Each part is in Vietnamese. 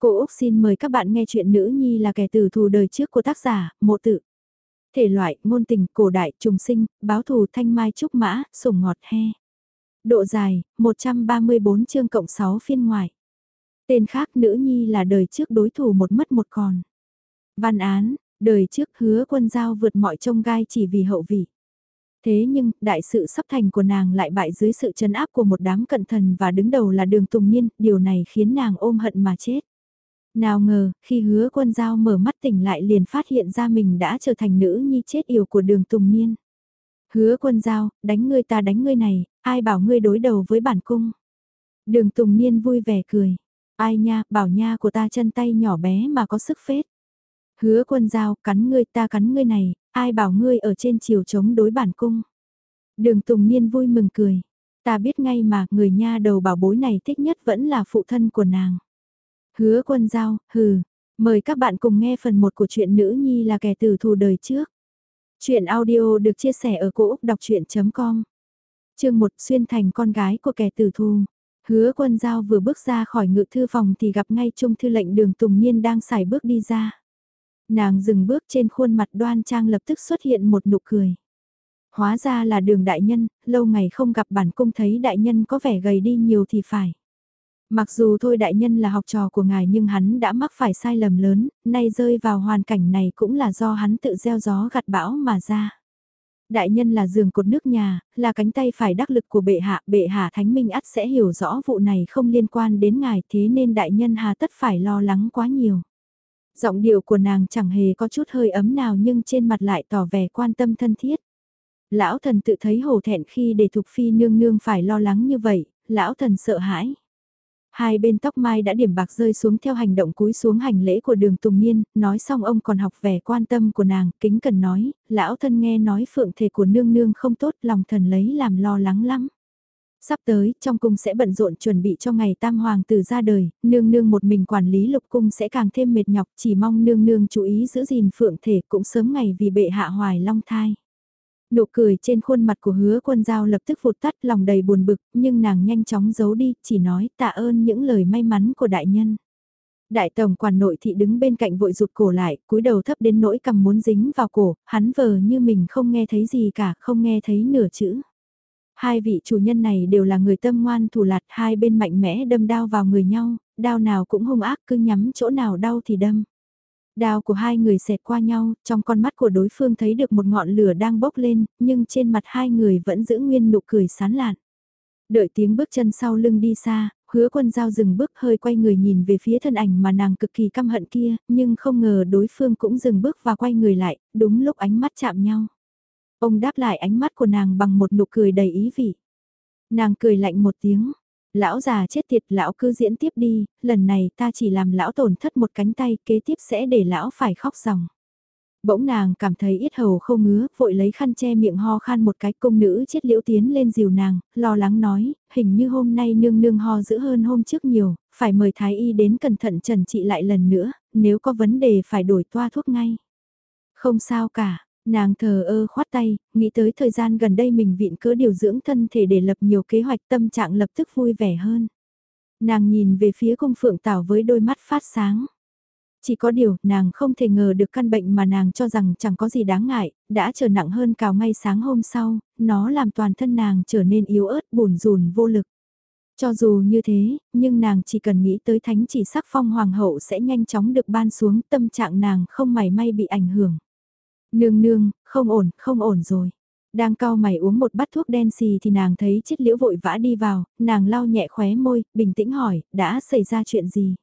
Cô Úc xin mời các bạn nghe chuyện nữ nhi là kẻ tử thù đời trước của tác giả, mộ tự. Thể loại, ngôn tình, cổ đại, trùng sinh, báo thù thanh mai trúc mã, sủng ngọt he. Độ dài, 134 chương cộng 6 phiên ngoại Tên khác nữ nhi là đời trước đối thủ một mất một còn. Văn án, đời trước hứa quân giao vượt mọi trông gai chỉ vì hậu vị. Thế nhưng, đại sự sắp thành của nàng lại bại dưới sự chấn áp của một đám cận thần và đứng đầu là đường Tùng Niên, điều này khiến nàng ôm hận mà chết. Nào ngờ, khi hứa quân giao mở mắt tỉnh lại liền phát hiện ra mình đã trở thành nữ nhi chết yểu của đường Tùng Niên. Hứa quân giao, đánh ngươi ta đánh ngươi này, ai bảo ngươi đối đầu với bản cung. Đường Tùng Niên vui vẻ cười. Ai nha, bảo nha của ta chân tay nhỏ bé mà có sức phết. Hứa quân giao, cắn ngươi ta cắn ngươi này, ai bảo ngươi ở trên chiều chống đối bản cung. Đường Tùng Niên vui mừng cười. Ta biết ngay mà người nha đầu bảo bối này thích nhất vẫn là phụ thân của nàng. Hứa quân giao, hừ, mời các bạn cùng nghe phần 1 của truyện nữ nhi là kẻ tử thù đời trước. Chuyện audio được chia sẻ ở cỗ đọc chuyện.com Chương 1 xuyên thành con gái của kẻ tử thù. Hứa quân giao vừa bước ra khỏi ngự thư phòng thì gặp ngay trung thư lệnh đường Tùng Niên đang xài bước đi ra. Nàng dừng bước trên khuôn mặt đoan trang lập tức xuất hiện một nụ cười. Hóa ra là đường đại nhân, lâu ngày không gặp bản cung thấy đại nhân có vẻ gầy đi nhiều thì phải. Mặc dù thôi đại nhân là học trò của ngài nhưng hắn đã mắc phải sai lầm lớn, nay rơi vào hoàn cảnh này cũng là do hắn tự gieo gió gặt bão mà ra. Đại nhân là giường cột nước nhà, là cánh tay phải đắc lực của bệ hạ, bệ hạ thánh minh ắt sẽ hiểu rõ vụ này không liên quan đến ngài thế nên đại nhân hà tất phải lo lắng quá nhiều. Giọng điệu của nàng chẳng hề có chút hơi ấm nào nhưng trên mặt lại tỏ vẻ quan tâm thân thiết. Lão thần tự thấy hổ thẹn khi để Thục Phi nương nương phải lo lắng như vậy, lão thần sợ hãi. Hai bên tóc mai đã điểm bạc rơi xuống theo hành động cúi xuống hành lễ của đường Tùng Niên, nói xong ông còn học vẻ quan tâm của nàng, kính cần nói, lão thân nghe nói phượng thể của nương nương không tốt lòng thần lấy làm lo lắng lắm. Sắp tới, trong cung sẽ bận rộn chuẩn bị cho ngày tam hoàng tử ra đời, nương nương một mình quản lý lục cung sẽ càng thêm mệt nhọc, chỉ mong nương nương chú ý giữ gìn phượng thể cũng sớm ngày vì bệ hạ hoài long thai. Nụ cười trên khuôn mặt của hứa quân giao lập tức vụt tắt lòng đầy buồn bực, nhưng nàng nhanh chóng giấu đi, chỉ nói tạ ơn những lời may mắn của đại nhân. Đại tổng quản nội thị đứng bên cạnh vội rụt cổ lại, cúi đầu thấp đến nỗi cầm muốn dính vào cổ, hắn vờ như mình không nghe thấy gì cả, không nghe thấy nửa chữ. Hai vị chủ nhân này đều là người tâm ngoan thủ lạt, hai bên mạnh mẽ đâm đao vào người nhau, đao nào cũng hung ác cứ nhắm chỗ nào đau thì đâm. Đao của hai người xẹt qua nhau, trong con mắt của đối phương thấy được một ngọn lửa đang bốc lên, nhưng trên mặt hai người vẫn giữ nguyên nụ cười sán lạn. Đợi tiếng bước chân sau lưng đi xa, hứa quân giao dừng bước hơi quay người nhìn về phía thân ảnh mà nàng cực kỳ căm hận kia, nhưng không ngờ đối phương cũng dừng bước và quay người lại, đúng lúc ánh mắt chạm nhau. Ông đáp lại ánh mắt của nàng bằng một nụ cười đầy ý vị. Nàng cười lạnh một tiếng, lão già chết tiệt lão cứ diễn tiếp đi, lần này ta chỉ làm lão tổn thất một cánh tay, kế tiếp sẽ để lão phải khóc ròng. Bỗng nàng cảm thấy ít hầu không ngứa, vội lấy khăn che miệng ho khan một cái công nữ chết liễu tiến lên dìu nàng, lo lắng nói, hình như hôm nay nương nương ho dữ hơn hôm trước nhiều, phải mời thái y đến cẩn thận trần trị lại lần nữa, nếu có vấn đề phải đổi toa thuốc ngay. Không sao cả, Nàng thờ ơ khoát tay, nghĩ tới thời gian gần đây mình viện cớ điều dưỡng thân thể để lập nhiều kế hoạch tâm trạng lập tức vui vẻ hơn. Nàng nhìn về phía cung phượng tảo với đôi mắt phát sáng. Chỉ có điều, nàng không thể ngờ được căn bệnh mà nàng cho rằng chẳng có gì đáng ngại, đã trở nặng hơn cào ngay sáng hôm sau, nó làm toàn thân nàng trở nên yếu ớt bùn rùn vô lực. Cho dù như thế, nhưng nàng chỉ cần nghĩ tới thánh chỉ sắc phong hoàng hậu sẽ nhanh chóng được ban xuống tâm trạng nàng không mảy may bị ảnh hưởng. Nương nương, không ổn, không ổn rồi. Đang cao mày uống một bát thuốc đen xì thì nàng thấy chiếc liễu vội vã đi vào, nàng lau nhẹ khóe môi, bình tĩnh hỏi, đã xảy ra chuyện gì?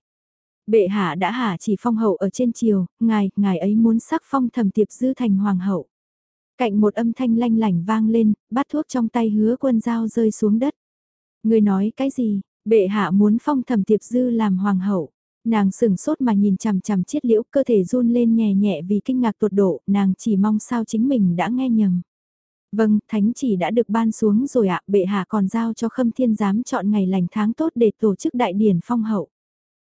Bệ hạ đã hạ chỉ phong hậu ở trên triều, ngài, ngài ấy muốn sắc phong thầm tiệp dư thành hoàng hậu. Cạnh một âm thanh lanh lảnh vang lên, bát thuốc trong tay hứa quân dao rơi xuống đất. Người nói cái gì, bệ hạ muốn phong thầm tiệp dư làm hoàng hậu. Nàng sừng sốt mà nhìn chằm chằm chiết liễu cơ thể run lên nhẹ nhẹ vì kinh ngạc tột độ, nàng chỉ mong sao chính mình đã nghe nhầm. Vâng, thánh chỉ đã được ban xuống rồi ạ, bệ hạ còn giao cho khâm thiên giám chọn ngày lành tháng tốt để tổ chức đại điển phong hậu.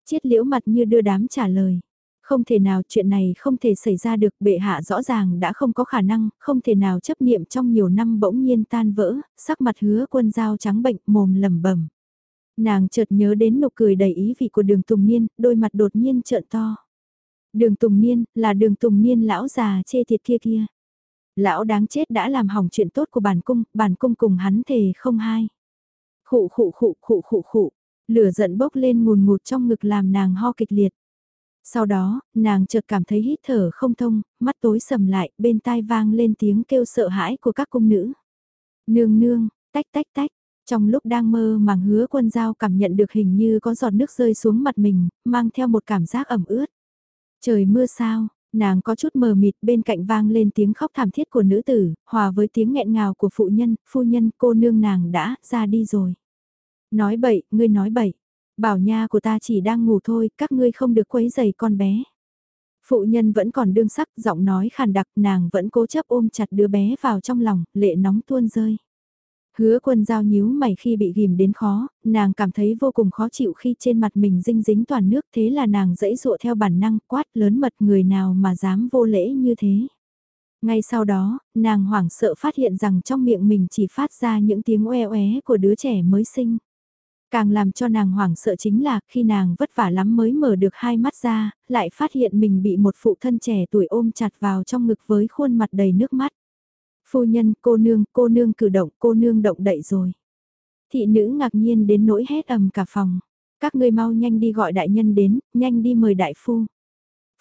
Chiết liễu mặt như đưa đám trả lời. Không thể nào chuyện này không thể xảy ra được bệ hạ rõ ràng đã không có khả năng, không thể nào chấp niệm trong nhiều năm bỗng nhiên tan vỡ, sắc mặt hứa quân dao trắng bệnh mồm lầm bẩm Nàng chợt nhớ đến nụ cười đầy ý vị của đường Tùng Niên, đôi mặt đột nhiên trợn to. Đường Tùng Niên, là đường Tùng Niên lão già chê thiệt kia kia. Lão đáng chết đã làm hỏng chuyện tốt của bản cung, bản cung cùng hắn thề không hai. Khụ khụ khụ khụ khụ khụ, lửa giận bốc lên ngùn ngụt trong ngực làm nàng ho kịch liệt. Sau đó, nàng chợt cảm thấy hít thở không thông, mắt tối sầm lại, bên tai vang lên tiếng kêu sợ hãi của các cung nữ. Nương nương, tách tách tách, trong lúc đang mơ màng hứa quân giao cảm nhận được hình như có giọt nước rơi xuống mặt mình, mang theo một cảm giác ẩm ướt. Trời mưa sao, nàng có chút mờ mịt bên cạnh vang lên tiếng khóc thảm thiết của nữ tử, hòa với tiếng nghẹn ngào của phụ nhân, phu nhân cô nương nàng đã ra đi rồi. Nói bậy, ngươi nói bậy, bảo nha của ta chỉ đang ngủ thôi, các ngươi không được quấy giày con bé. Phụ nhân vẫn còn đương sắc, giọng nói khàn đặc, nàng vẫn cố chấp ôm chặt đứa bé vào trong lòng, lệ nóng tuôn rơi. Hứa quân giao nhíu mày khi bị ghim đến khó, nàng cảm thấy vô cùng khó chịu khi trên mặt mình dinh dính toàn nước thế là nàng dẫy dụa theo bản năng quát lớn mật người nào mà dám vô lễ như thế. Ngay sau đó, nàng hoảng sợ phát hiện rằng trong miệng mình chỉ phát ra những tiếng oe oé của đứa trẻ mới sinh. Càng làm cho nàng hoảng sợ chính là khi nàng vất vả lắm mới mở được hai mắt ra, lại phát hiện mình bị một phụ thân trẻ tuổi ôm chặt vào trong ngực với khuôn mặt đầy nước mắt. Phu nhân, cô nương, cô nương cử động, cô nương động đậy rồi. Thị nữ ngạc nhiên đến nỗi hét ầm cả phòng. Các ngươi mau nhanh đi gọi đại nhân đến, nhanh đi mời đại phu.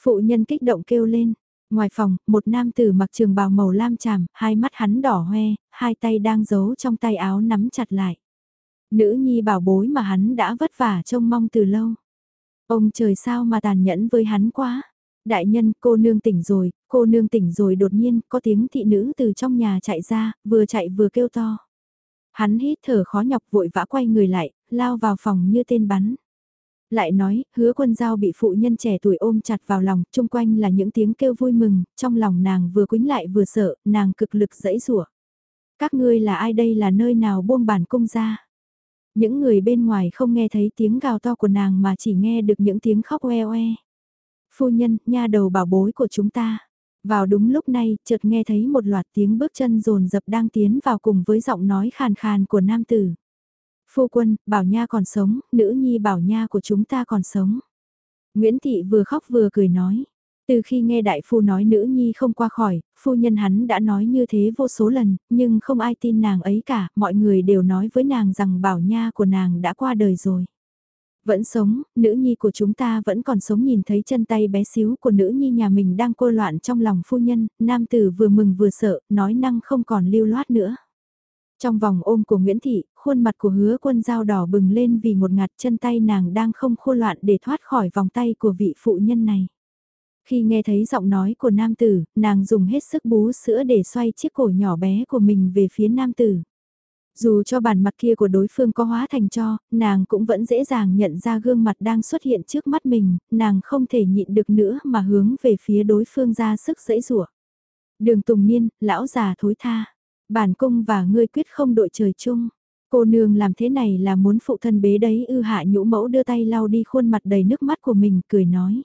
Phụ nhân kích động kêu lên. Ngoài phòng, một nam tử mặc trường bào màu lam tràm, hai mắt hắn đỏ hoe, hai tay đang giấu trong tay áo nắm chặt lại. Nữ nhi bảo bối mà hắn đã vất vả trông mong từ lâu. Ông trời sao mà tàn nhẫn với hắn quá. Đại nhân, cô nương tỉnh rồi, cô nương tỉnh rồi đột nhiên, có tiếng thị nữ từ trong nhà chạy ra, vừa chạy vừa kêu to. Hắn hít thở khó nhọc vội vã quay người lại, lao vào phòng như tên bắn. Lại nói, hứa quân giao bị phụ nhân trẻ tuổi ôm chặt vào lòng, chung quanh là những tiếng kêu vui mừng, trong lòng nàng vừa quính lại vừa sợ, nàng cực lực dẫy rủa Các ngươi là ai đây là nơi nào buông bản cung ra? Những người bên ngoài không nghe thấy tiếng gào to của nàng mà chỉ nghe được những tiếng khóc oe oe. Phu nhân, nha đầu bảo bối của chúng ta. Vào đúng lúc này, chợt nghe thấy một loạt tiếng bước chân rồn dập đang tiến vào cùng với giọng nói khàn khàn của nam tử. Phu quân, bảo nha còn sống, nữ nhi bảo nha của chúng ta còn sống. Nguyễn Thị vừa khóc vừa cười nói. Từ khi nghe đại phu nói nữ nhi không qua khỏi, phu nhân hắn đã nói như thế vô số lần, nhưng không ai tin nàng ấy cả, mọi người đều nói với nàng rằng bảo nha của nàng đã qua đời rồi. Vẫn sống, nữ nhi của chúng ta vẫn còn sống nhìn thấy chân tay bé xíu của nữ nhi nhà mình đang cô loạn trong lòng phu nhân, nam tử vừa mừng vừa sợ, nói năng không còn lưu loát nữa. Trong vòng ôm của Nguyễn Thị, khuôn mặt của hứa quân dao đỏ bừng lên vì một ngạt chân tay nàng đang không khô loạn để thoát khỏi vòng tay của vị phụ nhân này. Khi nghe thấy giọng nói của nam tử, nàng dùng hết sức bú sữa để xoay chiếc cổ nhỏ bé của mình về phía nam tử. Dù cho bản mặt kia của đối phương có hóa thành cho, nàng cũng vẫn dễ dàng nhận ra gương mặt đang xuất hiện trước mắt mình, nàng không thể nhịn được nữa mà hướng về phía đối phương ra sức dẫy rủa. Đường Tùng Niên, lão già thối tha, bản cung và ngươi quyết không đội trời chung. Cô nương làm thế này là muốn phụ thân bế đấy ư hạ nhũ mẫu đưa tay lau đi khuôn mặt đầy nước mắt của mình cười nói.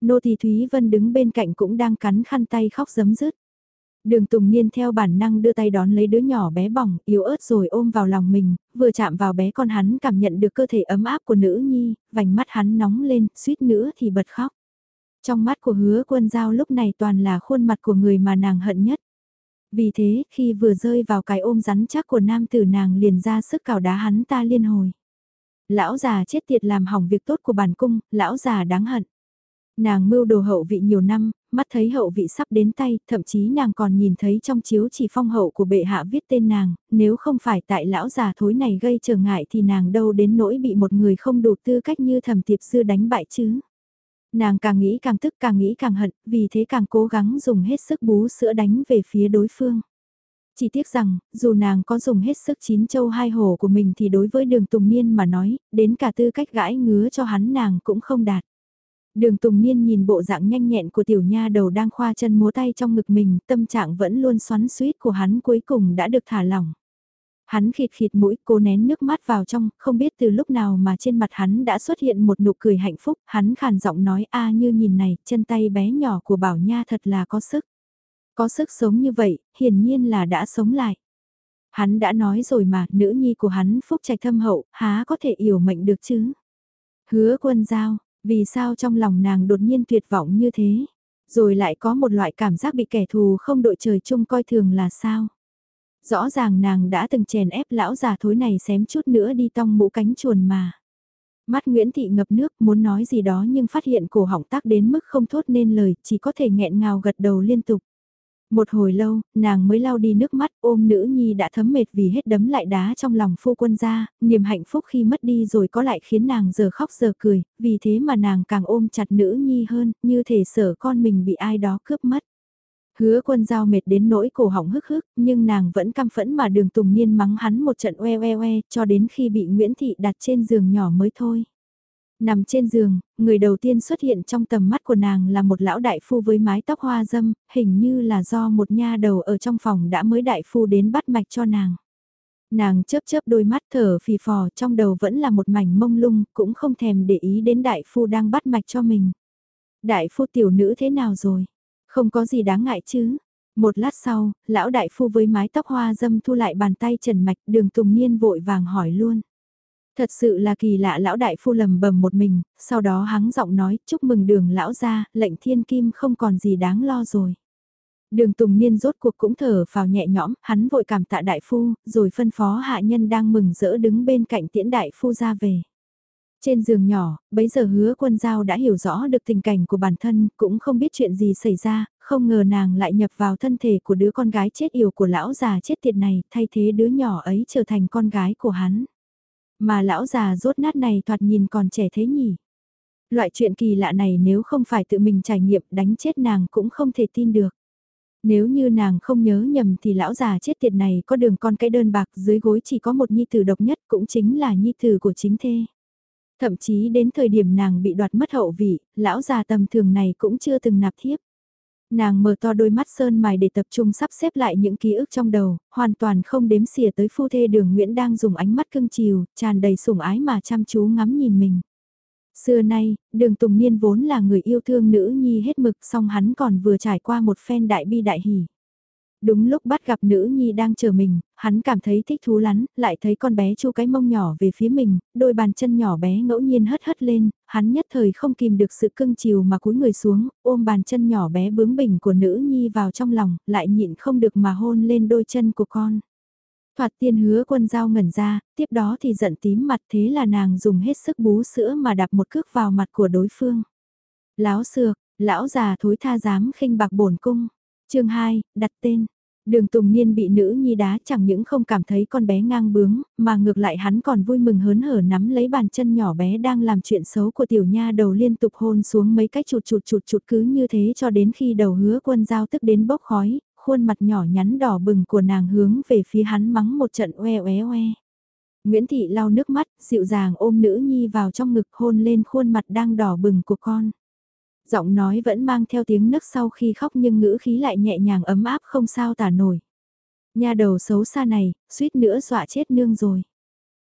Nô thì Thúy Vân đứng bên cạnh cũng đang cắn khăn tay khóc giấm dứt. Đường Tùng Niên theo bản năng đưa tay đón lấy đứa nhỏ bé bỏng, yếu ớt rồi ôm vào lòng mình, vừa chạm vào bé con hắn cảm nhận được cơ thể ấm áp của nữ nhi, vành mắt hắn nóng lên, suýt nữa thì bật khóc. Trong mắt của hứa quân giao lúc này toàn là khuôn mặt của người mà nàng hận nhất. Vì thế, khi vừa rơi vào cái ôm rắn chắc của nam tử nàng liền ra sức cào đá hắn ta liên hồi. Lão già chết tiệt làm hỏng việc tốt của bản cung, lão già đáng hận. Nàng mưu đồ hậu vị nhiều năm, mắt thấy hậu vị sắp đến tay, thậm chí nàng còn nhìn thấy trong chiếu chỉ phong hậu của bệ hạ viết tên nàng, nếu không phải tại lão già thối này gây trở ngại thì nàng đâu đến nỗi bị một người không đủ tư cách như thẩm tiệp sư đánh bại chứ. Nàng càng nghĩ càng tức càng nghĩ càng hận, vì thế càng cố gắng dùng hết sức bú sữa đánh về phía đối phương. Chỉ tiếc rằng, dù nàng có dùng hết sức chín châu hai hổ của mình thì đối với đường Tùng Niên mà nói, đến cả tư cách gãi ngứa cho hắn nàng cũng không đạt. Đường Tùng Niên nhìn bộ dạng nhanh nhẹn của tiểu nha đầu đang khoa chân múa tay trong ngực mình, tâm trạng vẫn luôn xoắn suýt của hắn cuối cùng đã được thả lỏng. Hắn khịt khịt mũi, cố nén nước mắt vào trong, không biết từ lúc nào mà trên mặt hắn đã xuất hiện một nụ cười hạnh phúc, hắn khàn giọng nói a như nhìn này, chân tay bé nhỏ của Bảo Nha thật là có sức. Có sức sống như vậy, hiển nhiên là đã sống lại. Hắn đã nói rồi mà, nữ nhi của hắn phúc trạch thâm hậu, há có thể yểu mệnh được chứ. Hứa quân giao, vì sao trong lòng nàng đột nhiên tuyệt vọng như thế? Rồi lại có một loại cảm giác bị kẻ thù không đội trời chung coi thường là sao? Rõ ràng nàng đã từng chèn ép lão già thối này xém chút nữa đi tong mũ cánh chuồn mà. Mắt Nguyễn Thị ngập nước muốn nói gì đó nhưng phát hiện cổ họng tắc đến mức không thốt nên lời, chỉ có thể nghẹn ngào gật đầu liên tục. Một hồi lâu, nàng mới lau đi nước mắt ôm nữ nhi đã thấm mệt vì hết đấm lại đá trong lòng phu quân ra, niềm hạnh phúc khi mất đi rồi có lại khiến nàng giờ khóc giờ cười, vì thế mà nàng càng ôm chặt nữ nhi hơn, như thể sở con mình bị ai đó cướp mất. Hứa quân giao mệt đến nỗi cổ họng hức hức, nhưng nàng vẫn căm phẫn mà đường tùng niên mắng hắn một trận oe oe oe, cho đến khi bị Nguyễn Thị đặt trên giường nhỏ mới thôi. Nằm trên giường, người đầu tiên xuất hiện trong tầm mắt của nàng là một lão đại phu với mái tóc hoa dâm, hình như là do một nha đầu ở trong phòng đã mới đại phu đến bắt mạch cho nàng. Nàng chớp chớp đôi mắt thở phì phò trong đầu vẫn là một mảnh mông lung, cũng không thèm để ý đến đại phu đang bắt mạch cho mình. Đại phu tiểu nữ thế nào rồi? Không có gì đáng ngại chứ? Một lát sau, lão đại phu với mái tóc hoa dâm thu lại bàn tay trần mạch đường tùng niên vội vàng hỏi luôn. Thật sự là kỳ lạ lão đại phu lầm bầm một mình, sau đó hắng giọng nói chúc mừng đường lão ra, lệnh thiên kim không còn gì đáng lo rồi. Đường Tùng Niên rốt cuộc cũng thở vào nhẹ nhõm, hắn vội cảm tạ đại phu, rồi phân phó hạ nhân đang mừng rỡ đứng bên cạnh tiễn đại phu ra về. Trên giường nhỏ, bấy giờ hứa quân giao đã hiểu rõ được tình cảnh của bản thân, cũng không biết chuyện gì xảy ra, không ngờ nàng lại nhập vào thân thể của đứa con gái chết yểu của lão già chết tiệt này, thay thế đứa nhỏ ấy trở thành con gái của hắn. Mà lão già rốt nát này thoạt nhìn còn trẻ thế nhỉ. Loại chuyện kỳ lạ này nếu không phải tự mình trải nghiệm đánh chết nàng cũng không thể tin được. Nếu như nàng không nhớ nhầm thì lão già chết tiệt này có đường con cái đơn bạc dưới gối chỉ có một nhi tử độc nhất cũng chính là nhi tử của chính thê. Thậm chí đến thời điểm nàng bị đoạt mất hậu vị, lão già tầm thường này cũng chưa từng nạp thiếp. Nàng mở to đôi mắt sơn mài để tập trung sắp xếp lại những ký ức trong đầu, hoàn toàn không đếm xỉa tới phu thê đường Nguyễn đang dùng ánh mắt cưng chiều, tràn đầy sủng ái mà chăm chú ngắm nhìn mình. Xưa nay, đường Tùng Niên vốn là người yêu thương nữ nhi hết mực song hắn còn vừa trải qua một phen đại bi đại hỉ. Đúng lúc bắt gặp nữ nhi đang chờ mình, hắn cảm thấy thích thú lắm, lại thấy con bé chu cái mông nhỏ về phía mình, đôi bàn chân nhỏ bé ngẫu nhiên hất hất lên, hắn nhất thời không kìm được sự cưng chiều mà cúi người xuống, ôm bàn chân nhỏ bé bướng bỉnh của nữ nhi vào trong lòng, lại nhịn không được mà hôn lên đôi chân của con. Thoạt tiên hứa quân dao ngẩn ra, tiếp đó thì giận tím mặt thế là nàng dùng hết sức bú sữa mà đạp một cước vào mặt của đối phương. Láo sược, lão già thối tha dám khinh bạc bổn cung. chương 2, đặt tên. Đường Tùng Niên bị nữ nhi đá chẳng những không cảm thấy con bé ngang bướng, mà ngược lại hắn còn vui mừng hớn hở nắm lấy bàn chân nhỏ bé đang làm chuyện xấu của tiểu nha đầu liên tục hôn xuống mấy cái chụt chụt chụt chụt cứ như thế cho đến khi đầu hứa quân giao tức đến bốc khói, khuôn mặt nhỏ nhắn đỏ bừng của nàng hướng về phía hắn mắng một trận oe oe oe. Nguyễn Thị lau nước mắt, dịu dàng ôm nữ nhi vào trong ngực hôn lên khuôn mặt đang đỏ bừng của con. Giọng nói vẫn mang theo tiếng nấc sau khi khóc nhưng ngữ khí lại nhẹ nhàng ấm áp không sao tả nổi. Nhà đầu xấu xa này, suýt nữa dọa chết nương rồi.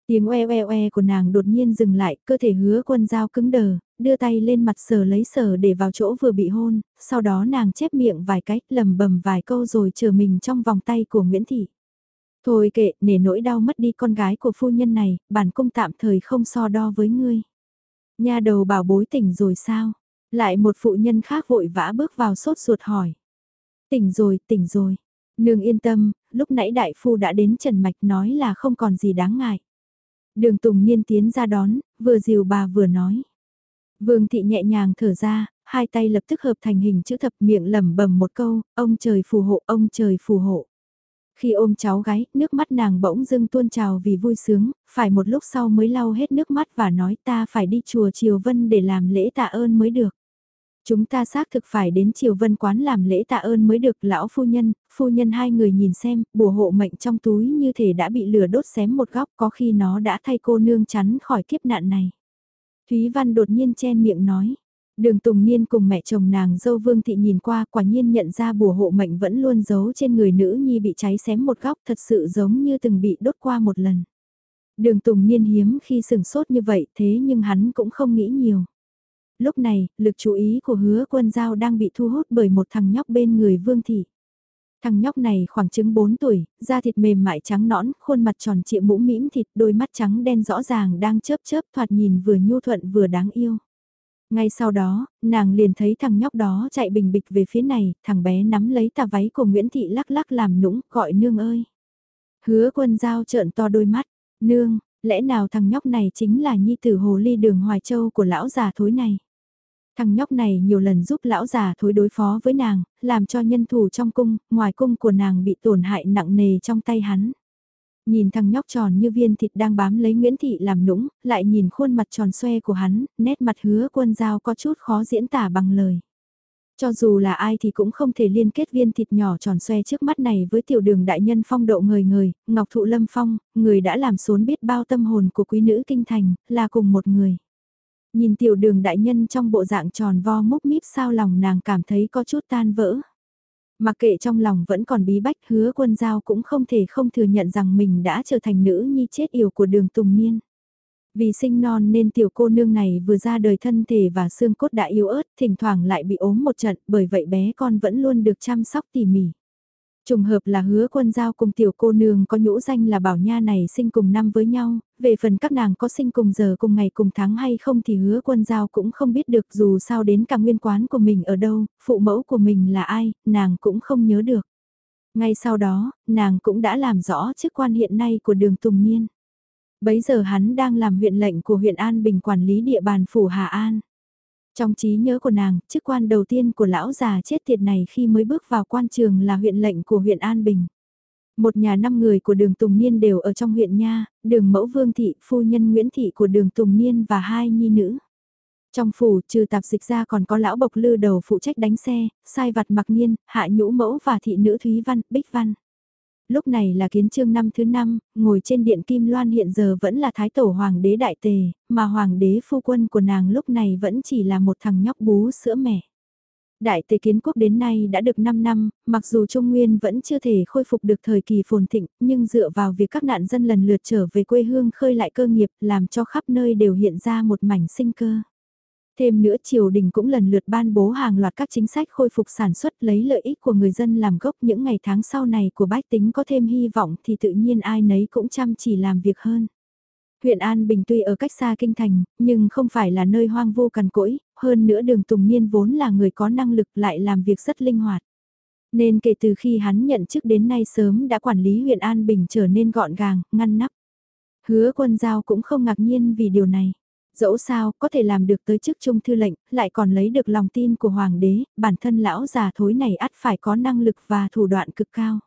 Tiếng oe oe oe của nàng đột nhiên dừng lại, cơ thể hứa quân dao cứng đờ, đưa tay lên mặt sờ lấy sờ để vào chỗ vừa bị hôn, sau đó nàng chép miệng vài cách lầm bầm vài câu rồi chờ mình trong vòng tay của Nguyễn Thị. Thôi kệ, nể nỗi đau mất đi con gái của phu nhân này, bản cung tạm thời không so đo với ngươi. Nhà đầu bảo bối tỉnh rồi sao? Lại một phụ nhân khác vội vã bước vào sốt ruột hỏi. Tỉnh rồi, tỉnh rồi. Nương yên tâm, lúc nãy đại phu đã đến Trần Mạch nói là không còn gì đáng ngại. Đường Tùng Niên tiến ra đón, vừa dìu bà vừa nói. Vương thị nhẹ nhàng thở ra, hai tay lập tức hợp thành hình chữ thập miệng lẩm bẩm một câu, ông trời phù hộ, ông trời phù hộ. Khi ôm cháu gái, nước mắt nàng bỗng dưng tuôn trào vì vui sướng, phải một lúc sau mới lau hết nước mắt và nói ta phải đi chùa Triều Vân để làm lễ tạ ơn mới được. Chúng ta xác thực phải đến Triều Vân quán làm lễ tạ ơn mới được lão phu nhân, phu nhân hai người nhìn xem, bùa hộ mệnh trong túi như thể đã bị lửa đốt xém một góc có khi nó đã thay cô nương chắn khỏi kiếp nạn này. Thúy Văn đột nhiên chen miệng nói. Đường Tùng Niên cùng mẹ chồng nàng dâu Vương Thị nhìn qua quả nhiên nhận ra bùa hộ mệnh vẫn luôn giấu trên người nữ nhi bị cháy xém một góc thật sự giống như từng bị đốt qua một lần. Đường Tùng Niên hiếm khi sừng sốt như vậy thế nhưng hắn cũng không nghĩ nhiều. Lúc này, lực chú ý của hứa quân giao đang bị thu hút bởi một thằng nhóc bên người Vương Thị. Thằng nhóc này khoảng chừng 4 tuổi, da thịt mềm mại trắng nõn, khuôn mặt tròn trịa mũ mĩm thịt, đôi mắt trắng đen rõ ràng đang chớp chớp thoạt nhìn vừa nhu thuận vừa đáng yêu. Ngay sau đó, nàng liền thấy thằng nhóc đó chạy bình bịch về phía này, thằng bé nắm lấy tà váy của Nguyễn Thị lắc lắc làm nũng, gọi nương ơi. Hứa quân giao trợn to đôi mắt, nương, lẽ nào thằng nhóc này chính là nhi tử hồ ly đường Hoài Châu của lão già thối này. Thằng nhóc này nhiều lần giúp lão già thối đối phó với nàng, làm cho nhân thủ trong cung, ngoài cung của nàng bị tổn hại nặng nề trong tay hắn. Nhìn thằng nhóc tròn như viên thịt đang bám lấy Nguyễn Thị làm nũng, lại nhìn khuôn mặt tròn xoe của hắn, nét mặt hứa quân giao có chút khó diễn tả bằng lời. Cho dù là ai thì cũng không thể liên kết viên thịt nhỏ tròn xoe trước mắt này với tiểu đường đại nhân phong độ người người, Ngọc Thụ Lâm Phong, người đã làm xốn biết bao tâm hồn của quý nữ kinh thành, là cùng một người. Nhìn tiểu đường đại nhân trong bộ dạng tròn vo múc míp sao lòng nàng cảm thấy có chút tan vỡ. Mặc kệ trong lòng vẫn còn bí bách hứa quân giao cũng không thể không thừa nhận rằng mình đã trở thành nữ nhi chết yểu của đường Tùng Niên. Vì sinh non nên tiểu cô nương này vừa ra đời thân thể và xương cốt đã yếu ớt, thỉnh thoảng lại bị ốm một trận, bởi vậy bé con vẫn luôn được chăm sóc tỉ mỉ. Trùng hợp là hứa quân giao cùng tiểu cô nương có nhũ danh là bảo nha này sinh cùng năm với nhau, về phần các nàng có sinh cùng giờ cùng ngày cùng tháng hay không thì hứa quân giao cũng không biết được dù sao đến cả nguyên quán của mình ở đâu, phụ mẫu của mình là ai, nàng cũng không nhớ được. Ngay sau đó, nàng cũng đã làm rõ chức quan hiện nay của đường Tùng Niên. Bấy giờ hắn đang làm huyện lệnh của huyện An Bình quản lý địa bàn phủ Hà An. Trong trí nhớ của nàng, chức quan đầu tiên của lão già chết tiệt này khi mới bước vào quan trường là huyện lệnh của huyện An Bình. Một nhà năm người của đường Tùng Niên đều ở trong huyện Nha, đường Mẫu Vương Thị, phu nhân Nguyễn Thị của đường Tùng Niên và hai nhi nữ. Trong phủ trừ tạp dịch ra còn có lão bộc lư đầu phụ trách đánh xe, sai vặt mặc Niên, hạ nhũ mẫu và thị nữ Thúy Văn, Bích Văn. Lúc này là kiến trương năm thứ năm, ngồi trên điện Kim Loan hiện giờ vẫn là thái tổ hoàng đế đại tề, mà hoàng đế phu quân của nàng lúc này vẫn chỉ là một thằng nhóc bú sữa mẹ. Đại tề kiến quốc đến nay đã được 5 năm, mặc dù Trung Nguyên vẫn chưa thể khôi phục được thời kỳ phồn thịnh, nhưng dựa vào việc các nạn dân lần lượt trở về quê hương khơi lại cơ nghiệp làm cho khắp nơi đều hiện ra một mảnh sinh cơ. Thêm nữa triều đình cũng lần lượt ban bố hàng loạt các chính sách khôi phục sản xuất lấy lợi ích của người dân làm gốc những ngày tháng sau này của bách tính có thêm hy vọng thì tự nhiên ai nấy cũng chăm chỉ làm việc hơn. Huyện An Bình tuy ở cách xa kinh thành, nhưng không phải là nơi hoang vu cằn cỗi, hơn nữa đường Tùng Niên vốn là người có năng lực lại làm việc rất linh hoạt. Nên kể từ khi hắn nhận chức đến nay sớm đã quản lý huyện An Bình trở nên gọn gàng, ngăn nắp. Hứa quân giao cũng không ngạc nhiên vì điều này. Dẫu sao, có thể làm được tới chức trung thư lệnh, lại còn lấy được lòng tin của hoàng đế, bản thân lão già thối này ắt phải có năng lực và thủ đoạn cực cao.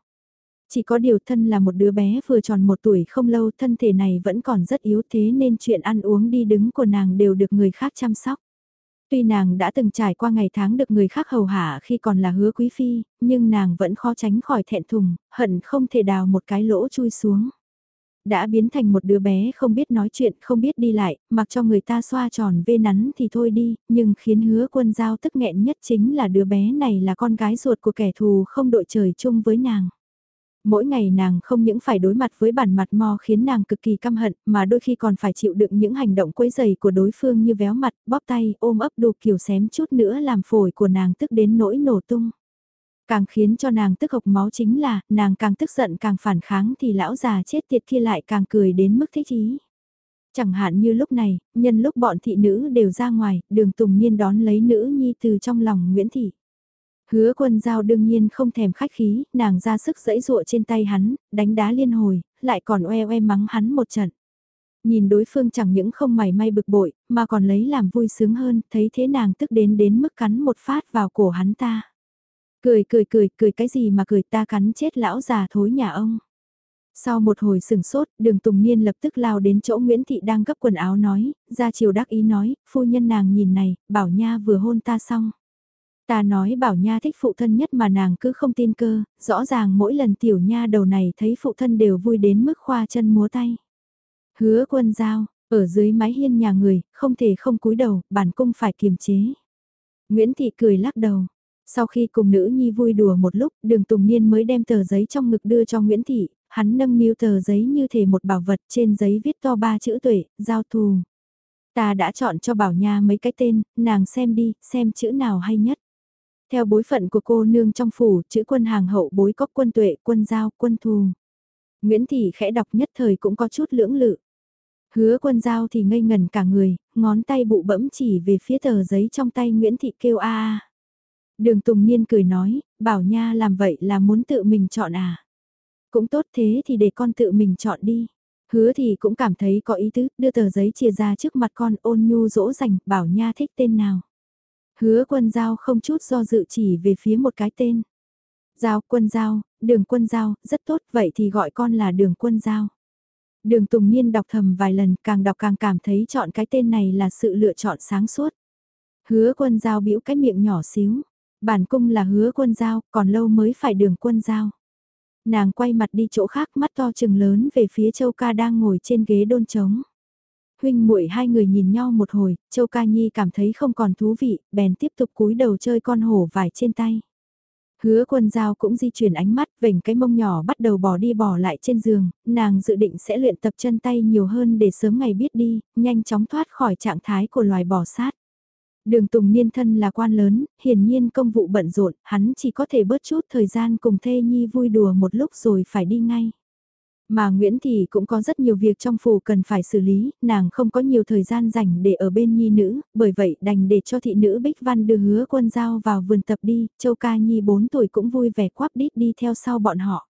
Chỉ có điều thân là một đứa bé vừa tròn một tuổi không lâu thân thể này vẫn còn rất yếu thế nên chuyện ăn uống đi đứng của nàng đều được người khác chăm sóc. Tuy nàng đã từng trải qua ngày tháng được người khác hầu hạ khi còn là hứa quý phi, nhưng nàng vẫn khó tránh khỏi thẹn thùng, hận không thể đào một cái lỗ chui xuống đã biến thành một đứa bé không biết nói chuyện, không biết đi lại, mặc cho người ta xoa tròn vê nắn thì thôi đi, nhưng khiến hứa quân giao tức nghẹn nhất chính là đứa bé này là con gái ruột của kẻ thù không đội trời chung với nàng. Mỗi ngày nàng không những phải đối mặt với bản mặt mò khiến nàng cực kỳ căm hận mà đôi khi còn phải chịu đựng những hành động quấy dày của đối phương như véo mặt, bóp tay, ôm ấp đồ kiểu xém chút nữa làm phổi của nàng tức đến nỗi nổ tung. Càng khiến cho nàng tức hộc máu chính là, nàng càng tức giận càng phản kháng thì lão già chết tiệt kia lại càng cười đến mức thích ý. Chẳng hạn như lúc này, nhân lúc bọn thị nữ đều ra ngoài, đường Tùng Niên đón lấy nữ nhi từ trong lòng Nguyễn Thị. Hứa quân giao đương nhiên không thèm khách khí, nàng ra sức dẫy dụa trên tay hắn, đánh đá liên hồi, lại còn oe oe mắng hắn một trận. Nhìn đối phương chẳng những không mảy may bực bội, mà còn lấy làm vui sướng hơn, thấy thế nàng tức đến đến mức cắn một phát vào cổ hắn ta. Cười cười cười, cười cái gì mà cười ta cắn chết lão già thối nhà ông. Sau một hồi sừng sốt, đường Tùng Niên lập tức lao đến chỗ Nguyễn Thị đang gấp quần áo nói, ra chiều đắc ý nói, phu nhân nàng nhìn này, bảo nha vừa hôn ta xong. Ta nói bảo nha thích phụ thân nhất mà nàng cứ không tin cơ, rõ ràng mỗi lần tiểu nha đầu này thấy phụ thân đều vui đến mức khoa chân múa tay. Hứa quân giao, ở dưới mái hiên nhà người, không thể không cúi đầu, bản cung phải kiềm chế. Nguyễn Thị cười lắc đầu, sau khi cùng nữ nhi vui đùa một lúc, đường Tùng Niên mới đem tờ giấy trong ngực đưa cho Nguyễn Thị, hắn nâng niu tờ giấy như thể một bảo vật trên giấy viết to ba chữ tuệ, giao thù. Ta đã chọn cho Bảo Nha mấy cái tên, nàng xem đi, xem chữ nào hay nhất. Theo bối phận của cô nương trong phủ, chữ quân hàng hậu bối có quân tuệ, quân giao, quân thù. Nguyễn Thị khẽ đọc nhất thời cũng có chút lưỡng lự. Hứa quân giao thì ngây ngần cả người, ngón tay bụ bẫm chỉ về phía tờ giấy trong tay Nguyễn Thị kêu a a. Đường Tùng Niên cười nói, bảo nha làm vậy là muốn tự mình chọn à. Cũng tốt thế thì để con tự mình chọn đi. Hứa thì cũng cảm thấy có ý tứ, đưa tờ giấy chia ra trước mặt con ôn nhu dỗ dành, bảo nha thích tên nào. Hứa quân giao không chút do dự chỉ về phía một cái tên. Giao quân giao, đường quân giao, rất tốt, vậy thì gọi con là đường quân giao. Đường Tùng Niên đọc thầm vài lần càng đọc càng cảm thấy chọn cái tên này là sự lựa chọn sáng suốt. Hứa quân giao bĩu cái miệng nhỏ xíu. Bản cung là hứa quân giao, còn lâu mới phải đường quân giao. Nàng quay mặt đi chỗ khác mắt to chừng lớn về phía châu ca đang ngồi trên ghế đôn trống. Huynh muội hai người nhìn nhau một hồi, châu ca nhi cảm thấy không còn thú vị, bèn tiếp tục cúi đầu chơi con hổ vải trên tay. Hứa quân giao cũng di chuyển ánh mắt, vểnh cái mông nhỏ bắt đầu bỏ đi bỏ lại trên giường, nàng dự định sẽ luyện tập chân tay nhiều hơn để sớm ngày biết đi, nhanh chóng thoát khỏi trạng thái của loài bò sát. Đường Tùng Niên thân là quan lớn, hiển nhiên công vụ bận rộn, hắn chỉ có thể bớt chút thời gian cùng Thê Nhi vui đùa một lúc rồi phải đi ngay. Mà Nguyễn Thị cũng có rất nhiều việc trong phủ cần phải xử lý, nàng không có nhiều thời gian dành để ở bên Nhi nữ, bởi vậy đành để cho thị nữ Bích Văn đưa hứa quân giao vào vườn tập đi, Châu Ca Nhi 4 tuổi cũng vui vẻ quắp đít đi theo sau bọn họ.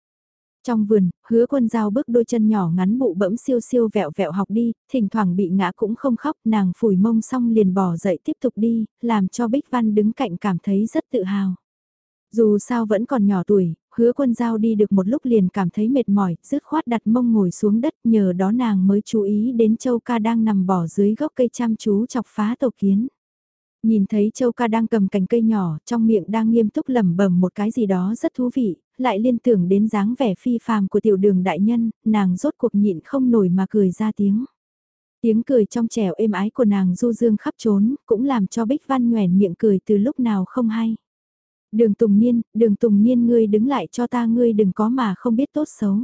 Trong vườn, hứa quân giao bước đôi chân nhỏ ngắn bụ bẫm siêu siêu vẹo vẹo học đi, thỉnh thoảng bị ngã cũng không khóc, nàng phủi mông xong liền bỏ dậy tiếp tục đi, làm cho Bích Văn đứng cạnh cảm thấy rất tự hào. Dù sao vẫn còn nhỏ tuổi, hứa quân giao đi được một lúc liền cảm thấy mệt mỏi, dứt khoát đặt mông ngồi xuống đất nhờ đó nàng mới chú ý đến châu ca đang nằm bỏ dưới gốc cây chăm chú chọc phá tổ kiến. Nhìn thấy châu ca đang cầm cành cây nhỏ, trong miệng đang nghiêm túc lẩm bẩm một cái gì đó rất thú vị, lại liên tưởng đến dáng vẻ phi phàm của tiểu đường đại nhân, nàng rốt cuộc nhịn không nổi mà cười ra tiếng. Tiếng cười trong trẻo êm ái của nàng du dương khắp trốn, cũng làm cho Bích Văn nhoèn miệng cười từ lúc nào không hay. Đường Tùng Niên, đường Tùng Niên ngươi đứng lại cho ta ngươi đừng có mà không biết tốt xấu.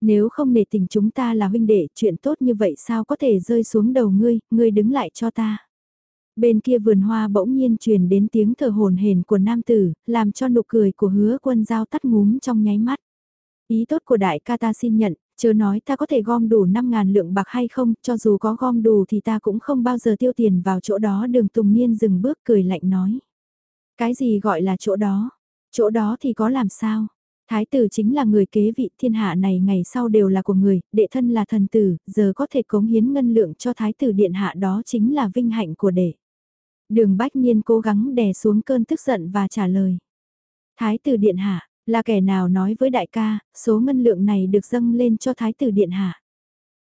Nếu không nể tình chúng ta là huynh đệ, chuyện tốt như vậy sao có thể rơi xuống đầu ngươi, ngươi đứng lại cho ta. Bên kia vườn hoa bỗng nhiên truyền đến tiếng thở hồn hển của nam tử, làm cho nụ cười của hứa quân giao tắt ngúm trong nháy mắt. Ý tốt của đại ca ta xin nhận, chớ nói ta có thể gom đủ 5.000 lượng bạc hay không, cho dù có gom đủ thì ta cũng không bao giờ tiêu tiền vào chỗ đó đường Tùng Niên dừng bước cười lạnh nói. Cái gì gọi là chỗ đó? Chỗ đó thì có làm sao? Thái tử chính là người kế vị thiên hạ này ngày sau đều là của người, đệ thân là thần tử, giờ có thể cống hiến ngân lượng cho thái tử điện hạ đó chính là vinh hạnh của đệ. Đường Bách Niên cố gắng đè xuống cơn tức giận và trả lời. Thái tử điện hạ, là kẻ nào nói với đại ca, số ngân lượng này được dâng lên cho thái tử điện hạ.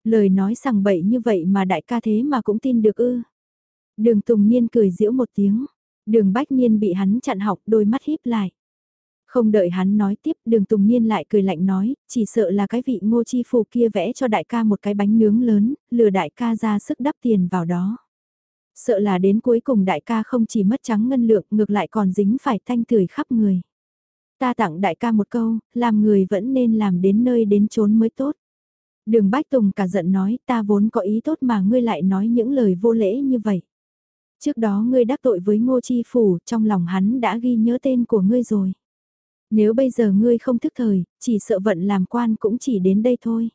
Lời nói sằng bậy như vậy mà đại ca thế mà cũng tin được ư. Đường Tùng Niên cười giễu một tiếng. Đường Bách Niên bị hắn chặn học đôi mắt híp lại. Không đợi hắn nói tiếp đường Tùng Niên lại cười lạnh nói, chỉ sợ là cái vị ngô chi phù kia vẽ cho đại ca một cái bánh nướng lớn, lừa đại ca ra sức đắp tiền vào đó. Sợ là đến cuối cùng đại ca không chỉ mất trắng ngân lượng ngược lại còn dính phải thanh tưởi khắp người. Ta tặng đại ca một câu, làm người vẫn nên làm đến nơi đến chốn mới tốt. Đường Bách Tùng cả giận nói ta vốn có ý tốt mà ngươi lại nói những lời vô lễ như vậy. Trước đó ngươi đắc tội với Ngô Chi Phủ, trong lòng hắn đã ghi nhớ tên của ngươi rồi. Nếu bây giờ ngươi không thức thời, chỉ sợ vận làm quan cũng chỉ đến đây thôi.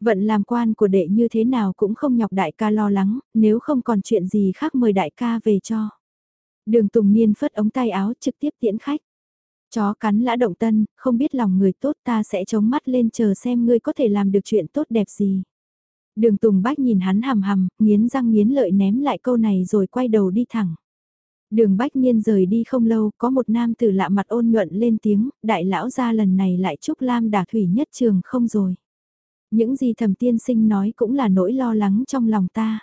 Vận làm quan của đệ như thế nào cũng không nhọc đại ca lo lắng, nếu không còn chuyện gì khác mời đại ca về cho. Đường Tùng Niên phất ống tay áo trực tiếp tiễn khách. Chó cắn lã động tân, không biết lòng người tốt ta sẽ chống mắt lên chờ xem ngươi có thể làm được chuyện tốt đẹp gì. Đường Tùng Bách nhìn hắn hầm hầm, nghiến răng nghiến lợi ném lại câu này rồi quay đầu đi thẳng. Đường Bách Niên rời đi không lâu, có một nam tử lạ mặt ôn nhuận lên tiếng, đại lão ra lần này lại chúc Lam đả thủy nhất trường không rồi. Những gì thầm tiên sinh nói cũng là nỗi lo lắng trong lòng ta.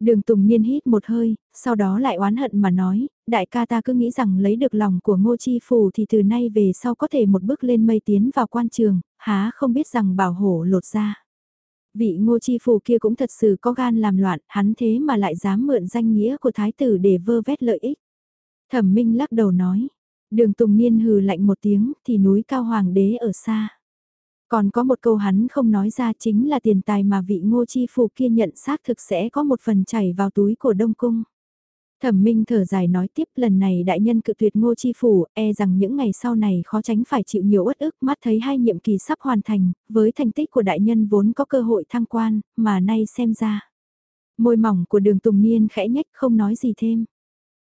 Đường Tùng Niên hít một hơi, sau đó lại oán hận mà nói, đại ca ta cứ nghĩ rằng lấy được lòng của ngô chi phù thì từ nay về sau có thể một bước lên mây tiến vào quan trường, há không biết rằng bảo hổ lột ra. Vị ngô chi phù kia cũng thật sự có gan làm loạn, hắn thế mà lại dám mượn danh nghĩa của thái tử để vơ vét lợi ích. Thẩm Minh lắc đầu nói, đường Tùng Niên hừ lạnh một tiếng thì núi cao hoàng đế ở xa. Còn có một câu hắn không nói ra chính là tiền tài mà vị ngô chi Phủ kia nhận xác thực sẽ có một phần chảy vào túi của Đông Cung. Thẩm Minh thở dài nói tiếp lần này đại nhân cự tuyệt ngô chi phủ, e rằng những ngày sau này khó tránh phải chịu nhiều uất ức mắt thấy hai nhiệm kỳ sắp hoàn thành, với thành tích của đại nhân vốn có cơ hội thăng quan, mà nay xem ra. Môi mỏng của đường Tùng Niên khẽ nhách không nói gì thêm.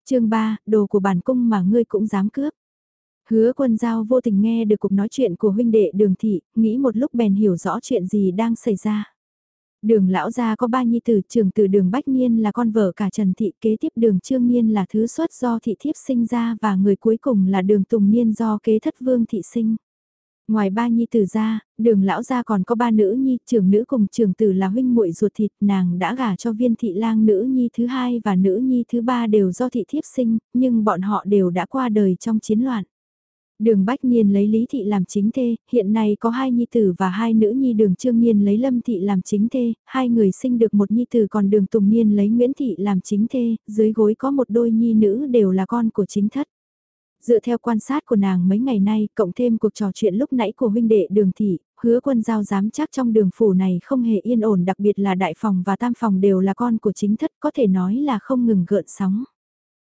chương 3, đồ của bản cung mà ngươi cũng dám cướp. Hứa quân giao vô tình nghe được cuộc nói chuyện của huynh đệ đường thị, nghĩ một lúc bèn hiểu rõ chuyện gì đang xảy ra. Đường lão gia có ba nhi tử, trường từ đường Bách Niên là con vợ cả Trần Thị, kế tiếp đường Trương Niên là thứ xuất do thị thiếp sinh ra và người cuối cùng là đường Tùng Niên do kế thất vương thị sinh. Ngoài ba nhi tử ra, đường lão gia còn có ba nữ nhi, trưởng nữ cùng trưởng tử là huynh muội ruột thịt, nàng đã gả cho viên thị lang nữ nhi thứ hai và nữ nhi thứ ba đều do thị thiếp sinh, nhưng bọn họ đều đã qua đời trong chiến loạn. Đường Bách Niên lấy Lý Thị làm chính thê, hiện nay có hai nhi tử và hai nữ nhi đường Trương Niên lấy Lâm Thị làm chính thê, hai người sinh được một nhi tử còn đường Tùng Niên lấy Nguyễn Thị làm chính thê, dưới gối có một đôi nhi nữ đều là con của chính thất. Dựa theo quan sát của nàng mấy ngày nay, cộng thêm cuộc trò chuyện lúc nãy của huynh đệ đường thị, hứa quân giao dám chắc trong đường phủ này không hề yên ổn đặc biệt là đại phòng và tam phòng đều là con của chính thất có thể nói là không ngừng gợn sóng.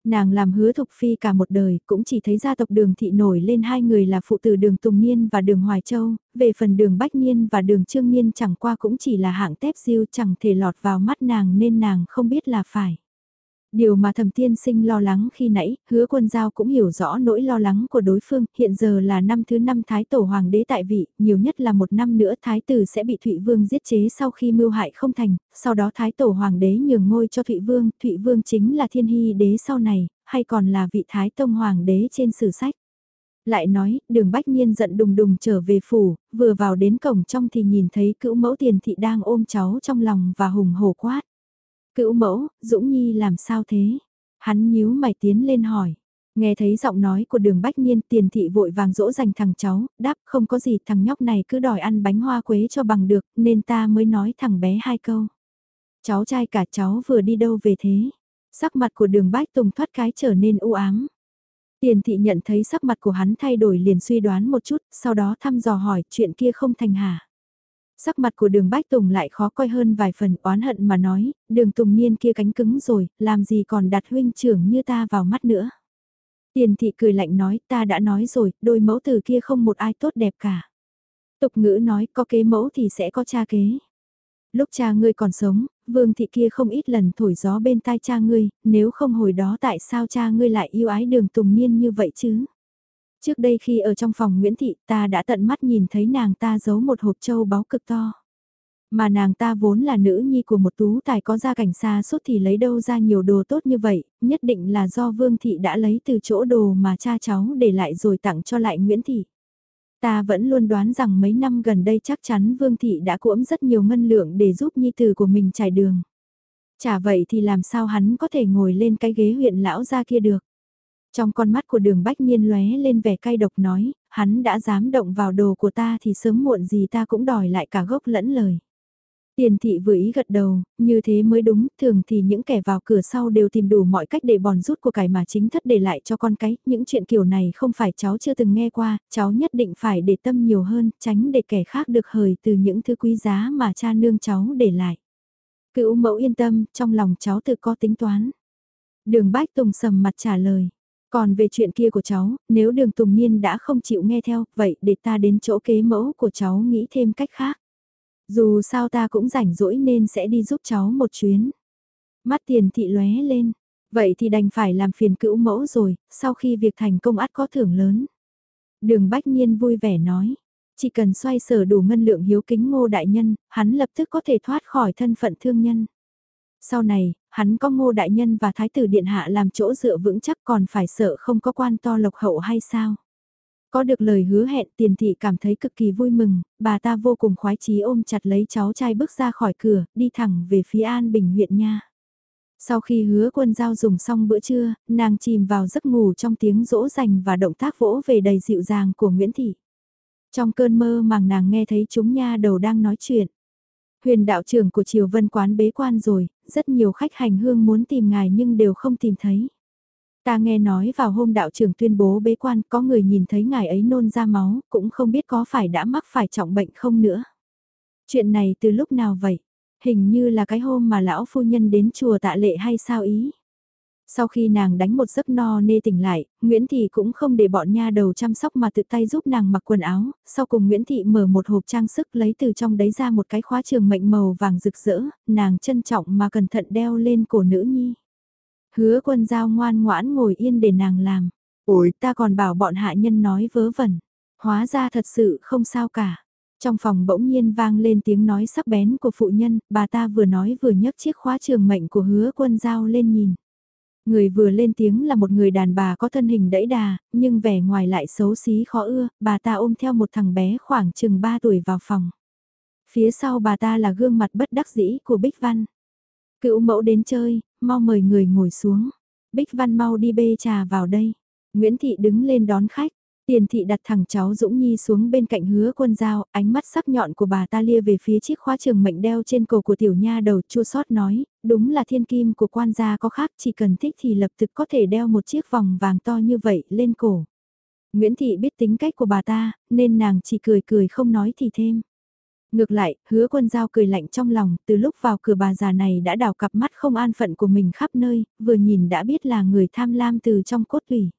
Nàng làm hứa thục phi cả một đời, cũng chỉ thấy gia tộc đường thị nổi lên hai người là phụ tử đường Tùng Niên và đường Hoài Châu, về phần đường Bách Niên và đường Trương Niên chẳng qua cũng chỉ là hạng tép diêu chẳng thể lọt vào mắt nàng nên nàng không biết là phải. Điều mà thầm tiên sinh lo lắng khi nãy, hứa quân giao cũng hiểu rõ nỗi lo lắng của đối phương, hiện giờ là năm thứ năm Thái Tổ Hoàng đế tại vị, nhiều nhất là một năm nữa Thái Tử sẽ bị Thụy Vương giết chế sau khi mưu hại không thành, sau đó Thái Tổ Hoàng đế nhường ngôi cho Thụy Vương, Thụy Vương chính là thiên hy đế sau này, hay còn là vị Thái Tông Hoàng đế trên sử sách. Lại nói, đường Bách Niên giận đùng đùng trở về phủ, vừa vào đến cổng trong thì nhìn thấy cữu mẫu tiền thị đang ôm cháu trong lòng và hùng hổ quát. Cữu mẫu, Dũng Nhi làm sao thế? Hắn nhíu mày tiến lên hỏi. Nghe thấy giọng nói của đường Bách Niên tiền thị vội vàng dỗ dành thằng cháu, đáp không có gì thằng nhóc này cứ đòi ăn bánh hoa quế cho bằng được nên ta mới nói thằng bé hai câu. Cháu trai cả cháu vừa đi đâu về thế? Sắc mặt của đường Bách Tùng thoát cái trở nên u ám. Tiền thị nhận thấy sắc mặt của hắn thay đổi liền suy đoán một chút, sau đó thăm dò hỏi chuyện kia không thành hả? Sắc mặt của đường Bách Tùng lại khó coi hơn vài phần oán hận mà nói, đường Tùng Niên kia cánh cứng rồi, làm gì còn đặt huynh trưởng như ta vào mắt nữa. Tiền thị cười lạnh nói, ta đã nói rồi, đôi mẫu từ kia không một ai tốt đẹp cả. Tục ngữ nói, có kế mẫu thì sẽ có cha kế. Lúc cha ngươi còn sống, vương thị kia không ít lần thổi gió bên tai cha ngươi, nếu không hồi đó tại sao cha ngươi lại yêu ái đường Tùng Niên như vậy chứ? Trước đây khi ở trong phòng Nguyễn Thị ta đã tận mắt nhìn thấy nàng ta giấu một hộp châu báu cực to. Mà nàng ta vốn là nữ nhi của một tú tài có gia cảnh xa suốt thì lấy đâu ra nhiều đồ tốt như vậy, nhất định là do Vương Thị đã lấy từ chỗ đồ mà cha cháu để lại rồi tặng cho lại Nguyễn Thị. Ta vẫn luôn đoán rằng mấy năm gần đây chắc chắn Vương Thị đã cuỗm rất nhiều ngân lượng để giúp nhi tử của mình trải đường. Chả vậy thì làm sao hắn có thể ngồi lên cái ghế huyện lão ra kia được. Trong con mắt của đường bách niên lóe lên vẻ cay độc nói, hắn đã dám động vào đồ của ta thì sớm muộn gì ta cũng đòi lại cả gốc lẫn lời. Tiền thị vừa ý gật đầu, như thế mới đúng, thường thì những kẻ vào cửa sau đều tìm đủ mọi cách để bòn rút của cải mà chính thất để lại cho con cái, những chuyện kiểu này không phải cháu chưa từng nghe qua, cháu nhất định phải để tâm nhiều hơn, tránh để kẻ khác được hời từ những thứ quý giá mà cha nương cháu để lại. Cựu mẫu yên tâm, trong lòng cháu tự có tính toán. Đường bách tùng sầm mặt trả lời. Còn về chuyện kia của cháu, nếu đường Tùng Niên đã không chịu nghe theo, vậy để ta đến chỗ kế mẫu của cháu nghĩ thêm cách khác. Dù sao ta cũng rảnh rỗi nên sẽ đi giúp cháu một chuyến. Mắt tiền thị lóe lên, vậy thì đành phải làm phiền cữu mẫu rồi, sau khi việc thành công ắt có thưởng lớn. Đường Bách Niên vui vẻ nói, chỉ cần xoay sở đủ ngân lượng hiếu kính ngô đại nhân, hắn lập tức có thể thoát khỏi thân phận thương nhân. Sau này, hắn có ngô đại nhân và thái tử điện hạ làm chỗ dựa vững chắc còn phải sợ không có quan to lộc hậu hay sao? Có được lời hứa hẹn tiền thị cảm thấy cực kỳ vui mừng, bà ta vô cùng khoái chí ôm chặt lấy cháu trai bước ra khỏi cửa, đi thẳng về phía An Bình huyện nha. Sau khi hứa quân giao dùng xong bữa trưa, nàng chìm vào giấc ngủ trong tiếng rỗ dành và động tác vỗ về đầy dịu dàng của Nguyễn Thị. Trong cơn mơ màng nàng nghe thấy chúng nha đầu đang nói chuyện. Huyền đạo trưởng của Triều Vân Quán bế quan rồi, rất nhiều khách hành hương muốn tìm ngài nhưng đều không tìm thấy. Ta nghe nói vào hôm đạo trưởng tuyên bố bế quan có người nhìn thấy ngài ấy nôn ra máu, cũng không biết có phải đã mắc phải trọng bệnh không nữa. Chuyện này từ lúc nào vậy? Hình như là cái hôm mà lão phu nhân đến chùa tạ lệ hay sao ý? Sau khi nàng đánh một giấc no nê tỉnh lại, Nguyễn Thị cũng không để bọn nha đầu chăm sóc mà tự tay giúp nàng mặc quần áo, sau cùng Nguyễn Thị mở một hộp trang sức lấy từ trong đấy ra một cái khóa trường mệnh màu vàng rực rỡ, nàng trân trọng mà cẩn thận đeo lên cổ nữ nhi. Hứa quân giao ngoan ngoãn ngồi yên để nàng làm. Ôi ta còn bảo bọn hạ nhân nói vớ vẩn. Hóa ra thật sự không sao cả. Trong phòng bỗng nhiên vang lên tiếng nói sắc bén của phụ nhân, bà ta vừa nói vừa nhấc chiếc khóa trường mệnh của hứa quân giao lên nhìn. Người vừa lên tiếng là một người đàn bà có thân hình đẫy đà, nhưng vẻ ngoài lại xấu xí khó ưa, bà ta ôm theo một thằng bé khoảng chừng 3 tuổi vào phòng. Phía sau bà ta là gương mặt bất đắc dĩ của Bích Văn. Cựu mẫu đến chơi, mau mời người ngồi xuống. Bích Văn mau đi bê trà vào đây. Nguyễn Thị đứng lên đón khách. Tiền thị đặt thẳng cháu Dũng Nhi xuống bên cạnh hứa quân dao, ánh mắt sắc nhọn của bà ta lia về phía chiếc khóa trường mệnh đeo trên cổ của tiểu nha đầu chua sót nói, đúng là thiên kim của quan gia có khác chỉ cần thích thì lập tức có thể đeo một chiếc vòng vàng to như vậy lên cổ. Nguyễn Thị biết tính cách của bà ta, nên nàng chỉ cười cười không nói thì thêm. Ngược lại, hứa quân giao cười lạnh trong lòng, từ lúc vào cửa bà già này đã đào cặp mắt không an phận của mình khắp nơi, vừa nhìn đã biết là người tham lam từ trong cốt tủy.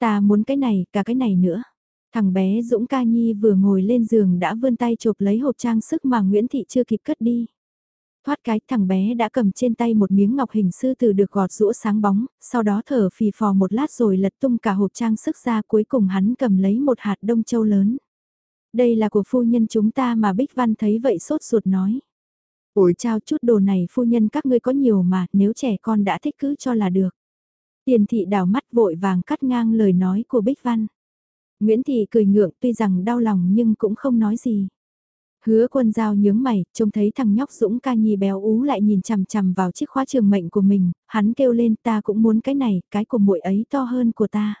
Ta muốn cái này, cả cái này nữa. Thằng bé Dũng Ca Nhi vừa ngồi lên giường đã vươn tay chộp lấy hộp trang sức mà Nguyễn Thị chưa kịp cất đi. Thoát cái thằng bé đã cầm trên tay một miếng ngọc hình sư tử được gọt rũa sáng bóng, sau đó thở phì phò một lát rồi lật tung cả hộp trang sức ra cuối cùng hắn cầm lấy một hạt đông châu lớn. Đây là của phu nhân chúng ta mà Bích Văn thấy vậy sốt ruột nói. Ủi trao chút đồ này phu nhân các ngươi có nhiều mà nếu trẻ con đã thích cứ cho là được. Tiền thị đảo mắt vội vàng cắt ngang lời nói của Bích Văn. Nguyễn Thị cười ngượng tuy rằng đau lòng nhưng cũng không nói gì. Hứa quân giao nhướng mày, trông thấy thằng nhóc Dũng ca nhi béo ú lại nhìn chằm chằm vào chiếc khóa trường mệnh của mình, hắn kêu lên ta cũng muốn cái này, cái của muội ấy to hơn của ta.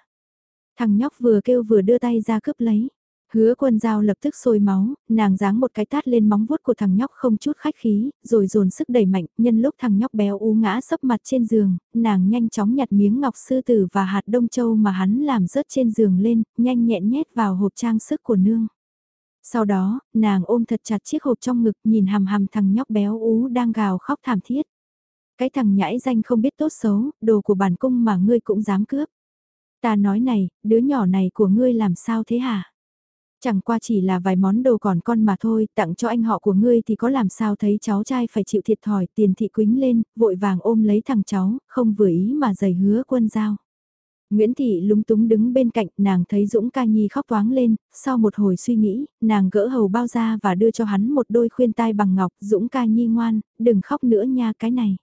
Thằng nhóc vừa kêu vừa đưa tay ra cướp lấy. Hứa quân dao lập tức sôi máu, nàng giáng một cái tát lên móng vuốt của thằng nhóc không chút khách khí, rồi dồn sức đẩy mạnh, nhân lúc thằng nhóc béo ú ngã sấp mặt trên giường, nàng nhanh chóng nhặt miếng ngọc sư tử và hạt đông châu mà hắn làm rớt trên giường lên, nhanh nhẹn nhét vào hộp trang sức của nương. Sau đó, nàng ôm thật chặt chiếc hộp trong ngực nhìn hàm hàm thằng nhóc béo ú đang gào khóc thảm thiết. Cái thằng nhãi danh không biết tốt xấu, đồ của bản cung mà ngươi cũng dám cướp. Ta nói này, đứa nhỏ này của ngươi làm sao thế hả? Chẳng qua chỉ là vài món đồ còn con mà thôi, tặng cho anh họ của ngươi thì có làm sao thấy cháu trai phải chịu thiệt thòi, tiền thị quính lên, vội vàng ôm lấy thằng cháu, không vừa ý mà giày hứa quân giao. Nguyễn Thị lúng túng đứng bên cạnh, nàng thấy Dũng ca nhi khóc toáng lên, sau một hồi suy nghĩ, nàng gỡ hầu bao ra và đưa cho hắn một đôi khuyên tai bằng ngọc, Dũng ca nhi ngoan, đừng khóc nữa nha cái này.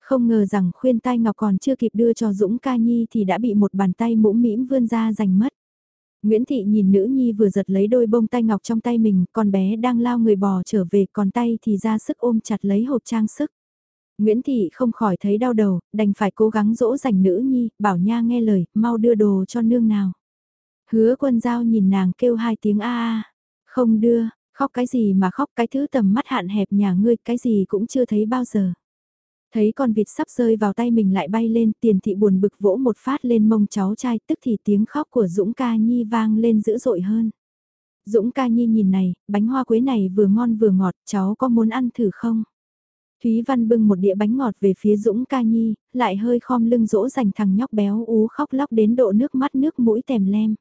Không ngờ rằng khuyên tai ngọc còn chưa kịp đưa cho Dũng ca nhi thì đã bị một bàn tay mũm mĩm vươn ra giành mất. Nguyễn Thị nhìn nữ nhi vừa giật lấy đôi bông tay ngọc trong tay mình, con bé đang lao người bò trở về, còn tay thì ra sức ôm chặt lấy hộp trang sức. Nguyễn Thị không khỏi thấy đau đầu, đành phải cố gắng dỗ dành nữ nhi, bảo nha nghe lời, mau đưa đồ cho nương nào. Hứa quân giao nhìn nàng kêu hai tiếng a a, không đưa, khóc cái gì mà khóc cái thứ tầm mắt hạn hẹp nhà ngươi, cái gì cũng chưa thấy bao giờ. Thấy con vịt sắp rơi vào tay mình lại bay lên, tiền thị buồn bực vỗ một phát lên mông cháu trai, tức thì tiếng khóc của Dũng ca nhi vang lên dữ dội hơn. Dũng ca nhi nhìn này, bánh hoa quế này vừa ngon vừa ngọt, cháu có muốn ăn thử không? Thúy Văn bưng một đĩa bánh ngọt về phía Dũng ca nhi, lại hơi khom lưng dỗ dành thằng nhóc béo ú khóc lóc đến độ nước mắt nước mũi tèm lem.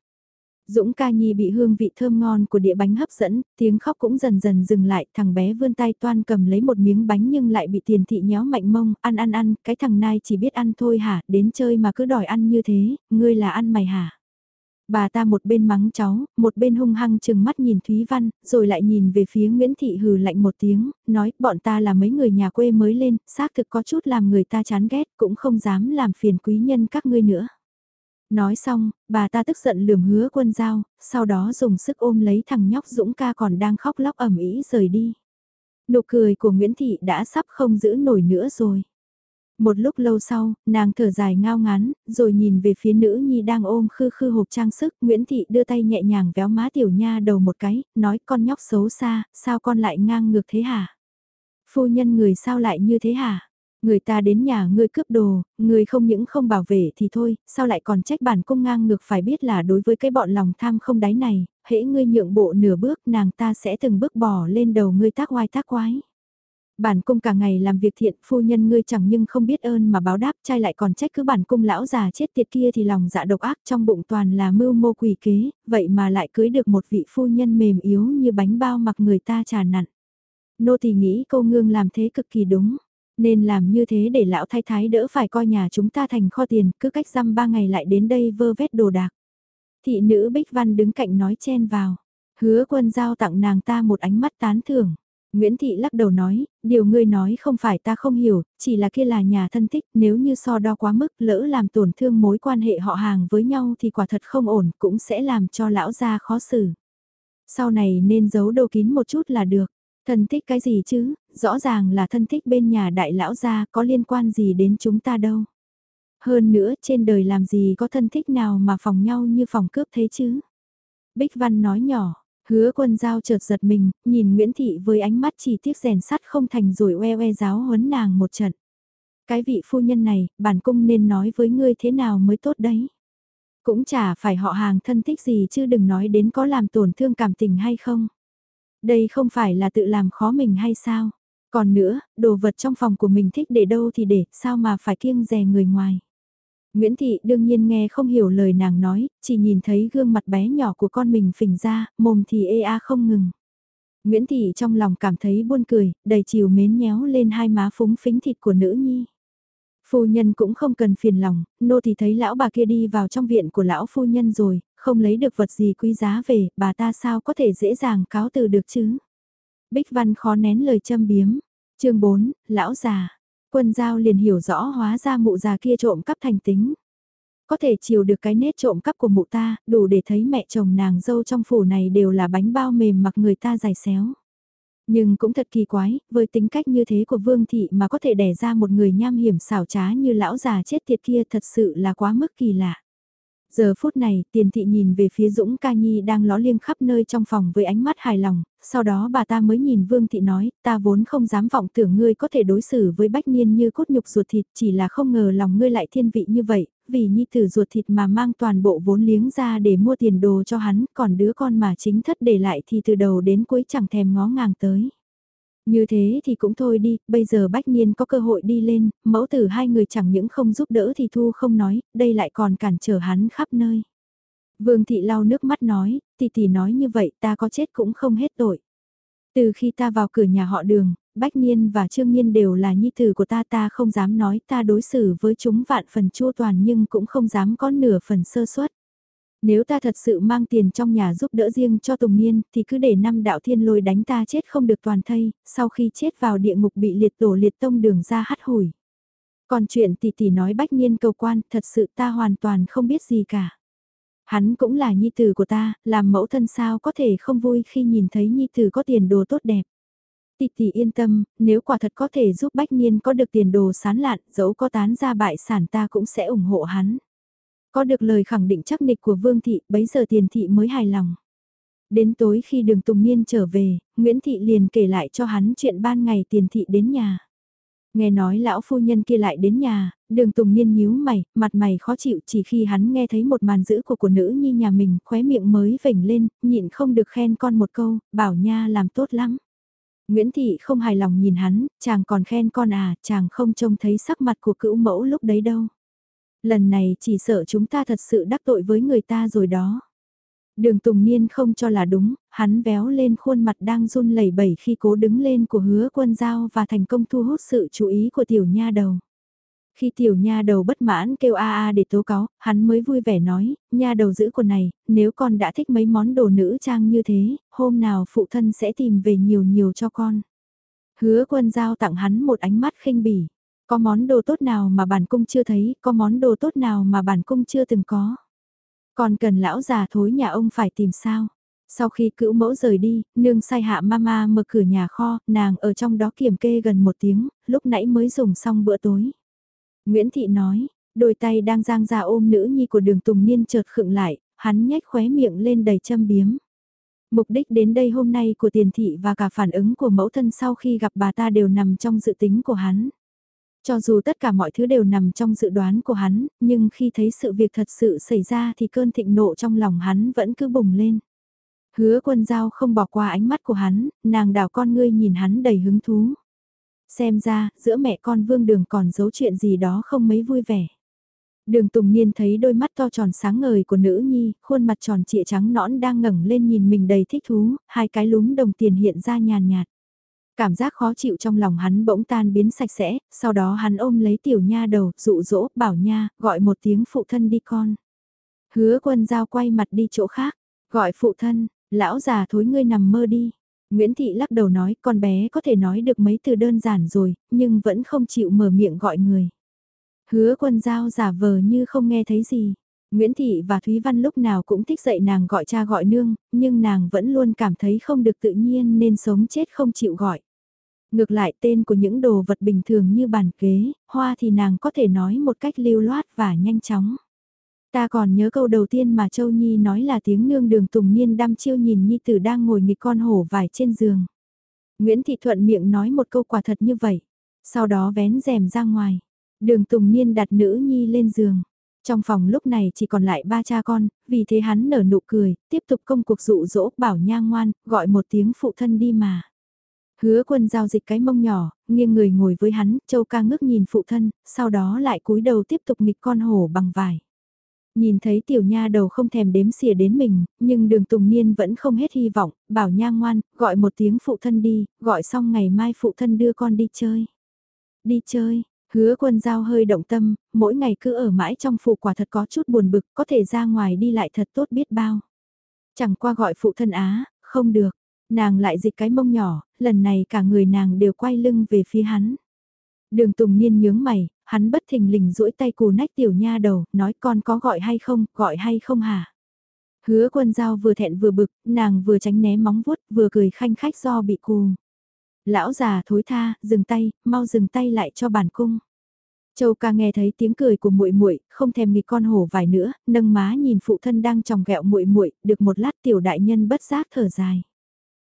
Dũng ca nhi bị hương vị thơm ngon của đĩa bánh hấp dẫn, tiếng khóc cũng dần dần dừng lại, thằng bé vươn tay toan cầm lấy một miếng bánh nhưng lại bị tiền thị nhéo mạnh mông, ăn ăn ăn, cái thằng nai chỉ biết ăn thôi hả, đến chơi mà cứ đòi ăn như thế, ngươi là ăn mày hả? Bà ta một bên mắng cháu, một bên hung hăng chừng mắt nhìn Thúy Văn, rồi lại nhìn về phía Nguyễn Thị hừ lạnh một tiếng, nói bọn ta là mấy người nhà quê mới lên, xác thực có chút làm người ta chán ghét, cũng không dám làm phiền quý nhân các ngươi nữa. Nói xong, bà ta tức giận lườm hứa quân dao, sau đó dùng sức ôm lấy thằng nhóc Dũng ca còn đang khóc lóc ẩm ý rời đi. Nụ cười của Nguyễn Thị đã sắp không giữ nổi nữa rồi. Một lúc lâu sau, nàng thở dài ngao ngán, rồi nhìn về phía nữ nhi đang ôm khư khư hộp trang sức, Nguyễn Thị đưa tay nhẹ nhàng véo má tiểu nha đầu một cái, nói con nhóc xấu xa, sao con lại ngang ngược thế hả? Phu nhân người sao lại như thế hả? Người ta đến nhà ngươi cướp đồ, ngươi không những không bảo vệ thì thôi, sao lại còn trách bản cung ngang ngược phải biết là đối với cái bọn lòng tham không đáy này, hễ ngươi nhượng bộ nửa bước nàng ta sẽ từng bước bỏ lên đầu ngươi tác oai tác quái. Bản cung cả ngày làm việc thiện, phu nhân ngươi chẳng nhưng không biết ơn mà báo đáp, trai lại còn trách cứ bản cung lão già chết tiệt kia thì lòng dạ độc ác trong bụng toàn là mưu mô quỷ kế, vậy mà lại cưới được một vị phu nhân mềm yếu như bánh bao mặc người ta trà nặn. Nô thì nghĩ câu ngương làm thế cực kỳ đúng, nên làm như thế để lão thái thái đỡ phải coi nhà chúng ta thành kho tiền, cứ cách dăm ba ngày lại đến đây vơ vét đồ đạc. Thị nữ Bích Văn đứng cạnh nói chen vào, hứa quân giao tặng nàng ta một ánh mắt tán thưởng. Nguyễn Thị lắc đầu nói, điều ngươi nói không phải ta không hiểu, chỉ là kia là nhà thân thích, nếu như so đo quá mức lỡ làm tổn thương mối quan hệ họ hàng với nhau thì quả thật không ổn, cũng sẽ làm cho lão gia khó xử. Sau này nên giấu đồ kín một chút là được. Thân thích cái gì chứ, rõ ràng là thân thích bên nhà đại lão gia có liên quan gì đến chúng ta đâu. Hơn nữa trên đời làm gì có thân thích nào mà phòng nhau như phòng cướp thế chứ. Bích Văn nói nhỏ, Hứa quân giao chợt giật mình, nhìn Nguyễn Thị với ánh mắt chỉ tiếc rèn sắt không thành rồi oe oe giáo huấn nàng một trận. Cái vị phu nhân này, bản cung nên nói với ngươi thế nào mới tốt đấy. Cũng chả phải họ hàng thân thích gì chứ đừng nói đến có làm tổn thương cảm tình hay không. Đây không phải là tự làm khó mình hay sao? Còn nữa, đồ vật trong phòng của mình thích để đâu thì để, sao mà phải kiêng dè người ngoài. Nguyễn Thị đương nhiên nghe không hiểu lời nàng nói, chỉ nhìn thấy gương mặt bé nhỏ của con mình phình ra, mồm thì ê a không ngừng. Nguyễn Thị trong lòng cảm thấy buôn cười, đầy chiều mến nhéo lên hai má phúng phính thịt của nữ nhi. Phu nhân cũng không cần phiền lòng, nô thì thấy lão bà kia đi vào trong viện của lão phu nhân rồi, không lấy được vật gì quý giá về, bà ta sao có thể dễ dàng cáo từ được chứ. Bích Văn khó nén lời châm biếm. chương 4, lão già. Quân giao liền hiểu rõ hóa ra mụ già kia trộm cắp thành tính. Có thể chiều được cái nết trộm cắp của mụ ta, đủ để thấy mẹ chồng nàng dâu trong phủ này đều là bánh bao mềm mặc người ta dài xéo. Nhưng cũng thật kỳ quái, với tính cách như thế của Vương Thị mà có thể đẻ ra một người nham hiểm xảo trá như lão già chết tiệt kia thật sự là quá mức kỳ lạ. Giờ phút này, tiền thị nhìn về phía Dũng ca nhi đang ló liêng khắp nơi trong phòng với ánh mắt hài lòng, sau đó bà ta mới nhìn Vương thị nói, ta vốn không dám vọng tưởng ngươi có thể đối xử với bách niên như cốt nhục ruột thịt, chỉ là không ngờ lòng ngươi lại thiên vị như vậy, vì nhi tử ruột thịt mà mang toàn bộ vốn liếng ra để mua tiền đồ cho hắn, còn đứa con mà chính thất để lại thì từ đầu đến cuối chẳng thèm ngó ngàng tới. Như thế thì cũng thôi đi, bây giờ Bách Niên có cơ hội đi lên, mẫu tử hai người chẳng những không giúp đỡ thì Thu không nói, đây lại còn cản trở hắn khắp nơi. Vương Thị lau nước mắt nói, tỷ tỷ nói như vậy ta có chết cũng không hết tội. Từ khi ta vào cửa nhà họ đường, Bách Niên và Trương Nhiên đều là nhi tử của ta ta không dám nói ta đối xử với chúng vạn phần chua toàn nhưng cũng không dám có nửa phần sơ suất. Nếu ta thật sự mang tiền trong nhà giúp đỡ riêng cho Tùng Niên thì cứ để năm đạo thiên lôi đánh ta chết không được toàn thây, sau khi chết vào địa ngục bị liệt tổ liệt tông đường ra hắt hủi. Còn chuyện tỷ tỷ nói bách niên cầu quan thật sự ta hoàn toàn không biết gì cả. Hắn cũng là nhi tử của ta, làm mẫu thân sao có thể không vui khi nhìn thấy nhi tử có tiền đồ tốt đẹp. Tỷ tỷ yên tâm, nếu quả thật có thể giúp Bách Niên có được tiền đồ sán lạn, dẫu có tán ra bại sản ta cũng sẽ ủng hộ hắn. Có được lời khẳng định chắc nịch của Vương Thị, bấy giờ tiền thị mới hài lòng. Đến tối khi đường Tùng Niên trở về, Nguyễn Thị liền kể lại cho hắn chuyện ban ngày tiền thị đến nhà. Nghe nói lão phu nhân kia lại đến nhà, đường Tùng Niên nhíu mày, mặt mày khó chịu chỉ khi hắn nghe thấy một màn giữ của của nữ nhi nhà mình, khóe miệng mới vểnh lên, nhịn không được khen con một câu, bảo nha làm tốt lắm. Nguyễn Thị không hài lòng nhìn hắn, chàng còn khen con à, chàng không trông thấy sắc mặt của cữu mẫu lúc đấy đâu. Lần này chỉ sợ chúng ta thật sự đắc tội với người ta rồi đó. Đường Tùng Niên không cho là đúng, hắn véo lên khuôn mặt đang run lẩy bẩy khi cố đứng lên của hứa quân giao và thành công thu hút sự chú ý của tiểu nha đầu. Khi tiểu nha đầu bất mãn kêu a a để tố cáo, hắn mới vui vẻ nói, nha đầu giữ quần này, nếu con đã thích mấy món đồ nữ trang như thế, hôm nào phụ thân sẽ tìm về nhiều nhiều cho con. Hứa quân giao tặng hắn một ánh mắt khinh bỉ. Có món đồ tốt nào mà bản cung chưa thấy, có món đồ tốt nào mà bản cung chưa từng có. Còn cần lão già thối nhà ông phải tìm sao. Sau khi cữu mẫu rời đi, nương sai hạ mama mở cửa nhà kho, nàng ở trong đó kiểm kê gần một tiếng, lúc nãy mới dùng xong bữa tối. Nguyễn Thị nói, đôi tay đang giang ra ôm nữ nhi của đường Tùng Niên chợt khựng lại, hắn nhếch khóe miệng lên đầy châm biếm. Mục đích đến đây hôm nay của tiền thị và cả phản ứng của mẫu thân sau khi gặp bà ta đều nằm trong dự tính của hắn. Cho dù tất cả mọi thứ đều nằm trong dự đoán của hắn, nhưng khi thấy sự việc thật sự xảy ra thì cơn thịnh nộ trong lòng hắn vẫn cứ bùng lên. Hứa quân giao không bỏ qua ánh mắt của hắn, nàng đào con ngươi nhìn hắn đầy hứng thú. Xem ra, giữa mẹ con vương đường còn giấu chuyện gì đó không mấy vui vẻ. Đường Tùng Niên thấy đôi mắt to tròn sáng ngời của nữ nhi, khuôn mặt tròn trịa trắng nõn đang ngẩng lên nhìn mình đầy thích thú, hai cái lúm đồng tiền hiện ra nhàn nhạt. Cảm giác khó chịu trong lòng hắn bỗng tan biến sạch sẽ, sau đó hắn ôm lấy tiểu nha đầu, dụ dỗ, bảo nha, gọi một tiếng phụ thân đi con. Hứa quân giao quay mặt đi chỗ khác, gọi phụ thân, lão già thối ngươi nằm mơ đi. Nguyễn Thị lắc đầu nói con bé có thể nói được mấy từ đơn giản rồi, nhưng vẫn không chịu mở miệng gọi người. Hứa quân giao giả vờ như không nghe thấy gì. Nguyễn Thị và Thúy Văn lúc nào cũng thích dạy nàng gọi cha gọi nương, nhưng nàng vẫn luôn cảm thấy không được tự nhiên nên sống chết không chịu gọi. Ngược lại tên của những đồ vật bình thường như bàn ghế, hoa thì nàng có thể nói một cách lưu loát và nhanh chóng. Ta còn nhớ câu đầu tiên mà Châu Nhi nói là tiếng nương đường tùng niên đăm chiêu nhìn Nhi tử đang ngồi nghịch con hổ vải trên giường. Nguyễn Thị Thuận miệng nói một câu quả thật như vậy. Sau đó vén rèm ra ngoài. Đường Tùng Niên đặt nữ nhi lên giường. Trong phòng lúc này chỉ còn lại ba cha con, vì thế hắn nở nụ cười, tiếp tục công cuộc dụ dỗ bảo nha ngoan, gọi một tiếng phụ thân đi mà. Hứa quân giao dịch cái mông nhỏ, nghiêng người ngồi với hắn, châu ca ngước nhìn phụ thân, sau đó lại cúi đầu tiếp tục nghịch con hổ bằng vải. Nhìn thấy tiểu nha đầu không thèm đếm xỉa đến mình, nhưng đường Tùng Niên vẫn không hết hy vọng, bảo nha ngoan, gọi một tiếng phụ thân đi, gọi xong ngày mai phụ thân đưa con đi chơi. Đi chơi, Hứa quân giao hơi động tâm, mỗi ngày cứ ở mãi trong phủ quả thật có chút buồn bực, có thể ra ngoài đi lại thật tốt biết bao. Chẳng qua gọi phụ thân á, không được, nàng lại dịch cái mông nhỏ, lần này cả người nàng đều quay lưng về phía hắn. Đường Tùng Niên nhướng mày, hắn bất thình lình duỗi tay cù nách tiểu nha đầu, nói con có gọi hay không, gọi hay không hả? Hứa quân giao vừa thẹn vừa bực, nàng vừa tránh né móng vuốt, vừa cười khanh khách do bị cù. Lão già thối tha, dừng tay, mau dừng tay lại cho bản cung. Châu ca nghe thấy tiếng cười của muội muội, không thèm nghịch con hổ vài nữa, nâng má nhìn phụ thân đang tròng gẹo muội muội, được một lát tiểu đại nhân bất giác thở dài.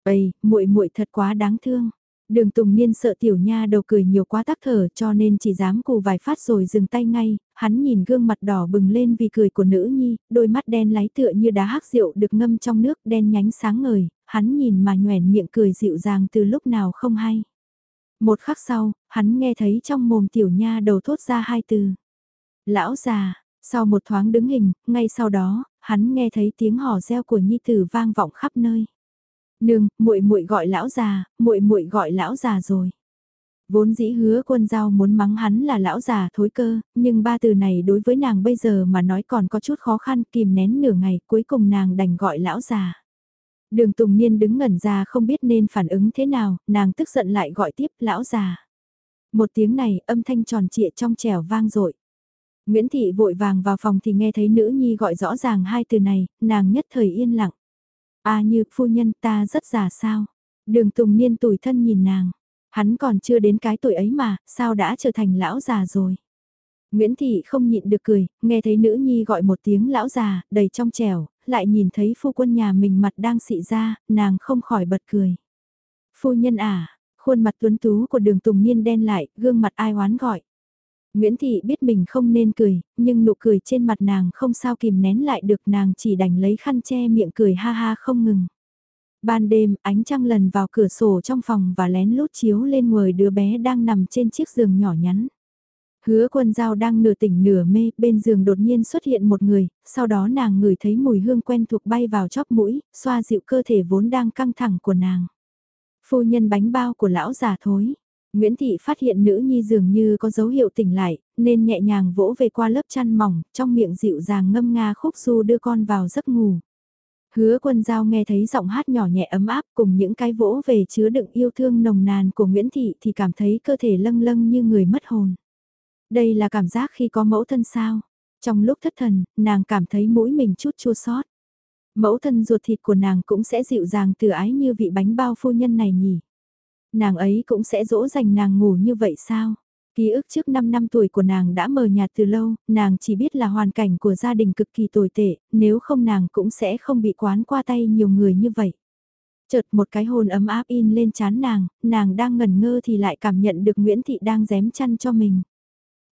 "Ây, muội muội thật quá đáng thương." Đường Tùng Niên sợ tiểu nha đầu cười nhiều quá tắc thở cho nên chỉ dám cù vài phát rồi dừng tay ngay, hắn nhìn gương mặt đỏ bừng lên vì cười của nữ nhi, đôi mắt đen láy tựa như đá hắc rượu được ngâm trong nước đen nhánh sáng ngời, hắn nhìn mà nhoèn miệng cười dịu dàng từ lúc nào không hay. Một khắc sau, hắn nghe thấy trong mồm tiểu nha đầu thốt ra hai từ. Lão già, sau một thoáng đứng hình, ngay sau đó, hắn nghe thấy tiếng hò reo của nhi tử vang vọng khắp nơi. Nương, muội muội gọi lão già, muội muội gọi lão già rồi. Vốn dĩ hứa quân giao muốn mắng hắn là lão già thối cơ, nhưng ba từ này đối với nàng bây giờ mà nói còn có chút khó khăn kìm nén nửa ngày cuối cùng nàng đành gọi lão già. Đường Tùng Niên đứng ngẩn ra không biết nên phản ứng thế nào, nàng tức giận lại gọi tiếp lão già. Một tiếng này âm thanh tròn trịa trong trẻo vang dội Nguyễn Thị vội vàng vào phòng thì nghe thấy nữ nhi gọi rõ ràng hai từ này, nàng nhất thời yên lặng. À như phu nhân ta rất già sao. Đường Tùng Niên tủi thân nhìn nàng. Hắn còn chưa đến cái tuổi ấy mà, sao đã trở thành lão già rồi. Nguyễn Thị không nhịn được cười, nghe thấy nữ nhi gọi một tiếng lão già, đầy trong trẻo, lại nhìn thấy phu quân nhà mình mặt đang xị ra, nàng không khỏi bật cười. Phu nhân à, khuôn mặt tuấn tú của đường tùng niên đen lại, gương mặt ai oán gọi. Nguyễn Thị biết mình không nên cười, nhưng nụ cười trên mặt nàng không sao kìm nén lại được nàng chỉ đành lấy khăn che miệng cười ha ha không ngừng. Ban đêm, ánh trăng lần vào cửa sổ trong phòng và lén lút chiếu lên người đứa bé đang nằm trên chiếc giường nhỏ nhắn. Hứa quân giao đang nửa tỉnh nửa mê, bên giường đột nhiên xuất hiện một người, sau đó nàng ngửi thấy mùi hương quen thuộc bay vào chóp mũi, xoa dịu cơ thể vốn đang căng thẳng của nàng. Phu nhân bánh bao của lão già thối. Nguyễn Thị phát hiện nữ nhi dường như có dấu hiệu tỉnh lại, nên nhẹ nhàng vỗ về qua lớp chăn mỏng, trong miệng dịu dàng ngâm nga khúc du đưa con vào giấc ngủ. Hứa quân giao nghe thấy giọng hát nhỏ nhẹ ấm áp cùng những cái vỗ về chứa đựng yêu thương nồng nàn của Nguyễn Thị thì cảm thấy cơ thể lâng lâng như người mất hồn. Đây là cảm giác khi có mẫu thân sao. Trong lúc thất thần, nàng cảm thấy mũi mình chút chua xót. Mẫu thân ruột thịt của nàng cũng sẽ dịu dàng từ ái như vị bánh bao phu nhân này nhỉ. Nàng ấy cũng sẽ dỗ dành nàng ngủ như vậy sao? Ký ức trước 5 năm tuổi của nàng đã mờ nhạt từ lâu, nàng chỉ biết là hoàn cảnh của gia đình cực kỳ tồi tệ, nếu không nàng cũng sẽ không bị quán qua tay nhiều người như vậy. Chợt một cái hồn ấm áp in lên chán nàng, nàng đang ngẩn ngơ thì lại cảm nhận được Nguyễn Thị đang dém chăn cho mình.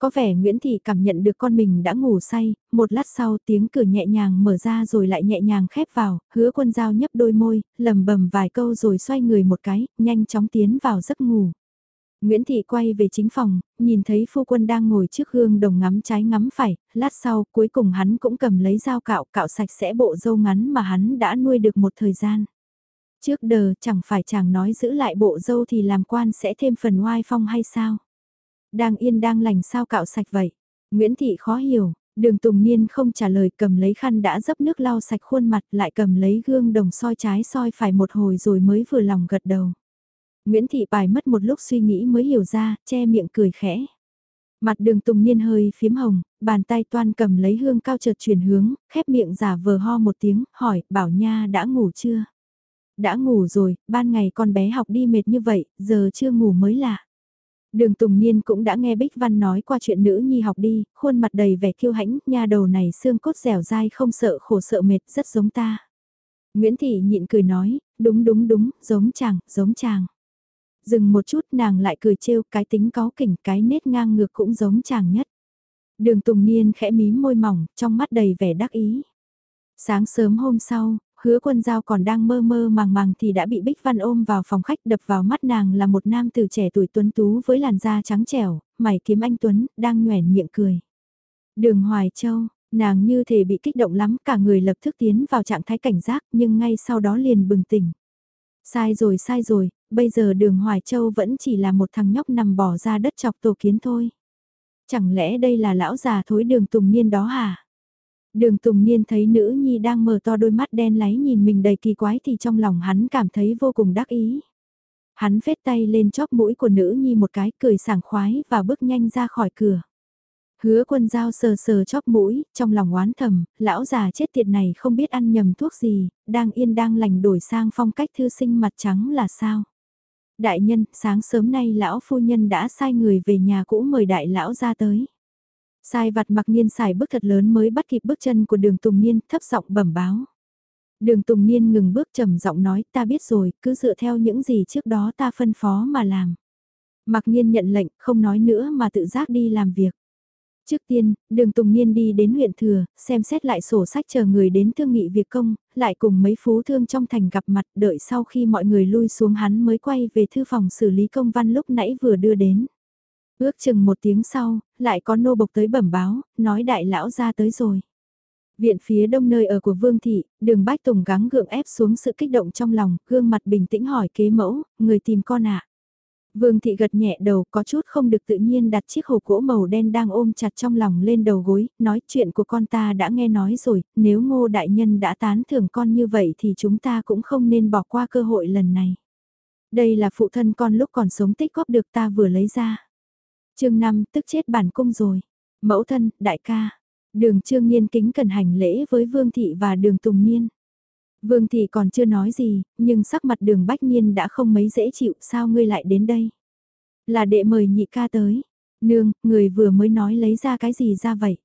Có vẻ Nguyễn Thị cảm nhận được con mình đã ngủ say, một lát sau tiếng cửa nhẹ nhàng mở ra rồi lại nhẹ nhàng khép vào, hứa quân dao nhấp đôi môi, lầm bầm vài câu rồi xoay người một cái, nhanh chóng tiến vào giấc ngủ. Nguyễn Thị quay về chính phòng, nhìn thấy phu quân đang ngồi trước gương đồng ngắm trái ngắm phải, lát sau cuối cùng hắn cũng cầm lấy dao cạo cạo sạch sẽ bộ dâu ngắn mà hắn đã nuôi được một thời gian. Trước đờ chẳng phải chàng nói giữ lại bộ dâu thì làm quan sẽ thêm phần oai phong hay sao? Đang yên đang lành sao cạo sạch vậy? Nguyễn Thị khó hiểu, đường Tùng Niên không trả lời cầm lấy khăn đã dấp nước lau sạch khuôn mặt lại cầm lấy gương đồng soi trái soi phải một hồi rồi mới vừa lòng gật đầu. Nguyễn Thị Bài mất một lúc suy nghĩ mới hiểu ra, che miệng cười khẽ. Mặt đường Tùng Niên hơi phím hồng, bàn tay toan cầm lấy hương cao chợt chuyển hướng, khép miệng giả vờ ho một tiếng, hỏi, bảo nha đã ngủ chưa? Đã ngủ rồi, ban ngày con bé học đi mệt như vậy, giờ chưa ngủ mới lạ. Đường Tùng Niên cũng đã nghe Bích Văn nói qua chuyện nữ nhi học đi, khuôn mặt đầy vẻ kiêu hãnh, nha đầu này xương cốt dẻo dai không sợ khổ sợ mệt, rất giống ta. Nguyễn Thị nhịn cười nói, đúng đúng đúng, giống chàng, giống chàng. Dừng một chút nàng lại cười trêu cái tính có kỉnh cái nết ngang ngược cũng giống chàng nhất. Đường Tùng Niên khẽ mím môi mỏng, trong mắt đầy vẻ đắc ý. Sáng sớm hôm sau, hứa quân giao còn đang mơ mơ màng màng thì đã bị Bích Văn ôm vào phòng khách đập vào mắt nàng là một nam từ trẻ tuổi tuấn tú với làn da trắng trẻo, mày kiếm anh Tuấn, đang nhoẻn miệng cười. Đường Hoài Châu, nàng như thể bị kích động lắm, cả người lập tức tiến vào trạng thái cảnh giác nhưng ngay sau đó liền bừng tỉnh. Sai rồi sai rồi, bây giờ đường Hoài Châu vẫn chỉ là một thằng nhóc nằm bỏ ra đất chọc tổ kiến thôi. Chẳng lẽ đây là lão già thối đường Tùng Niên đó hả? Đường Tùng Niên thấy nữ nhi đang mở to đôi mắt đen láy nhìn mình đầy kỳ quái thì trong lòng hắn cảm thấy vô cùng đắc ý. Hắn phết tay lên chóp mũi của nữ nhi một cái cười sảng khoái và bước nhanh ra khỏi cửa. Hứa quân dao sờ sờ chóp mũi, trong lòng oán thầm, lão già chết tiệt này không biết ăn nhầm thuốc gì, đang yên đang lành đổi sang phong cách thư sinh mặt trắng là sao. Đại nhân, sáng sớm nay lão phu nhân đã sai người về nhà cũ mời đại lão ra tới. Sai vặt mặc niên xài bước thật lớn mới bắt kịp bước chân của đường Tùng Niên thấp giọng bẩm báo. Đường Tùng Niên ngừng bước trầm giọng nói ta biết rồi, cứ dựa theo những gì trước đó ta phân phó mà làm. Mặc nhiên nhận lệnh, không nói nữa mà tự giác đi làm việc. Trước tiên, đường Tùng Niên đi đến huyện Thừa, xem xét lại sổ sách chờ người đến thương nghị việc công, lại cùng mấy phú thương trong thành gặp mặt đợi sau khi mọi người lui xuống hắn mới quay về thư phòng xử lý công văn lúc nãy vừa đưa đến. Ước chừng một tiếng sau, lại có nô bộc tới bẩm báo, nói đại lão ra tới rồi. Viện phía đông nơi ở của Vương Thị, đường Bách Tùng gắng gượng ép xuống sự kích động trong lòng, gương mặt bình tĩnh hỏi kế mẫu, người tìm con ạ. Vương Thị gật nhẹ đầu có chút không được tự nhiên đặt chiếc hộp gỗ màu đen đang ôm chặt trong lòng lên đầu gối, nói chuyện của con ta đã nghe nói rồi, nếu ngô đại nhân đã tán thưởng con như vậy thì chúng ta cũng không nên bỏ qua cơ hội lần này. Đây là phụ thân con lúc còn sống tích góp được ta vừa lấy ra chương 5 tức chết bản cung rồi. Mẫu thân, đại ca. Đường trương niên kính cần hành lễ với Vương Thị và đường Tùng Niên. Vương Thị còn chưa nói gì, nhưng sắc mặt đường Bách Niên đã không mấy dễ chịu sao ngươi lại đến đây. Là đệ mời nhị ca tới. Nương, người vừa mới nói lấy ra cái gì ra vậy?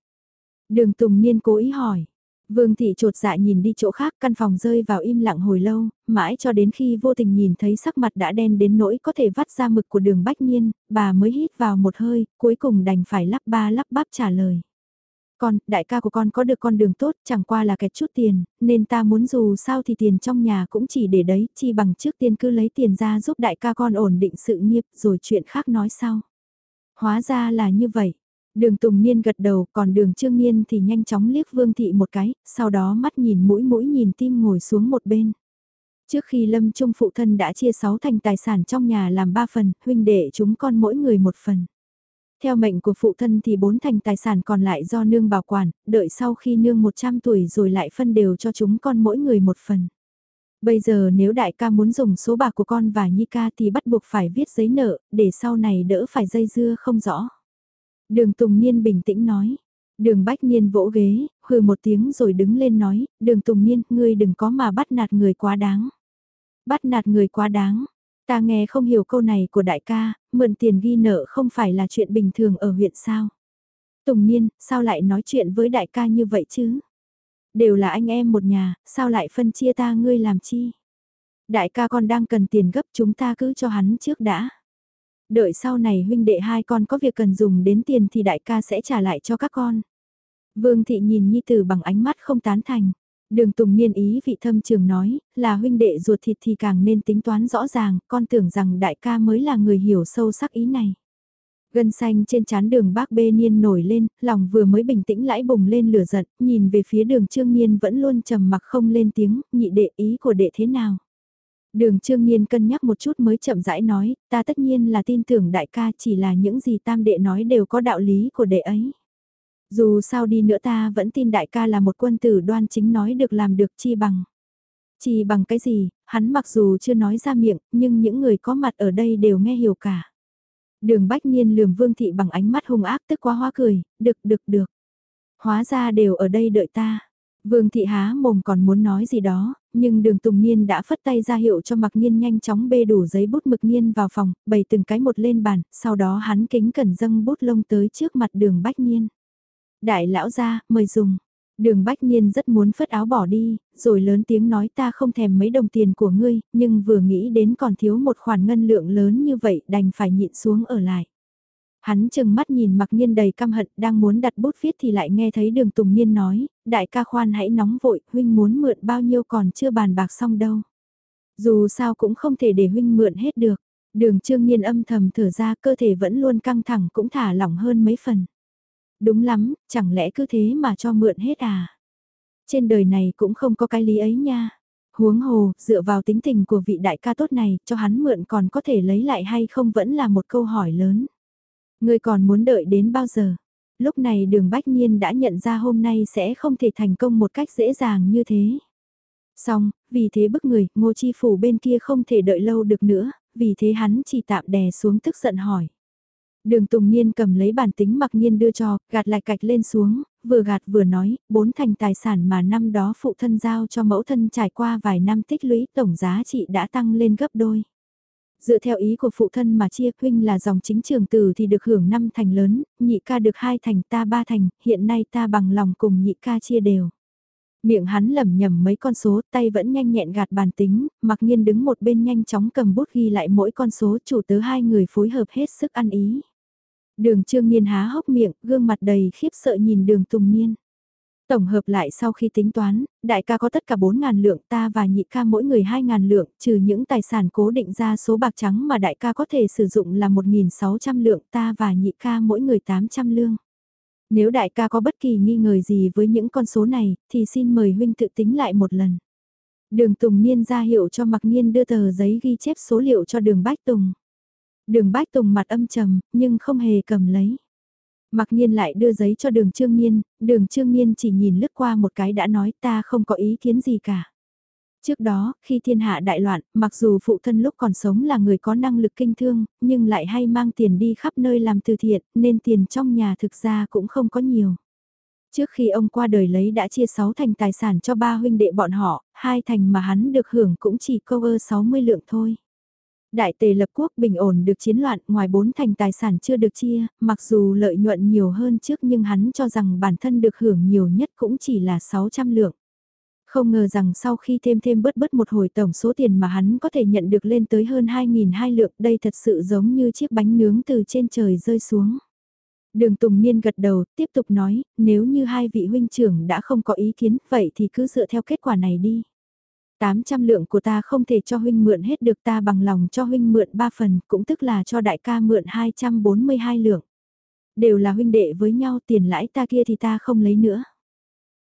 Đường Tùng Niên cố ý hỏi. Vương thị trột dạ nhìn đi chỗ khác căn phòng rơi vào im lặng hồi lâu, mãi cho đến khi vô tình nhìn thấy sắc mặt đã đen đến nỗi có thể vắt ra mực của đường bách nhiên, bà mới hít vào một hơi, cuối cùng đành phải lắp ba lắp bắp trả lời. Con, đại ca của con có được con đường tốt, chẳng qua là kẹt chút tiền, nên ta muốn dù sao thì tiền trong nhà cũng chỉ để đấy, chi bằng trước tiên cứ lấy tiền ra giúp đại ca con ổn định sự nghiệp rồi chuyện khác nói sau. Hóa ra là như vậy, Đường Tùng Niên gật đầu, còn đường Trương Niên thì nhanh chóng liếc Vương Thị một cái, sau đó mắt nhìn mũi mũi nhìn tim ngồi xuống một bên. Trước khi Lâm Trung phụ thân đã chia 6 thành tài sản trong nhà làm 3 phần, huynh đệ chúng con mỗi người một phần. Theo mệnh của phụ thân thì bốn thành tài sản còn lại do nương bảo quản, đợi sau khi nương 100 tuổi rồi lại phân đều cho chúng con mỗi người một phần. Bây giờ nếu đại ca muốn dùng số bạc của con và Nhi ca thì bắt buộc phải viết giấy nợ, để sau này đỡ phải dây dưa không rõ. Đường Tùng Niên bình tĩnh nói. Đường Bách Niên vỗ ghế, hừ một tiếng rồi đứng lên nói, đường Tùng Niên, ngươi đừng có mà bắt nạt người quá đáng. Bắt nạt người quá đáng. Ta nghe không hiểu câu này của đại ca, mượn tiền ghi nợ không phải là chuyện bình thường ở huyện sao. Tùng Niên, sao lại nói chuyện với đại ca như vậy chứ? Đều là anh em một nhà, sao lại phân chia ta ngươi làm chi? Đại ca con đang cần tiền gấp chúng ta cứ cho hắn trước đã đợi sau này huynh đệ hai con có việc cần dùng đến tiền thì đại ca sẽ trả lại cho các con. Vương thị nhìn Nhi Tử bằng ánh mắt không tán thành. Đường Tùng Niên ý vị thâm trường nói, là huynh đệ ruột thịt thì càng nên tính toán rõ ràng, con tưởng rằng đại ca mới là người hiểu sâu sắc ý này. Gân xanh trên chán đường bác bê niên nổi lên, lòng vừa mới bình tĩnh lãi bùng lên lửa giận, nhìn về phía đường trương niên vẫn luôn trầm mặc không lên tiếng, nhị đệ ý của đệ thế nào. Đường trương niên cân nhắc một chút mới chậm rãi nói, ta tất nhiên là tin tưởng đại ca chỉ là những gì tam đệ nói đều có đạo lý của đệ ấy. Dù sao đi nữa ta vẫn tin đại ca là một quân tử đoan chính nói được làm được chi bằng. Chi bằng cái gì, hắn mặc dù chưa nói ra miệng, nhưng những người có mặt ở đây đều nghe hiểu cả. Đường bách niên lườm vương thị bằng ánh mắt hung ác tức quá hoa cười, được được được. Hóa ra đều ở đây đợi ta. Vương thị há mồm còn muốn nói gì đó, nhưng đường Tùng Niên đã phất tay ra hiệu cho mặc Niên nhanh chóng bê đủ giấy bút mực Niên vào phòng, bày từng cái một lên bàn, sau đó hắn kính cẩn dâng bút lông tới trước mặt đường Bách Niên. Đại lão ra, mời dùng. Đường Bách Niên rất muốn phất áo bỏ đi, rồi lớn tiếng nói ta không thèm mấy đồng tiền của ngươi, nhưng vừa nghĩ đến còn thiếu một khoản ngân lượng lớn như vậy đành phải nhịn xuống ở lại. Hắn chừng mắt nhìn mặc nhiên đầy căm hận đang muốn đặt bút viết thì lại nghe thấy đường Tùng Niên nói, đại ca khoan hãy nóng vội, huynh muốn mượn bao nhiêu còn chưa bàn bạc xong đâu. Dù sao cũng không thể để huynh mượn hết được, đường trương nhiên âm thầm thở ra cơ thể vẫn luôn căng thẳng cũng thả lỏng hơn mấy phần. Đúng lắm, chẳng lẽ cứ thế mà cho mượn hết à? Trên đời này cũng không có cái lý ấy nha. Huống hồ, dựa vào tính tình của vị đại ca tốt này, cho hắn mượn còn có thể lấy lại hay không vẫn là một câu hỏi lớn ngươi còn muốn đợi đến bao giờ? Lúc này đường Bách Nhiên đã nhận ra hôm nay sẽ không thể thành công một cách dễ dàng như thế. Xong, vì thế bức người, ngô chi phủ bên kia không thể đợi lâu được nữa, vì thế hắn chỉ tạm đè xuống tức giận hỏi. Đường Tùng Niên cầm lấy bản tính mặc nhiên đưa cho, gạt lại cạch lên xuống, vừa gạt vừa nói, bốn thành tài sản mà năm đó phụ thân giao cho mẫu thân trải qua vài năm tích lũy tổng giá trị đã tăng lên gấp đôi. Dựa theo ý của phụ thân mà chia huynh là dòng chính trường tử thì được hưởng 5 thành lớn, nhị ca được 2 thành ta 3 thành, hiện nay ta bằng lòng cùng nhị ca chia đều. Miệng hắn lẩm nhẩm mấy con số, tay vẫn nhanh nhẹn gạt bàn tính, mặc nhiên đứng một bên nhanh chóng cầm bút ghi lại mỗi con số chủ tớ hai người phối hợp hết sức ăn ý. Đường trương niên há hốc miệng, gương mặt đầy khiếp sợ nhìn đường tùng niên. Tổng hợp lại sau khi tính toán, đại ca có tất cả 4.000 lượng ta và nhị ca mỗi người 2.000 lượng, trừ những tài sản cố định ra số bạc trắng mà đại ca có thể sử dụng là 1.600 lượng ta và nhị ca mỗi người 800 lương. Nếu đại ca có bất kỳ nghi ngờ gì với những con số này, thì xin mời huynh tự tính lại một lần. Đường Tùng Niên ra hiệu cho Mặc Niên đưa tờ giấy ghi chép số liệu cho đường Bách Tùng. Đường Bách Tùng mặt âm trầm, nhưng không hề cầm lấy. Mặc nhiên lại đưa giấy cho đường Trương Nhiên, đường Trương Nhiên chỉ nhìn lướt qua một cái đã nói ta không có ý kiến gì cả. Trước đó, khi thiên hạ đại loạn, mặc dù phụ thân lúc còn sống là người có năng lực kinh thương, nhưng lại hay mang tiền đi khắp nơi làm từ thiện, nên tiền trong nhà thực ra cũng không có nhiều. Trước khi ông qua đời lấy đã chia 6 thành tài sản cho ba huynh đệ bọn họ, hai thành mà hắn được hưởng cũng chỉ câu ơ 60 lượng thôi. Đại tề lập quốc bình ổn được chiến loạn ngoài bốn thành tài sản chưa được chia, mặc dù lợi nhuận nhiều hơn trước nhưng hắn cho rằng bản thân được hưởng nhiều nhất cũng chỉ là 600 lượng. Không ngờ rằng sau khi thêm thêm bớt bớt một hồi tổng số tiền mà hắn có thể nhận được lên tới hơn 2.200 lượng đây thật sự giống như chiếc bánh nướng từ trên trời rơi xuống. Đường Tùng Niên gật đầu, tiếp tục nói, nếu như hai vị huynh trưởng đã không có ý kiến, vậy thì cứ dựa theo kết quả này đi. 800 lượng của ta không thể cho huynh mượn hết được ta bằng lòng cho huynh mượn 3 phần, cũng tức là cho đại ca mượn 242 lượng. Đều là huynh đệ với nhau tiền lãi ta kia thì ta không lấy nữa.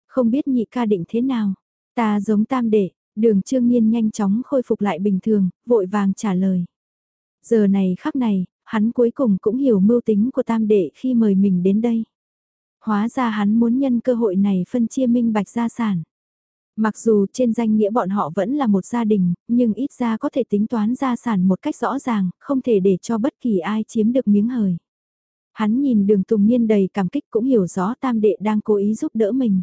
Không biết nhị ca định thế nào, ta giống tam đệ, đường trương nhiên nhanh chóng khôi phục lại bình thường, vội vàng trả lời. Giờ này khắc này, hắn cuối cùng cũng hiểu mưu tính của tam đệ khi mời mình đến đây. Hóa ra hắn muốn nhân cơ hội này phân chia minh bạch gia sản. Mặc dù trên danh nghĩa bọn họ vẫn là một gia đình, nhưng ít ra có thể tính toán gia sản một cách rõ ràng, không thể để cho bất kỳ ai chiếm được miếng hời. Hắn nhìn đường Tùng Niên đầy cảm kích cũng hiểu rõ tam đệ đang cố ý giúp đỡ mình.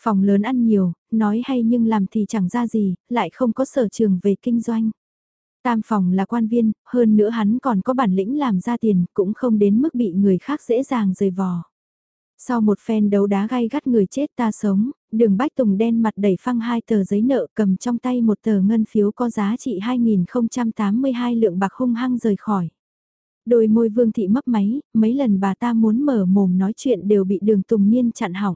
Phòng lớn ăn nhiều, nói hay nhưng làm thì chẳng ra gì, lại không có sở trường về kinh doanh. Tam phòng là quan viên, hơn nữa hắn còn có bản lĩnh làm ra tiền, cũng không đến mức bị người khác dễ dàng rời vò. Sau một phen đấu đá gai gắt người chết ta sống, đường Bách Tùng đen mặt đẩy phăng hai tờ giấy nợ cầm trong tay một tờ ngân phiếu có giá trị 2082 lượng bạc hung hăng rời khỏi. Đôi môi vương thị mấp máy, mấy lần bà ta muốn mở mồm nói chuyện đều bị đường Tùng Niên chặn hỏng.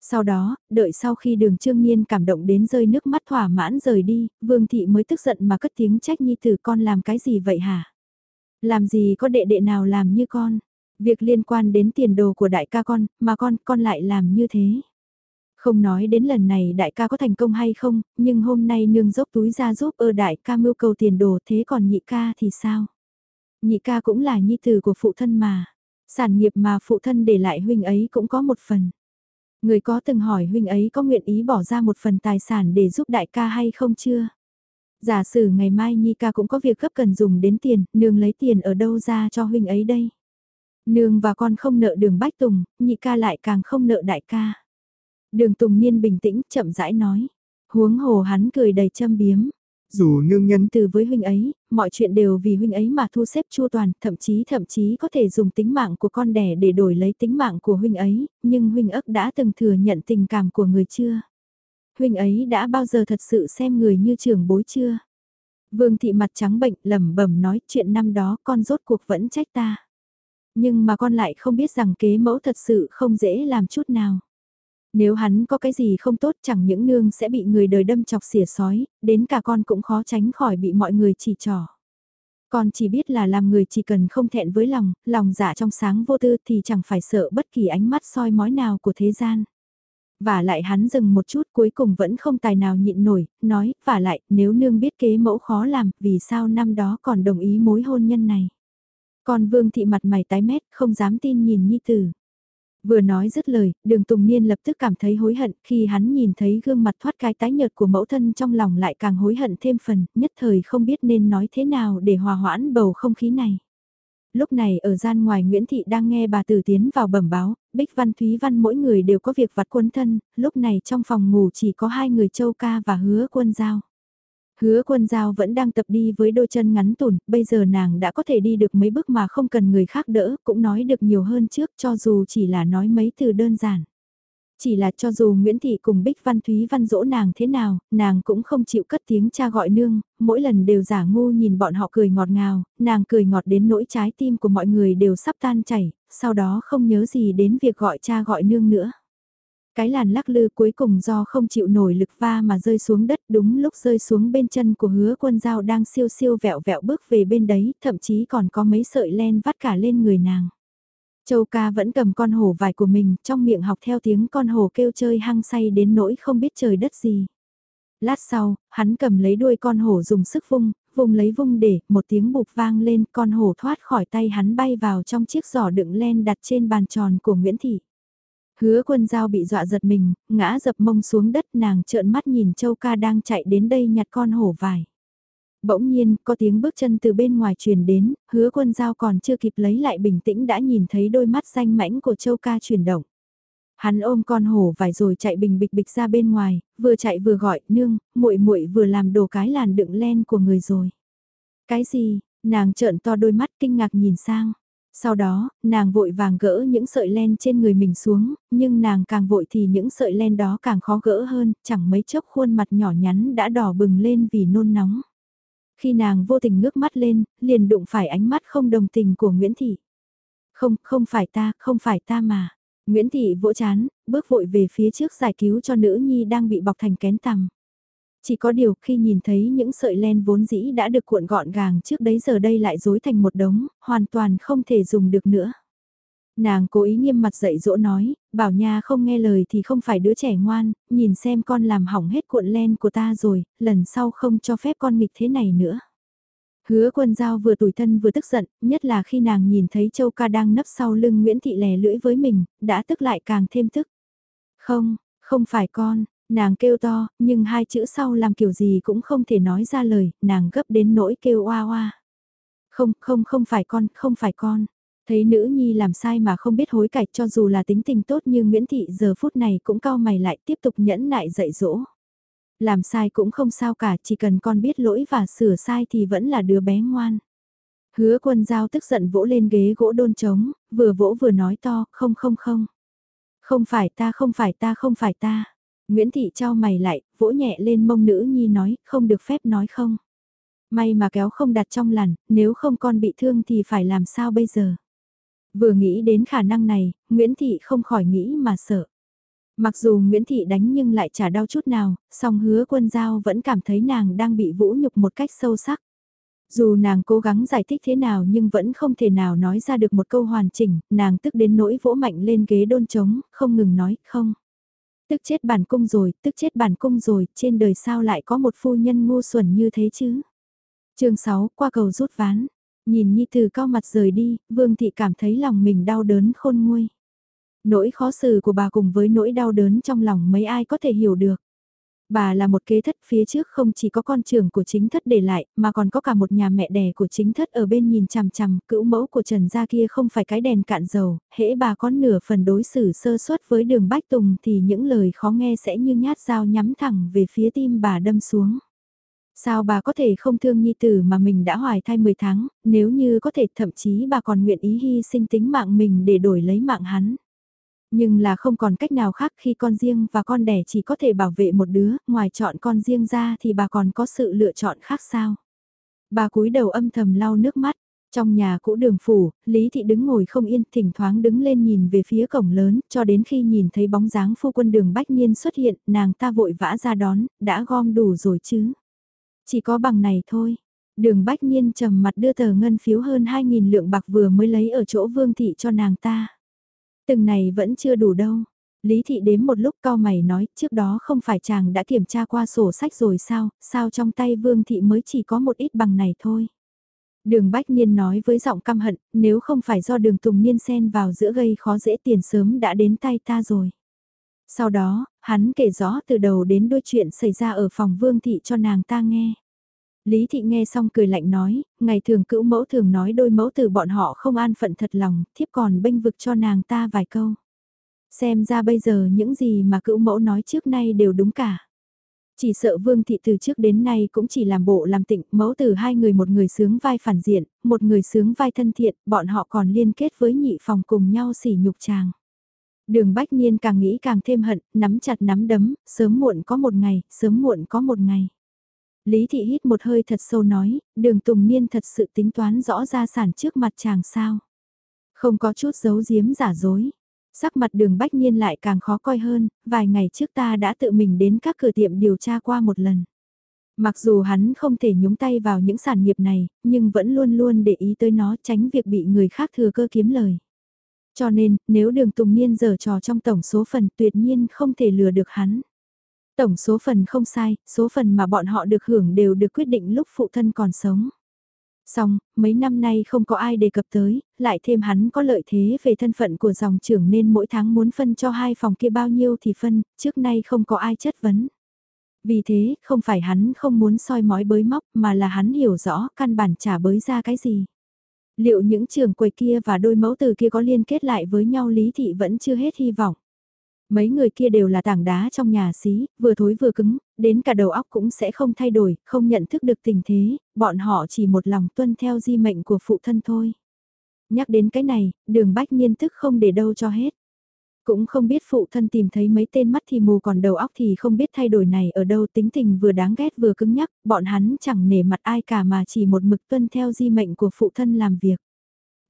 Sau đó, đợi sau khi đường trương nhiên cảm động đến rơi nước mắt thỏa mãn rời đi, vương thị mới tức giận mà cất tiếng trách nhi tử con làm cái gì vậy hả? Làm gì có đệ đệ nào làm như con? Việc liên quan đến tiền đồ của đại ca con, mà con, con lại làm như thế. Không nói đến lần này đại ca có thành công hay không, nhưng hôm nay nương dốc túi ra giúp ơ đại ca mưu cầu tiền đồ thế còn nhị ca thì sao? Nhị ca cũng là nhi tử của phụ thân mà. Sản nghiệp mà phụ thân để lại huynh ấy cũng có một phần. Người có từng hỏi huynh ấy có nguyện ý bỏ ra một phần tài sản để giúp đại ca hay không chưa? Giả sử ngày mai Nhi ca cũng có việc gấp cần dùng đến tiền, nương lấy tiền ở đâu ra cho huynh ấy đây? Nương và con không nợ đường Bách Tùng, nhị ca lại càng không nợ đại ca. Đường Tùng Niên bình tĩnh, chậm rãi nói. Huống hồ hắn cười đầy châm biếm. Dù nương nhân từ với huynh ấy, mọi chuyện đều vì huynh ấy mà thu xếp chu toàn, thậm chí thậm chí có thể dùng tính mạng của con đẻ để đổi lấy tính mạng của huynh ấy, nhưng huynh ức đã từng thừa nhận tình cảm của người chưa? Huynh ấy đã bao giờ thật sự xem người như trưởng bối chưa? Vương thị mặt trắng bệnh lẩm bẩm nói chuyện năm đó con rốt cuộc vẫn trách ta. Nhưng mà con lại không biết rằng kế mẫu thật sự không dễ làm chút nào. Nếu hắn có cái gì không tốt chẳng những nương sẽ bị người đời đâm chọc xỉa sói, đến cả con cũng khó tránh khỏi bị mọi người chỉ trỏ. Con chỉ biết là làm người chỉ cần không thẹn với lòng, lòng dạ trong sáng vô tư thì chẳng phải sợ bất kỳ ánh mắt soi mói nào của thế gian. Và lại hắn dừng một chút cuối cùng vẫn không tài nào nhịn nổi, nói, và lại, nếu nương biết kế mẫu khó làm, vì sao năm đó còn đồng ý mối hôn nhân này. Còn vương thị mặt mày tái mét, không dám tin nhìn nhi tử. Vừa nói dứt lời, đường Tùng Niên lập tức cảm thấy hối hận khi hắn nhìn thấy gương mặt thoát cái tái nhợt của mẫu thân trong lòng lại càng hối hận thêm phần, nhất thời không biết nên nói thế nào để hòa hoãn bầu không khí này. Lúc này ở gian ngoài Nguyễn Thị đang nghe bà Tử tiến vào bẩm báo, Bích Văn Thúy Văn mỗi người đều có việc vặt quân thân, lúc này trong phòng ngủ chỉ có hai người châu ca và hứa quân giao. Hứa quân giao vẫn đang tập đi với đôi chân ngắn tủn, bây giờ nàng đã có thể đi được mấy bước mà không cần người khác đỡ, cũng nói được nhiều hơn trước cho dù chỉ là nói mấy từ đơn giản. Chỉ là cho dù Nguyễn Thị cùng Bích Văn Thúy Văn dỗ nàng thế nào, nàng cũng không chịu cất tiếng cha gọi nương, mỗi lần đều giả ngu nhìn bọn họ cười ngọt ngào, nàng cười ngọt đến nỗi trái tim của mọi người đều sắp tan chảy, sau đó không nhớ gì đến việc gọi cha gọi nương nữa. Cái làn lắc lư cuối cùng do không chịu nổi lực va mà rơi xuống đất đúng lúc rơi xuống bên chân của hứa quân dao đang siêu siêu vẹo vẹo bước về bên đấy, thậm chí còn có mấy sợi len vắt cả lên người nàng. Châu ca vẫn cầm con hổ vải của mình trong miệng học theo tiếng con hổ kêu chơi hăng say đến nỗi không biết trời đất gì. Lát sau, hắn cầm lấy đuôi con hổ dùng sức vung, vùng lấy vung để một tiếng bụp vang lên con hổ thoát khỏi tay hắn bay vào trong chiếc giỏ đựng len đặt trên bàn tròn của Nguyễn Thị. Hứa quân giao bị dọa giật mình, ngã dập mông xuống đất nàng trợn mắt nhìn châu ca đang chạy đến đây nhặt con hổ vải. Bỗng nhiên, có tiếng bước chân từ bên ngoài truyền đến, hứa quân giao còn chưa kịp lấy lại bình tĩnh đã nhìn thấy đôi mắt xanh mãnh của châu ca chuyển động. Hắn ôm con hổ vải rồi chạy bình bịch bịch ra bên ngoài, vừa chạy vừa gọi, nương, muội muội vừa làm đồ cái làn đựng len của người rồi. Cái gì, nàng trợn to đôi mắt kinh ngạc nhìn sang. Sau đó, nàng vội vàng gỡ những sợi len trên người mình xuống, nhưng nàng càng vội thì những sợi len đó càng khó gỡ hơn, chẳng mấy chốc khuôn mặt nhỏ nhắn đã đỏ bừng lên vì nôn nóng. Khi nàng vô tình ngước mắt lên, liền đụng phải ánh mắt không đồng tình của Nguyễn Thị. Không, không phải ta, không phải ta mà. Nguyễn Thị vỗ chán, bước vội về phía trước giải cứu cho nữ nhi đang bị bọc thành kén tằm. Chỉ có điều khi nhìn thấy những sợi len vốn dĩ đã được cuộn gọn gàng trước đấy giờ đây lại rối thành một đống, hoàn toàn không thể dùng được nữa. Nàng cố ý nghiêm mặt dạy dỗ nói, bảo nha không nghe lời thì không phải đứa trẻ ngoan, nhìn xem con làm hỏng hết cuộn len của ta rồi, lần sau không cho phép con nghịch thế này nữa. Hứa quân giao vừa tủi thân vừa tức giận, nhất là khi nàng nhìn thấy châu ca đang nấp sau lưng Nguyễn Thị lè lưỡi với mình, đã tức lại càng thêm tức. Không, không phải con, nàng kêu to, nhưng hai chữ sau làm kiểu gì cũng không thể nói ra lời, nàng gấp đến nỗi kêu oa oa. Không, không, không phải con, không phải con. Thấy nữ nhi làm sai mà không biết hối cải cho dù là tính tình tốt như Nguyễn Thị giờ phút này cũng cao mày lại tiếp tục nhẫn nại dạy dỗ. Làm sai cũng không sao cả, chỉ cần con biết lỗi và sửa sai thì vẫn là đứa bé ngoan. Hứa quân giao tức giận vỗ lên ghế gỗ đôn trống, vừa vỗ vừa nói to, không không không. Không phải ta không phải ta không phải ta. Nguyễn Thị trao mày lại, vỗ nhẹ lên mông nữ nhi nói, không được phép nói không. May mà kéo không đặt trong lằn, nếu không con bị thương thì phải làm sao bây giờ. Vừa nghĩ đến khả năng này, Nguyễn Thị không khỏi nghĩ mà sợ. Mặc dù Nguyễn Thị đánh nhưng lại chả đau chút nào, song hứa quân giao vẫn cảm thấy nàng đang bị vũ nhục một cách sâu sắc. Dù nàng cố gắng giải thích thế nào nhưng vẫn không thể nào nói ra được một câu hoàn chỉnh, nàng tức đến nỗi vỗ mạnh lên ghế đôn trống, không ngừng nói, không. Tức chết bản cung rồi, tức chết bản cung rồi, trên đời sao lại có một phu nhân ngu xuẩn như thế chứ? chương 6, qua cầu rút ván. Nhìn Nhi Tử cao mặt rời đi, Vương Thị cảm thấy lòng mình đau đớn khôn nguôi. Nỗi khó xử của bà cùng với nỗi đau đớn trong lòng mấy ai có thể hiểu được. Bà là một kế thất phía trước không chỉ có con trưởng của chính thất để lại, mà còn có cả một nhà mẹ đẻ của chính thất ở bên nhìn chằm chằm, cữu mẫu của Trần Gia kia không phải cái đèn cạn dầu, hễ bà có nửa phần đối xử sơ suất với đường Bách Tùng thì những lời khó nghe sẽ như nhát dao nhắm thẳng về phía tim bà đâm xuống. Sao bà có thể không thương nhi tử mà mình đã hoài thai 10 tháng, nếu như có thể thậm chí bà còn nguyện ý hy sinh tính mạng mình để đổi lấy mạng hắn. Nhưng là không còn cách nào khác khi con riêng và con đẻ chỉ có thể bảo vệ một đứa, ngoài chọn con riêng ra thì bà còn có sự lựa chọn khác sao. Bà cúi đầu âm thầm lau nước mắt, trong nhà cũ đường phủ, Lý Thị đứng ngồi không yên, thỉnh thoáng đứng lên nhìn về phía cổng lớn, cho đến khi nhìn thấy bóng dáng phu quân đường Bách Niên xuất hiện, nàng ta vội vã ra đón, đã gom đủ rồi chứ. Chỉ có bằng này thôi. Đường Bách Niên trầm mặt đưa tờ ngân phiếu hơn 2.000 lượng bạc vừa mới lấy ở chỗ Vương Thị cho nàng ta. Từng này vẫn chưa đủ đâu. Lý Thị đếm một lúc cao mày nói trước đó không phải chàng đã kiểm tra qua sổ sách rồi sao, sao trong tay Vương Thị mới chỉ có một ít bằng này thôi. Đường Bách Niên nói với giọng căm hận, nếu không phải do đường Tùng Niên xen vào giữa gây khó dễ tiền sớm đã đến tay ta rồi. Sau đó, hắn kể rõ từ đầu đến đôi chuyện xảy ra ở phòng Vương Thị cho nàng ta nghe. Lý Thị nghe xong cười lạnh nói, ngày thường cữu mẫu thường nói đôi mẫu từ bọn họ không an phận thật lòng, thiếp còn bênh vực cho nàng ta vài câu. Xem ra bây giờ những gì mà cữu mẫu nói trước nay đều đúng cả. Chỉ sợ Vương Thị từ trước đến nay cũng chỉ làm bộ làm tịnh, mẫu từ hai người một người sướng vai phản diện, một người sướng vai thân thiện, bọn họ còn liên kết với nhị phòng cùng nhau sỉ nhục chàng. Đường Bách Niên càng nghĩ càng thêm hận, nắm chặt nắm đấm, sớm muộn có một ngày, sớm muộn có một ngày. Lý Thị hít một hơi thật sâu nói, đường Tùng Niên thật sự tính toán rõ ra sản trước mặt chàng sao. Không có chút giấu giếm giả dối. Sắc mặt đường Bách Niên lại càng khó coi hơn, vài ngày trước ta đã tự mình đến các cửa tiệm điều tra qua một lần. Mặc dù hắn không thể nhúng tay vào những sản nghiệp này, nhưng vẫn luôn luôn để ý tới nó tránh việc bị người khác thừa cơ kiếm lời. Cho nên, nếu đường Tùng Niên giờ trò trong tổng số phần tuyệt nhiên không thể lừa được hắn. Tổng số phần không sai, số phần mà bọn họ được hưởng đều được quyết định lúc phụ thân còn sống. Xong, mấy năm nay không có ai đề cập tới, lại thêm hắn có lợi thế về thân phận của dòng trưởng nên mỗi tháng muốn phân cho hai phòng kia bao nhiêu thì phân, trước nay không có ai chất vấn. Vì thế, không phải hắn không muốn soi mói bới móc mà là hắn hiểu rõ căn bản trả bới ra cái gì. Liệu những trường quầy kia và đôi mẫu từ kia có liên kết lại với nhau Lý Thị vẫn chưa hết hy vọng. Mấy người kia đều là tảng đá trong nhà xí, vừa thối vừa cứng, đến cả đầu óc cũng sẽ không thay đổi, không nhận thức được tình thế, bọn họ chỉ một lòng tuân theo di mệnh của phụ thân thôi. Nhắc đến cái này, đường bách nhiên tức không để đâu cho hết. Cũng không biết phụ thân tìm thấy mấy tên mắt thì mù còn đầu óc thì không biết thay đổi này ở đâu tính tình vừa đáng ghét vừa cứng nhắc, bọn hắn chẳng nể mặt ai cả mà chỉ một mực tuân theo di mệnh của phụ thân làm việc.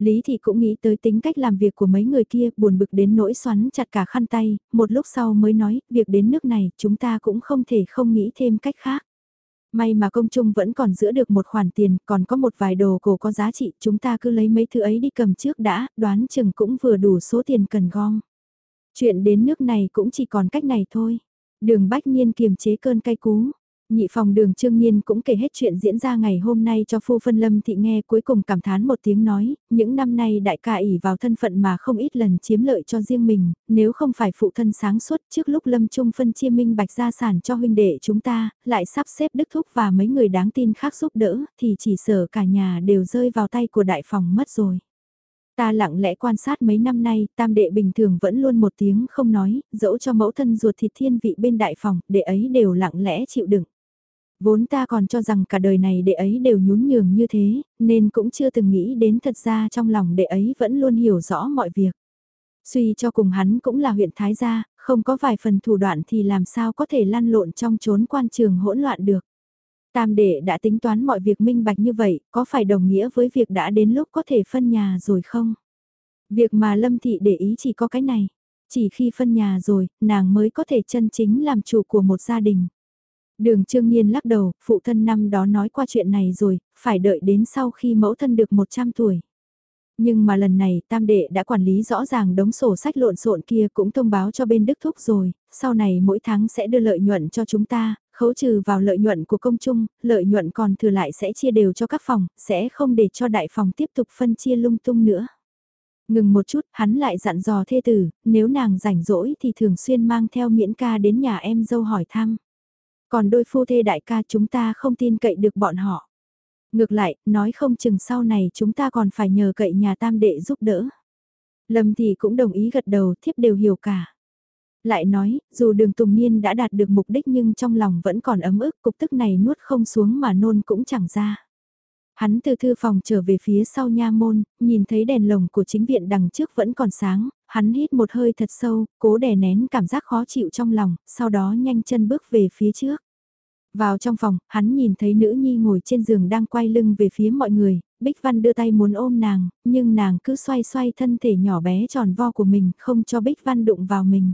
Lý Thị cũng nghĩ tới tính cách làm việc của mấy người kia, buồn bực đến nỗi xoắn chặt cả khăn tay, một lúc sau mới nói, việc đến nước này, chúng ta cũng không thể không nghĩ thêm cách khác. May mà công trung vẫn còn giữ được một khoản tiền, còn có một vài đồ cổ có giá trị, chúng ta cứ lấy mấy thứ ấy đi cầm trước đã, đoán chừng cũng vừa đủ số tiền cần gom. Chuyện đến nước này cũng chỉ còn cách này thôi. Đường Bách Nhiên kiềm chế cơn cay cú. Nhị phòng đường Trương Nhiên cũng kể hết chuyện diễn ra ngày hôm nay cho phu phân lâm thị nghe cuối cùng cảm thán một tiếng nói, những năm nay đại ca ỉ vào thân phận mà không ít lần chiếm lợi cho riêng mình, nếu không phải phụ thân sáng suốt trước lúc lâm trung phân chia minh bạch gia sản cho huynh đệ chúng ta, lại sắp xếp đức thúc và mấy người đáng tin khác giúp đỡ, thì chỉ sợ cả nhà đều rơi vào tay của đại phòng mất rồi. Ta lặng lẽ quan sát mấy năm nay, tam đệ bình thường vẫn luôn một tiếng không nói, dẫu cho mẫu thân ruột thịt thiên vị bên đại phòng, đệ ấy đều lặng lẽ chịu đựng. Vốn ta còn cho rằng cả đời này đệ ấy đều nhún nhường như thế, nên cũng chưa từng nghĩ đến thật ra trong lòng đệ ấy vẫn luôn hiểu rõ mọi việc. Suy cho cùng hắn cũng là huyện Thái Gia, không có vài phần thủ đoạn thì làm sao có thể lăn lộn trong chốn quan trường hỗn loạn được. Tam đệ đã tính toán mọi việc minh bạch như vậy, có phải đồng nghĩa với việc đã đến lúc có thể phân nhà rồi không? Việc mà Lâm Thị để ý chỉ có cái này. Chỉ khi phân nhà rồi, nàng mới có thể chân chính làm chủ của một gia đình. Đường Trương Nhiên lắc đầu, phụ thân năm đó nói qua chuyện này rồi, phải đợi đến sau khi mẫu thân được 100 tuổi. Nhưng mà lần này tam đệ đã quản lý rõ ràng đống sổ sách lộn xộn kia cũng thông báo cho bên Đức Thúc rồi, sau này mỗi tháng sẽ đưa lợi nhuận cho chúng ta, khấu trừ vào lợi nhuận của công chung, lợi nhuận còn thừa lại sẽ chia đều cho các phòng, sẽ không để cho đại phòng tiếp tục phân chia lung tung nữa. Ngừng một chút, hắn lại dặn dò thê tử, nếu nàng rảnh rỗi thì thường xuyên mang theo miễn ca đến nhà em dâu hỏi thăm. Còn đôi phu thê đại ca chúng ta không tin cậy được bọn họ. Ngược lại, nói không chừng sau này chúng ta còn phải nhờ cậy nhà tam đệ giúp đỡ. Lâm thì cũng đồng ý gật đầu, thiếp đều hiểu cả. Lại nói, dù đường Tùng Niên đã đạt được mục đích nhưng trong lòng vẫn còn ấm ức, cục tức này nuốt không xuống mà nôn cũng chẳng ra. Hắn từ thư phòng trở về phía sau nha môn, nhìn thấy đèn lồng của chính viện đằng trước vẫn còn sáng, hắn hít một hơi thật sâu, cố đè nén cảm giác khó chịu trong lòng, sau đó nhanh chân bước về phía trước. Vào trong phòng, hắn nhìn thấy nữ nhi ngồi trên giường đang quay lưng về phía mọi người, Bích Văn đưa tay muốn ôm nàng, nhưng nàng cứ xoay xoay thân thể nhỏ bé tròn vo của mình, không cho Bích Văn đụng vào mình.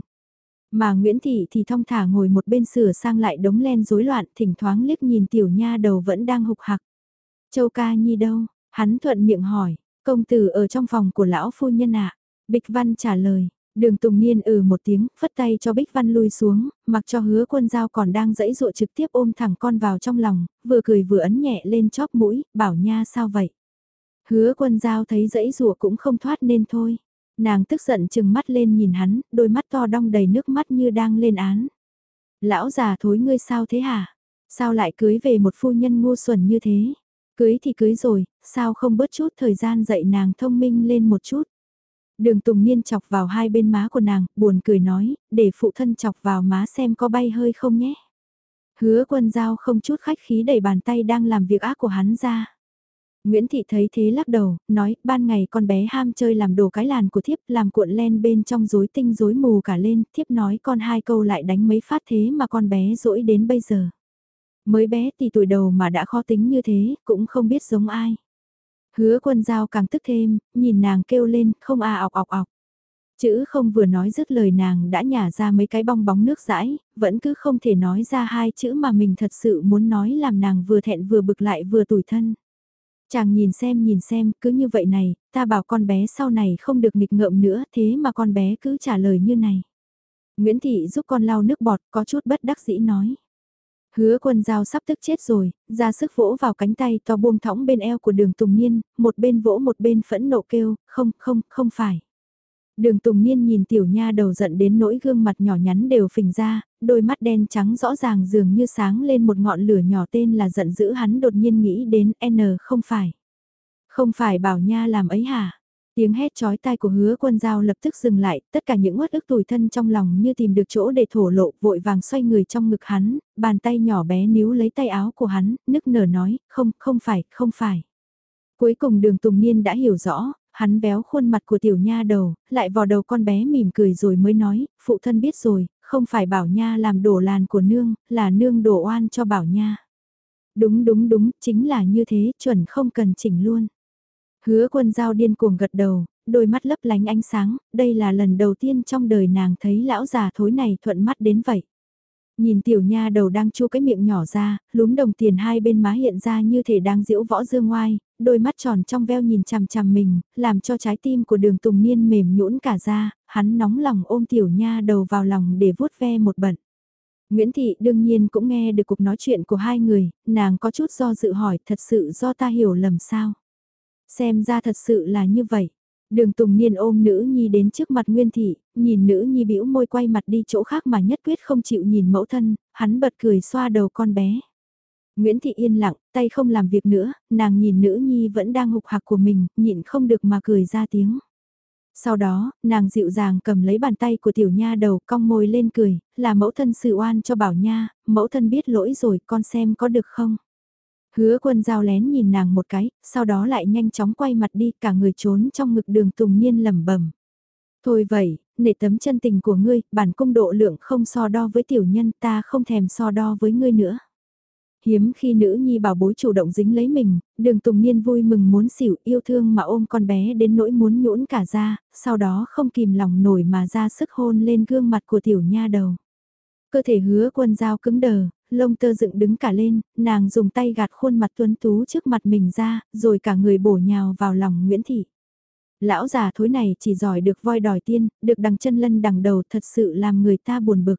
Mà Nguyễn Thị thì thong thả ngồi một bên sửa sang lại đống len rối loạn, thỉnh thoáng liếc nhìn tiểu nha đầu vẫn đang hục hạc Châu ca nhi đâu? Hắn thuận miệng hỏi, công tử ở trong phòng của lão phu nhân ạ. Bích Văn trả lời, đường Tùng Niên ừ một tiếng, phất tay cho Bích Văn lui xuống, mặc cho hứa quân dao còn đang dẫy dụa trực tiếp ôm thẳng con vào trong lòng, vừa cười vừa ấn nhẹ lên chóp mũi, bảo nha sao vậy. Hứa quân dao thấy dẫy dụa cũng không thoát nên thôi. Nàng tức giận chừng mắt lên nhìn hắn, đôi mắt to đong đầy nước mắt như đang lên án. Lão già thối ngươi sao thế hả? Sao lại cưới về một phu nhân ngu xuẩn như thế? Cưới thì cưới rồi, sao không bớt chút thời gian dạy nàng thông minh lên một chút. Đường Tùng Niên chọc vào hai bên má của nàng, buồn cười nói, để phụ thân chọc vào má xem có bay hơi không nhé. Hứa quân giao không chút khách khí đẩy bàn tay đang làm việc ác của hắn ra. Nguyễn Thị thấy thế lắc đầu, nói, ban ngày con bé ham chơi làm đồ cái làn của thiếp, làm cuộn len bên trong rối tinh rối mù cả lên, thiếp nói con hai câu lại đánh mấy phát thế mà con bé rỗi đến bây giờ. Mới bé thì tuổi đầu mà đã khó tính như thế, cũng không biết giống ai. Hứa quân giao càng tức thêm, nhìn nàng kêu lên, không à ọc ọc ọc. Chữ không vừa nói dứt lời nàng đã nhả ra mấy cái bong bóng nước rãi, vẫn cứ không thể nói ra hai chữ mà mình thật sự muốn nói làm nàng vừa thẹn vừa bực lại vừa tủi thân. Chàng nhìn xem nhìn xem, cứ như vậy này, ta bảo con bé sau này không được nghịch ngợm nữa, thế mà con bé cứ trả lời như này. Nguyễn Thị giúp con lau nước bọt, có chút bất đắc dĩ nói. Hứa quân dao sắp tức chết rồi, ra sức vỗ vào cánh tay to buông thõng bên eo của đường Tùng Niên, một bên vỗ một bên phẫn nộ kêu, không, không, không phải. Đường Tùng Niên nhìn tiểu nha đầu giận đến nỗi gương mặt nhỏ nhắn đều phình ra, đôi mắt đen trắng rõ ràng dường như sáng lên một ngọn lửa nhỏ tên là giận dữ hắn đột nhiên nghĩ đến N không phải. Không phải bảo nha làm ấy hả? Tiếng hét chói tai của hứa quân giao lập tức dừng lại, tất cả những uất ức tủi thân trong lòng như tìm được chỗ để thổ lộ, vội vàng xoay người trong ngực hắn, bàn tay nhỏ bé níu lấy tay áo của hắn, nức nở nói, không, không phải, không phải. Cuối cùng đường Tùng Niên đã hiểu rõ, hắn béo khuôn mặt của tiểu nha đầu, lại vò đầu con bé mỉm cười rồi mới nói, phụ thân biết rồi, không phải bảo nha làm đổ làn của nương, là nương đổ oan cho bảo nha. Đúng đúng đúng, chính là như thế, chuẩn không cần chỉnh luôn. Hứa quân giao điên cuồng gật đầu, đôi mắt lấp lánh ánh sáng, đây là lần đầu tiên trong đời nàng thấy lão già thối này thuận mắt đến vậy. Nhìn tiểu nha đầu đang chu cái miệng nhỏ ra, lúm đồng tiền hai bên má hiện ra như thể đang diễu võ dương ngoai, đôi mắt tròn trong veo nhìn chằm chằm mình, làm cho trái tim của đường tùng niên mềm nhũn cả ra, hắn nóng lòng ôm tiểu nha đầu vào lòng để vuốt ve một bận. Nguyễn Thị đương nhiên cũng nghe được cuộc nói chuyện của hai người, nàng có chút do dự hỏi thật sự do ta hiểu lầm sao. Xem ra thật sự là như vậy. Đường Tùng Niên ôm nữ nhi đến trước mặt Nguyên Thị, nhìn nữ nhi bĩu môi quay mặt đi chỗ khác mà nhất quyết không chịu nhìn mẫu thân, hắn bật cười xoa đầu con bé. Nguyễn Thị yên lặng, tay không làm việc nữa, nàng nhìn nữ nhi vẫn đang hục hạc của mình, nhịn không được mà cười ra tiếng. Sau đó, nàng dịu dàng cầm lấy bàn tay của tiểu nha đầu cong môi lên cười, là mẫu thân sự oan cho bảo nha, mẫu thân biết lỗi rồi con xem có được không. Hứa quân giao lén nhìn nàng một cái, sau đó lại nhanh chóng quay mặt đi cả người trốn trong ngực đường tùng niên lẩm bẩm Thôi vậy, nể tấm chân tình của ngươi, bản cung độ lượng không so đo với tiểu nhân ta không thèm so đo với ngươi nữa. hiếm khi nữ nhi bảo bối chủ động dính lấy mình, đường Tùng Niên vui mừng muốn xỉu yêu thương mà ôm con bé đến nỗi muốn nhũn cả ra, sau đó không kìm lòng nổi mà ra sức hôn lên gương mặt của tiểu nha đầu. Cơ thể hứa quân dao cứng đờ, lông tơ dựng đứng cả lên, nàng dùng tay gạt khuôn mặt tuấn tú trước mặt mình ra, rồi cả người bổ nhào vào lòng Nguyễn Thị. Lão già thối này chỉ giỏi được voi đòi tiên, được đằng chân lân đằng đầu thật sự làm người ta buồn bực.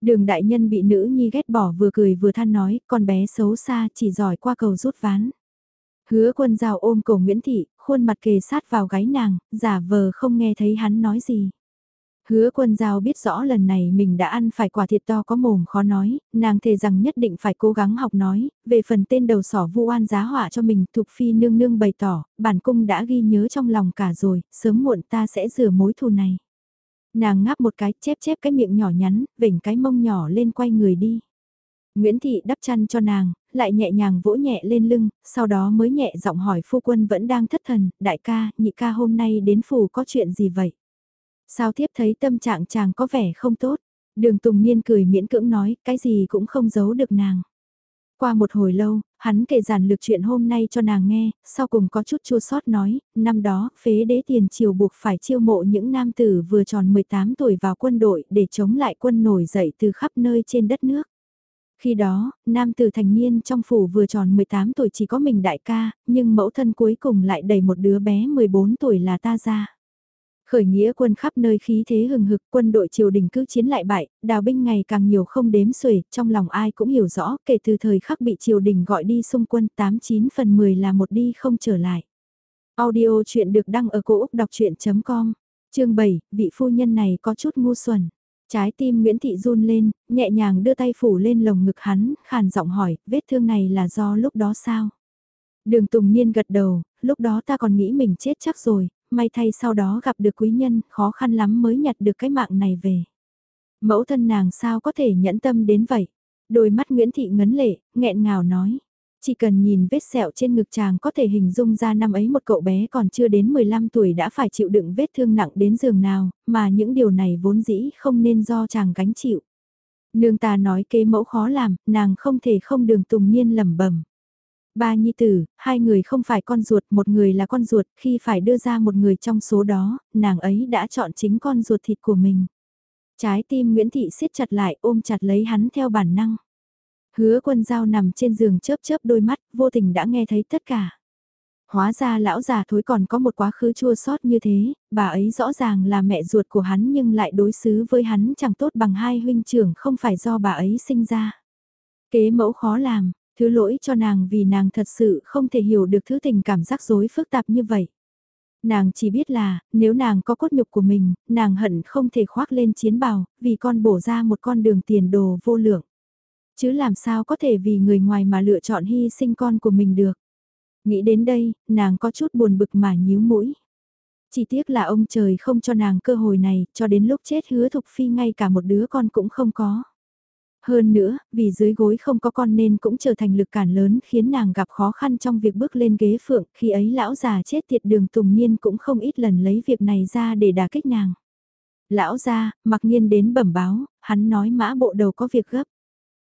Đường đại nhân bị nữ nhi ghét bỏ vừa cười vừa than nói, con bé xấu xa chỉ giỏi qua cầu rút ván. Hứa quân rào ôm cổ Nguyễn Thị, khuôn mặt kề sát vào gáy nàng, giả vờ không nghe thấy hắn nói gì. Hứa quân giao biết rõ lần này mình đã ăn phải quả thiệt to có mồm khó nói, nàng thề rằng nhất định phải cố gắng học nói, về phần tên đầu sỏ vu oan giá họa cho mình, thuộc Phi nương nương bày tỏ, bản cung đã ghi nhớ trong lòng cả rồi, sớm muộn ta sẽ rửa mối thù này. Nàng ngáp một cái, chép chép cái miệng nhỏ nhắn, vỉnh cái mông nhỏ lên quay người đi. Nguyễn Thị đắp chăn cho nàng, lại nhẹ nhàng vỗ nhẹ lên lưng, sau đó mới nhẹ giọng hỏi phu quân vẫn đang thất thần, đại ca, nhị ca hôm nay đến phủ có chuyện gì vậy? Sao tiếp thấy tâm trạng chàng có vẻ không tốt? Đường Tùng Niên cười miễn cưỡng nói, cái gì cũng không giấu được nàng. Qua một hồi lâu, hắn kể giản lược chuyện hôm nay cho nàng nghe, sau cùng có chút chua sót nói, năm đó, phế đế tiền triều buộc phải chiêu mộ những nam tử vừa tròn 18 tuổi vào quân đội để chống lại quân nổi dậy từ khắp nơi trên đất nước. Khi đó, nam tử thành niên trong phủ vừa tròn 18 tuổi chỉ có mình đại ca, nhưng mẫu thân cuối cùng lại đầy một đứa bé 14 tuổi là ta ra. Khởi nghĩa quân khắp nơi khí thế hừng hực, quân đội triều đình cứ chiến lại bại, đào binh ngày càng nhiều không đếm xuể, trong lòng ai cũng hiểu rõ, kể từ thời khắc bị triều đình gọi đi xung quân 89 phần 10 là một đi không trở lại. Audio chuyện được đăng ở cổ Úc đọc chuyện.com, chương 7, vị phu nhân này có chút ngu xuẩn. Trái tim Nguyễn Thị run lên, nhẹ nhàng đưa tay phủ lên lồng ngực hắn, khàn giọng hỏi, vết thương này là do lúc đó sao? Đường Tùng Niên gật đầu, lúc đó ta còn nghĩ mình chết chắc rồi, may thay sau đó gặp được quý nhân, khó khăn lắm mới nhặt được cái mạng này về. Mẫu thân nàng sao có thể nhẫn tâm đến vậy? Đôi mắt Nguyễn Thị ngấn lệ, nghẹn ngào nói. Chỉ cần nhìn vết sẹo trên ngực chàng có thể hình dung ra năm ấy một cậu bé còn chưa đến 15 tuổi đã phải chịu đựng vết thương nặng đến giường nào, mà những điều này vốn dĩ không nên do chàng gánh chịu. Nương ta nói kế mẫu khó làm, nàng không thể không đường tùng niên lầm bẩm Ba nhi tử, hai người không phải con ruột, một người là con ruột, khi phải đưa ra một người trong số đó, nàng ấy đã chọn chính con ruột thịt của mình. Trái tim Nguyễn Thị siết chặt lại ôm chặt lấy hắn theo bản năng. Hứa quân dao nằm trên giường chớp chớp đôi mắt, vô tình đã nghe thấy tất cả. Hóa ra lão già thối còn có một quá khứ chua sót như thế, bà ấy rõ ràng là mẹ ruột của hắn nhưng lại đối xứ với hắn chẳng tốt bằng hai huynh trưởng không phải do bà ấy sinh ra. Kế mẫu khó làm, thứ lỗi cho nàng vì nàng thật sự không thể hiểu được thứ tình cảm rắc rối phức tạp như vậy. Nàng chỉ biết là, nếu nàng có cốt nhục của mình, nàng hận không thể khoác lên chiến bào, vì con bổ ra một con đường tiền đồ vô lượng. Chứ làm sao có thể vì người ngoài mà lựa chọn hy sinh con của mình được. Nghĩ đến đây, nàng có chút buồn bực mà nhíu mũi. Chỉ tiếc là ông trời không cho nàng cơ hội này, cho đến lúc chết hứa thục phi ngay cả một đứa con cũng không có. Hơn nữa, vì dưới gối không có con nên cũng trở thành lực cản lớn khiến nàng gặp khó khăn trong việc bước lên ghế phượng, khi ấy lão già chết tiệt đường tùng niên cũng không ít lần lấy việc này ra để đả kích nàng. Lão ra, mặc nhiên đến bẩm báo, hắn nói mã bộ đầu có việc gấp.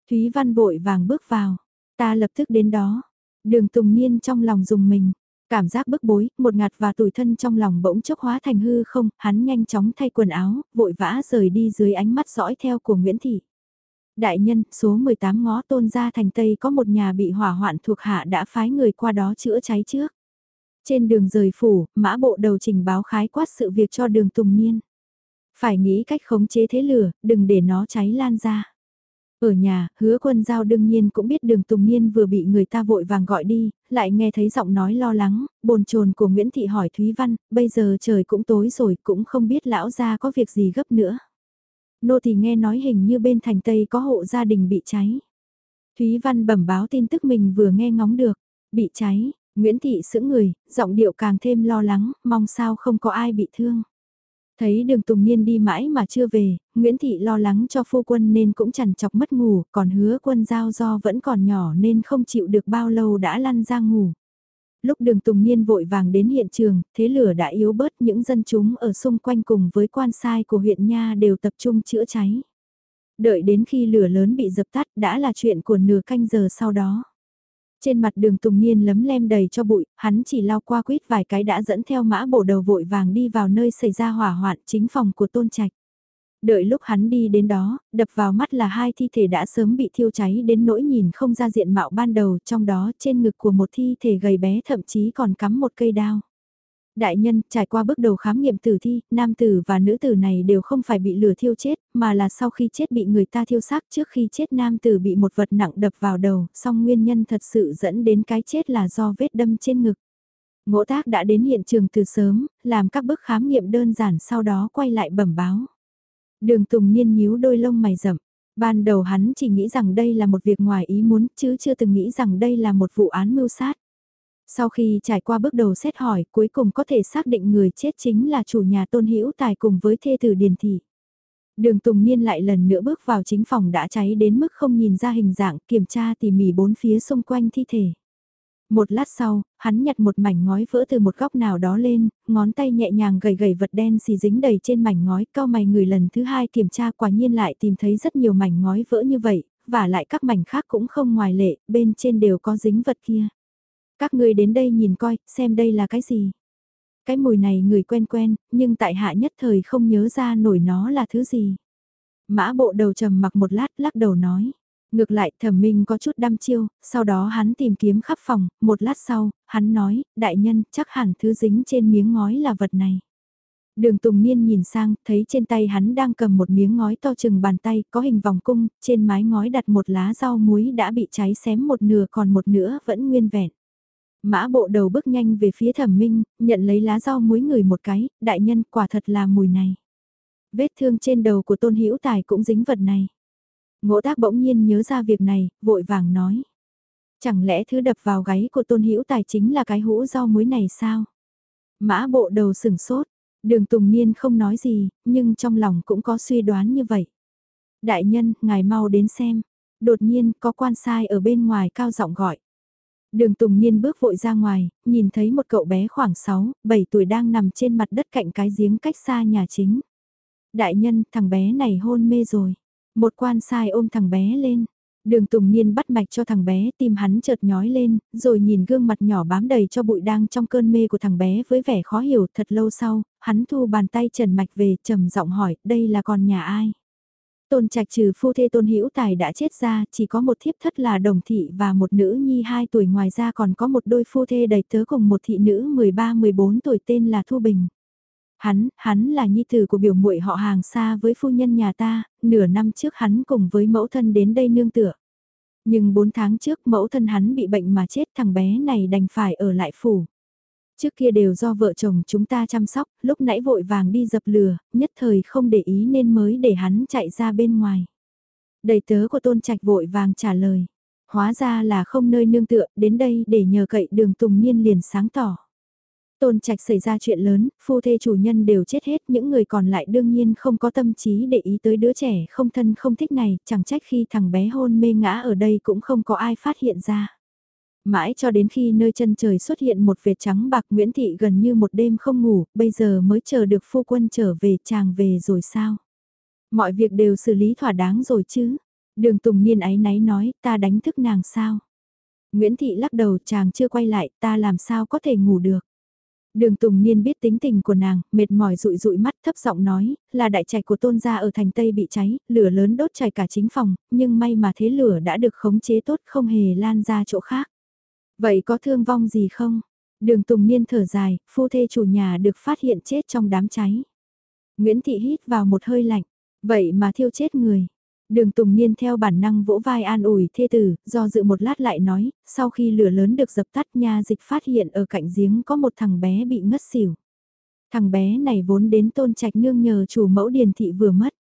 Thúy Văn vội vàng bước vào, ta lập tức đến đó. Đường tùng niên trong lòng dùng mình, Cảm giác bức bối, một ngạt và tủi thân trong lòng bỗng chốc hóa thành hư không, hắn nhanh chóng thay quần áo, vội vã rời đi dưới ánh mắt dõi theo của Nguyễn Thị. Đại nhân, số 18 ngó tôn gia thành Tây có một nhà bị hỏa hoạn thuộc hạ đã phái người qua đó chữa cháy trước. Trên đường rời phủ, mã bộ đầu trình báo khái quát sự việc cho đường Tùng Niên. Phải nghĩ cách khống chế thế lửa, đừng để nó cháy lan ra. Ở nhà, hứa quân giao đương nhiên cũng biết đường Tùng Niên vừa bị người ta vội vàng gọi đi, lại nghe thấy giọng nói lo lắng, bồn chồn của Nguyễn Thị hỏi Thúy Văn, bây giờ trời cũng tối rồi cũng không biết lão gia có việc gì gấp nữa. Nô thì nghe nói hình như bên thành Tây có hộ gia đình bị cháy. Thúy Văn bẩm báo tin tức mình vừa nghe ngóng được, bị cháy, Nguyễn Thị sững người, giọng điệu càng thêm lo lắng, mong sao không có ai bị thương. Thấy đường Tùng Niên đi mãi mà chưa về, Nguyễn Thị lo lắng cho phu quân nên cũng chẳng chọc mất ngủ, còn hứa quân giao do vẫn còn nhỏ nên không chịu được bao lâu đã lăn ra ngủ. Lúc đường Tùng Niên vội vàng đến hiện trường, thế lửa đã yếu bớt những dân chúng ở xung quanh cùng với quan sai của huyện Nha đều tập trung chữa cháy. Đợi đến khi lửa lớn bị dập tắt đã là chuyện của nửa canh giờ sau đó. Trên mặt đường Tùng Niên lấm lem đầy cho bụi, hắn chỉ lao qua quýt vài cái đã dẫn theo mã bổ đầu vội vàng đi vào nơi xảy ra hỏa hoạn chính phòng của Tôn Trạch. Đợi lúc hắn đi đến đó, đập vào mắt là hai thi thể đã sớm bị thiêu cháy đến nỗi nhìn không ra diện mạo ban đầu, trong đó trên ngực của một thi thể gầy bé thậm chí còn cắm một cây đao. Đại nhân, trải qua bước đầu khám nghiệm tử thi, nam tử và nữ tử này đều không phải bị lửa thiêu chết, mà là sau khi chết bị người ta thiêu xác trước khi chết nam tử bị một vật nặng đập vào đầu, song nguyên nhân thật sự dẫn đến cái chết là do vết đâm trên ngực. Ngỗ tác đã đến hiện trường từ sớm, làm các bước khám nghiệm đơn giản sau đó quay lại bẩm báo. Đường Tùng Niên nhíu đôi lông mày rậm. Ban đầu hắn chỉ nghĩ rằng đây là một việc ngoài ý muốn, chứ chưa từng nghĩ rằng đây là một vụ án mưu sát. Sau khi trải qua bước đầu xét hỏi, cuối cùng có thể xác định người chết chính là chủ nhà tôn hữu tài cùng với thê tử Điền Thị. Đường Tùng Niên lại lần nữa bước vào chính phòng đã cháy đến mức không nhìn ra hình dạng, kiểm tra tỉ mỉ bốn phía xung quanh thi thể. Một lát sau, hắn nhặt một mảnh ngói vỡ từ một góc nào đó lên, ngón tay nhẹ nhàng gầy gầy vật đen xì dính đầy trên mảnh ngói, cao mày người lần thứ hai kiểm tra quả nhiên lại tìm thấy rất nhiều mảnh ngói vỡ như vậy, và lại các mảnh khác cũng không ngoài lệ, bên trên đều có dính vật kia. Các người đến đây nhìn coi, xem đây là cái gì. Cái mùi này người quen quen, nhưng tại hạ nhất thời không nhớ ra nổi nó là thứ gì. Mã bộ đầu trầm mặc một lát lắc đầu nói. Ngược lại thẩm minh có chút đăm chiêu, sau đó hắn tìm kiếm khắp phòng, một lát sau, hắn nói, đại nhân, chắc hẳn thứ dính trên miếng ngói là vật này. Đường Tùng Niên nhìn sang, thấy trên tay hắn đang cầm một miếng ngói to chừng bàn tay, có hình vòng cung, trên mái ngói đặt một lá rau muối đã bị cháy xém một nửa còn một nửa vẫn nguyên vẹn. Mã bộ đầu bước nhanh về phía thẩm minh, nhận lấy lá rau muối người một cái, đại nhân quả thật là mùi này. Vết thương trên đầu của tôn hữu tài cũng dính vật này. Ngỗ tác bỗng nhiên nhớ ra việc này, vội vàng nói. Chẳng lẽ thứ đập vào gáy của tôn hữu tài chính là cái hũ rau muối này sao? Mã bộ đầu sửng sốt, đường tùng niên không nói gì, nhưng trong lòng cũng có suy đoán như vậy. Đại nhân, ngài mau đến xem. Đột nhiên, có quan sai ở bên ngoài cao giọng gọi. Đường Tùng Niên bước vội ra ngoài, nhìn thấy một cậu bé khoảng 6, 7 tuổi đang nằm trên mặt đất cạnh cái giếng cách xa nhà chính. Đại nhân, thằng bé này hôn mê rồi. Một quan sai ôm thằng bé lên. Đường Tùng Niên bắt mạch cho thằng bé tim hắn chợt nhói lên, rồi nhìn gương mặt nhỏ bám đầy cho bụi đang trong cơn mê của thằng bé với vẻ khó hiểu thật lâu sau, hắn thu bàn tay trần mạch về trầm giọng hỏi đây là con nhà ai. Tôn trạch trừ phu thê tôn hữu tài đã chết ra, chỉ có một thiếp thất là đồng thị và một nữ nhi 2 tuổi ngoài ra còn có một đôi phu thê đầy tớ cùng một thị nữ 13-14 tuổi tên là Thu Bình. Hắn, hắn là nhi tử của biểu muội họ hàng xa với phu nhân nhà ta, nửa năm trước hắn cùng với mẫu thân đến đây nương tựa. Nhưng 4 tháng trước mẫu thân hắn bị bệnh mà chết thằng bé này đành phải ở lại phủ. Trước kia đều do vợ chồng chúng ta chăm sóc, lúc nãy vội vàng đi dập lừa, nhất thời không để ý nên mới để hắn chạy ra bên ngoài. Đầy tớ của tôn trạch vội vàng trả lời. Hóa ra là không nơi nương tựa, đến đây để nhờ cậy đường Tùng Niên liền sáng tỏ. Tôn trạch xảy ra chuyện lớn, phu thê chủ nhân đều chết hết, những người còn lại đương nhiên không có tâm trí để ý tới đứa trẻ không thân không thích này, chẳng trách khi thằng bé hôn mê ngã ở đây cũng không có ai phát hiện ra. Mãi cho đến khi nơi chân trời xuất hiện một vệt trắng bạc Nguyễn Thị gần như một đêm không ngủ, bây giờ mới chờ được phu quân trở về chàng về rồi sao? Mọi việc đều xử lý thỏa đáng rồi chứ? Đường Tùng Niên ấy náy nói, ta đánh thức nàng sao? Nguyễn Thị lắc đầu chàng chưa quay lại, ta làm sao có thể ngủ được? Đường Tùng Niên biết tính tình của nàng, mệt mỏi rụi rụi mắt thấp giọng nói, là đại trạch của tôn gia ở thành Tây bị cháy, lửa lớn đốt chảy cả chính phòng, nhưng may mà thế lửa đã được khống chế tốt không hề lan ra chỗ khác. Vậy có thương vong gì không? Đường Tùng Niên thở dài, phu thê chủ nhà được phát hiện chết trong đám cháy. Nguyễn Thị hít vào một hơi lạnh, vậy mà thiêu chết người. Đường Tùng Niên theo bản năng vỗ vai an ủi thê tử, do dự một lát lại nói, sau khi lửa lớn được dập tắt nha dịch phát hiện ở cạnh giếng có một thằng bé bị ngất xỉu. Thằng bé này vốn đến tôn trạch nương nhờ chủ mẫu Điền Thị vừa mất.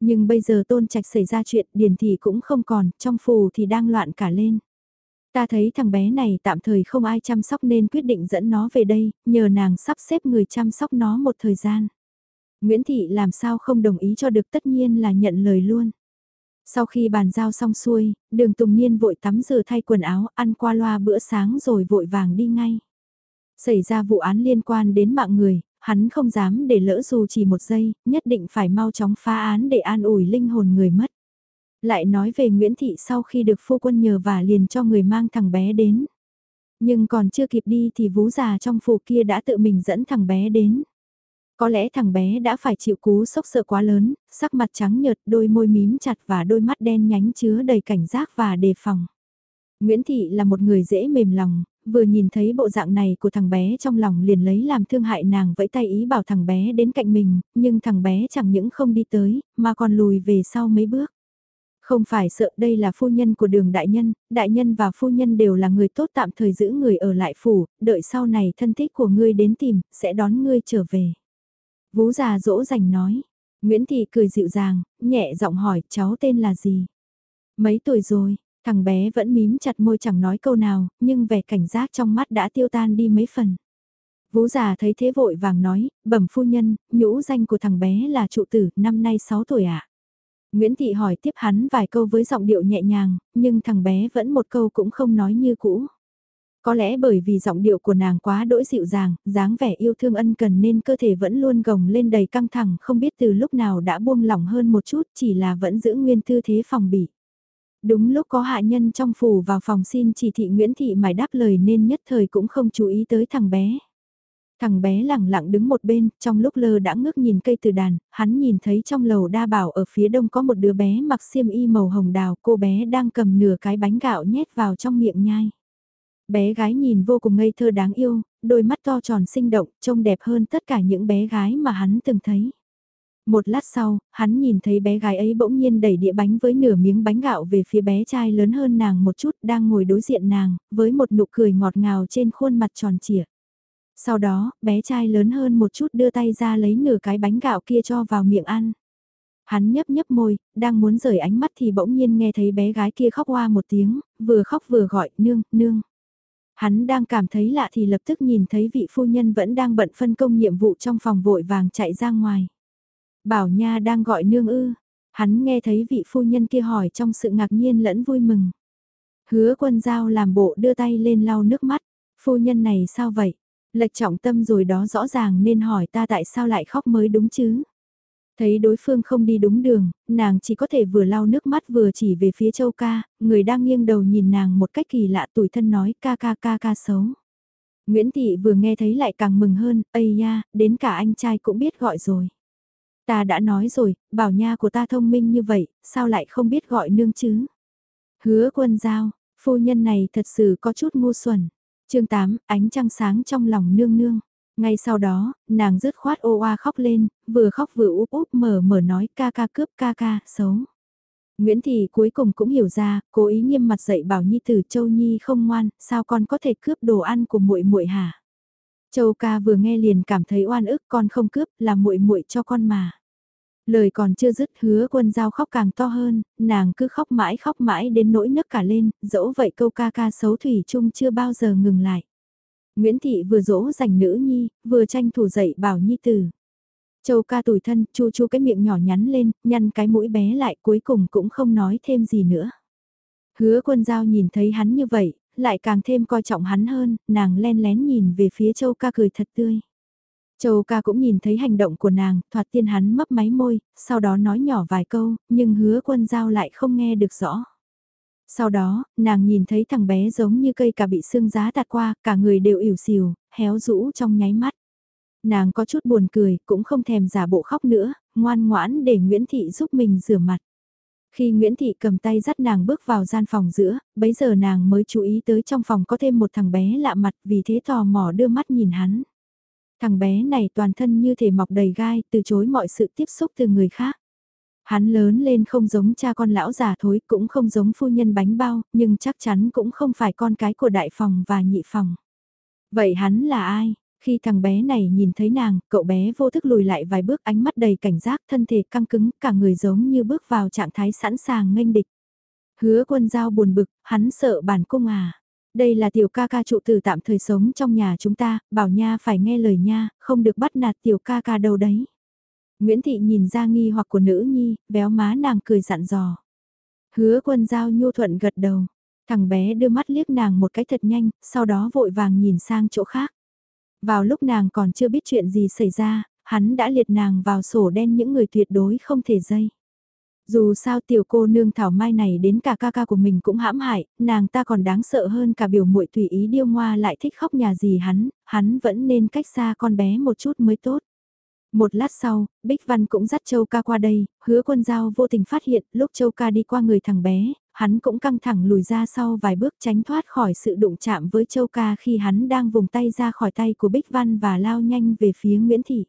Nhưng bây giờ tôn trạch xảy ra chuyện Điền Thị cũng không còn, trong phù thì đang loạn cả lên. Ta thấy thằng bé này tạm thời không ai chăm sóc nên quyết định dẫn nó về đây, nhờ nàng sắp xếp người chăm sóc nó một thời gian. Nguyễn Thị làm sao không đồng ý cho được tất nhiên là nhận lời luôn. Sau khi bàn giao xong xuôi, đường Tùng Niên vội tắm rửa thay quần áo, ăn qua loa bữa sáng rồi vội vàng đi ngay. Xảy ra vụ án liên quan đến mạng người, hắn không dám để lỡ dù chỉ một giây, nhất định phải mau chóng phá án để an ủi linh hồn người mất. Lại nói về Nguyễn Thị sau khi được phu quân nhờ và liền cho người mang thằng bé đến. Nhưng còn chưa kịp đi thì vú già trong phủ kia đã tự mình dẫn thằng bé đến. Có lẽ thằng bé đã phải chịu cú sốc sợ quá lớn, sắc mặt trắng nhợt, đôi môi mím chặt và đôi mắt đen nhánh chứa đầy cảnh giác và đề phòng. Nguyễn Thị là một người dễ mềm lòng, vừa nhìn thấy bộ dạng này của thằng bé trong lòng liền lấy làm thương hại nàng vẫy tay ý bảo thằng bé đến cạnh mình, nhưng thằng bé chẳng những không đi tới, mà còn lùi về sau mấy bước. Không phải sợ đây là phu nhân của đường đại nhân, đại nhân và phu nhân đều là người tốt tạm thời giữ người ở lại phủ, đợi sau này thân thích của ngươi đến tìm, sẽ đón ngươi trở về. Vú già dỗ dành nói, Nguyễn Thị cười dịu dàng, nhẹ giọng hỏi cháu tên là gì? Mấy tuổi rồi, thằng bé vẫn mím chặt môi chẳng nói câu nào, nhưng vẻ cảnh giác trong mắt đã tiêu tan đi mấy phần. Vú già thấy thế vội vàng nói, bẩm phu nhân, nhũ danh của thằng bé là trụ tử, năm nay 6 tuổi ạ. À? Nguyễn Thị hỏi tiếp hắn vài câu với giọng điệu nhẹ nhàng, nhưng thằng bé vẫn một câu cũng không nói như cũ. Có lẽ bởi vì giọng điệu của nàng quá đỗi dịu dàng, dáng vẻ yêu thương ân cần nên cơ thể vẫn luôn gồng lên đầy căng thẳng không biết từ lúc nào đã buông lỏng hơn một chút chỉ là vẫn giữ nguyên tư thế phòng bị. Đúng lúc có hạ nhân trong phủ vào phòng xin chỉ thị Nguyễn Thị mải đáp lời nên nhất thời cũng không chú ý tới thằng bé. Thằng bé lẳng lặng đứng một bên, trong lúc lơ đã ngước nhìn cây từ đàn, hắn nhìn thấy trong lầu đa bảo ở phía đông có một đứa bé mặc xiêm y màu hồng đào, cô bé đang cầm nửa cái bánh gạo nhét vào trong miệng nhai. Bé gái nhìn vô cùng ngây thơ đáng yêu, đôi mắt to tròn sinh động, trông đẹp hơn tất cả những bé gái mà hắn từng thấy. Một lát sau, hắn nhìn thấy bé gái ấy bỗng nhiên đẩy đĩa bánh với nửa miếng bánh gạo về phía bé trai lớn hơn nàng một chút đang ngồi đối diện nàng, với một nụ cười ngọt ngào trên khuôn mặt tròn trịa. Sau đó, bé trai lớn hơn một chút đưa tay ra lấy nửa cái bánh gạo kia cho vào miệng ăn. Hắn nhấp nhấp môi, đang muốn rời ánh mắt thì bỗng nhiên nghe thấy bé gái kia khóc hoa một tiếng, vừa khóc vừa gọi, nương, nương. Hắn đang cảm thấy lạ thì lập tức nhìn thấy vị phu nhân vẫn đang bận phân công nhiệm vụ trong phòng vội vàng chạy ra ngoài. Bảo Nha đang gọi nương ư. Hắn nghe thấy vị phu nhân kia hỏi trong sự ngạc nhiên lẫn vui mừng. Hứa quân giao làm bộ đưa tay lên lau nước mắt. Phu nhân này sao vậy? Lệch trọng tâm rồi đó rõ ràng nên hỏi ta tại sao lại khóc mới đúng chứ? Thấy đối phương không đi đúng đường, nàng chỉ có thể vừa lau nước mắt vừa chỉ về phía châu ca, người đang nghiêng đầu nhìn nàng một cách kỳ lạ tủi thân nói ca ca ca ca xấu. Nguyễn Thị vừa nghe thấy lại càng mừng hơn, ây nha, đến cả anh trai cũng biết gọi rồi. Ta đã nói rồi, bảo nha của ta thông minh như vậy, sao lại không biết gọi nương chứ? Hứa quân giao, phu nhân này thật sự có chút ngu xuẩn. chương 8, ánh trăng sáng trong lòng nương nương. Ngay sau đó, nàng rứt khoát ô oa khóc lên, vừa khóc vừa úp úp mở mở nói ca ca cướp ca ca, xấu. Nguyễn Thị cuối cùng cũng hiểu ra, cố ý nghiêm mặt dạy bảo Nhi tử Châu Nhi không ngoan, sao con có thể cướp đồ ăn của muội muội hả? Châu ca vừa nghe liền cảm thấy oan ức con không cướp là muội muội cho con mà. Lời còn chưa dứt hứa quân giao khóc càng to hơn, nàng cứ khóc mãi khóc mãi đến nỗi nức cả lên, dẫu vậy câu ca ca xấu thủy chung chưa bao giờ ngừng lại. Nguyễn Thị vừa dỗ dành nữ nhi, vừa tranh thủ dậy bảo nhi tử. Châu ca tủi thân, chu chu cái miệng nhỏ nhắn lên, nhăn cái mũi bé lại cuối cùng cũng không nói thêm gì nữa. Hứa quân giao nhìn thấy hắn như vậy, lại càng thêm coi trọng hắn hơn, nàng len lén nhìn về phía châu ca cười thật tươi. Châu ca cũng nhìn thấy hành động của nàng, thoạt tiên hắn mấp máy môi, sau đó nói nhỏ vài câu, nhưng hứa quân giao lại không nghe được rõ. Sau đó, nàng nhìn thấy thằng bé giống như cây cà bị xương giá tạt qua, cả người đều ỉu xìu, héo rũ trong nháy mắt. Nàng có chút buồn cười, cũng không thèm giả bộ khóc nữa, ngoan ngoãn để Nguyễn Thị giúp mình rửa mặt. Khi Nguyễn Thị cầm tay dắt nàng bước vào gian phòng giữa, bấy giờ nàng mới chú ý tới trong phòng có thêm một thằng bé lạ mặt vì thế tò mò đưa mắt nhìn hắn. Thằng bé này toàn thân như thể mọc đầy gai, từ chối mọi sự tiếp xúc từ người khác. Hắn lớn lên không giống cha con lão già thối, cũng không giống phu nhân bánh bao, nhưng chắc chắn cũng không phải con cái của đại phòng và nhị phòng. Vậy hắn là ai? Khi thằng bé này nhìn thấy nàng, cậu bé vô thức lùi lại vài bước ánh mắt đầy cảnh giác, thân thể căng cứng, cả người giống như bước vào trạng thái sẵn sàng nghênh địch. Hứa quân giao buồn bực, hắn sợ bản cung à. Đây là tiểu ca ca trụ tử tạm thời sống trong nhà chúng ta, bảo nha phải nghe lời nha, không được bắt nạt tiểu ca ca đâu đấy. Nguyễn Thị nhìn ra nghi hoặc của nữ nhi, béo má nàng cười dặn dò. Hứa quân giao nhu thuận gật đầu. Thằng bé đưa mắt liếc nàng một cái thật nhanh, sau đó vội vàng nhìn sang chỗ khác. Vào lúc nàng còn chưa biết chuyện gì xảy ra, hắn đã liệt nàng vào sổ đen những người tuyệt đối không thể dây. Dù sao tiểu cô nương thảo mai này đến cả ca ca của mình cũng hãm hại, nàng ta còn đáng sợ hơn cả biểu muội tùy ý điêu ngoa lại thích khóc nhà gì hắn, hắn vẫn nên cách xa con bé một chút mới tốt. Một lát sau, Bích Văn cũng dắt Châu ca qua đây, hứa quân giao vô tình phát hiện lúc Châu ca đi qua người thằng bé, hắn cũng căng thẳng lùi ra sau vài bước tránh thoát khỏi sự đụng chạm với Châu ca khi hắn đang vùng tay ra khỏi tay của Bích Văn và lao nhanh về phía Nguyễn Thị.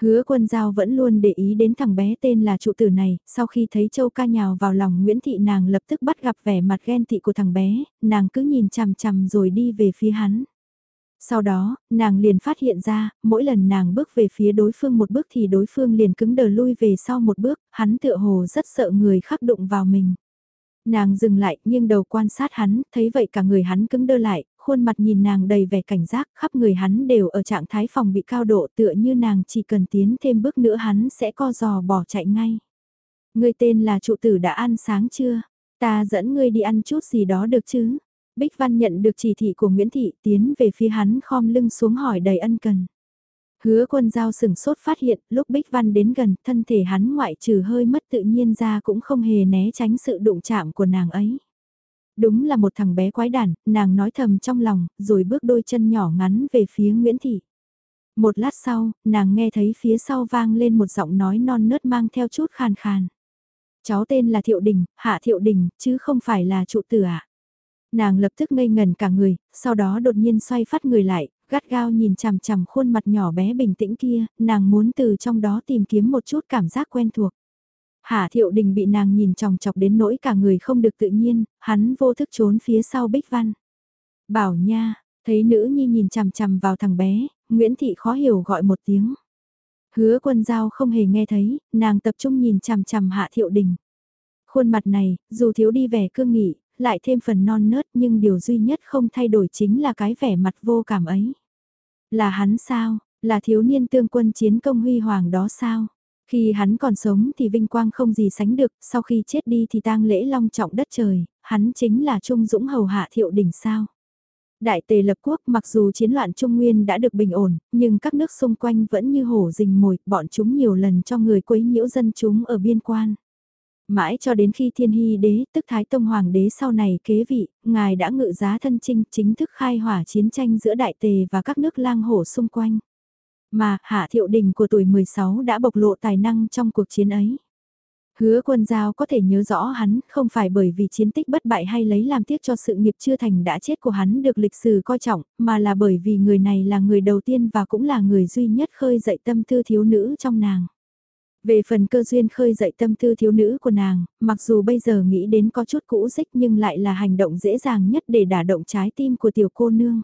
Hứa quân giao vẫn luôn để ý đến thằng bé tên là trụ tử này, sau khi thấy Châu ca nhào vào lòng Nguyễn Thị nàng lập tức bắt gặp vẻ mặt ghen tị của thằng bé, nàng cứ nhìn chằm chằm rồi đi về phía hắn. Sau đó, nàng liền phát hiện ra, mỗi lần nàng bước về phía đối phương một bước thì đối phương liền cứng đờ lui về sau một bước, hắn tựa hồ rất sợ người khác đụng vào mình. Nàng dừng lại, nhưng đầu quan sát hắn, thấy vậy cả người hắn cứng đơ lại, khuôn mặt nhìn nàng đầy vẻ cảnh giác, khắp người hắn đều ở trạng thái phòng bị cao độ tựa như nàng chỉ cần tiến thêm bước nữa hắn sẽ co giò bỏ chạy ngay. Người tên là trụ tử đã ăn sáng chưa? Ta dẫn ngươi đi ăn chút gì đó được chứ? Bích Văn nhận được chỉ thị của Nguyễn Thị tiến về phía hắn khom lưng xuống hỏi đầy ân cần. Hứa quân giao sừng sốt phát hiện lúc Bích Văn đến gần thân thể hắn ngoại trừ hơi mất tự nhiên ra cũng không hề né tránh sự đụng chạm của nàng ấy. Đúng là một thằng bé quái đản, nàng nói thầm trong lòng, rồi bước đôi chân nhỏ ngắn về phía Nguyễn Thị. Một lát sau, nàng nghe thấy phía sau vang lên một giọng nói non nớt mang theo chút khàn khàn. Cháu tên là Thiệu Đình, Hạ Thiệu Đình, chứ không phải là trụ tử ạ. À? Nàng lập tức ngây ngần cả người, sau đó đột nhiên xoay phát người lại, gắt gao nhìn chằm chằm khuôn mặt nhỏ bé bình tĩnh kia, nàng muốn từ trong đó tìm kiếm một chút cảm giác quen thuộc. Hạ thiệu đình bị nàng nhìn chòng chọc đến nỗi cả người không được tự nhiên, hắn vô thức trốn phía sau bích văn. Bảo nha, thấy nữ nhi nhìn chằm chằm vào thằng bé, Nguyễn Thị khó hiểu gọi một tiếng. Hứa quân giao không hề nghe thấy, nàng tập trung nhìn chằm chằm hạ thiệu đình. Khuôn mặt này, dù thiếu đi vẻ cương nghị, lại thêm phần non nớt nhưng điều duy nhất không thay đổi chính là cái vẻ mặt vô cảm ấy. Là hắn sao, là thiếu niên tương quân chiến công huy hoàng đó sao? Khi hắn còn sống thì vinh quang không gì sánh được, sau khi chết đi thì tang lễ long trọng đất trời, hắn chính là Trung Dũng hầu hạ thiệu đỉnh sao. Đại tề lập quốc mặc dù chiến loạn Trung Nguyên đã được bình ổn, nhưng các nước xung quanh vẫn như hổ rình mồi, bọn chúng nhiều lần cho người quấy nhiễu dân chúng ở biên quan. Mãi cho đến khi thiên hy đế, tức Thái Tông Hoàng đế sau này kế vị, ngài đã ngự giá thân trinh chính thức khai hỏa chiến tranh giữa đại tề và các nước lang hổ xung quanh. Mà, Hạ Thiệu Đình của tuổi 16 đã bộc lộ tài năng trong cuộc chiến ấy. Hứa quân giao có thể nhớ rõ hắn, không phải bởi vì chiến tích bất bại hay lấy làm tiếc cho sự nghiệp chưa thành đã chết của hắn được lịch sử coi trọng, mà là bởi vì người này là người đầu tiên và cũng là người duy nhất khơi dậy tâm tư thiếu nữ trong nàng. Về phần cơ duyên khơi dậy tâm tư thiếu nữ của nàng, mặc dù bây giờ nghĩ đến có chút cũ dích nhưng lại là hành động dễ dàng nhất để đả động trái tim của tiểu cô nương.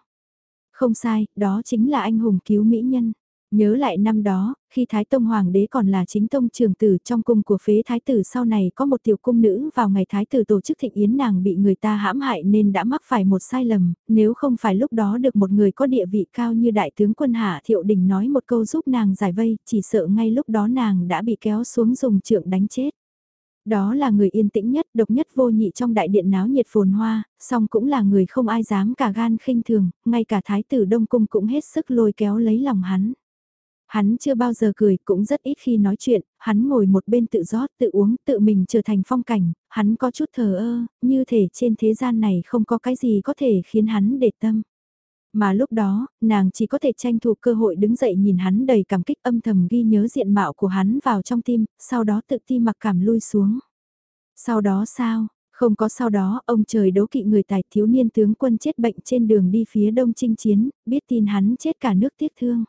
Không sai, đó chính là anh hùng cứu mỹ nhân. Nhớ lại năm đó, khi Thái Tông Hoàng đế còn là chính tông trường tử trong cung của phế Thái tử sau này có một tiểu cung nữ vào ngày Thái tử tổ chức thịnh yến nàng bị người ta hãm hại nên đã mắc phải một sai lầm, nếu không phải lúc đó được một người có địa vị cao như đại tướng quân Hạ Thiệu Đình nói một câu giúp nàng giải vây, chỉ sợ ngay lúc đó nàng đã bị kéo xuống dùng trượng đánh chết. Đó là người yên tĩnh nhất, độc nhất vô nhị trong đại điện náo nhiệt phồn hoa, song cũng là người không ai dám cả gan khinh thường, ngay cả thái tử Đông Cung cũng hết sức lôi kéo lấy lòng hắn. Hắn chưa bao giờ cười, cũng rất ít khi nói chuyện, hắn ngồi một bên tự rót, tự uống, tự mình trở thành phong cảnh, hắn có chút thờ ơ, như thể trên thế gian này không có cái gì có thể khiến hắn để tâm. Mà lúc đó, nàng chỉ có thể tranh thủ cơ hội đứng dậy nhìn hắn đầy cảm kích âm thầm ghi nhớ diện mạo của hắn vào trong tim, sau đó tự ti mặc cảm lui xuống. Sau đó sao? Không có sau đó, ông trời đấu kỵ người tài thiếu niên tướng quân chết bệnh trên đường đi phía đông chinh chiến, biết tin hắn chết cả nước tiếc thương.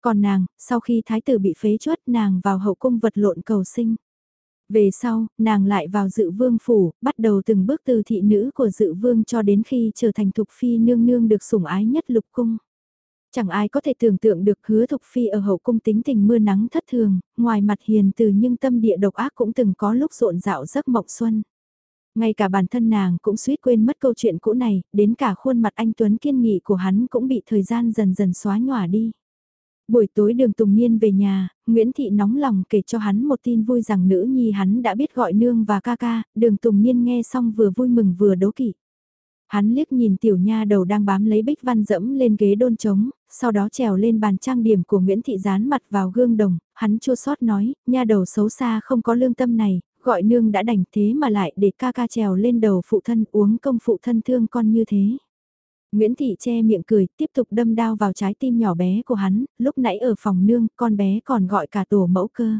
Còn nàng, sau khi thái tử bị phế chuất nàng vào hậu cung vật lộn cầu sinh. Về sau, nàng lại vào dự vương phủ, bắt đầu từng bước từ thị nữ của dự vương cho đến khi trở thành thục phi nương nương được sủng ái nhất lục cung. Chẳng ai có thể tưởng tượng được hứa thục phi ở hậu cung tính tình mưa nắng thất thường, ngoài mặt hiền từ nhưng tâm địa độc ác cũng từng có lúc rộn rạo giấc mộng xuân. Ngay cả bản thân nàng cũng suýt quên mất câu chuyện cũ này, đến cả khuôn mặt anh Tuấn kiên nghị của hắn cũng bị thời gian dần dần xóa nhòa đi. Buổi tối đường Tùng Niên về nhà, Nguyễn Thị nóng lòng kể cho hắn một tin vui rằng nữ nhi hắn đã biết gọi nương và ca ca, đường Tùng Niên nghe xong vừa vui mừng vừa đố kỵ. Hắn liếc nhìn tiểu nha đầu đang bám lấy bích văn dẫm lên ghế đôn trống, sau đó trèo lên bàn trang điểm của Nguyễn Thị dán mặt vào gương đồng, hắn chua sót nói, nha đầu xấu xa không có lương tâm này, gọi nương đã đành thế mà lại để ca ca trèo lên đầu phụ thân uống công phụ thân thương con như thế. Nguyễn Thị che miệng cười, tiếp tục đâm đao vào trái tim nhỏ bé của hắn, lúc nãy ở phòng nương, con bé còn gọi cả tổ mẫu cơ.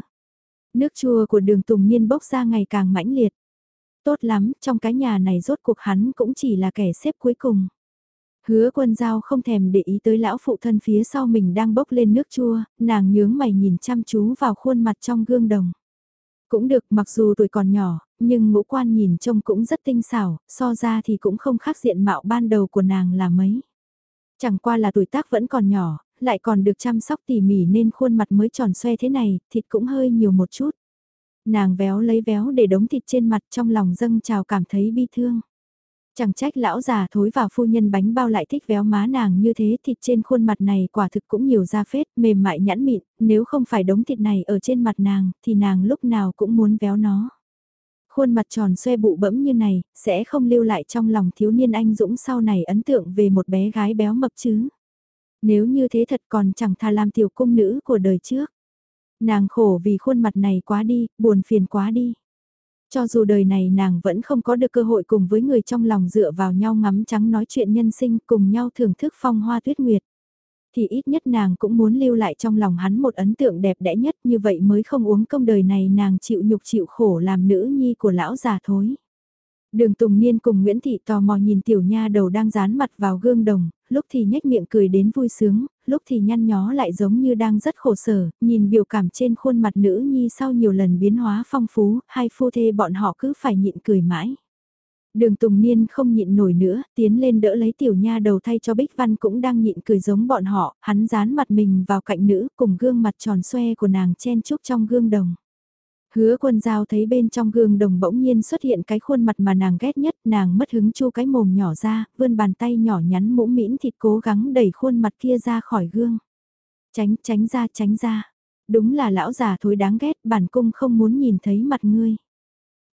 Nước chua của đường Tùng Niên bốc ra ngày càng mãnh liệt. Tốt lắm, trong cái nhà này rốt cuộc hắn cũng chỉ là kẻ xếp cuối cùng. Hứa quân giao không thèm để ý tới lão phụ thân phía sau mình đang bốc lên nước chua, nàng nhướng mày nhìn chăm chú vào khuôn mặt trong gương đồng. Cũng được mặc dù tuổi còn nhỏ, nhưng ngũ quan nhìn trông cũng rất tinh xảo, so ra thì cũng không khác diện mạo ban đầu của nàng là mấy. Chẳng qua là tuổi tác vẫn còn nhỏ, lại còn được chăm sóc tỉ mỉ nên khuôn mặt mới tròn xoe thế này, thịt cũng hơi nhiều một chút. Nàng véo lấy véo để đống thịt trên mặt trong lòng dâng trào cảm thấy bi thương. Chẳng trách lão già thối vào phu nhân bánh bao lại thích véo má nàng như thế thịt trên khuôn mặt này quả thực cũng nhiều da phết, mềm mại nhẵn mịn, nếu không phải đống thịt này ở trên mặt nàng thì nàng lúc nào cũng muốn véo nó. Khuôn mặt tròn xoe bụ bẫm như này, sẽ không lưu lại trong lòng thiếu niên anh dũng sau này ấn tượng về một bé gái béo mập chứ. Nếu như thế thật còn chẳng thà làm tiểu cung nữ của đời trước. Nàng khổ vì khuôn mặt này quá đi, buồn phiền quá đi. Cho dù đời này nàng vẫn không có được cơ hội cùng với người trong lòng dựa vào nhau ngắm trắng nói chuyện nhân sinh cùng nhau thưởng thức phong hoa tuyết nguyệt. Thì ít nhất nàng cũng muốn lưu lại trong lòng hắn một ấn tượng đẹp đẽ nhất như vậy mới không uống công đời này nàng chịu nhục chịu khổ làm nữ nhi của lão già thối. Đường Tùng Niên cùng Nguyễn Thị tò mò nhìn tiểu nha đầu đang dán mặt vào gương đồng, lúc thì nhếch miệng cười đến vui sướng, lúc thì nhăn nhó lại giống như đang rất khổ sở, nhìn biểu cảm trên khuôn mặt nữ nhi sau nhiều lần biến hóa phong phú, hai phu thê bọn họ cứ phải nhịn cười mãi. Đường Tùng Niên không nhịn nổi nữa, tiến lên đỡ lấy tiểu nha đầu thay cho Bích Văn cũng đang nhịn cười giống bọn họ, hắn dán mặt mình vào cạnh nữ cùng gương mặt tròn xoe của nàng chen chúc trong gương đồng. Hứa quân giao thấy bên trong gương đồng bỗng nhiên xuất hiện cái khuôn mặt mà nàng ghét nhất, nàng mất hứng chu cái mồm nhỏ ra, vươn bàn tay nhỏ nhắn mũm mĩn thịt cố gắng đẩy khuôn mặt kia ra khỏi gương. Tránh, tránh ra, tránh ra. Đúng là lão già thối đáng ghét, bản cung không muốn nhìn thấy mặt ngươi.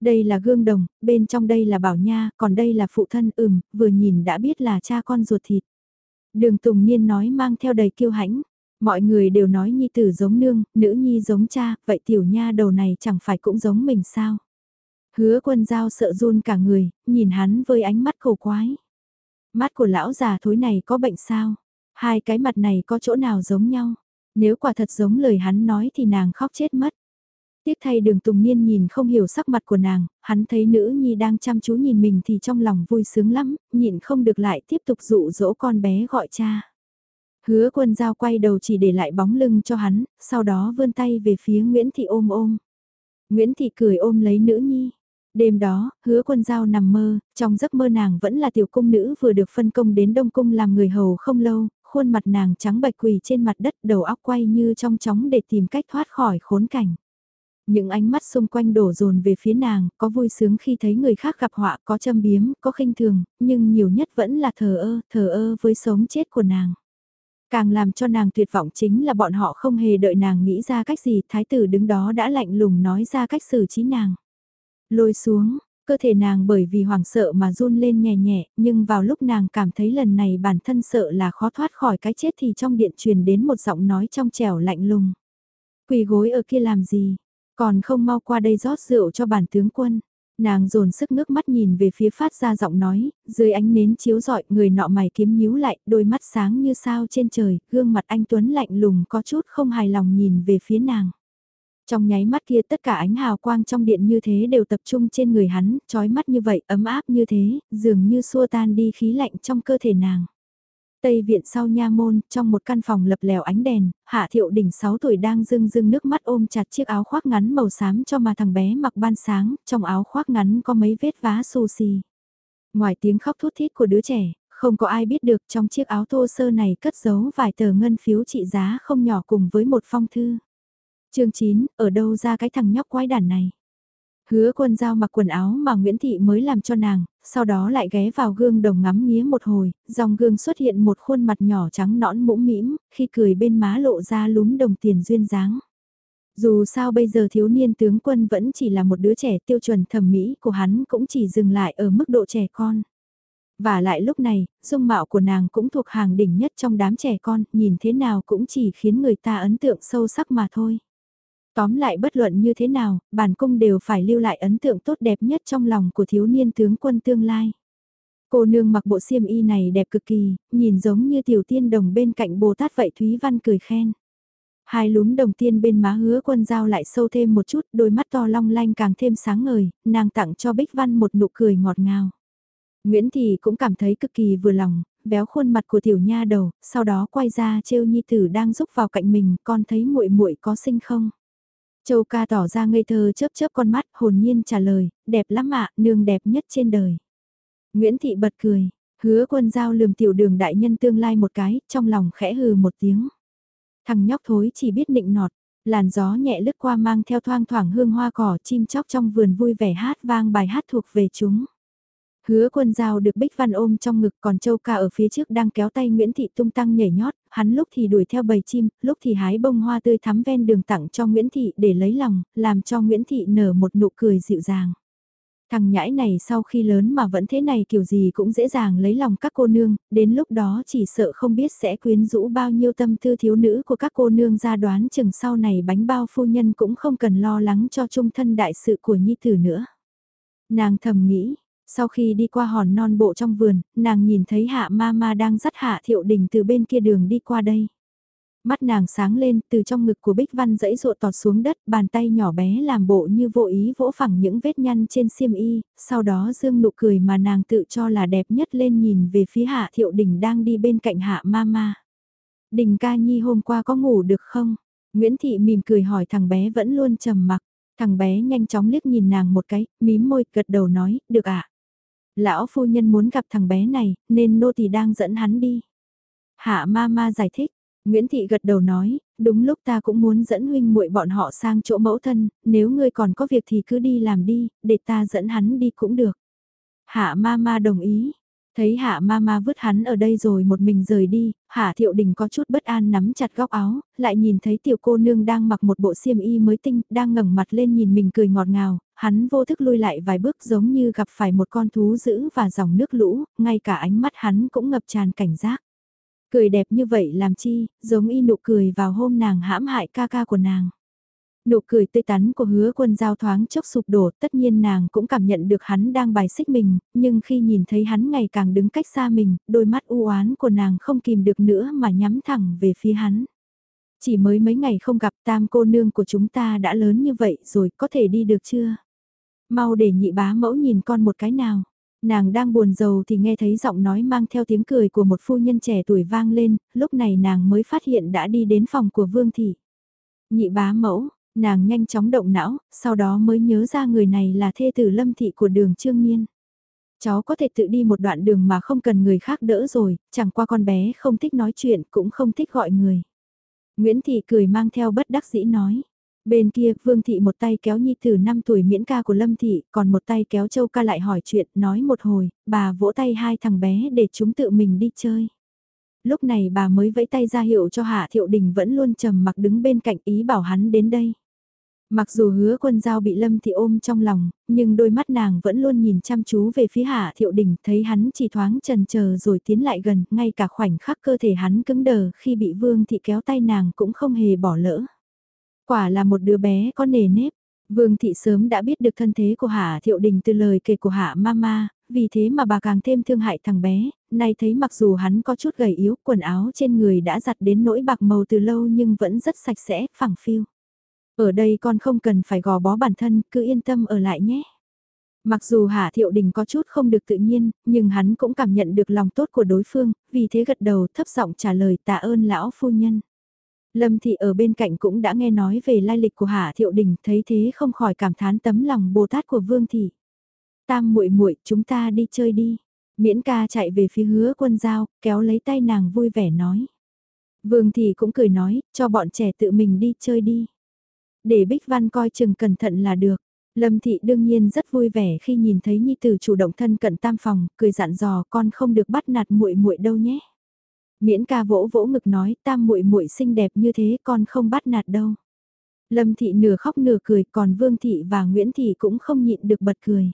Đây là gương đồng, bên trong đây là bảo nha, còn đây là phụ thân ừm, vừa nhìn đã biết là cha con ruột thịt. Đường Tùng Niên nói mang theo đầy kiêu hãnh. Mọi người đều nói nhi tử giống nương, nữ nhi giống cha, vậy tiểu nha đầu này chẳng phải cũng giống mình sao? Hứa quân giao sợ run cả người, nhìn hắn với ánh mắt khổ quái. Mắt của lão già thối này có bệnh sao? Hai cái mặt này có chỗ nào giống nhau? Nếu quả thật giống lời hắn nói thì nàng khóc chết mất. Tiếc thay đường Tùng Niên nhìn không hiểu sắc mặt của nàng, hắn thấy nữ nhi đang chăm chú nhìn mình thì trong lòng vui sướng lắm, nhịn không được lại tiếp tục dụ dỗ con bé gọi cha. Hứa quân giao quay đầu chỉ để lại bóng lưng cho hắn, sau đó vươn tay về phía Nguyễn Thị ôm ôm. Nguyễn Thị cười ôm lấy nữ nhi. Đêm đó, hứa quân giao nằm mơ, trong giấc mơ nàng vẫn là tiểu cung nữ vừa được phân công đến Đông Cung làm người hầu không lâu, khuôn mặt nàng trắng bạch quỳ trên mặt đất đầu óc quay như trong chóng để tìm cách thoát khỏi khốn cảnh. Những ánh mắt xung quanh đổ dồn về phía nàng, có vui sướng khi thấy người khác gặp họa, có châm biếm, có khinh thường, nhưng nhiều nhất vẫn là thờ ơ, thờ ơ với sống chết của nàng. Càng làm cho nàng tuyệt vọng chính là bọn họ không hề đợi nàng nghĩ ra cách gì, thái tử đứng đó đã lạnh lùng nói ra cách xử trí nàng. Lôi xuống, cơ thể nàng bởi vì hoảng sợ mà run lên nhẹ nhẹ, nhưng vào lúc nàng cảm thấy lần này bản thân sợ là khó thoát khỏi cái chết thì trong điện truyền đến một giọng nói trong trẻo lạnh lùng. Quỳ gối ở kia làm gì, còn không mau qua đây rót rượu cho bản tướng quân. Nàng dồn sức nước mắt nhìn về phía phát ra giọng nói, dưới ánh nến chiếu rọi người nọ mày kiếm nhíu lại, đôi mắt sáng như sao trên trời, gương mặt anh Tuấn lạnh lùng có chút không hài lòng nhìn về phía nàng. Trong nháy mắt kia tất cả ánh hào quang trong điện như thế đều tập trung trên người hắn, trói mắt như vậy, ấm áp như thế, dường như xua tan đi khí lạnh trong cơ thể nàng. Tây viện sau nha môn, trong một căn phòng lập lèo ánh đèn, Hạ Thiệu Đỉnh 6 tuổi đang rưng rưng nước mắt ôm chặt chiếc áo khoác ngắn màu xám cho mà thằng bé mặc ban sáng, trong áo khoác ngắn có mấy vết vá xù xì. Ngoài tiếng khóc thút thít của đứa trẻ, không có ai biết được trong chiếc áo thô sơ này cất giấu vài tờ ngân phiếu trị giá không nhỏ cùng với một phong thư. chương 9, ở đâu ra cái thằng nhóc quái đản này? Hứa quân giao mặc quần áo mà Nguyễn Thị mới làm cho nàng, sau đó lại ghé vào gương đồng ngắm nghía một hồi, dòng gương xuất hiện một khuôn mặt nhỏ trắng nõn mũm mĩm, khi cười bên má lộ ra lúm đồng tiền duyên dáng. Dù sao bây giờ thiếu niên tướng quân vẫn chỉ là một đứa trẻ tiêu chuẩn thẩm mỹ của hắn cũng chỉ dừng lại ở mức độ trẻ con. Và lại lúc này, dung mạo của nàng cũng thuộc hàng đỉnh nhất trong đám trẻ con, nhìn thế nào cũng chỉ khiến người ta ấn tượng sâu sắc mà thôi. Tóm lại bất luận như thế nào, bản cung đều phải lưu lại ấn tượng tốt đẹp nhất trong lòng của thiếu niên tướng quân tương lai. Cô nương mặc bộ xiêm y này đẹp cực kỳ, nhìn giống như tiểu tiên đồng bên cạnh Bồ Tát vậy Thúy Văn cười khen. Hai lúm đồng tiên bên má hứa quân dao lại sâu thêm một chút, đôi mắt to long lanh càng thêm sáng ngời, nàng tặng cho Bích Văn một nụ cười ngọt ngào. Nguyễn Thị cũng cảm thấy cực kỳ vừa lòng, béo khuôn mặt của tiểu nha đầu, sau đó quay ra trêu nhi tử đang rúc vào cạnh mình, con thấy muội muội có sinh không? Châu ca tỏ ra ngây thơ chớp chớp con mắt, hồn nhiên trả lời, đẹp lắm ạ, nương đẹp nhất trên đời. Nguyễn Thị bật cười, hứa quân giao lườm tiểu đường đại nhân tương lai một cái, trong lòng khẽ hừ một tiếng. Thằng nhóc thối chỉ biết nịnh nọt, làn gió nhẹ lướt qua mang theo thoang thoảng hương hoa cỏ chim chóc trong vườn vui vẻ hát vang bài hát thuộc về chúng. Hứa quân giao được Bích Văn ôm trong ngực còn Châu Ca ở phía trước đang kéo tay Nguyễn Thị tung tăng nhảy nhót, hắn lúc thì đuổi theo bầy chim, lúc thì hái bông hoa tươi thắm ven đường tặng cho Nguyễn Thị để lấy lòng, làm cho Nguyễn Thị nở một nụ cười dịu dàng. Thằng nhãi này sau khi lớn mà vẫn thế này kiểu gì cũng dễ dàng lấy lòng các cô nương, đến lúc đó chỉ sợ không biết sẽ quyến rũ bao nhiêu tâm tư thiếu nữ của các cô nương ra đoán chừng sau này bánh bao phu nhân cũng không cần lo lắng cho trung thân đại sự của nhi tử nữa. Nàng thầm nghĩ, sau khi đi qua hòn non bộ trong vườn, nàng nhìn thấy hạ ma ma đang dắt hạ thiệu đình từ bên kia đường đi qua đây. Mắt nàng sáng lên từ trong ngực của Bích Văn dẫy ruột tọt xuống đất, bàn tay nhỏ bé làm bộ như vô ý vỗ phẳng những vết nhăn trên xiêm y, sau đó dương nụ cười mà nàng tự cho là đẹp nhất lên nhìn về phía hạ thiệu đình đang đi bên cạnh hạ ma ma. Đình ca nhi hôm qua có ngủ được không? Nguyễn Thị mỉm cười hỏi thằng bé vẫn luôn trầm mặc. Thằng bé nhanh chóng liếc nhìn nàng một cái, mím môi, gật đầu nói, được ạ. À? Lão phu nhân muốn gặp thằng bé này, nên nô tỳ đang dẫn hắn đi. Hạ ma ma giải thích, Nguyễn Thị gật đầu nói, đúng lúc ta cũng muốn dẫn huynh muội bọn họ sang chỗ mẫu thân, nếu ngươi còn có việc thì cứ đi làm đi, để ta dẫn hắn đi cũng được. Hạ ma ma đồng ý. Thấy hạ ma ma vứt hắn ở đây rồi một mình rời đi, hạ thiệu đình có chút bất an nắm chặt góc áo, lại nhìn thấy tiểu cô nương đang mặc một bộ xiêm y mới tinh, đang ngẩng mặt lên nhìn mình cười ngọt ngào, hắn vô thức lui lại vài bước giống như gặp phải một con thú dữ và dòng nước lũ, ngay cả ánh mắt hắn cũng ngập tràn cảnh giác. Cười đẹp như vậy làm chi, giống y nụ cười vào hôm nàng hãm hại ca ca của nàng. Nụ cười tươi tắn của hứa quân giao thoáng chốc sụp đổ, tất nhiên nàng cũng cảm nhận được hắn đang bài xích mình, nhưng khi nhìn thấy hắn ngày càng đứng cách xa mình, đôi mắt u oán của nàng không kìm được nữa mà nhắm thẳng về phía hắn. Chỉ mới mấy ngày không gặp tam cô nương của chúng ta đã lớn như vậy rồi, có thể đi được chưa? Mau để nhị bá mẫu nhìn con một cái nào. Nàng đang buồn rầu thì nghe thấy giọng nói mang theo tiếng cười của một phu nhân trẻ tuổi vang lên, lúc này nàng mới phát hiện đã đi đến phòng của Vương Thị. Nhị bá mẫu, nàng nhanh chóng động não, sau đó mới nhớ ra người này là thê tử Lâm Thị của đường Trương Nhiên. Cháu có thể tự đi một đoạn đường mà không cần người khác đỡ rồi, chẳng qua con bé không thích nói chuyện cũng không thích gọi người. Nguyễn Thị cười mang theo bất đắc dĩ nói. Bên kia, Vương Thị một tay kéo Nhi Tử 5 tuổi miễn ca của Lâm Thị, còn một tay kéo Châu ca lại hỏi chuyện, nói một hồi, bà vỗ tay hai thằng bé để chúng tự mình đi chơi. Lúc này bà mới vẫy tay ra hiệu cho Hạ Thiệu Đình vẫn luôn trầm mặc đứng bên cạnh ý bảo hắn đến đây. Mặc dù hứa quân giao bị Lâm Thị ôm trong lòng, nhưng đôi mắt nàng vẫn luôn nhìn chăm chú về phía Hạ Thiệu Đình, thấy hắn chỉ thoáng trần chờ rồi tiến lại gần, ngay cả khoảnh khắc cơ thể hắn cứng đờ khi bị Vương Thị kéo tay nàng cũng không hề bỏ lỡ. Quả là một đứa bé có nề nếp. Vương thị sớm đã biết được thân thế của Hạ Thiệu Đình từ lời kể của Hạ Mama, vì thế mà bà càng thêm thương hại thằng bé, nay thấy mặc dù hắn có chút gầy yếu, quần áo trên người đã giặt đến nỗi bạc màu từ lâu nhưng vẫn rất sạch sẽ, phẳng phiu. Ở đây con không cần phải gò bó bản thân, cứ yên tâm ở lại nhé. Mặc dù Hạ Thiệu Đình có chút không được tự nhiên, nhưng hắn cũng cảm nhận được lòng tốt của đối phương, vì thế gật đầu thấp giọng trả lời tạ ơn lão phu nhân. Lâm Thị ở bên cạnh cũng đã nghe nói về lai lịch của Hạ Thiệu Đình, thấy thế không khỏi cảm thán tấm lòng Bồ Tát của Vương Thị. Tam muội muội chúng ta đi chơi đi. Miễn ca chạy về phía hứa quân giao, kéo lấy tay nàng vui vẻ nói. Vương Thị cũng cười nói, cho bọn trẻ tự mình đi chơi đi. Để Bích Văn coi chừng cẩn thận là được. Lâm Thị đương nhiên rất vui vẻ khi nhìn thấy Nhi Tử chủ động thân cận tam phòng, cười dặn dò con không được bắt nạt muội muội đâu nhé. Miễn ca vỗ vỗ ngực nói tam muội muội xinh đẹp như thế con không bắt nạt đâu. Lâm thị nửa khóc nửa cười còn Vương thị và Nguyễn thị cũng không nhịn được bật cười.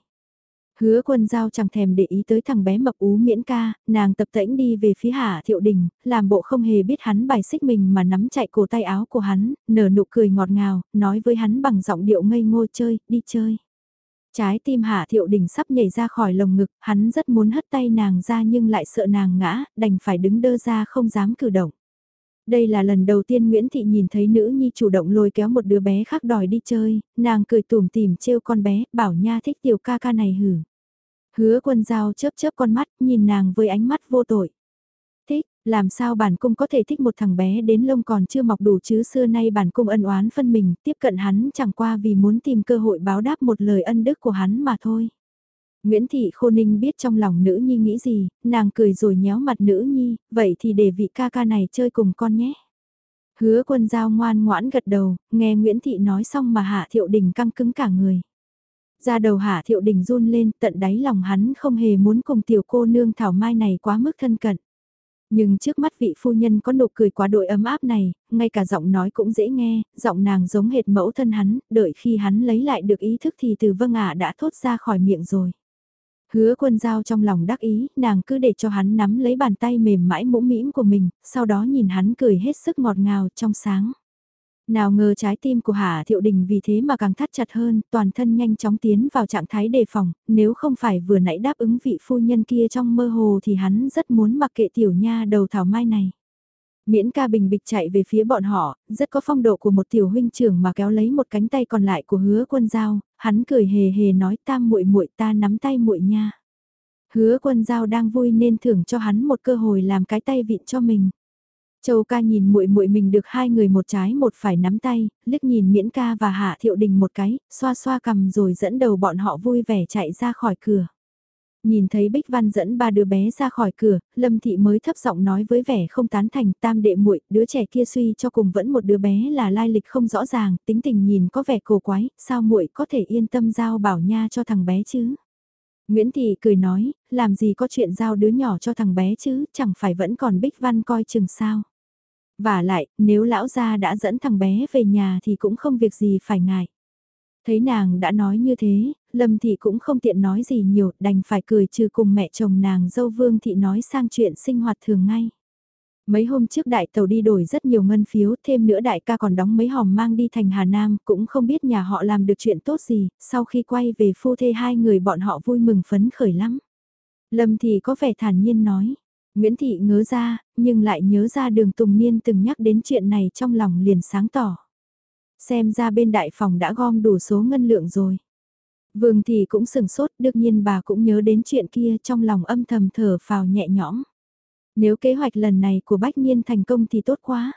Hứa quân giao chẳng thèm để ý tới thằng bé mập ú miễn ca, nàng tập tễnh đi về phía hạ thiệu đình, làm bộ không hề biết hắn bài xích mình mà nắm chạy cổ tay áo của hắn, nở nụ cười ngọt ngào, nói với hắn bằng giọng điệu ngây ngô chơi, đi chơi. Trái tim hạ thiệu đình sắp nhảy ra khỏi lồng ngực, hắn rất muốn hất tay nàng ra nhưng lại sợ nàng ngã, đành phải đứng đơ ra không dám cử động. Đây là lần đầu tiên Nguyễn Thị nhìn thấy nữ nhi chủ động lôi kéo một đứa bé khác đòi đi chơi, nàng cười tủm tìm trêu con bé, bảo nha thích tiểu ca ca này hử. Hứa quân giao chớp chớp con mắt, nhìn nàng với ánh mắt vô tội. Làm sao bản cung có thể thích một thằng bé đến lông còn chưa mọc đủ chứ xưa nay bản cung ân oán phân mình, tiếp cận hắn chẳng qua vì muốn tìm cơ hội báo đáp một lời ân đức của hắn mà thôi. Nguyễn Thị Khô Ninh biết trong lòng nữ nhi nghĩ gì, nàng cười rồi nhéo mặt nữ nhi, vậy thì để vị ca ca này chơi cùng con nhé. Hứa quân giao ngoan ngoãn gật đầu, nghe Nguyễn Thị nói xong mà Hạ Thiệu Đình căng cứng cả người. Ra đầu Hạ Thiệu Đình run lên tận đáy lòng hắn không hề muốn cùng tiểu cô nương Thảo Mai này quá mức thân cận. Nhưng trước mắt vị phu nhân có nụ cười quá đội ấm áp này, ngay cả giọng nói cũng dễ nghe, giọng nàng giống hệt mẫu thân hắn, đợi khi hắn lấy lại được ý thức thì từ vâng ạ đã thốt ra khỏi miệng rồi. Hứa quân giao trong lòng đắc ý, nàng cứ để cho hắn nắm lấy bàn tay mềm mãi mũm mĩm của mình, sau đó nhìn hắn cười hết sức ngọt ngào trong sáng. Nào ngờ trái tim của Hạ Thiệu Đình vì thế mà càng thắt chặt hơn, toàn thân nhanh chóng tiến vào trạng thái đề phòng, nếu không phải vừa nãy đáp ứng vị phu nhân kia trong mơ hồ thì hắn rất muốn mặc kệ tiểu nha đầu thảo mai này. Miễn ca bình bịch chạy về phía bọn họ, rất có phong độ của một tiểu huynh trưởng mà kéo lấy một cánh tay còn lại của hứa quân giao, hắn cười hề hề nói tam muội muội ta nắm tay muội nha. Hứa quân giao đang vui nên thưởng cho hắn một cơ hội làm cái tay vịn cho mình. Châu ca nhìn muội muội mình được hai người một trái một phải nắm tay, liếc nhìn miễn ca và hạ thiệu đình một cái, xoa xoa cầm rồi dẫn đầu bọn họ vui vẻ chạy ra khỏi cửa. Nhìn thấy Bích Văn dẫn ba đứa bé ra khỏi cửa, Lâm Thị mới thấp giọng nói với vẻ không tán thành tam đệ muội đứa trẻ kia suy cho cùng vẫn một đứa bé là lai lịch không rõ ràng, tính tình nhìn có vẻ cổ quái, sao muội có thể yên tâm giao bảo nha cho thằng bé chứ? Nguyễn Thị cười nói, làm gì có chuyện giao đứa nhỏ cho thằng bé chứ, chẳng phải vẫn còn Bích Văn coi chừng sao? Và lại, nếu lão gia đã dẫn thằng bé về nhà thì cũng không việc gì phải ngại. Thấy nàng đã nói như thế, Lâm Thị cũng không tiện nói gì nhiều, đành phải cười trừ cùng mẹ chồng nàng dâu Vương Thị nói sang chuyện sinh hoạt thường ngay. Mấy hôm trước đại tàu đi đổi rất nhiều ngân phiếu, thêm nữa đại ca còn đóng mấy hòm mang đi thành Hà Nam, cũng không biết nhà họ làm được chuyện tốt gì, sau khi quay về phu thê hai người bọn họ vui mừng phấn khởi lắm. Lâm Thị có vẻ thản nhiên nói, Nguyễn Thị ngớ ra, nhưng lại nhớ ra đường Tùng Niên từng nhắc đến chuyện này trong lòng liền sáng tỏ. Xem ra bên đại phòng đã gom đủ số ngân lượng rồi. Vương Thị cũng sừng sốt, đương nhiên bà cũng nhớ đến chuyện kia trong lòng âm thầm thở phào nhẹ nhõm. Nếu kế hoạch lần này của Bách Niên thành công thì tốt quá.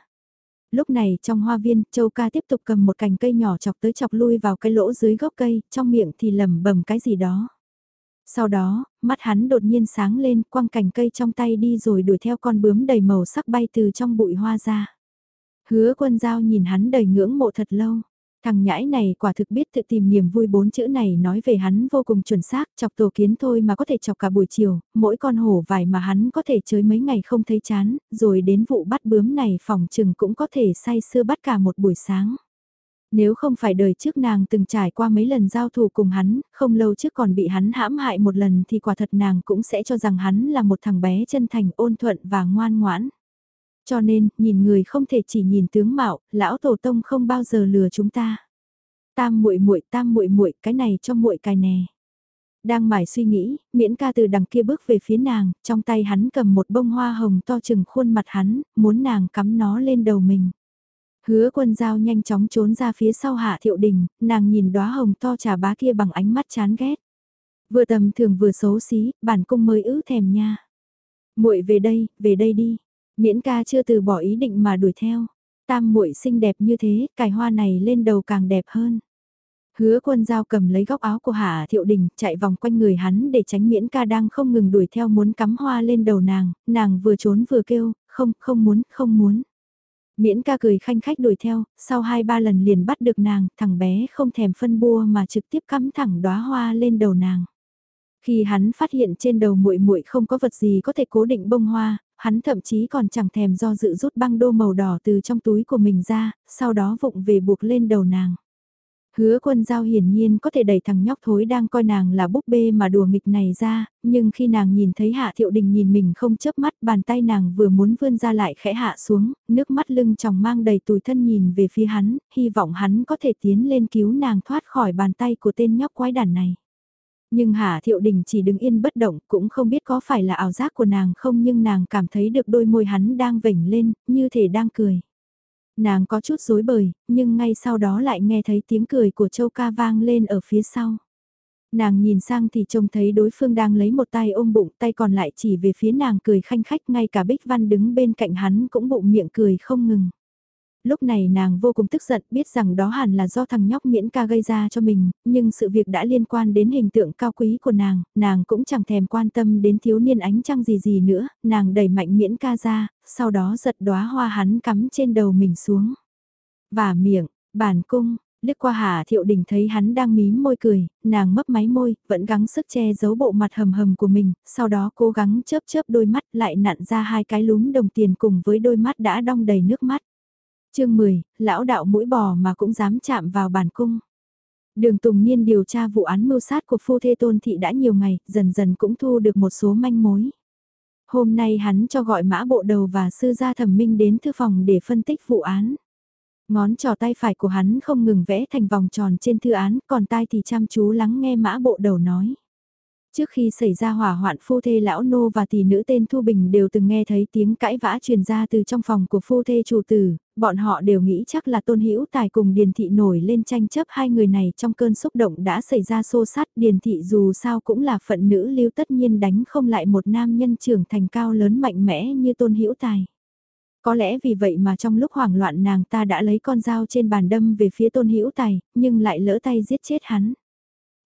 Lúc này trong hoa viên, Châu ca tiếp tục cầm một cành cây nhỏ chọc tới chọc lui vào cái lỗ dưới gốc cây, trong miệng thì lẩm bẩm cái gì đó. Sau đó, mắt hắn đột nhiên sáng lên, quăng cành cây trong tay đi rồi đuổi theo con bướm đầy màu sắc bay từ trong bụi hoa ra. Hứa quân giao nhìn hắn đầy ngưỡng mộ thật lâu. Thằng nhãi này quả thực biết tự tìm niềm vui bốn chữ này nói về hắn vô cùng chuẩn xác, chọc tổ kiến thôi mà có thể chọc cả buổi chiều, mỗi con hổ vải mà hắn có thể chơi mấy ngày không thấy chán, rồi đến vụ bắt bướm này phòng chừng cũng có thể say sưa bắt cả một buổi sáng. Nếu không phải đời trước nàng từng trải qua mấy lần giao thủ cùng hắn, không lâu trước còn bị hắn hãm hại một lần thì quả thật nàng cũng sẽ cho rằng hắn là một thằng bé chân thành ôn thuận và ngoan ngoãn. Cho nên, nhìn người không thể chỉ nhìn tướng mạo, lão tổ tông không bao giờ lừa chúng ta. Tam muội muội, tam muội muội, cái này cho muội cài nè. Đang mải suy nghĩ, miễn ca từ đằng kia bước về phía nàng, trong tay hắn cầm một bông hoa hồng to chừng khuôn mặt hắn, muốn nàng cắm nó lên đầu mình. Hứa quân giao nhanh chóng trốn ra phía sau hạ thiệu đình, nàng nhìn đóa hồng to trà bá kia bằng ánh mắt chán ghét. Vừa tầm thường vừa xấu xí, bản cung mới ứ thèm nha. muội về đây, về đây đi. Miễn ca chưa từ bỏ ý định mà đuổi theo. Tam muội xinh đẹp như thế, cài hoa này lên đầu càng đẹp hơn. Hứa quân giao cầm lấy góc áo của Hạ Thiệu Đình, chạy vòng quanh người hắn để tránh miễn ca đang không ngừng đuổi theo muốn cắm hoa lên đầu nàng, nàng vừa trốn vừa kêu, không, không muốn, không muốn. Miễn ca cười khanh khách đuổi theo, sau hai ba lần liền bắt được nàng, thằng bé không thèm phân bua mà trực tiếp cắm thẳng đóa hoa lên đầu nàng. Khi hắn phát hiện trên đầu muội muội không có vật gì có thể cố định bông hoa, hắn thậm chí còn chẳng thèm do dự rút băng đô màu đỏ từ trong túi của mình ra, sau đó vụng về buộc lên đầu nàng. Hứa quân giao hiển nhiên có thể đẩy thằng nhóc thối đang coi nàng là búp bê mà đùa nghịch này ra, nhưng khi nàng nhìn thấy hạ thiệu đình nhìn mình không chớp mắt bàn tay nàng vừa muốn vươn ra lại khẽ hạ xuống, nước mắt lưng tròng mang đầy tủi thân nhìn về phía hắn, hy vọng hắn có thể tiến lên cứu nàng thoát khỏi bàn tay của tên nhóc quái đản này. Nhưng Hạ Thiệu Đình chỉ đứng yên bất động, cũng không biết có phải là ảo giác của nàng không nhưng nàng cảm thấy được đôi môi hắn đang vểnh lên, như thể đang cười. Nàng có chút rối bời, nhưng ngay sau đó lại nghe thấy tiếng cười của Châu Ca vang lên ở phía sau. Nàng nhìn sang thì trông thấy đối phương đang lấy một tay ôm bụng, tay còn lại chỉ về phía nàng cười khanh khách, ngay cả Bích Văn đứng bên cạnh hắn cũng bụng miệng cười không ngừng lúc này nàng vô cùng tức giận biết rằng đó hẳn là do thằng nhóc miễn ca gây ra cho mình, nhưng sự việc đã liên quan đến hình tượng cao quý của nàng, nàng cũng chẳng thèm quan tâm đến thiếu niên ánh trăng gì gì nữa, nàng đẩy mạnh miễn ca ra, sau đó giật đóa hoa hắn cắm trên đầu mình xuống. Và miệng, bản cung, liếc qua Hà Thiệu Đình thấy hắn đang mím môi cười, nàng mấp máy môi, vẫn gắng sức che giấu bộ mặt hầm hầm của mình, sau đó cố gắng chớp chớp đôi mắt lại nặn ra hai cái lúm đồng tiền cùng với đôi mắt đã đong đầy nước mắt chương 10, lão đạo mũi bò mà cũng dám chạm vào bản cung. Đường Tùng Niên điều tra vụ án mưu sát của phu thê tôn thị đã nhiều ngày, dần dần cũng thu được một số manh mối. Hôm nay hắn cho gọi mã bộ đầu và sư gia thẩm minh đến thư phòng để phân tích vụ án. Ngón trò tay phải của hắn không ngừng vẽ thành vòng tròn trên thư án, còn tai thì chăm chú lắng nghe mã bộ đầu nói. Trước khi xảy ra hỏa hoạn phu thê lão nô và tỷ nữ tên Thu Bình đều từng nghe thấy tiếng cãi vã truyền ra từ trong phòng của phu thê chủ tử, bọn họ đều nghĩ chắc là Tôn Hữu Tài cùng Điền Thị nổi lên tranh chấp hai người này trong cơn xúc động đã xảy ra xô sát Điền Thị dù sao cũng là phận nữ lưu tất nhiên đánh không lại một nam nhân trưởng thành cao lớn mạnh mẽ như Tôn Hữu Tài. Có lẽ vì vậy mà trong lúc hoảng loạn nàng ta đã lấy con dao trên bàn đâm về phía Tôn Hữu Tài, nhưng lại lỡ tay giết chết hắn.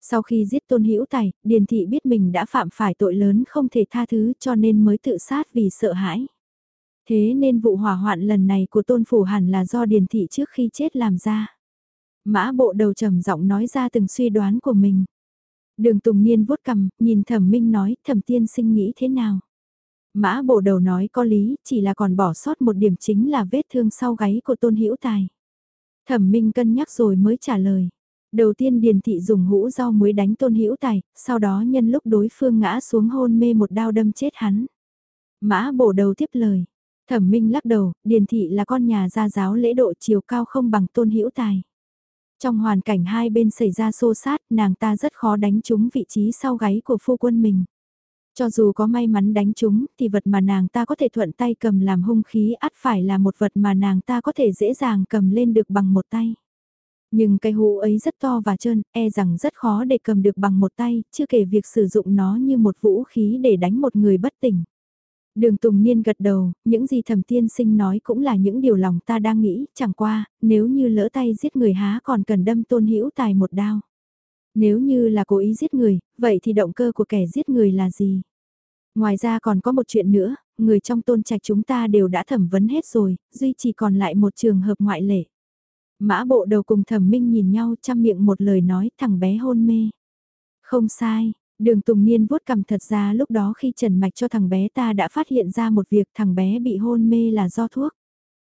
Sau khi giết Tôn Hữu Tài, Điền Thị biết mình đã phạm phải tội lớn không thể tha thứ cho nên mới tự sát vì sợ hãi. Thế nên vụ hỏa hoạn lần này của Tôn Phủ hẳn là do Điền Thị trước khi chết làm ra. Mã bộ đầu trầm giọng nói ra từng suy đoán của mình. Đường Tùng Niên vuốt cầm, nhìn thẩm minh nói thẩm tiên sinh nghĩ thế nào. Mã bộ đầu nói có lý, chỉ là còn bỏ sót một điểm chính là vết thương sau gáy của Tôn Hữu Tài. Thẩm minh cân nhắc rồi mới trả lời. Đầu tiên Điền Thị dùng hũ rau muối đánh Tôn Hữu Tài, sau đó nhân lúc đối phương ngã xuống hôn mê một đao đâm chết hắn. Mã bổ đầu tiếp lời. Thẩm Minh lắc đầu, Điền Thị là con nhà gia giáo lễ độ chiều cao không bằng Tôn Hữu Tài. Trong hoàn cảnh hai bên xảy ra xô sát, nàng ta rất khó đánh trúng vị trí sau gáy của phu quân mình. Cho dù có may mắn đánh trúng, thì vật mà nàng ta có thể thuận tay cầm làm hung khí ắt phải là một vật mà nàng ta có thể dễ dàng cầm lên được bằng một tay. Nhưng cái hũ ấy rất to và trơn, e rằng rất khó để cầm được bằng một tay, chưa kể việc sử dụng nó như một vũ khí để đánh một người bất tỉnh. Đường Tùng Niên gật đầu, những gì thẩm tiên sinh nói cũng là những điều lòng ta đang nghĩ, chẳng qua, nếu như lỡ tay giết người há còn cần đâm tôn hữu tài một đao. Nếu như là cố ý giết người, vậy thì động cơ của kẻ giết người là gì? Ngoài ra còn có một chuyện nữa, người trong tôn trạch chúng ta đều đã thẩm vấn hết rồi, duy chỉ còn lại một trường hợp ngoại lệ. Mã bộ đầu cùng thẩm minh nhìn nhau chăm miệng một lời nói thằng bé hôn mê. Không sai, đường Tùng Niên vuốt cầm thật ra lúc đó khi trần mạch cho thằng bé ta đã phát hiện ra một việc thằng bé bị hôn mê là do thuốc.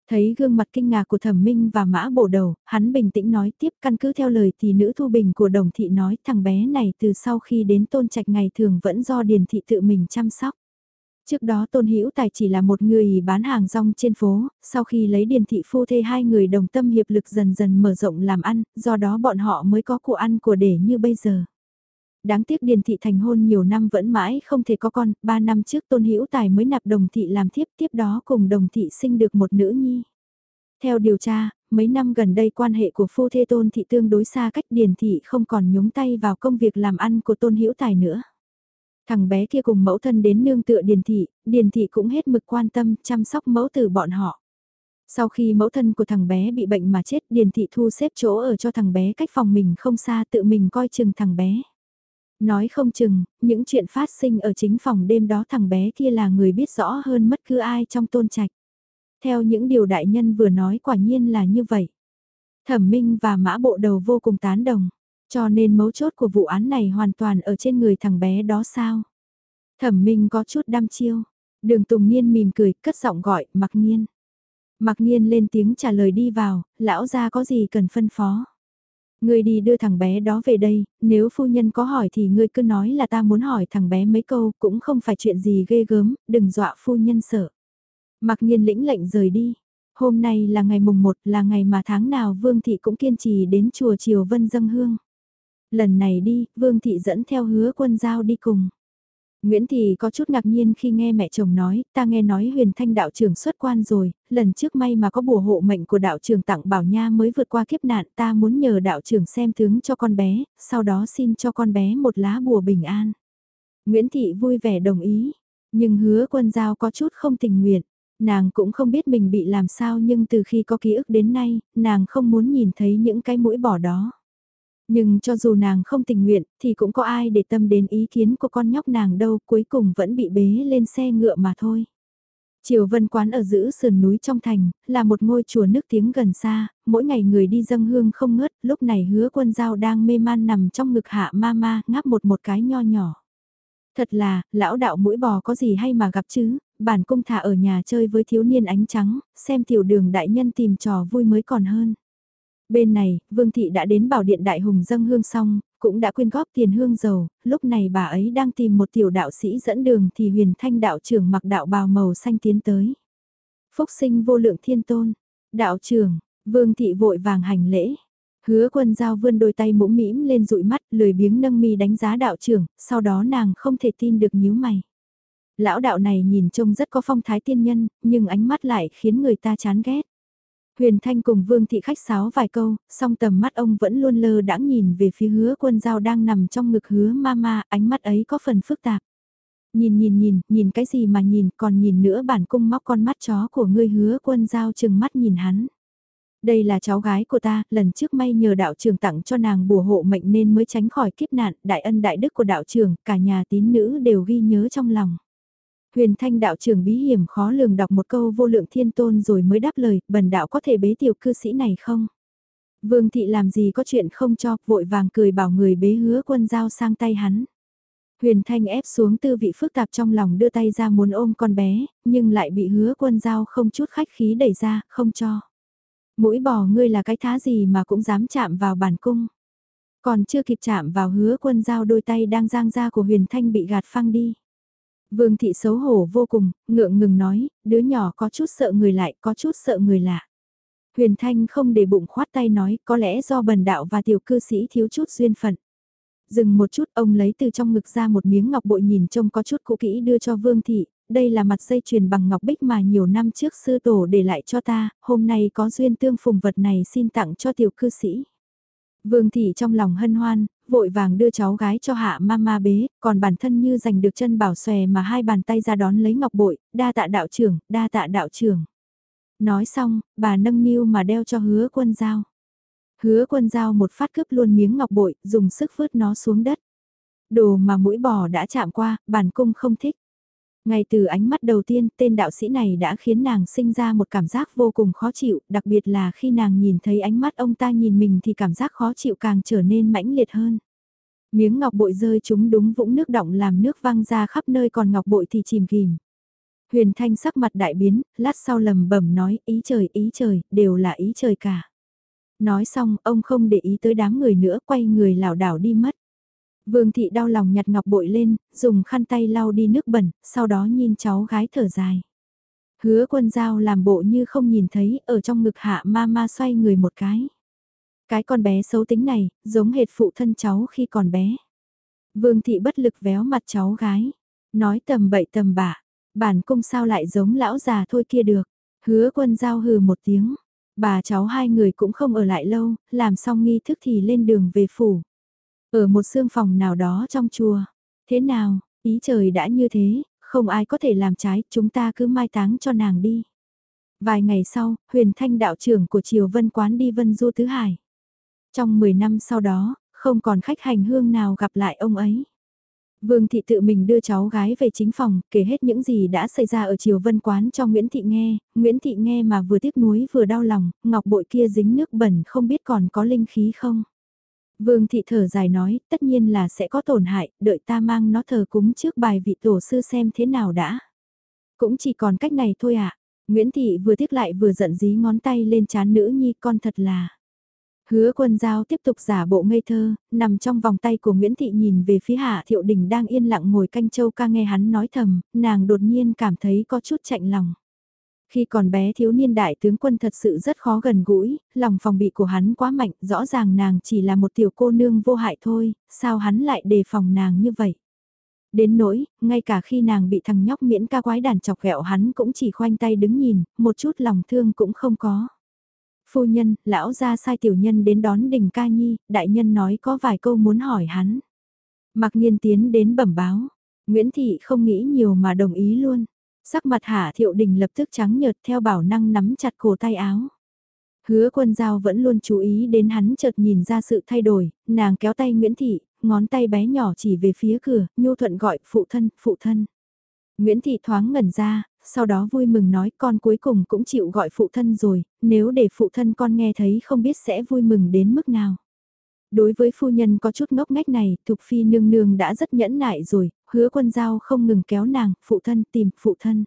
Thấy gương mặt kinh ngạc của thẩm minh và mã bộ đầu, hắn bình tĩnh nói tiếp căn cứ theo lời thì nữ thu bình của đồng thị nói thằng bé này từ sau khi đến tôn trạch ngày thường vẫn do điền thị tự mình chăm sóc. Trước đó Tôn Hữu Tài chỉ là một người bán hàng rong trên phố, sau khi lấy điền thị phu thê hai người đồng tâm hiệp lực dần dần mở rộng làm ăn, do đó bọn họ mới có của ăn của để như bây giờ. Đáng tiếc điền thị thành hôn nhiều năm vẫn mãi không thể có con, ba năm trước Tôn Hữu Tài mới nạp đồng thị làm thiếp tiếp đó cùng đồng thị sinh được một nữ nhi. Theo điều tra, mấy năm gần đây quan hệ của phu thê Tôn thị tương đối xa cách điền thị không còn nhúng tay vào công việc làm ăn của Tôn Hữu Tài nữa. Thằng bé kia cùng mẫu thân đến nương tựa Điền Thị, Điền Thị cũng hết mực quan tâm chăm sóc mẫu tử bọn họ. Sau khi mẫu thân của thằng bé bị bệnh mà chết Điền Thị thu xếp chỗ ở cho thằng bé cách phòng mình không xa tự mình coi chừng thằng bé. Nói không chừng, những chuyện phát sinh ở chính phòng đêm đó thằng bé kia là người biết rõ hơn mất cứ ai trong tôn trạch. Theo những điều đại nhân vừa nói quả nhiên là như vậy. Thẩm Minh và Mã Bộ Đầu vô cùng tán đồng. Cho nên mấu chốt của vụ án này hoàn toàn ở trên người thằng bé đó sao? Thẩm Minh có chút đăm chiêu. Đường Tùng Niên mỉm cười, cất giọng gọi, mặc nhiên. Mặc nhiên lên tiếng trả lời đi vào, lão gia có gì cần phân phó. Ngươi đi đưa thằng bé đó về đây, nếu phu nhân có hỏi thì ngươi cứ nói là ta muốn hỏi thằng bé mấy câu, cũng không phải chuyện gì ghê gớm, đừng dọa phu nhân sợ. Mặc nhiên lĩnh lệnh rời đi. Hôm nay là ngày mùng 1 là ngày mà tháng nào Vương Thị cũng kiên trì đến chùa Triều Vân dâng hương. Lần này đi, Vương Thị dẫn theo hứa quân giao đi cùng. Nguyễn Thị có chút ngạc nhiên khi nghe mẹ chồng nói, ta nghe nói huyền thanh đạo trưởng xuất quan rồi, lần trước may mà có bùa hộ mệnh của đạo trưởng tặng bảo nha mới vượt qua kiếp nạn ta muốn nhờ đạo trưởng xem tướng cho con bé, sau đó xin cho con bé một lá bùa bình an. Nguyễn Thị vui vẻ đồng ý, nhưng hứa quân giao có chút không tình nguyện, nàng cũng không biết mình bị làm sao nhưng từ khi có ký ức đến nay, nàng không muốn nhìn thấy những cái mũi bỏ đó. Nhưng cho dù nàng không tình nguyện thì cũng có ai để tâm đến ý kiến của con nhóc nàng đâu cuối cùng vẫn bị bế lên xe ngựa mà thôi. Triều Vân Quán ở giữa sườn núi trong thành, là một ngôi chùa nước tiếng gần xa, mỗi ngày người đi dâng hương không ngớt, lúc này hứa quân giao đang mê man nằm trong ngực hạ ma ma, ngáp một một cái nho nhỏ. Thật là, lão đạo mũi bò có gì hay mà gặp chứ, bản cung thả ở nhà chơi với thiếu niên ánh trắng, xem tiểu đường đại nhân tìm trò vui mới còn hơn. Bên này, Vương Thị đã đến bảo điện đại hùng dâng hương xong, cũng đã quyên góp tiền hương dầu, lúc này bà ấy đang tìm một tiểu đạo sĩ dẫn đường thì huyền thanh đạo trưởng mặc đạo bào màu xanh tiến tới. Phúc sinh vô lượng thiên tôn, đạo trưởng, Vương Thị vội vàng hành lễ. Hứa quân giao vươn đôi tay mũm mĩm lên dụi mắt, lười biếng nâng mi đánh giá đạo trưởng, sau đó nàng không thể tin được nhíu mày. Lão đạo này nhìn trông rất có phong thái tiên nhân, nhưng ánh mắt lại khiến người ta chán ghét. Huyền Thanh cùng Vương Thị khách sáo vài câu, song tầm mắt ông vẫn luôn lơ đãng nhìn về phía hứa quân giao đang nằm trong ngực hứa mama, ánh mắt ấy có phần phức tạp. Nhìn nhìn nhìn, nhìn cái gì mà nhìn, còn nhìn nữa bản cung móc con mắt chó của ngươi hứa quân giao chừng mắt nhìn hắn. Đây là cháu gái của ta, lần trước may nhờ đạo trưởng tặng cho nàng bùa hộ mệnh nên mới tránh khỏi kiếp nạn, đại ân đại đức của đạo trưởng, cả nhà tín nữ đều ghi nhớ trong lòng. Huyền thanh đạo trưởng bí hiểm khó lường đọc một câu vô lượng thiên tôn rồi mới đáp lời, bần đạo có thể bế tiểu cư sĩ này không? Vương thị làm gì có chuyện không cho, vội vàng cười bảo người bế hứa quân giao sang tay hắn. Huyền thanh ép xuống tư vị phức tạp trong lòng đưa tay ra muốn ôm con bé, nhưng lại bị hứa quân giao không chút khách khí đẩy ra, không cho. Mũi bò ngươi là cái thá gì mà cũng dám chạm vào bản cung. Còn chưa kịp chạm vào hứa quân giao đôi tay đang giang ra của huyền thanh bị gạt phăng đi. Vương thị xấu hổ vô cùng, ngượng ngừng nói, đứa nhỏ có chút sợ người lại, có chút sợ người lạ. Huyền Thanh không để bụng khoát tay nói, có lẽ do bần đạo và tiểu cư sĩ thiếu chút duyên phận. Dừng một chút, ông lấy từ trong ngực ra một miếng ngọc bội nhìn trông có chút cũ kỹ đưa cho Vương thị, đây là mặt dây chuyền bằng ngọc bích mà nhiều năm trước sư tổ để lại cho ta, hôm nay có duyên tương phùng vật này xin tặng cho tiểu cư sĩ. Vương thị trong lòng hân hoan, vội vàng đưa cháu gái cho hạ mama bế, còn bản thân như giành được chân bảo xòe mà hai bàn tay ra đón lấy ngọc bội, đa tạ đạo trưởng, đa tạ đạo trưởng. Nói xong, bà nâng niu mà đeo cho hứa quân dao. Hứa quân dao một phát cướp luôn miếng ngọc bội, dùng sức vứt nó xuống đất. Đồ mà mũi bò đã chạm qua, bản cung không thích. Ngay từ ánh mắt đầu tiên, tên đạo sĩ này đã khiến nàng sinh ra một cảm giác vô cùng khó chịu, đặc biệt là khi nàng nhìn thấy ánh mắt ông ta nhìn mình thì cảm giác khó chịu càng trở nên mãnh liệt hơn. Miếng ngọc bội rơi chúng đúng vũng nước động làm nước văng ra khắp nơi còn ngọc bội thì chìm ghìm. Huyền Thanh sắc mặt đại biến, lát sau lầm bẩm nói ý trời ý trời, đều là ý trời cả. Nói xong, ông không để ý tới đám người nữa, quay người lảo đảo đi mất. Vương thị đau lòng nhặt ngọc bội lên, dùng khăn tay lau đi nước bẩn, sau đó nhìn cháu gái thở dài. Hứa quân giao làm bộ như không nhìn thấy, ở trong ngực hạ ma ma xoay người một cái. Cái con bé xấu tính này, giống hệt phụ thân cháu khi còn bé. Vương thị bất lực véo mặt cháu gái, nói tầm bậy tầm bạ, bản cung sao lại giống lão già thôi kia được. Hứa quân giao hừ một tiếng, bà cháu hai người cũng không ở lại lâu, làm xong nghi thức thì lên đường về phủ. Ở một xương phòng nào đó trong chùa. Thế nào, ý trời đã như thế, không ai có thể làm trái, chúng ta cứ mai táng cho nàng đi. Vài ngày sau, huyền thanh đạo trưởng của Triều Vân Quán đi Vân Du Tứ Hải. Trong 10 năm sau đó, không còn khách hành hương nào gặp lại ông ấy. Vương Thị tự mình đưa cháu gái về chính phòng, kể hết những gì đã xảy ra ở Triều Vân Quán cho Nguyễn Thị nghe, Nguyễn Thị nghe mà vừa tiếc nuối vừa đau lòng, ngọc bội kia dính nước bẩn không biết còn có linh khí không. Vương thị thở dài nói, tất nhiên là sẽ có tổn hại, đợi ta mang nó thờ cúng trước bài vị tổ sư xem thế nào đã. Cũng chỉ còn cách này thôi ạ. À. Nguyễn thị vừa tiếc lại vừa giận dí ngón tay lên chán nữ nhi con thật là. Hứa quân giao tiếp tục giả bộ ngây thơ, nằm trong vòng tay của Nguyễn Thị nhìn về phía Hạ Thiệu Đình đang yên lặng ngồi canh châu ca nghe hắn nói thầm, nàng đột nhiên cảm thấy có chút chạnh lòng. Khi còn bé thiếu niên đại tướng quân thật sự rất khó gần gũi, lòng phòng bị của hắn quá mạnh, rõ ràng nàng chỉ là một tiểu cô nương vô hại thôi, sao hắn lại đề phòng nàng như vậy. Đến nỗi, ngay cả khi nàng bị thằng nhóc miễn ca quái đàn chọc ghẹo hắn cũng chỉ khoanh tay đứng nhìn, một chút lòng thương cũng không có. Phu nhân, lão ra sai tiểu nhân đến đón đình ca nhi, đại nhân nói có vài câu muốn hỏi hắn. Mặc nhiên tiến đến bẩm báo, Nguyễn Thị không nghĩ nhiều mà đồng ý luôn. Sắc mặt hạ thiệu đình lập tức trắng nhợt theo bảo năng nắm chặt cổ tay áo. Hứa quân giao vẫn luôn chú ý đến hắn chợt nhìn ra sự thay đổi, nàng kéo tay Nguyễn Thị, ngón tay bé nhỏ chỉ về phía cửa, nhu thuận gọi phụ thân, phụ thân. Nguyễn Thị thoáng ngẩn ra, sau đó vui mừng nói con cuối cùng cũng chịu gọi phụ thân rồi, nếu để phụ thân con nghe thấy không biết sẽ vui mừng đến mức nào. Đối với phu nhân có chút ngốc ngách này, Thục Phi nương nương đã rất nhẫn nại rồi, hứa quân giao không ngừng kéo nàng, phụ thân tìm phụ thân.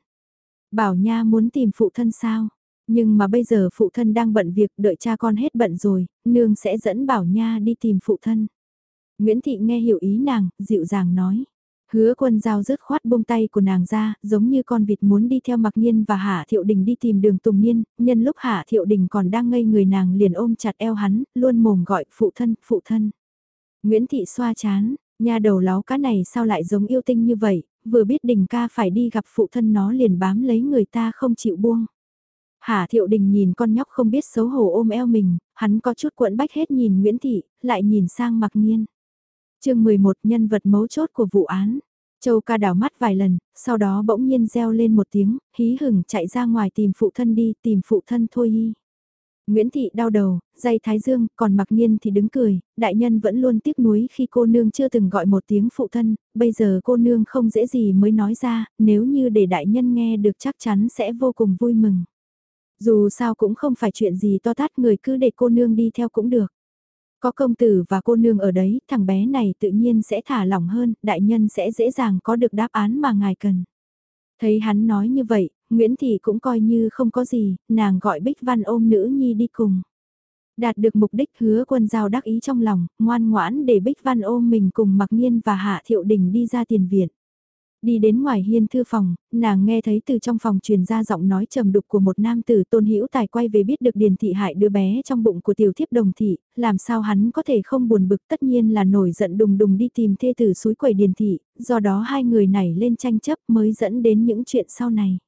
Bảo nha muốn tìm phụ thân sao? Nhưng mà bây giờ phụ thân đang bận việc đợi cha con hết bận rồi, nương sẽ dẫn bảo nha đi tìm phụ thân. Nguyễn Thị nghe hiểu ý nàng, dịu dàng nói. Hứa quân giao rớt khoát buông tay của nàng ra, giống như con vịt muốn đi theo mặc nhiên và Hạ Thiệu Đình đi tìm đường Tùng Niên, nhân lúc Hạ Thiệu Đình còn đang ngây người nàng liền ôm chặt eo hắn, luôn mồm gọi phụ thân, phụ thân. Nguyễn Thị xoa chán, nhà đầu láo cá này sao lại giống yêu tinh như vậy, vừa biết Đình ca phải đi gặp phụ thân nó liền bám lấy người ta không chịu buông. hà Thiệu Đình nhìn con nhóc không biết xấu hổ ôm eo mình, hắn có chút cuộn bách hết nhìn Nguyễn Thị, lại nhìn sang mặc nhiên chương 11 nhân vật mấu chốt của vụ án. Châu ca đảo mắt vài lần, sau đó bỗng nhiên reo lên một tiếng, hí hửng chạy ra ngoài tìm phụ thân đi, tìm phụ thân thôi y. Nguyễn Thị đau đầu, dây thái dương, còn mặc nhiên thì đứng cười, đại nhân vẫn luôn tiếc nuối khi cô nương chưa từng gọi một tiếng phụ thân, bây giờ cô nương không dễ gì mới nói ra, nếu như để đại nhân nghe được chắc chắn sẽ vô cùng vui mừng. Dù sao cũng không phải chuyện gì to tát người cứ để cô nương đi theo cũng được. Có công tử và cô nương ở đấy, thằng bé này tự nhiên sẽ thả lỏng hơn, đại nhân sẽ dễ dàng có được đáp án mà ngài cần. Thấy hắn nói như vậy, Nguyễn Thị cũng coi như không có gì, nàng gọi Bích Văn ôm nữ nhi đi cùng. Đạt được mục đích hứa quân giao đắc ý trong lòng, ngoan ngoãn để Bích Văn ôm mình cùng mặc nhiên và Hạ Thiệu Đình đi ra tiền viện. Đi đến ngoài hiên thư phòng, nàng nghe thấy từ trong phòng truyền ra giọng nói trầm đục của một nam tử tôn hữu tài quay về biết được điền thị hại đứa bé trong bụng của tiểu thiếp đồng thị, làm sao hắn có thể không buồn bực tất nhiên là nổi giận đùng đùng đi tìm thê tử suối quầy điền thị, do đó hai người này lên tranh chấp mới dẫn đến những chuyện sau này.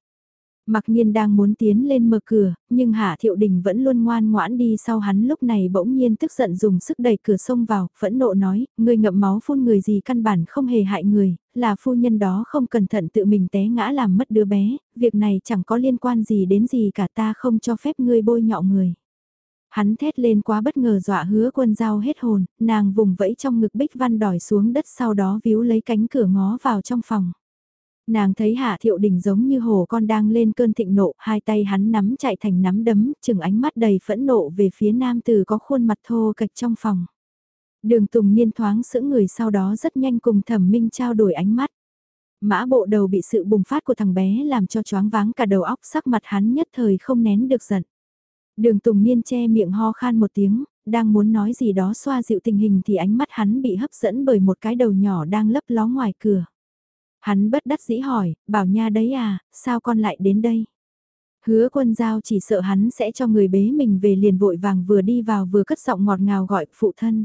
Mặc nhiên đang muốn tiến lên mở cửa, nhưng Hạ Thiệu Đình vẫn luôn ngoan ngoãn đi sau hắn lúc này bỗng nhiên tức giận dùng sức đẩy cửa sông vào, phẫn nộ nói, người ngậm máu phun người gì căn bản không hề hại người, là phu nhân đó không cẩn thận tự mình té ngã làm mất đứa bé, việc này chẳng có liên quan gì đến gì cả ta không cho phép ngươi bôi nhọ người. Hắn thét lên quá bất ngờ dọa hứa quân giao hết hồn, nàng vùng vẫy trong ngực bích văn đòi xuống đất sau đó víu lấy cánh cửa ngó vào trong phòng. Nàng thấy Hạ Thiệu Đình giống như hồ con đang lên cơn thịnh nộ, hai tay hắn nắm chạy thành nắm đấm, chừng ánh mắt đầy phẫn nộ về phía nam từ có khuôn mặt thô kịch trong phòng. Đường Tùng Niên thoáng sững người sau đó rất nhanh cùng Thẩm Minh trao đổi ánh mắt. Mã bộ đầu bị sự bùng phát của thằng bé làm cho choáng váng cả đầu óc sắc mặt hắn nhất thời không nén được giận. Đường Tùng Niên che miệng ho khan một tiếng, đang muốn nói gì đó xoa dịu tình hình thì ánh mắt hắn bị hấp dẫn bởi một cái đầu nhỏ đang lấp ló ngoài cửa. Hắn bất đắc dĩ hỏi, bảo nha đấy à, sao con lại đến đây? Hứa quân giao chỉ sợ hắn sẽ cho người bế mình về liền vội vàng vừa đi vào vừa cất giọng ngọt ngào gọi phụ thân.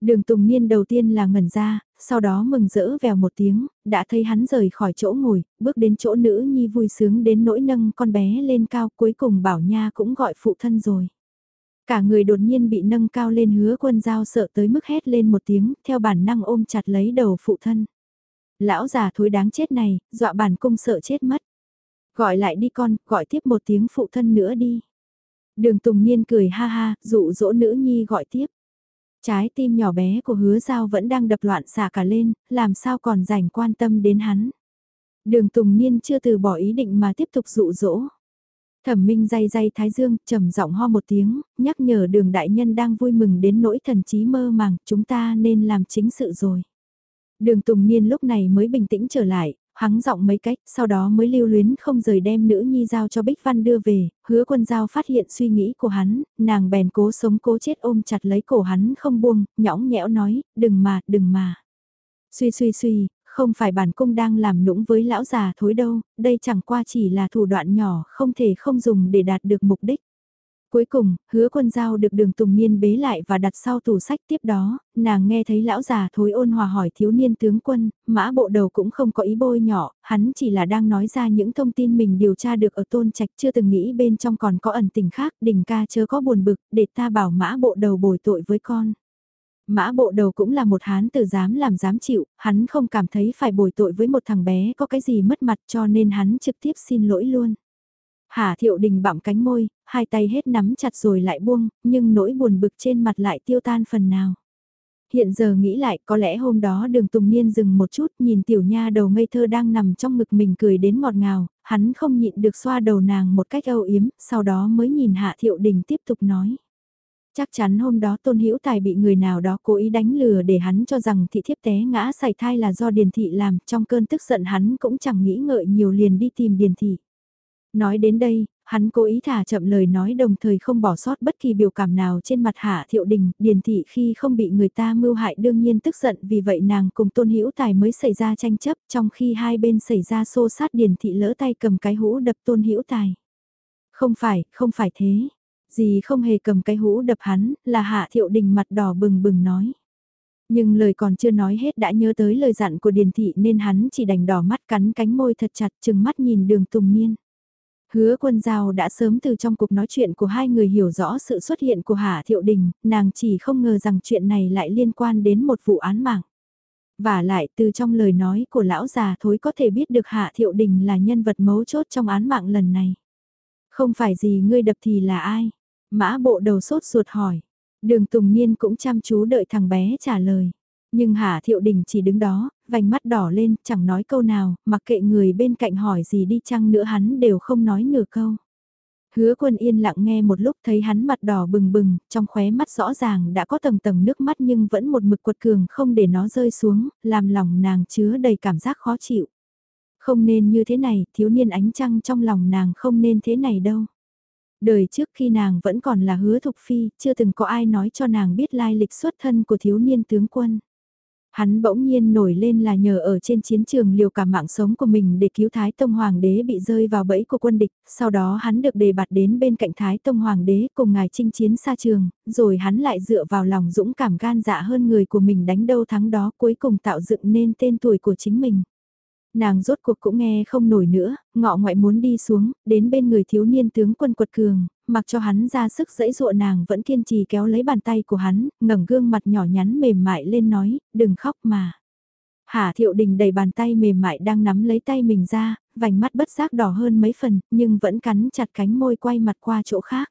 Đường Tùng Niên đầu tiên là ngẩn ra, sau đó mừng rỡ vèo một tiếng, đã thấy hắn rời khỏi chỗ ngồi, bước đến chỗ nữ nhi vui sướng đến nỗi nâng con bé lên cao cuối cùng bảo nha cũng gọi phụ thân rồi. Cả người đột nhiên bị nâng cao lên hứa quân giao sợ tới mức hét lên một tiếng, theo bản năng ôm chặt lấy đầu phụ thân. Lão già thối đáng chết này, dọa bản cung sợ chết mất. Gọi lại đi con, gọi tiếp một tiếng phụ thân nữa đi. Đường Tùng Niên cười ha ha, dụ dỗ nữ nhi gọi tiếp. Trái tim nhỏ bé của hứa giao vẫn đang đập loạn xả cả lên, làm sao còn dành quan tâm đến hắn. Đường Tùng Niên chưa từ bỏ ý định mà tiếp tục dụ dỗ. Thẩm Minh day day thái dương, trầm giọng ho một tiếng, nhắc nhở đường đại nhân đang vui mừng đến nỗi thần trí mơ màng, chúng ta nên làm chính sự rồi. Đường Tùng Niên lúc này mới bình tĩnh trở lại, Hắng giọng mấy cách, sau đó mới lưu luyến không rời đem nữ nhi giao cho Bích Văn đưa về, hứa quân giao phát hiện suy nghĩ của hắn, nàng bèn cố sống cố chết ôm chặt lấy cổ hắn không buông, nhõng nhẽo nói, đừng mà, đừng mà. Suy suy suy, không phải bản cung đang làm nũng với lão già thối đâu, đây chẳng qua chỉ là thủ đoạn nhỏ không thể không dùng để đạt được mục đích. Cuối cùng, hứa quân giao được đường Tùng Niên bế lại và đặt sau tủ sách tiếp đó, nàng nghe thấy lão già thối ôn hòa hỏi thiếu niên tướng quân, mã bộ đầu cũng không có ý bôi nhỏ, hắn chỉ là đang nói ra những thông tin mình điều tra được ở tôn trạch chưa từng nghĩ bên trong còn có ẩn tình khác, đình ca chớ có buồn bực, để ta bảo mã bộ đầu bồi tội với con. Mã bộ đầu cũng là một hán tử dám làm dám chịu, hắn không cảm thấy phải bồi tội với một thằng bé có cái gì mất mặt cho nên hắn trực tiếp xin lỗi luôn. Hà thiệu đình bặm cánh môi, hai tay hết nắm chặt rồi lại buông, nhưng nỗi buồn bực trên mặt lại tiêu tan phần nào. Hiện giờ nghĩ lại có lẽ hôm đó đường Tùng Niên dừng một chút nhìn tiểu nha đầu ngây thơ đang nằm trong ngực mình cười đến ngọt ngào, hắn không nhịn được xoa đầu nàng một cách âu yếm, sau đó mới nhìn Hạ Thiệu Đình tiếp tục nói. Chắc chắn hôm đó Tôn Hữu Tài bị người nào đó cố ý đánh lừa để hắn cho rằng thị thiếp té ngã sảy thai là do Điền Thị làm, trong cơn tức giận hắn cũng chẳng nghĩ ngợi nhiều liền đi tìm Điền Thị. Nói đến đây, hắn cố ý thả chậm lời nói đồng thời không bỏ sót bất kỳ biểu cảm nào trên mặt Hạ Thiệu Đình, Điền Thị khi không bị người ta mưu hại đương nhiên tức giận vì vậy nàng cùng Tôn Hữu Tài mới xảy ra tranh chấp trong khi hai bên xảy ra xô sát Điền Thị lỡ tay cầm cái hũ đập Tôn Hữu Tài. Không phải, không phải thế. Dì không hề cầm cái hũ đập hắn, là Hạ Thiệu Đình mặt đỏ bừng bừng nói. Nhưng lời còn chưa nói hết đã nhớ tới lời dặn của Điền Thị nên hắn chỉ đành đỏ mắt cắn cánh môi thật chặt chừng mắt nhìn đường Tùng Niên. Hứa quân giao đã sớm từ trong cuộc nói chuyện của hai người hiểu rõ sự xuất hiện của Hạ Thiệu Đình, nàng chỉ không ngờ rằng chuyện này lại liên quan đến một vụ án mạng. Và lại từ trong lời nói của lão già thối có thể biết được Hạ Thiệu Đình là nhân vật mấu chốt trong án mạng lần này. Không phải gì ngươi đập thì là ai? Mã bộ đầu sốt ruột hỏi. Đường Tùng Niên cũng chăm chú đợi thằng bé trả lời. Nhưng hạ Thiệu Đình chỉ đứng đó, vành mắt đỏ lên, chẳng nói câu nào, mặc kệ người bên cạnh hỏi gì đi chăng nữa hắn đều không nói nửa câu. Hứa quân yên lặng nghe một lúc thấy hắn mặt đỏ bừng bừng, trong khóe mắt rõ ràng đã có tầng tầng nước mắt nhưng vẫn một mực quật cường không để nó rơi xuống, làm lòng nàng chứa đầy cảm giác khó chịu. Không nên như thế này, thiếu niên ánh trăng trong lòng nàng không nên thế này đâu. Đời trước khi nàng vẫn còn là hứa thục phi, chưa từng có ai nói cho nàng biết lai lịch xuất thân của thiếu niên tướng quân. Hắn bỗng nhiên nổi lên là nhờ ở trên chiến trường liều cả mạng sống của mình để cứu Thái Tông Hoàng đế bị rơi vào bẫy của quân địch, sau đó hắn được đề bạt đến bên cạnh Thái Tông Hoàng đế cùng ngài chinh chiến xa trường, rồi hắn lại dựa vào lòng dũng cảm gan dạ hơn người của mình đánh đâu thắng đó cuối cùng tạo dựng nên tên tuổi của chính mình. Nàng rốt cuộc cũng nghe không nổi nữa, ngọ ngoại muốn đi xuống, đến bên người thiếu niên tướng quân quật cường, mặc cho hắn ra sức dẫy dụa nàng vẫn kiên trì kéo lấy bàn tay của hắn, ngẩng gương mặt nhỏ nhắn mềm mại lên nói, đừng khóc mà. Hà thiệu đình đầy bàn tay mềm mại đang nắm lấy tay mình ra, vành mắt bất giác đỏ hơn mấy phần, nhưng vẫn cắn chặt cánh môi quay mặt qua chỗ khác.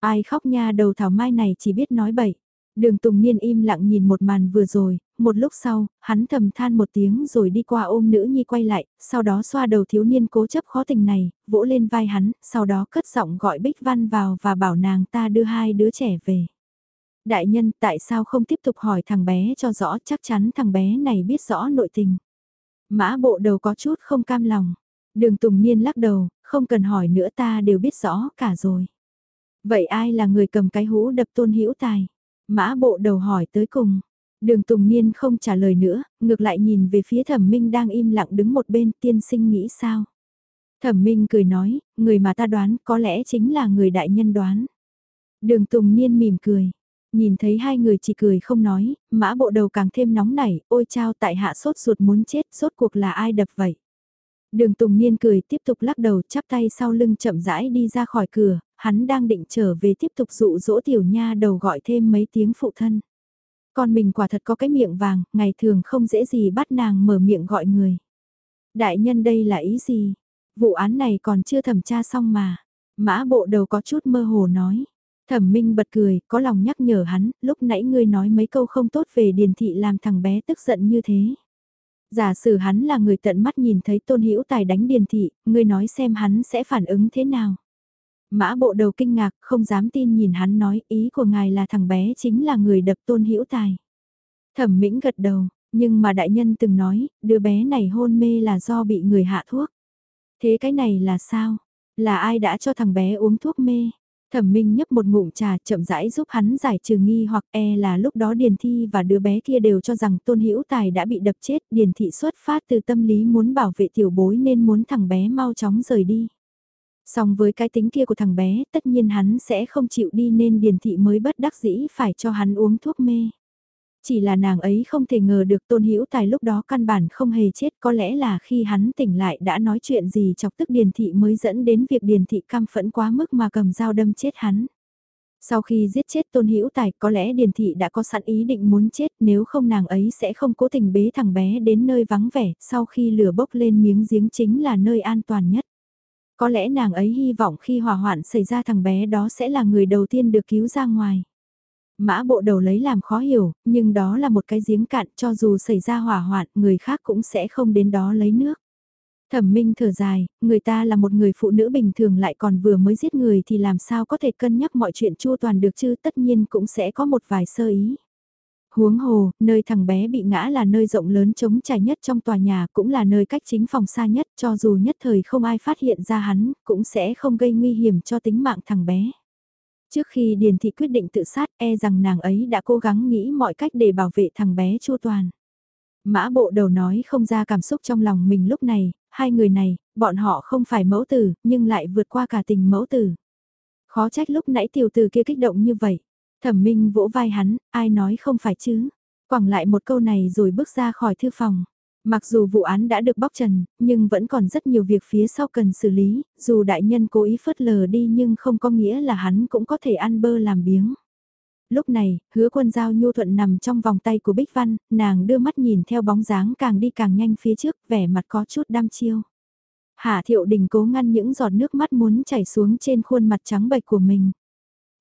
Ai khóc nha đầu thảo mai này chỉ biết nói bậy. Đường Tùng Niên im lặng nhìn một màn vừa rồi, một lúc sau, hắn thầm than một tiếng rồi đi qua ôm nữ nhi quay lại, sau đó xoa đầu thiếu niên cố chấp khó tình này, vỗ lên vai hắn, sau đó cất giọng gọi Bích Văn vào và bảo nàng ta đưa hai đứa trẻ về. Đại nhân tại sao không tiếp tục hỏi thằng bé cho rõ chắc chắn thằng bé này biết rõ nội tình. Mã bộ đầu có chút không cam lòng. Đường Tùng Niên lắc đầu, không cần hỏi nữa ta đều biết rõ cả rồi. Vậy ai là người cầm cái hũ đập tôn hữu tài? Mã bộ đầu hỏi tới cùng. Đường Tùng Niên không trả lời nữa, ngược lại nhìn về phía thẩm minh đang im lặng đứng một bên tiên sinh nghĩ sao. Thẩm minh cười nói, người mà ta đoán có lẽ chính là người đại nhân đoán. Đường Tùng Niên mỉm cười. Nhìn thấy hai người chỉ cười không nói, mã bộ đầu càng thêm nóng nảy, ôi chao tại hạ sốt ruột muốn chết, sốt cuộc là ai đập vậy. Đường Tùng Niên cười tiếp tục lắc đầu chắp tay sau lưng chậm rãi đi ra khỏi cửa, hắn đang định trở về tiếp tục dụ dỗ tiểu nha đầu gọi thêm mấy tiếng phụ thân. Con mình quả thật có cái miệng vàng, ngày thường không dễ gì bắt nàng mở miệng gọi người. Đại nhân đây là ý gì? Vụ án này còn chưa thẩm tra xong mà. Mã bộ đầu có chút mơ hồ nói. Thẩm minh bật cười, có lòng nhắc nhở hắn, lúc nãy ngươi nói mấy câu không tốt về điền thị làm thằng bé tức giận như thế. Giả sử hắn là người tận mắt nhìn thấy tôn hữu tài đánh điền thị, ngươi nói xem hắn sẽ phản ứng thế nào. Mã bộ đầu kinh ngạc, không dám tin nhìn hắn nói ý của ngài là thằng bé chính là người đập tôn hữu tài. Thẩm mĩnh gật đầu, Nhưng mà đại nhân từng nói, đứa bé này hôn mê là do bị người hạ thuốc. Thế cái này là sao? Là ai đã cho thằng bé uống thuốc mê? Thẩm Minh nhấp một ngụm trà chậm rãi giúp hắn giải trừ nghi hoặc e là lúc đó Điền Thi và đứa bé kia đều cho rằng Tôn Hữu Tài đã bị đập chết. Điền Thị xuất phát từ tâm lý muốn bảo vệ tiểu bối nên muốn thằng bé mau chóng rời đi. Song với cái tính kia của thằng bé, tất nhiên hắn sẽ không chịu đi nên Điền Thị mới bất đắc dĩ phải cho hắn uống thuốc mê. Chỉ là nàng ấy không thể ngờ được Tôn Hữu Tài lúc đó căn bản không hề chết, có lẽ là khi hắn tỉnh lại đã nói chuyện gì chọc tức Điền Thị mới dẫn đến việc Điền Thị căm phẫn quá mức mà cầm dao đâm chết hắn. Sau khi giết chết Tôn Hữu Tài, có lẽ Điền Thị đã có sẵn ý định muốn chết, nếu không nàng ấy sẽ không cố tình bế thằng bé đến nơi vắng vẻ, sau khi lửa bốc lên miếng giếng chính là nơi an toàn nhất. Có lẽ nàng ấy hy vọng khi hỏa hoạn xảy ra thằng bé đó sẽ là người đầu tiên được cứu ra ngoài. Mã bộ đầu lấy làm khó hiểu, nhưng đó là một cái giếng cạn cho dù xảy ra hỏa hoạn người khác cũng sẽ không đến đó lấy nước. Thẩm Minh thở dài, người ta là một người phụ nữ bình thường lại còn vừa mới giết người thì làm sao có thể cân nhắc mọi chuyện chua toàn được chứ tất nhiên cũng sẽ có một vài sơ ý. Huống hồ, nơi thằng bé bị ngã là nơi rộng lớn trống trải nhất trong tòa nhà cũng là nơi cách chính phòng xa nhất cho dù nhất thời không ai phát hiện ra hắn cũng sẽ không gây nguy hiểm cho tính mạng thằng bé. Trước khi Điền Thị quyết định tự sát e rằng nàng ấy đã cố gắng nghĩ mọi cách để bảo vệ thằng bé Chu Toàn. Mã bộ đầu nói không ra cảm xúc trong lòng mình lúc này, hai người này, bọn họ không phải mẫu tử, nhưng lại vượt qua cả tình mẫu tử. Khó trách lúc nãy tiểu tử kia kích động như vậy. Thẩm Minh vỗ vai hắn, ai nói không phải chứ. Quẳng lại một câu này rồi bước ra khỏi thư phòng. Mặc dù vụ án đã được bóc trần, nhưng vẫn còn rất nhiều việc phía sau cần xử lý, dù đại nhân cố ý phớt lờ đi nhưng không có nghĩa là hắn cũng có thể ăn bơ làm biếng. Lúc này, hứa quân giao nhu thuận nằm trong vòng tay của Bích Văn, nàng đưa mắt nhìn theo bóng dáng càng đi càng nhanh phía trước, vẻ mặt có chút đăm chiêu. Hạ thiệu đình cố ngăn những giọt nước mắt muốn chảy xuống trên khuôn mặt trắng bệch của mình.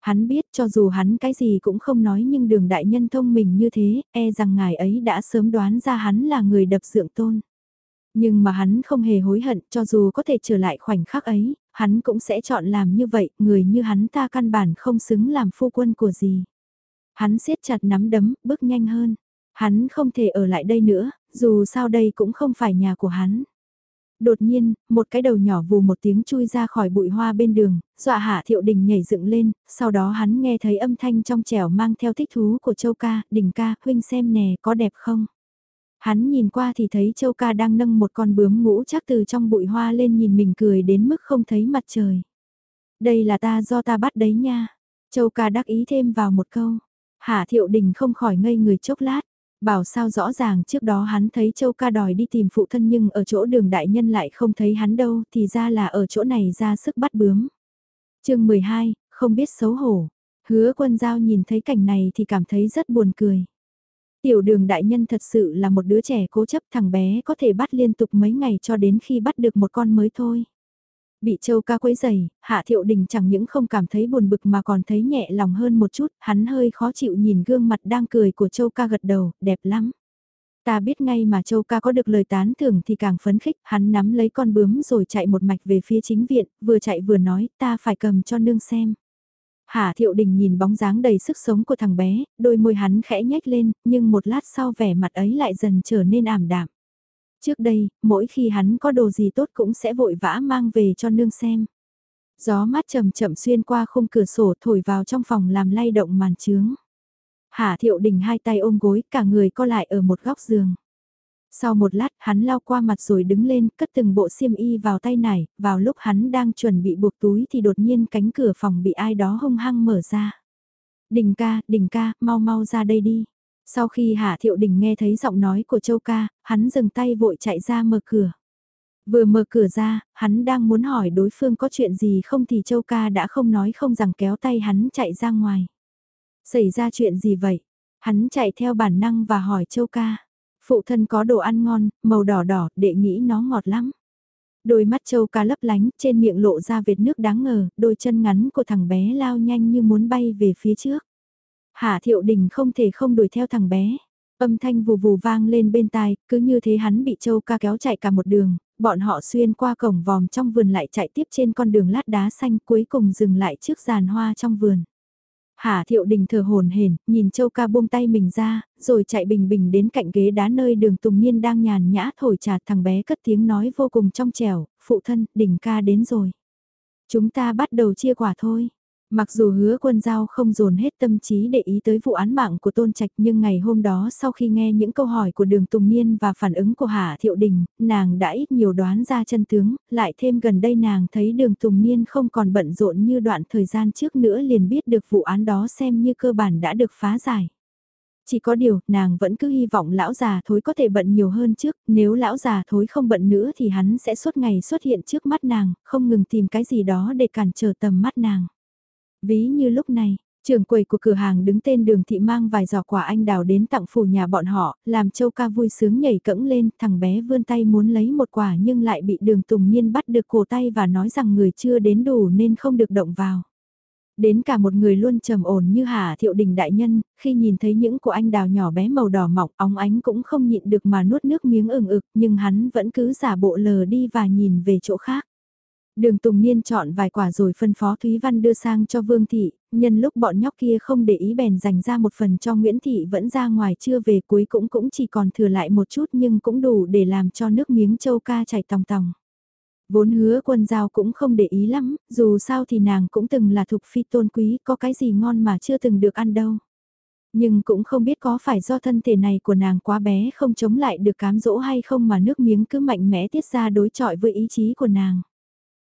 Hắn biết cho dù hắn cái gì cũng không nói nhưng đường đại nhân thông mình như thế, e rằng ngài ấy đã sớm đoán ra hắn là người đập dượng tôn. Nhưng mà hắn không hề hối hận cho dù có thể trở lại khoảnh khắc ấy, hắn cũng sẽ chọn làm như vậy, người như hắn ta căn bản không xứng làm phu quân của gì. Hắn siết chặt nắm đấm, bước nhanh hơn. Hắn không thể ở lại đây nữa, dù sao đây cũng không phải nhà của hắn. Đột nhiên, một cái đầu nhỏ vù một tiếng chui ra khỏi bụi hoa bên đường, dọa hạ thiệu đình nhảy dựng lên, sau đó hắn nghe thấy âm thanh trong trẻo mang theo thích thú của châu ca, đình ca, huynh xem nè, có đẹp không? Hắn nhìn qua thì thấy châu ca đang nâng một con bướm ngũ chắc từ trong bụi hoa lên nhìn mình cười đến mức không thấy mặt trời. Đây là ta do ta bắt đấy nha. Châu ca đắc ý thêm vào một câu. Hạ thiệu đình không khỏi ngây người chốc lát. Bảo sao rõ ràng trước đó hắn thấy Châu ca đòi đi tìm phụ thân nhưng ở chỗ đường đại nhân lại không thấy hắn đâu thì ra là ở chỗ này ra sức bắt bướm. chương 12, không biết xấu hổ. Hứa quân giao nhìn thấy cảnh này thì cảm thấy rất buồn cười. Tiểu đường đại nhân thật sự là một đứa trẻ cố chấp thằng bé có thể bắt liên tục mấy ngày cho đến khi bắt được một con mới thôi. Bị châu ca quấy dày, hạ thiệu đình chẳng những không cảm thấy buồn bực mà còn thấy nhẹ lòng hơn một chút, hắn hơi khó chịu nhìn gương mặt đang cười của châu ca gật đầu, đẹp lắm. Ta biết ngay mà châu ca có được lời tán thưởng thì càng phấn khích, hắn nắm lấy con bướm rồi chạy một mạch về phía chính viện, vừa chạy vừa nói ta phải cầm cho nương xem. Hạ thiệu đình nhìn bóng dáng đầy sức sống của thằng bé, đôi môi hắn khẽ nhếch lên, nhưng một lát sau vẻ mặt ấy lại dần trở nên ảm đạm. Trước đây, mỗi khi hắn có đồ gì tốt cũng sẽ vội vã mang về cho nương xem. Gió mát chậm chậm xuyên qua khung cửa sổ thổi vào trong phòng làm lay động màn trướng. Hạ thiệu đình hai tay ôm gối, cả người co lại ở một góc giường. Sau một lát, hắn lao qua mặt rồi đứng lên, cất từng bộ xiêm y vào tay này vào lúc hắn đang chuẩn bị buộc túi thì đột nhiên cánh cửa phòng bị ai đó hung hăng mở ra. Đình ca, đình ca, mau mau ra đây đi. Sau khi Hạ Thiệu Đình nghe thấy giọng nói của Châu Ca, hắn dừng tay vội chạy ra mở cửa. Vừa mở cửa ra, hắn đang muốn hỏi đối phương có chuyện gì không thì Châu Ca đã không nói không rằng kéo tay hắn chạy ra ngoài. Xảy ra chuyện gì vậy? Hắn chạy theo bản năng và hỏi Châu Ca. Phụ thân có đồ ăn ngon, màu đỏ đỏ, đệ nghĩ nó ngọt lắm. Đôi mắt Châu Ca lấp lánh, trên miệng lộ ra vệt nước đáng ngờ, đôi chân ngắn của thằng bé lao nhanh như muốn bay về phía trước. Hạ thiệu đình không thể không đuổi theo thằng bé. Âm thanh vù vù vang lên bên tai, cứ như thế hắn bị châu ca kéo chạy cả một đường, bọn họ xuyên qua cổng vòm trong vườn lại chạy tiếp trên con đường lát đá xanh cuối cùng dừng lại trước giàn hoa trong vườn. Hà Thiệu Đình thở hồn hển, nhìn Châu Ca buông tay mình ra, rồi chạy bình bình đến cạnh ghế đá nơi đường Tùng Niên đang nhàn nhã thổi trà thằng bé cất tiếng nói vô cùng trong trẻo, phụ thân, Đình ca đến rồi. Chúng ta bắt đầu chia quả thôi. Mặc dù hứa quân giao không dồn hết tâm trí để ý tới vụ án mạng của Tôn Trạch nhưng ngày hôm đó sau khi nghe những câu hỏi của đường Tùng Niên và phản ứng của Hạ Thiệu Đình, nàng đã ít nhiều đoán ra chân tướng, lại thêm gần đây nàng thấy đường Tùng Niên không còn bận rộn như đoạn thời gian trước nữa liền biết được vụ án đó xem như cơ bản đã được phá giải. Chỉ có điều, nàng vẫn cứ hy vọng lão già thối có thể bận nhiều hơn trước, nếu lão già thối không bận nữa thì hắn sẽ suốt ngày xuất hiện trước mắt nàng, không ngừng tìm cái gì đó để cản trở tầm mắt nàng. Ví như lúc này, Trường quầy của cửa hàng đứng tên đường thị mang vài giỏ quả anh đào đến tặng phủ nhà bọn họ, làm châu ca vui sướng nhảy cẫng lên, thằng bé vươn tay muốn lấy một quả nhưng lại bị đường tùng niên bắt được cổ tay và nói rằng người chưa đến đủ nên không được động vào. Đến cả một người luôn trầm ổn như Hà Thiệu Đình Đại Nhân, khi nhìn thấy những của anh đào nhỏ bé màu đỏ mọng óng ánh cũng không nhịn được mà nuốt nước miếng ửng ực nhưng hắn vẫn cứ giả bộ lờ đi và nhìn về chỗ khác. Đường Tùng Niên chọn vài quả rồi phân phó Thúy Văn đưa sang cho Vương Thị, nhân lúc bọn nhóc kia không để ý bèn dành ra một phần cho Nguyễn Thị vẫn ra ngoài chưa về cuối cũng cũng chỉ còn thừa lại một chút nhưng cũng đủ để làm cho nước miếng châu ca chảy tòng tòng. Vốn hứa quân giao cũng không để ý lắm, dù sao thì nàng cũng từng là thục phi tôn quý, có cái gì ngon mà chưa từng được ăn đâu. Nhưng cũng không biết có phải do thân thể này của nàng quá bé không chống lại được cám dỗ hay không mà nước miếng cứ mạnh mẽ tiết ra đối chọi với ý chí của nàng.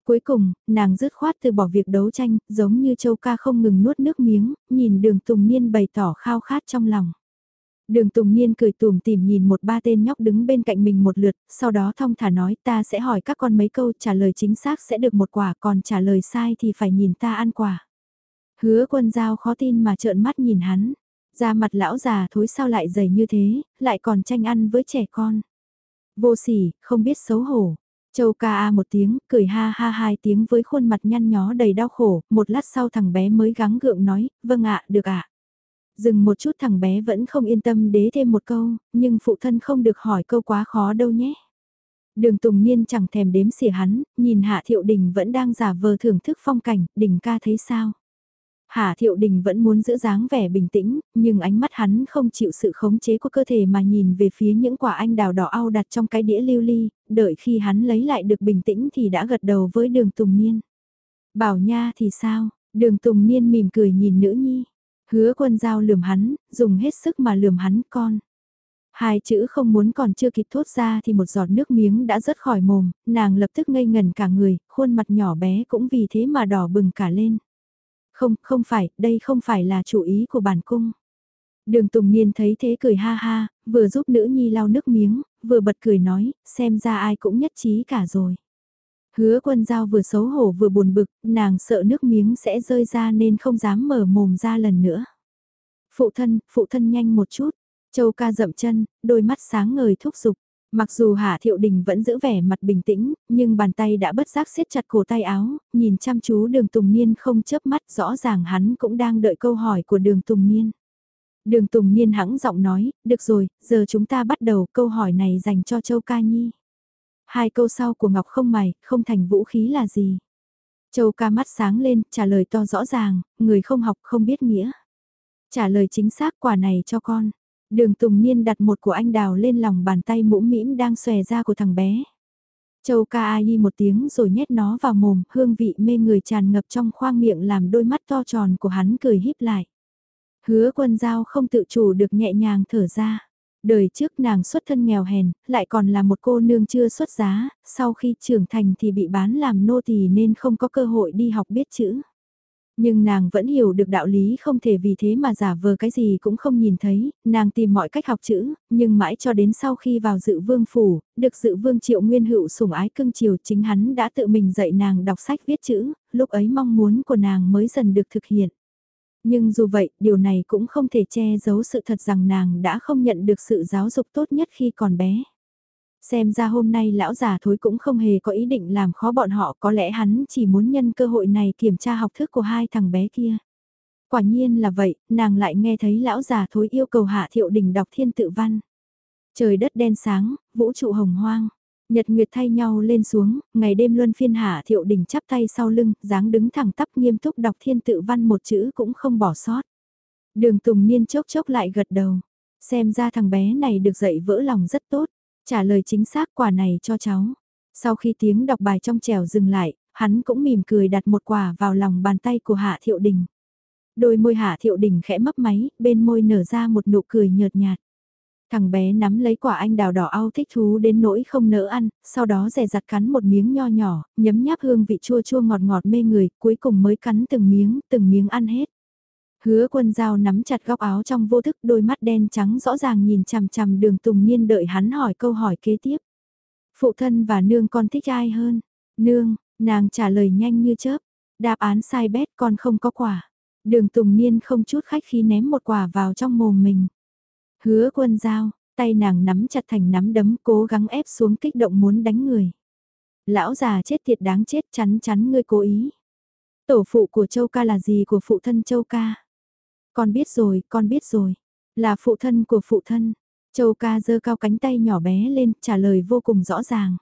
Cuối cùng, nàng dứt khoát từ bỏ việc đấu tranh, giống như châu ca không ngừng nuốt nước miếng, nhìn đường Tùng Niên bày tỏ khao khát trong lòng. Đường Tùng Niên cười tùm tìm nhìn một ba tên nhóc đứng bên cạnh mình một lượt, sau đó thong thả nói ta sẽ hỏi các con mấy câu trả lời chính xác sẽ được một quả còn trả lời sai thì phải nhìn ta ăn quả. Hứa quân giao khó tin mà trợn mắt nhìn hắn, ra mặt lão già thối sao lại dày như thế, lại còn tranh ăn với trẻ con. Vô sỉ, không biết xấu hổ, Châu ca a một tiếng, cười ha ha hai tiếng với khuôn mặt nhăn nhó đầy đau khổ, một lát sau thằng bé mới gắng gượng nói, vâng ạ, được ạ. Dừng một chút thằng bé vẫn không yên tâm đế thêm một câu, nhưng phụ thân không được hỏi câu quá khó đâu nhé. Đường Tùng Niên chẳng thèm đếm xỉa hắn, nhìn Hạ Thiệu Đình vẫn đang giả vờ thưởng thức phong cảnh, Đình ca thấy sao? Hà Thiệu Đình vẫn muốn giữ dáng vẻ bình tĩnh, nhưng ánh mắt hắn không chịu sự khống chế của cơ thể mà nhìn về phía những quả anh đào đỏ au đặt trong cái đĩa lưu ly, đợi khi hắn lấy lại được bình tĩnh thì đã gật đầu với đường Tùng Niên. Bảo nha thì sao, đường Tùng Niên mỉm cười nhìn nữ nhi, hứa quân giao lườm hắn, dùng hết sức mà lườm hắn con. Hai chữ không muốn còn chưa kịp thốt ra thì một giọt nước miếng đã rớt khỏi mồm, nàng lập tức ngây ngần cả người, khuôn mặt nhỏ bé cũng vì thế mà đỏ bừng cả lên. Không, không phải, đây không phải là chủ ý của bản cung. Đường Tùng Niên thấy thế cười ha ha, vừa giúp nữ nhi lau nước miếng, vừa bật cười nói, xem ra ai cũng nhất trí cả rồi. Hứa quân giao vừa xấu hổ vừa buồn bực, nàng sợ nước miếng sẽ rơi ra nên không dám mở mồm ra lần nữa. Phụ thân, phụ thân nhanh một chút. Châu ca dậm chân, đôi mắt sáng ngời thúc giục. Mặc dù Hạ Thiệu Đình vẫn giữ vẻ mặt bình tĩnh, nhưng bàn tay đã bất giác siết chặt cổ tay áo, nhìn chăm chú đường Tùng Niên không chớp mắt rõ ràng hắn cũng đang đợi câu hỏi của đường Tùng Niên. Đường Tùng Niên hắng giọng nói, được rồi, giờ chúng ta bắt đầu câu hỏi này dành cho Châu Ca Nhi. Hai câu sau của Ngọc không mày, không thành vũ khí là gì? Châu ca mắt sáng lên, trả lời to rõ ràng, người không học không biết nghĩa. Trả lời chính xác quả này cho con. Đường Tùng Niên đặt một của anh đào lên lòng bàn tay mũm mĩm đang xòe ra của thằng bé. Châu ca ai một tiếng rồi nhét nó vào mồm, hương vị mê người tràn ngập trong khoang miệng làm đôi mắt to tròn của hắn cười híp lại. Hứa quân giao không tự chủ được nhẹ nhàng thở ra. Đời trước nàng xuất thân nghèo hèn, lại còn là một cô nương chưa xuất giá, sau khi trưởng thành thì bị bán làm nô tỳ nên không có cơ hội đi học biết chữ. Nhưng nàng vẫn hiểu được đạo lý không thể vì thế mà giả vờ cái gì cũng không nhìn thấy, nàng tìm mọi cách học chữ, nhưng mãi cho đến sau khi vào dự vương phủ, được dự vương triệu nguyên hữu sủng ái cưng chiều chính hắn đã tự mình dạy nàng đọc sách viết chữ, lúc ấy mong muốn của nàng mới dần được thực hiện. Nhưng dù vậy, điều này cũng không thể che giấu sự thật rằng nàng đã không nhận được sự giáo dục tốt nhất khi còn bé. Xem ra hôm nay lão già thối cũng không hề có ý định làm khó bọn họ có lẽ hắn chỉ muốn nhân cơ hội này kiểm tra học thức của hai thằng bé kia. Quả nhiên là vậy, nàng lại nghe thấy lão già thối yêu cầu hạ thiệu đình đọc thiên tự văn. Trời đất đen sáng, vũ trụ hồng hoang. Nhật Nguyệt thay nhau lên xuống, ngày đêm luân phiên hạ thiệu đỉnh chắp tay sau lưng, dáng đứng thẳng tắp nghiêm túc đọc thiên tự văn một chữ cũng không bỏ sót. Đường Tùng Niên chốc chốc lại gật đầu. Xem ra thằng bé này được dạy vỡ lòng rất tốt. Trả lời chính xác quả này cho cháu. Sau khi tiếng đọc bài trong trèo dừng lại, hắn cũng mỉm cười đặt một quả vào lòng bàn tay của Hạ Thiệu Đình. Đôi môi Hạ Thiệu Đình khẽ mấp máy, bên môi nở ra một nụ cười nhợt nhạt. Thằng bé nắm lấy quả anh đào đỏ au thích thú đến nỗi không nỡ ăn, sau đó rè rặt cắn một miếng nho nhỏ, nhấm nháp hương vị chua chua ngọt ngọt mê người, cuối cùng mới cắn từng miếng, từng miếng ăn hết. Hứa quân dao nắm chặt góc áo trong vô thức đôi mắt đen trắng rõ ràng nhìn chằm chằm đường tùng niên đợi hắn hỏi câu hỏi kế tiếp. Phụ thân và nương con thích ai hơn? Nương, nàng trả lời nhanh như chớp. Đáp án sai bét con không có quả. Đường tùng niên không chút khách khi ném một quả vào trong mồm mình. Hứa quân dao, tay nàng nắm chặt thành nắm đấm cố gắng ép xuống kích động muốn đánh người. Lão già chết tiệt đáng chết chắn chắn ngươi cố ý. Tổ phụ của châu ca là gì của phụ thân châu ca? Con biết rồi, con biết rồi. Là phụ thân của phụ thân. Châu ca giơ cao cánh tay nhỏ bé lên, trả lời vô cùng rõ ràng.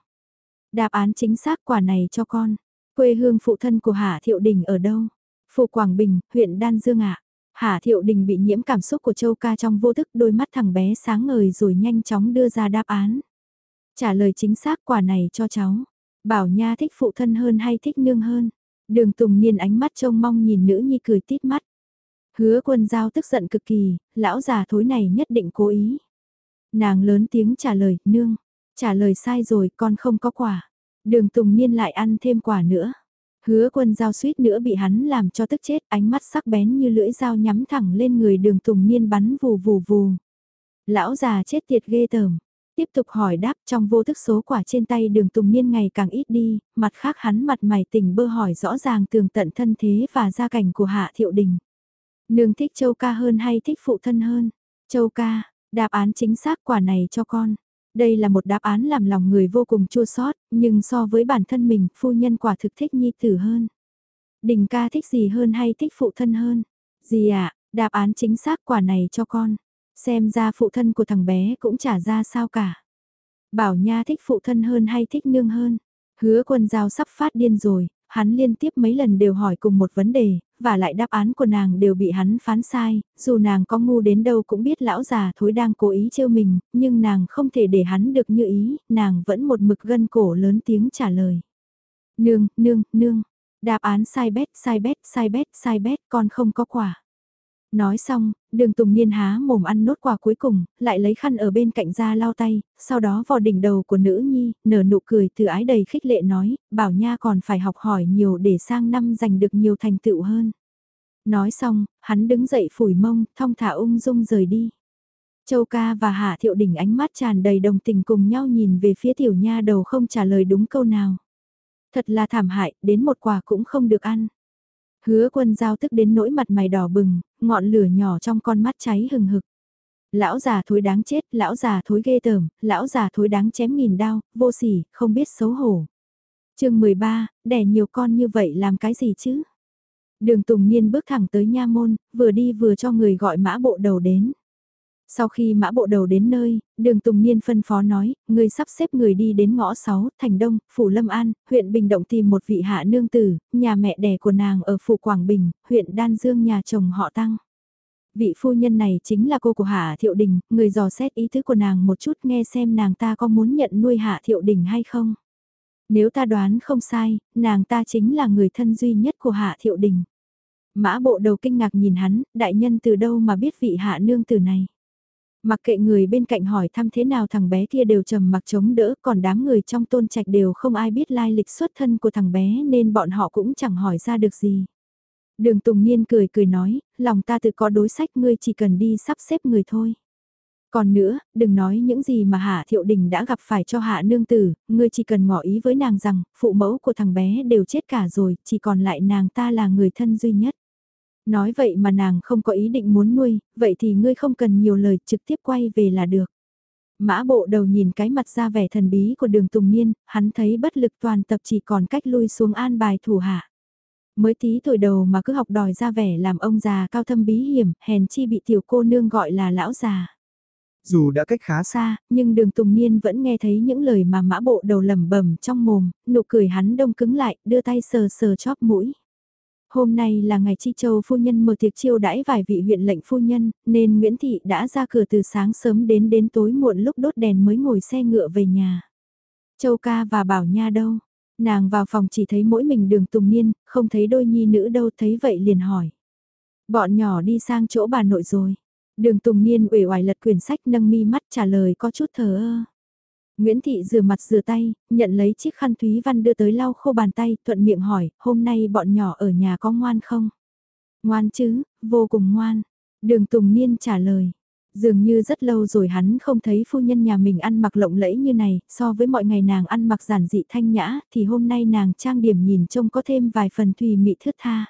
Đáp án chính xác quả này cho con. Quê hương phụ thân của Hạ Thiệu Đình ở đâu? Phụ Quảng Bình, huyện Đan Dương ạ. Hạ Thiệu Đình bị nhiễm cảm xúc của Châu ca trong vô thức đôi mắt thằng bé sáng ngời rồi nhanh chóng đưa ra đáp án. Trả lời chính xác quả này cho cháu. Bảo Nha thích phụ thân hơn hay thích nương hơn? Đường Tùng Niên ánh mắt trông mong nhìn nữ nhi cười tít mắt. Hứa quân giao tức giận cực kỳ, lão già thối này nhất định cố ý. Nàng lớn tiếng trả lời, nương, trả lời sai rồi, con không có quả. Đường Tùng Niên lại ăn thêm quả nữa. Hứa quân giao suýt nữa bị hắn làm cho tức chết, ánh mắt sắc bén như lưỡi dao nhắm thẳng lên người đường Tùng Niên bắn vù vù vù. Lão già chết tiệt ghê tởm. Tiếp tục hỏi đáp trong vô thức số quả trên tay đường Tùng Niên ngày càng ít đi, mặt khác hắn mặt mày tỉnh bơ hỏi rõ ràng tường tận thân thế và gia cảnh của Hạ Thiệu Đình. Nương thích châu ca hơn hay thích phụ thân hơn? Châu ca, đáp án chính xác quả này cho con. Đây là một đáp án làm lòng người vô cùng chua xót nhưng so với bản thân mình, phu nhân quả thực thích nhi tử hơn. Đình ca thích gì hơn hay thích phụ thân hơn? Gì ạ, à, đáp án chính xác quả này cho con. Xem ra phụ thân của thằng bé cũng trả ra sao cả. Bảo Nha thích phụ thân hơn hay thích nương hơn? Hứa quân giao sắp phát điên rồi, hắn liên tiếp mấy lần đều hỏi cùng một vấn đề, và lại đáp án của nàng đều bị hắn phán sai, dù nàng có ngu đến đâu cũng biết lão già thối đang cố ý trêu mình, nhưng nàng không thể để hắn được như ý, nàng vẫn một mực gân cổ lớn tiếng trả lời. Nương, nương, nương, đáp án sai bét, sai bét, sai bét, sai bét, con không có quả. Nói xong, đường tùng niên há mồm ăn nốt quả cuối cùng, lại lấy khăn ở bên cạnh ra lau tay, sau đó vò đỉnh đầu của nữ nhi, nở nụ cười từ ái đầy khích lệ nói, bảo nha còn phải học hỏi nhiều để sang năm giành được nhiều thành tựu hơn. Nói xong, hắn đứng dậy phủi mông, thong thả ung dung rời đi. Châu ca và Hạ Thiệu Đỉnh ánh mắt tràn đầy đồng tình cùng nhau nhìn về phía tiểu nha đầu không trả lời đúng câu nào. Thật là thảm hại, đến một quả cũng không được ăn. Hứa quân giao tức đến nỗi mặt mày đỏ bừng, ngọn lửa nhỏ trong con mắt cháy hừng hực. Lão già thối đáng chết, lão già thối ghê tởm, lão già thối đáng chém nghìn đao, vô sỉ, không biết xấu hổ. chương 13, đẻ nhiều con như vậy làm cái gì chứ? Đường Tùng Niên bước thẳng tới nha môn, vừa đi vừa cho người gọi mã bộ đầu đến. Sau khi mã bộ đầu đến nơi, đường Tùng Niên phân phó nói, người sắp xếp người đi đến ngõ 6, Thành Đông, Phủ Lâm An, huyện Bình Động tìm một vị hạ nương tử, nhà mẹ đẻ của nàng ở Phủ Quảng Bình, huyện Đan Dương nhà chồng họ Tăng. Vị phu nhân này chính là cô của Hạ Thiệu Đình, người dò xét ý tứ của nàng một chút nghe xem nàng ta có muốn nhận nuôi Hạ Thiệu Đình hay không. Nếu ta đoán không sai, nàng ta chính là người thân duy nhất của Hạ Thiệu Đình. Mã bộ đầu kinh ngạc nhìn hắn, đại nhân từ đâu mà biết vị hạ nương tử này. Mặc kệ người bên cạnh hỏi thăm thế nào thằng bé kia đều trầm mặc chống đỡ, còn đám người trong tôn trạch đều không ai biết lai lịch xuất thân của thằng bé nên bọn họ cũng chẳng hỏi ra được gì. Đường Tùng Niên cười cười nói, lòng ta tự có đối sách ngươi chỉ cần đi sắp xếp người thôi. Còn nữa, đừng nói những gì mà Hạ Thiệu Đình đã gặp phải cho Hạ Nương Tử, ngươi chỉ cần ngỏ ý với nàng rằng, phụ mẫu của thằng bé đều chết cả rồi, chỉ còn lại nàng ta là người thân duy nhất. Nói vậy mà nàng không có ý định muốn nuôi, vậy thì ngươi không cần nhiều lời trực tiếp quay về là được. Mã bộ đầu nhìn cái mặt ra vẻ thần bí của đường Tùng Niên, hắn thấy bất lực toàn tập chỉ còn cách lui xuống an bài thủ hạ. Mới tí tuổi đầu mà cứ học đòi ra vẻ làm ông già cao thâm bí hiểm, hèn chi bị tiểu cô nương gọi là lão già. Dù đã cách khá xa, nhưng đường Tùng Niên vẫn nghe thấy những lời mà mã bộ đầu lầm bầm trong mồm, nụ cười hắn đông cứng lại, đưa tay sờ sờ chóp mũi. Hôm nay là ngày Chi Châu phu nhân mở tiệc chiêu đãi vài vị huyện lệnh phu nhân, nên Nguyễn Thị đã ra cửa từ sáng sớm đến đến tối muộn lúc đốt đèn mới ngồi xe ngựa về nhà. Châu ca và Bảo Nha đâu? Nàng vào phòng chỉ thấy mỗi mình đường Tùng Niên, không thấy đôi nhi nữ đâu thấy vậy liền hỏi. Bọn nhỏ đi sang chỗ bà nội rồi. Đường Tùng Niên uể oải lật quyển sách nâng mi mắt trả lời có chút thờ ơ. Nguyễn Thị rửa mặt rửa tay, nhận lấy chiếc khăn Thúy Văn đưa tới lau khô bàn tay, thuận miệng hỏi, hôm nay bọn nhỏ ở nhà có ngoan không? Ngoan chứ, vô cùng ngoan. Đường Tùng Niên trả lời. Dường như rất lâu rồi hắn không thấy phu nhân nhà mình ăn mặc lộng lẫy như này, so với mọi ngày nàng ăn mặc giản dị thanh nhã, thì hôm nay nàng trang điểm nhìn trông có thêm vài phần thùy mị thướt tha.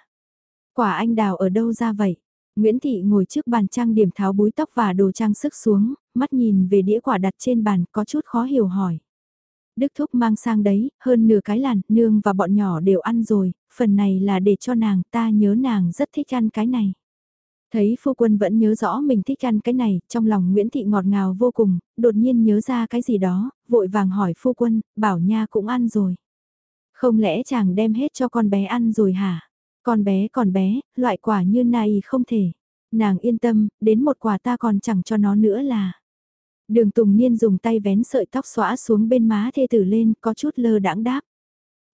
Quả anh đào ở đâu ra vậy? Nguyễn Thị ngồi trước bàn trang điểm tháo búi tóc và đồ trang sức xuống, mắt nhìn về đĩa quả đặt trên bàn có chút khó hiểu hỏi. Đức Thúc mang sang đấy, hơn nửa cái làn, nương và bọn nhỏ đều ăn rồi, phần này là để cho nàng, ta nhớ nàng rất thích ăn cái này. Thấy phu quân vẫn nhớ rõ mình thích ăn cái này, trong lòng Nguyễn Thị ngọt ngào vô cùng, đột nhiên nhớ ra cái gì đó, vội vàng hỏi phu quân, bảo nha cũng ăn rồi. Không lẽ chàng đem hết cho con bé ăn rồi hả? Con bé còn bé, loại quả như này không thể. Nàng yên tâm, đến một quả ta còn chẳng cho nó nữa là. Đường Tùng Niên dùng tay vén sợi tóc xõa xuống bên má thê tử lên, có chút lơ đãng đáp.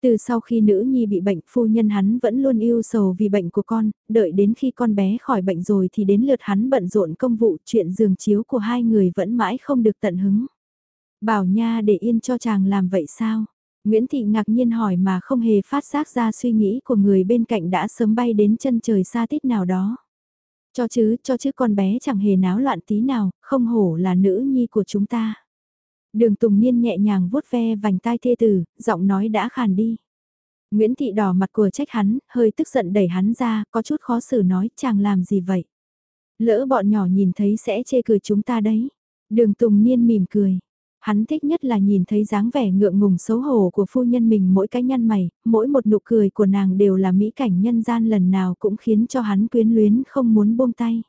Từ sau khi nữ nhi bị bệnh, phu nhân hắn vẫn luôn yêu sầu vì bệnh của con, đợi đến khi con bé khỏi bệnh rồi thì đến lượt hắn bận rộn công vụ, chuyện giường chiếu của hai người vẫn mãi không được tận hứng. Bảo nha để yên cho chàng làm vậy sao? Nguyễn Thị ngạc nhiên hỏi mà không hề phát giác ra suy nghĩ của người bên cạnh đã sớm bay đến chân trời xa tít nào đó. Cho chứ, cho chứ con bé chẳng hề náo loạn tí nào, không hổ là nữ nhi của chúng ta. Đường Tùng Niên nhẹ nhàng vuốt ve vành tai thê tử, giọng nói đã khàn đi. Nguyễn Thị đỏ mặt của trách hắn, hơi tức giận đẩy hắn ra, có chút khó xử nói chàng làm gì vậy. Lỡ bọn nhỏ nhìn thấy sẽ chê cười chúng ta đấy. Đường Tùng Niên mỉm cười. Hắn thích nhất là nhìn thấy dáng vẻ ngượng ngùng xấu hổ của phu nhân mình mỗi cái nhăn mày, mỗi một nụ cười của nàng đều là mỹ cảnh nhân gian lần nào cũng khiến cho hắn quyến luyến không muốn buông tay.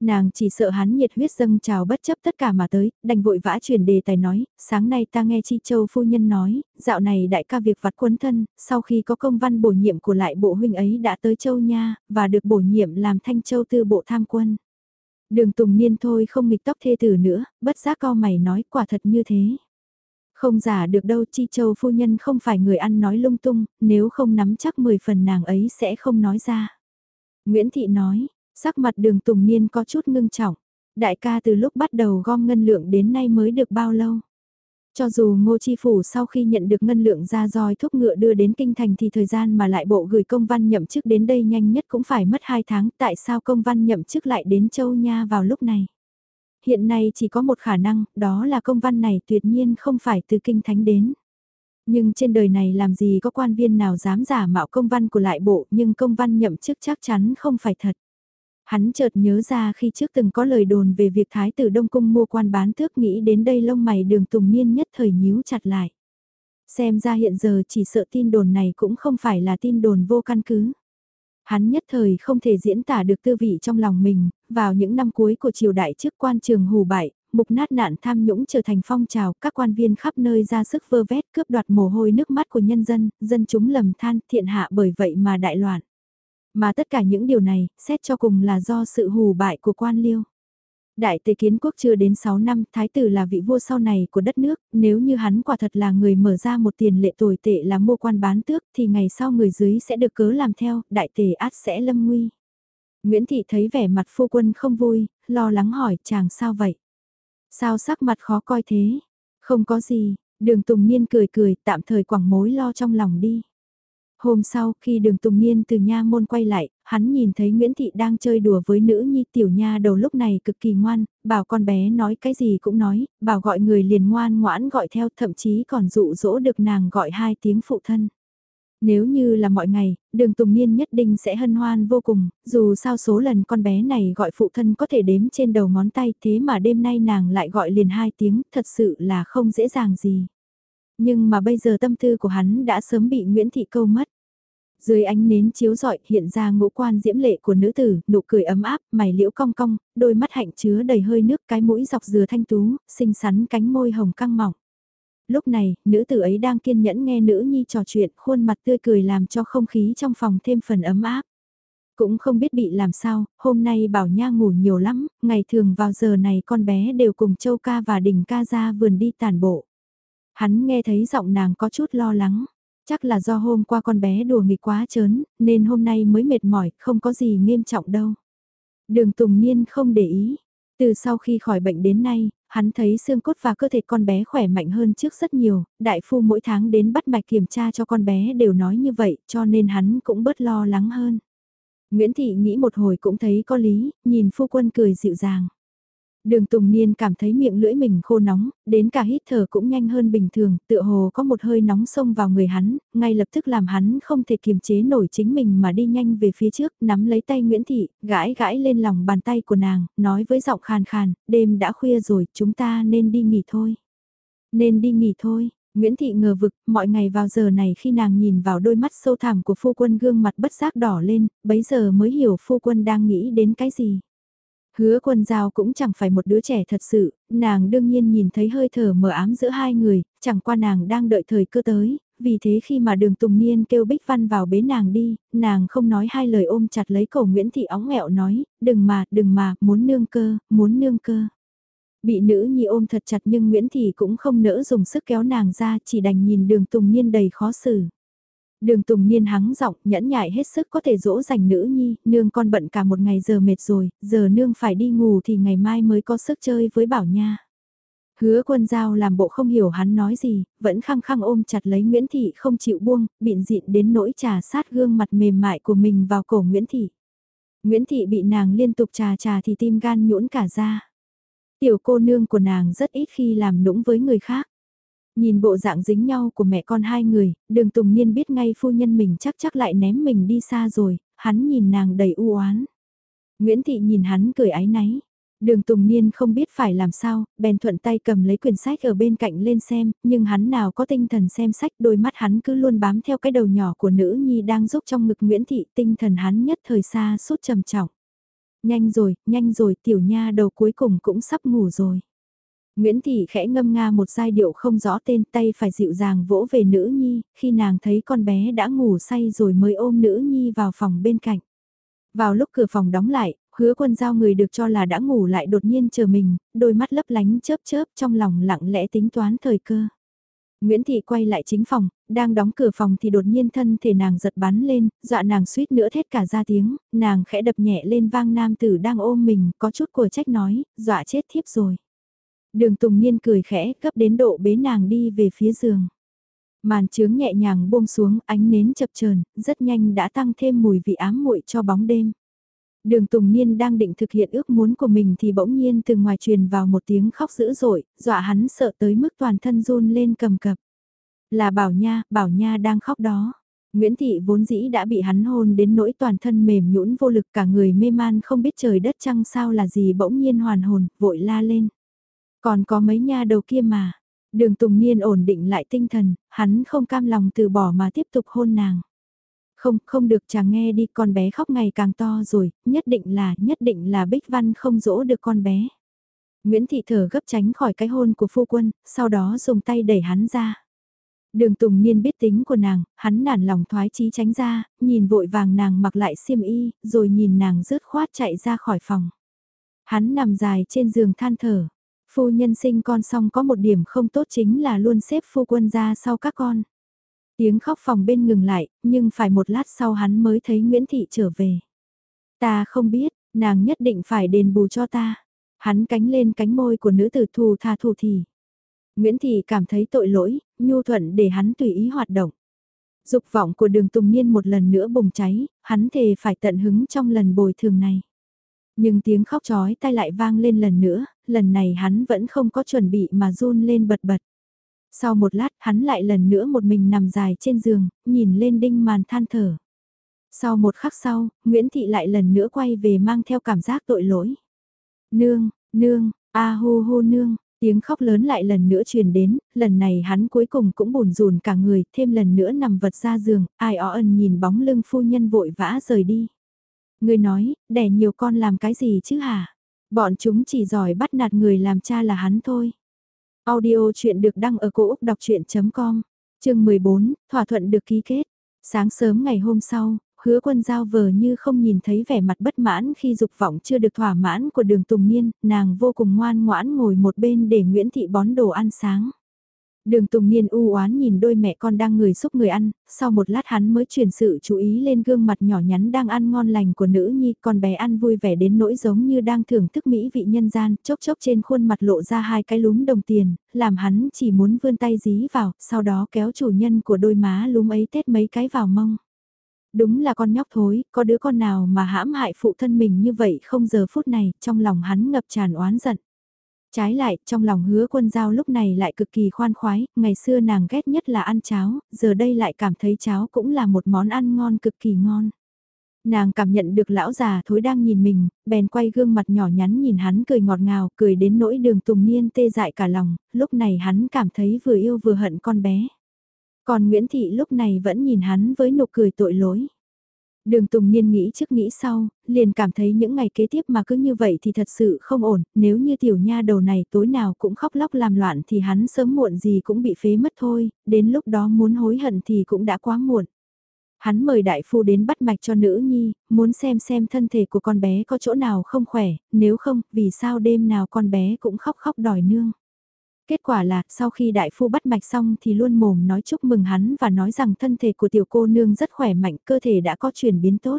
Nàng chỉ sợ hắn nhiệt huyết dâng trào bất chấp tất cả mà tới, đành vội vã chuyển đề tài nói, sáng nay ta nghe Chi Châu phu nhân nói, dạo này đại ca việc vặt quấn thân, sau khi có công văn bổ nhiệm của lại bộ huynh ấy đã tới Châu Nha, và được bổ nhiệm làm Thanh Châu tư bộ tham quân. Đường Tùng Niên thôi không nghịch tóc thê tử nữa, bất giác co mày nói quả thật như thế. Không giả được đâu Chi Châu phu nhân không phải người ăn nói lung tung, nếu không nắm chắc 10 phần nàng ấy sẽ không nói ra. Nguyễn Thị nói, sắc mặt đường Tùng Niên có chút ngưng trọng. Đại ca từ lúc bắt đầu gom ngân lượng đến nay mới được bao lâu? Cho dù ngô chi phủ sau khi nhận được ngân lượng ra roi thuốc ngựa đưa đến kinh thành thì thời gian mà lại bộ gửi công văn nhậm chức đến đây nhanh nhất cũng phải mất 2 tháng, tại sao công văn nhậm chức lại đến châu Nha vào lúc này? Hiện nay chỉ có một khả năng, đó là công văn này tuyệt nhiên không phải từ kinh thánh đến. Nhưng trên đời này làm gì có quan viên nào dám giả mạo công văn của lại bộ nhưng công văn nhậm chức chắc chắn không phải thật. Hắn chợt nhớ ra khi trước từng có lời đồn về việc Thái tử Đông Cung mua quan bán thước nghĩ đến đây lông mày đường tùng niên nhất thời nhíu chặt lại. Xem ra hiện giờ chỉ sợ tin đồn này cũng không phải là tin đồn vô căn cứ. Hắn nhất thời không thể diễn tả được tư vị trong lòng mình, vào những năm cuối của triều đại trước quan trường hù bại, mục nát nạn tham nhũng trở thành phong trào, các quan viên khắp nơi ra sức vơ vét cướp đoạt mồ hôi nước mắt của nhân dân, dân chúng lầm than thiện hạ bởi vậy mà đại loạn. Mà tất cả những điều này, xét cho cùng là do sự hù bại của quan liêu. Đại tề kiến quốc chưa đến 6 năm, thái tử là vị vua sau này của đất nước, nếu như hắn quả thật là người mở ra một tiền lệ tồi tệ là mua quan bán tước thì ngày sau người dưới sẽ được cớ làm theo, đại tề át sẽ lâm nguy. Nguyễn Thị thấy vẻ mặt phu quân không vui, lo lắng hỏi chàng sao vậy? Sao sắc mặt khó coi thế? Không có gì, đường Tùng Niên cười cười tạm thời quẳng mối lo trong lòng đi. Hôm sau, khi đường Tùng Niên từ nha môn quay lại, hắn nhìn thấy Nguyễn Thị đang chơi đùa với nữ nhi tiểu nha đầu lúc này cực kỳ ngoan, bảo con bé nói cái gì cũng nói, bảo gọi người liền ngoan ngoãn gọi theo thậm chí còn dụ dỗ được nàng gọi hai tiếng phụ thân. Nếu như là mọi ngày, đường Tùng Niên nhất định sẽ hân hoan vô cùng, dù sao số lần con bé này gọi phụ thân có thể đếm trên đầu ngón tay thế mà đêm nay nàng lại gọi liền hai tiếng, thật sự là không dễ dàng gì. Nhưng mà bây giờ tâm tư của hắn đã sớm bị Nguyễn Thị câu mất. Dưới ánh nến chiếu rọi hiện ra ngũ quan diễm lệ của nữ tử, nụ cười ấm áp, mày liễu cong cong, đôi mắt hạnh chứa đầy hơi nước cái mũi dọc dừa thanh tú, xinh xắn cánh môi hồng căng mỏng. Lúc này, nữ tử ấy đang kiên nhẫn nghe nữ nhi trò chuyện, khuôn mặt tươi cười làm cho không khí trong phòng thêm phần ấm áp. Cũng không biết bị làm sao, hôm nay bảo nha ngủ nhiều lắm, ngày thường vào giờ này con bé đều cùng châu ca và đình ca ra vườn đi tàn bộ. Hắn nghe thấy giọng nàng có chút lo lắng. Chắc là do hôm qua con bé đùa nghịch quá chớn, nên hôm nay mới mệt mỏi, không có gì nghiêm trọng đâu. Đường Tùng Niên không để ý. Từ sau khi khỏi bệnh đến nay, hắn thấy xương cốt và cơ thể con bé khỏe mạnh hơn trước rất nhiều, đại phu mỗi tháng đến bắt mạch kiểm tra cho con bé đều nói như vậy, cho nên hắn cũng bớt lo lắng hơn. Nguyễn Thị nghĩ một hồi cũng thấy có lý, nhìn phu quân cười dịu dàng. Đường Tùng Niên cảm thấy miệng lưỡi mình khô nóng, đến cả hít thở cũng nhanh hơn bình thường, tựa hồ có một hơi nóng xông vào người hắn, ngay lập tức làm hắn không thể kiềm chế nổi chính mình mà đi nhanh về phía trước, nắm lấy tay Nguyễn Thị, gãi gãi lên lòng bàn tay của nàng, nói với giọng khàn khàn, đêm đã khuya rồi, chúng ta nên đi nghỉ thôi. Nên đi nghỉ thôi, Nguyễn Thị ngờ vực, mọi ngày vào giờ này khi nàng nhìn vào đôi mắt sâu thẳm của phu quân gương mặt bất giác đỏ lên, bấy giờ mới hiểu phu quân đang nghĩ đến cái gì. Hứa quân giao cũng chẳng phải một đứa trẻ thật sự, nàng đương nhiên nhìn thấy hơi thở mờ ám giữa hai người, chẳng qua nàng đang đợi thời cơ tới, vì thế khi mà đường Tùng Niên kêu Bích Văn vào bế nàng đi, nàng không nói hai lời ôm chặt lấy cổ Nguyễn Thị óng nghẹo nói, đừng mà, đừng mà, muốn nương cơ, muốn nương cơ. Bị nữ nhi ôm thật chặt nhưng Nguyễn Thị cũng không nỡ dùng sức kéo nàng ra, chỉ đành nhìn đường Tùng Niên đầy khó xử. Đường Tùng Niên hắng giọng nhẫn nhại hết sức có thể dỗ dành nữ nhi, nương con bận cả một ngày giờ mệt rồi, giờ nương phải đi ngủ thì ngày mai mới có sức chơi với Bảo Nha. Hứa quân giao làm bộ không hiểu hắn nói gì, vẫn khăng khăng ôm chặt lấy Nguyễn Thị không chịu buông, bịn dịn đến nỗi trà sát gương mặt mềm mại của mình vào cổ Nguyễn Thị. Nguyễn Thị bị nàng liên tục trà trà thì tim gan nhũn cả ra. Tiểu cô nương của nàng rất ít khi làm nũng với người khác. Nhìn bộ dạng dính nhau của mẹ con hai người, đường Tùng Niên biết ngay phu nhân mình chắc chắc lại ném mình đi xa rồi, hắn nhìn nàng đầy u oán. Nguyễn Thị nhìn hắn cười ái náy. Đường Tùng Niên không biết phải làm sao, bèn thuận tay cầm lấy quyển sách ở bên cạnh lên xem, nhưng hắn nào có tinh thần xem sách đôi mắt hắn cứ luôn bám theo cái đầu nhỏ của nữ nhi đang giúp trong ngực Nguyễn Thị tinh thần hắn nhất thời xa suốt trầm trọng. Nhanh rồi, nhanh rồi tiểu nha đầu cuối cùng cũng sắp ngủ rồi. Nguyễn Thị khẽ ngâm nga một giai điệu không rõ tên tay phải dịu dàng vỗ về nữ nhi, khi nàng thấy con bé đã ngủ say rồi mới ôm nữ nhi vào phòng bên cạnh. Vào lúc cửa phòng đóng lại, hứa quân giao người được cho là đã ngủ lại đột nhiên chờ mình, đôi mắt lấp lánh chớp chớp trong lòng lặng lẽ tính toán thời cơ. Nguyễn Thị quay lại chính phòng, đang đóng cửa phòng thì đột nhiên thân thể nàng giật bắn lên, dọa nàng suýt nữa thét cả ra tiếng, nàng khẽ đập nhẹ lên vang nam tử đang ôm mình, có chút của trách nói, dọa chết thiếp rồi. Đường Tùng Niên cười khẽ, gấp đến độ bế nàng đi về phía giường. Màn trướng nhẹ nhàng buông xuống, ánh nến chập chờn, rất nhanh đã tăng thêm mùi vị ám muội cho bóng đêm. Đường Tùng Niên đang định thực hiện ước muốn của mình thì bỗng nhiên từ ngoài truyền vào một tiếng khóc dữ dội, dọa hắn sợ tới mức toàn thân run lên cầm cập. Là Bảo Nha, Bảo Nha đang khóc đó. Nguyễn Thị vốn dĩ đã bị hắn hôn đến nỗi toàn thân mềm nhũn vô lực cả người mê man không biết trời đất trăng sao là gì bỗng nhiên hoàn hồn, vội la lên. Còn có mấy nha đầu kia mà. Đường Tùng Niên ổn định lại tinh thần, hắn không cam lòng từ bỏ mà tiếp tục hôn nàng. Không, không được chàng nghe đi, con bé khóc ngày càng to rồi, nhất định là, nhất định là Bích Văn không dỗ được con bé. Nguyễn Thị thở gấp tránh khỏi cái hôn của phu quân, sau đó dùng tay đẩy hắn ra. Đường Tùng Niên biết tính của nàng, hắn nản lòng thoái chí tránh ra, nhìn vội vàng nàng mặc lại xiêm y, rồi nhìn nàng rớt khoát chạy ra khỏi phòng. Hắn nằm dài trên giường than thở, Phu nhân sinh con xong có một điểm không tốt chính là luôn xếp phu quân ra sau các con. Tiếng khóc phòng bên ngừng lại, nhưng phải một lát sau hắn mới thấy Nguyễn Thị trở về. Ta không biết, nàng nhất định phải đền bù cho ta. Hắn cánh lên cánh môi của nữ tử thù tha thù thì. Nguyễn Thị cảm thấy tội lỗi, nhu thuận để hắn tùy ý hoạt động. Dục vọng của đường Tùng Niên một lần nữa bùng cháy, hắn thề phải tận hứng trong lần bồi thường này. Nhưng tiếng khóc chói tai lại vang lên lần nữa, lần này hắn vẫn không có chuẩn bị mà run lên bật bật. Sau một lát hắn lại lần nữa một mình nằm dài trên giường, nhìn lên đinh màn than thở. Sau một khắc sau, Nguyễn Thị lại lần nữa quay về mang theo cảm giác tội lỗi. Nương, nương, a à hu hu nương, Tiếng khóc lớn lại lần nữa truyền đến, lần này hắn cuối cùng cũng bùn rùn cả người, thêm lần nữa nằm vật ra giường, ai ó ẩn nhìn bóng lưng phu nhân vội vã rời đi. Người nói, đẻ nhiều con làm cái gì chứ hả? Bọn chúng chỉ giỏi bắt nạt người làm cha là hắn thôi. Audio chuyện được đăng ở cổ Úc đọc chuyện.com, chương 14, thỏa thuận được ký kết. Sáng sớm ngày hôm sau, hứa quân giao vờ như không nhìn thấy vẻ mặt bất mãn khi dục vọng chưa được thỏa mãn của đường Tùng Niên, nàng vô cùng ngoan ngoãn ngồi một bên để Nguyễn Thị bón đồ ăn sáng. Đường Tùng Niên u oán nhìn đôi mẹ con đang người xúc người ăn, sau một lát hắn mới chuyển sự chú ý lên gương mặt nhỏ nhắn đang ăn ngon lành của nữ nhi, con bé ăn vui vẻ đến nỗi giống như đang thưởng thức mỹ vị nhân gian, chốc chốc trên khuôn mặt lộ ra hai cái lúm đồng tiền, làm hắn chỉ muốn vươn tay dí vào, sau đó kéo chủ nhân của đôi má lúm ấy tết mấy cái vào mông. Đúng là con nhóc thối, có đứa con nào mà hãm hại phụ thân mình như vậy không giờ phút này, trong lòng hắn ngập tràn oán giận. Trái lại, trong lòng hứa quân giao lúc này lại cực kỳ khoan khoái, ngày xưa nàng ghét nhất là ăn cháo, giờ đây lại cảm thấy cháo cũng là một món ăn ngon cực kỳ ngon. Nàng cảm nhận được lão già thối đang nhìn mình, bèn quay gương mặt nhỏ nhắn nhìn hắn cười ngọt ngào, cười đến nỗi đường tùng niên tê dại cả lòng, lúc này hắn cảm thấy vừa yêu vừa hận con bé. Còn Nguyễn Thị lúc này vẫn nhìn hắn với nụ cười tội lỗi. Đường Tùng Niên nghĩ trước nghĩ sau, liền cảm thấy những ngày kế tiếp mà cứ như vậy thì thật sự không ổn, nếu như tiểu nha đầu này tối nào cũng khóc lóc làm loạn thì hắn sớm muộn gì cũng bị phế mất thôi, đến lúc đó muốn hối hận thì cũng đã quá muộn. Hắn mời đại phu đến bắt mạch cho nữ nhi, muốn xem xem thân thể của con bé có chỗ nào không khỏe, nếu không, vì sao đêm nào con bé cũng khóc khóc đòi nương. Kết quả là, sau khi đại phu bắt mạch xong thì luôn mồm nói chúc mừng hắn và nói rằng thân thể của tiểu cô nương rất khỏe mạnh, cơ thể đã có chuyển biến tốt.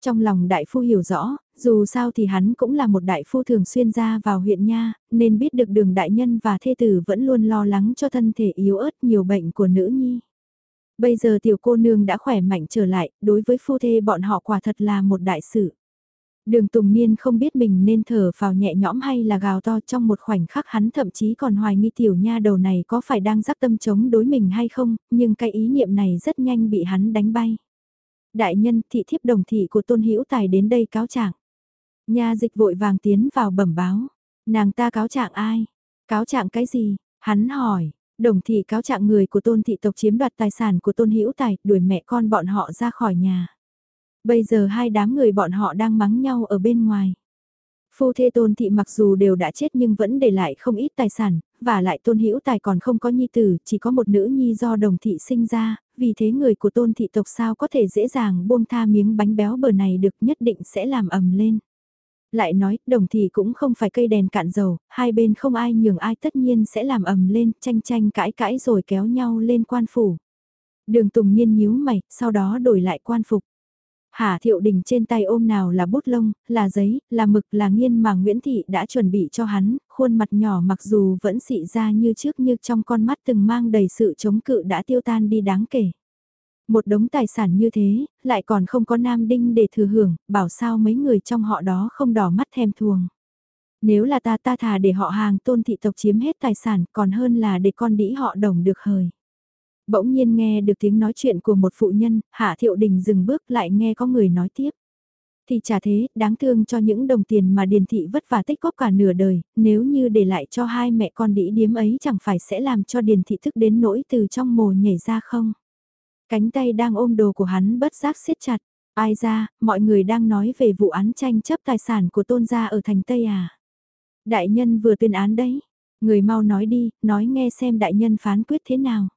Trong lòng đại phu hiểu rõ, dù sao thì hắn cũng là một đại phu thường xuyên ra vào huyện nha, nên biết được đường đại nhân và thê tử vẫn luôn lo lắng cho thân thể yếu ớt nhiều bệnh của nữ nhi. Bây giờ tiểu cô nương đã khỏe mạnh trở lại, đối với phu thê bọn họ quả thật là một đại sự. Đường Tùng Niên không biết mình nên thở vào nhẹ nhõm hay là gào to trong một khoảnh khắc hắn thậm chí còn hoài nghi tiểu nha đầu này có phải đang rắc tâm chống đối mình hay không, nhưng cái ý niệm này rất nhanh bị hắn đánh bay. Đại nhân thị thiếp đồng thị của Tôn Hữu Tài đến đây cáo trạng. Nha dịch vội vàng tiến vào bẩm báo. Nàng ta cáo trạng ai? Cáo trạng cái gì? Hắn hỏi. Đồng thị cáo trạng người của tôn thị tộc chiếm đoạt tài sản của tôn hữu tài, đuổi mẹ con bọn họ ra khỏi nhà. Bây giờ hai đám người bọn họ đang mắng nhau ở bên ngoài. Phu thê tôn thị mặc dù đều đã chết nhưng vẫn để lại không ít tài sản, và lại tôn hữu tài còn không có nhi tử, chỉ có một nữ nhi do đồng thị sinh ra, vì thế người của tôn thị tộc sao có thể dễ dàng buông tha miếng bánh béo bờ này được nhất định sẽ làm ầm lên. Lại nói, đồng thị cũng không phải cây đèn cạn dầu, hai bên không ai nhường ai tất nhiên sẽ làm ầm lên, tranh tranh cãi cãi rồi kéo nhau lên quan phủ. Đường Tùng Nhiên nhíu mày, sau đó đổi lại quan phục. Hà Thiệu Đình trên tay ôm nào là bút lông, là giấy, là mực, là nghiên mà Nguyễn Thị đã chuẩn bị cho hắn, khuôn mặt nhỏ mặc dù vẫn xị ra như trước như trong con mắt từng mang đầy sự chống cự đã tiêu tan đi đáng kể. Một đống tài sản như thế, lại còn không có nam đinh để thừa hưởng, bảo sao mấy người trong họ đó không đỏ mắt thèm thuồng. Nếu là ta ta thà để họ hàng tôn thị tộc chiếm hết tài sản còn hơn là để con đĩ họ đồng được hời. Bỗng nhiên nghe được tiếng nói chuyện của một phụ nhân, Hạ Thiệu Đình dừng bước lại nghe có người nói tiếp. Thì chả thế, đáng thương cho những đồng tiền mà Điền Thị vất vả tích góp cả nửa đời, nếu như để lại cho hai mẹ con đĩ điếm ấy chẳng phải sẽ làm cho Điền Thị thức đến nỗi từ trong mồ nhảy ra không? Cánh tay đang ôm đồ của hắn bất giác siết chặt. Ai ra, mọi người đang nói về vụ án tranh chấp tài sản của tôn gia ở thành Tây à? Đại nhân vừa tuyên án đấy. Người mau nói đi, nói nghe xem đại nhân phán quyết thế nào.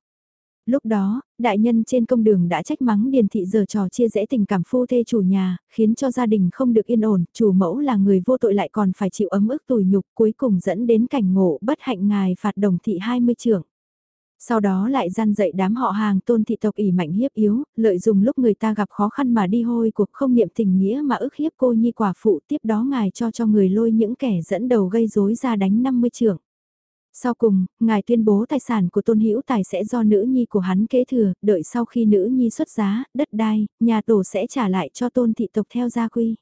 Lúc đó, đại nhân trên công đường đã trách mắng Điền Thị giờ trò chia rẽ tình cảm phu thê chủ nhà, khiến cho gia đình không được yên ổn, chủ mẫu là người vô tội lại còn phải chịu ấm ức tủi nhục cuối cùng dẫn đến cảnh ngộ bất hạnh ngài phạt đồng thị 20 trưởng. Sau đó lại gian dạy đám họ hàng tôn thị tộc ỉ mạnh hiếp yếu, lợi dụng lúc người ta gặp khó khăn mà đi hôi cuộc không niệm tình nghĩa mà ức hiếp cô nhi quả phụ tiếp đó ngài cho cho người lôi những kẻ dẫn đầu gây rối ra đánh 50 trưởng. Sau cùng, ngài tuyên bố tài sản của Tôn Hữu Tài sẽ do nữ nhi của hắn kế thừa, đợi sau khi nữ nhi xuất giá, đất đai, nhà tổ sẽ trả lại cho Tôn thị tộc theo gia quy.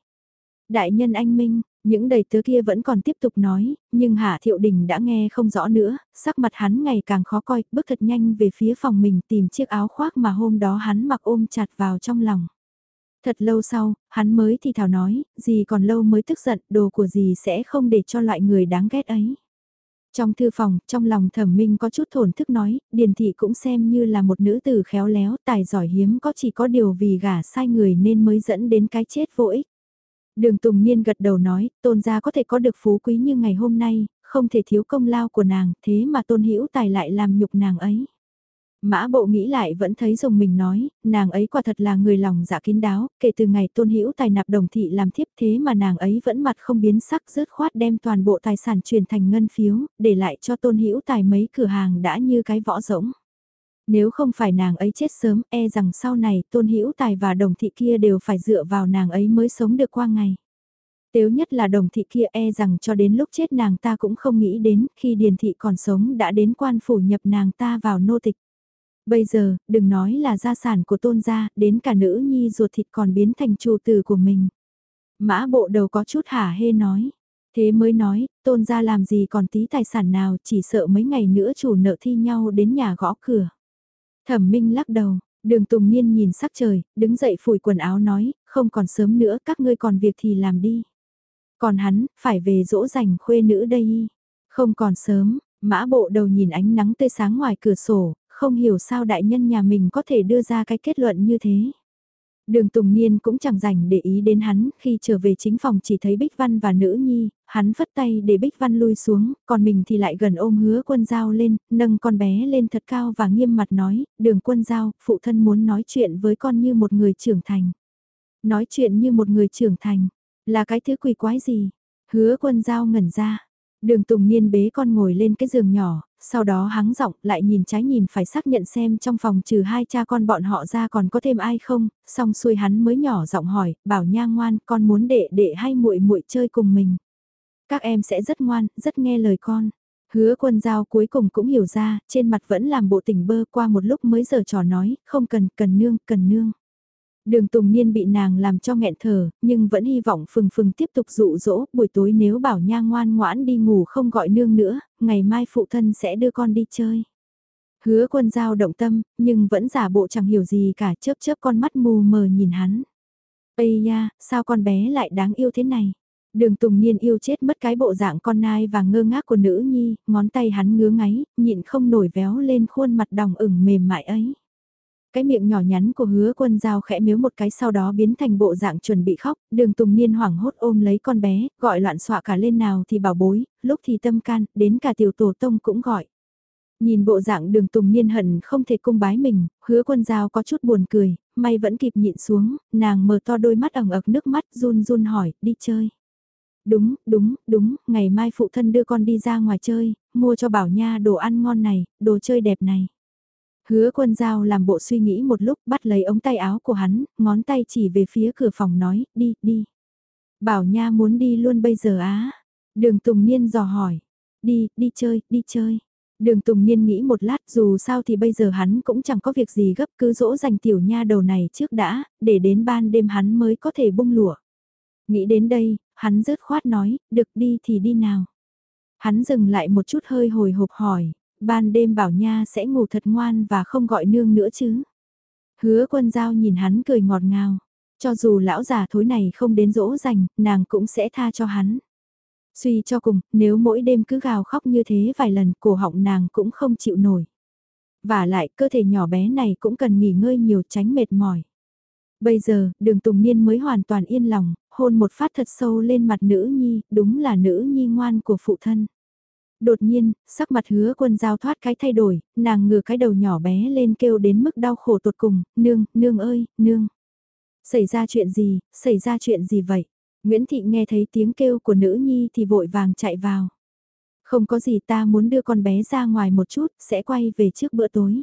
Đại nhân anh Minh, những đầy tớ kia vẫn còn tiếp tục nói, nhưng Hạ Thiệu Đình đã nghe không rõ nữa, sắc mặt hắn ngày càng khó coi, bước thật nhanh về phía phòng mình tìm chiếc áo khoác mà hôm đó hắn mặc ôm chặt vào trong lòng. Thật lâu sau, hắn mới thì thảo nói, gì còn lâu mới tức giận, đồ của gì sẽ không để cho loại người đáng ghét ấy. Trong thư phòng, trong lòng thẩm minh có chút thổn thức nói, Điền Thị cũng xem như là một nữ tử khéo léo, tài giỏi hiếm có chỉ có điều vì gả sai người nên mới dẫn đến cái chết vô ích. Đường Tùng Niên gật đầu nói, tôn gia có thể có được phú quý như ngày hôm nay, không thể thiếu công lao của nàng, thế mà tôn hữu tài lại làm nhục nàng ấy. Mã bộ nghĩ lại vẫn thấy dùng mình nói, nàng ấy quả thật là người lòng dạ kín đáo, kể từ ngày tôn hữu tài nạp đồng thị làm thiếp thế mà nàng ấy vẫn mặt không biến sắc rớt khoát đem toàn bộ tài sản truyền thành ngân phiếu, để lại cho tôn hữu tài mấy cửa hàng đã như cái võ rỗng. Nếu không phải nàng ấy chết sớm e rằng sau này tôn hữu tài và đồng thị kia đều phải dựa vào nàng ấy mới sống được qua ngày. Tếu nhất là đồng thị kia e rằng cho đến lúc chết nàng ta cũng không nghĩ đến khi điền thị còn sống đã đến quan phủ nhập nàng ta vào nô tịch. Bây giờ, đừng nói là gia sản của tôn gia, đến cả nữ nhi ruột thịt còn biến thành chủ tử của mình. Mã bộ đầu có chút hả hê nói. Thế mới nói, tôn gia làm gì còn tí tài sản nào chỉ sợ mấy ngày nữa chủ nợ thi nhau đến nhà gõ cửa. Thẩm Minh lắc đầu, đường Tùng Niên nhìn sắc trời, đứng dậy phủi quần áo nói, không còn sớm nữa các ngươi còn việc thì làm đi. Còn hắn, phải về dỗ dành khuê nữ đây. Không còn sớm, mã bộ đầu nhìn ánh nắng tươi sáng ngoài cửa sổ, không hiểu sao đại nhân nhà mình có thể đưa ra cái kết luận như thế. Đường Tùng Niên cũng chẳng rảnh để ý đến hắn, khi trở về chính phòng chỉ thấy Bích Văn và nữ nhi, hắn phất tay để Bích Văn lui xuống, còn mình thì lại gần ôm hứa quân giao lên, nâng con bé lên thật cao và nghiêm mặt nói, đường quân giao, phụ thân muốn nói chuyện với con như một người trưởng thành. Nói chuyện như một người trưởng thành, là cái thứ quỷ quái gì? Hứa quân giao ngẩn ra, Đường Tùng Niên bế con ngồi lên cái giường nhỏ, sau đó hắng giọng lại nhìn trái nhìn phải xác nhận xem trong phòng trừ hai cha con bọn họ ra còn có thêm ai không, xong xuôi hắn mới nhỏ giọng hỏi, bảo nha ngoan con muốn đệ đệ hay muội muội chơi cùng mình. Các em sẽ rất ngoan, rất nghe lời con. Hứa quân giao cuối cùng cũng hiểu ra, trên mặt vẫn làm bộ tỉnh bơ qua một lúc mới giờ trò nói, không cần, cần nương, cần nương. Đường Tùng Niên bị nàng làm cho nghẹn thở, nhưng vẫn hy vọng phừng phừng tiếp tục dụ dỗ, buổi tối nếu bảo nha ngoan ngoãn đi ngủ không gọi nương nữa, ngày mai phụ thân sẽ đưa con đi chơi. Hứa quân giao động tâm, nhưng vẫn giả bộ chẳng hiểu gì cả chớp chớp con mắt mù mờ nhìn hắn. Ây da, sao con bé lại đáng yêu thế này? Đường Tùng Niên yêu chết mất cái bộ dạng con nai và ngơ ngác của nữ nhi, ngón tay hắn ngứa ngáy, nhịn không nổi véo lên khuôn mặt đồng ửng mềm mại ấy. Cái miệng nhỏ nhắn của hứa quân giao khẽ miếu một cái sau đó biến thành bộ dạng chuẩn bị khóc, đường tùng niên hoảng hốt ôm lấy con bé, gọi loạn xọa cả lên nào thì bảo bối, lúc thì tâm can, đến cả tiểu tổ tông cũng gọi. Nhìn bộ dạng đường tùng niên hận không thể cung bái mình, hứa quân giao có chút buồn cười, may vẫn kịp nhịn xuống, nàng mở to đôi mắt ẩn ực nước mắt run run hỏi, đi chơi. Đúng, đúng, đúng, ngày mai phụ thân đưa con đi ra ngoài chơi, mua cho bảo nha đồ ăn ngon này, đồ chơi đẹp này. Hứa quân giao làm bộ suy nghĩ một lúc bắt lấy ống tay áo của hắn, ngón tay chỉ về phía cửa phòng nói, đi, đi. Bảo nha muốn đi luôn bây giờ á. Đường Tùng Niên dò hỏi. Đi, đi chơi, đi chơi. Đường Tùng Niên nghĩ một lát dù sao thì bây giờ hắn cũng chẳng có việc gì gấp cứ dỗ dành tiểu nha đầu này trước đã, để đến ban đêm hắn mới có thể bung lụa. Nghĩ đến đây, hắn rớt khoát nói, được đi thì đi nào. Hắn dừng lại một chút hơi hồi hộp hỏi, ban đêm bảo nha sẽ ngủ thật ngoan và không gọi nương nữa chứ. Hứa quân giao nhìn hắn cười ngọt ngào, cho dù lão già thối này không đến dỗ dành, nàng cũng sẽ tha cho hắn. Suy cho cùng, nếu mỗi đêm cứ gào khóc như thế vài lần, cổ họng nàng cũng không chịu nổi. Và lại, cơ thể nhỏ bé này cũng cần nghỉ ngơi nhiều tránh mệt mỏi. Bây giờ, đường Tùng Niên mới hoàn toàn yên lòng, hôn một phát thật sâu lên mặt nữ nhi, đúng là nữ nhi ngoan của phụ thân. Đột nhiên, sắc mặt hứa quân giao thoát cái thay đổi, nàng ngửa cái đầu nhỏ bé lên kêu đến mức đau khổ tột cùng, nương, nương ơi, nương. Xảy ra chuyện gì, xảy ra chuyện gì vậy? Nguyễn Thị nghe thấy tiếng kêu của nữ nhi thì vội vàng chạy vào. Không có gì ta muốn đưa con bé ra ngoài một chút, sẽ quay về trước bữa tối.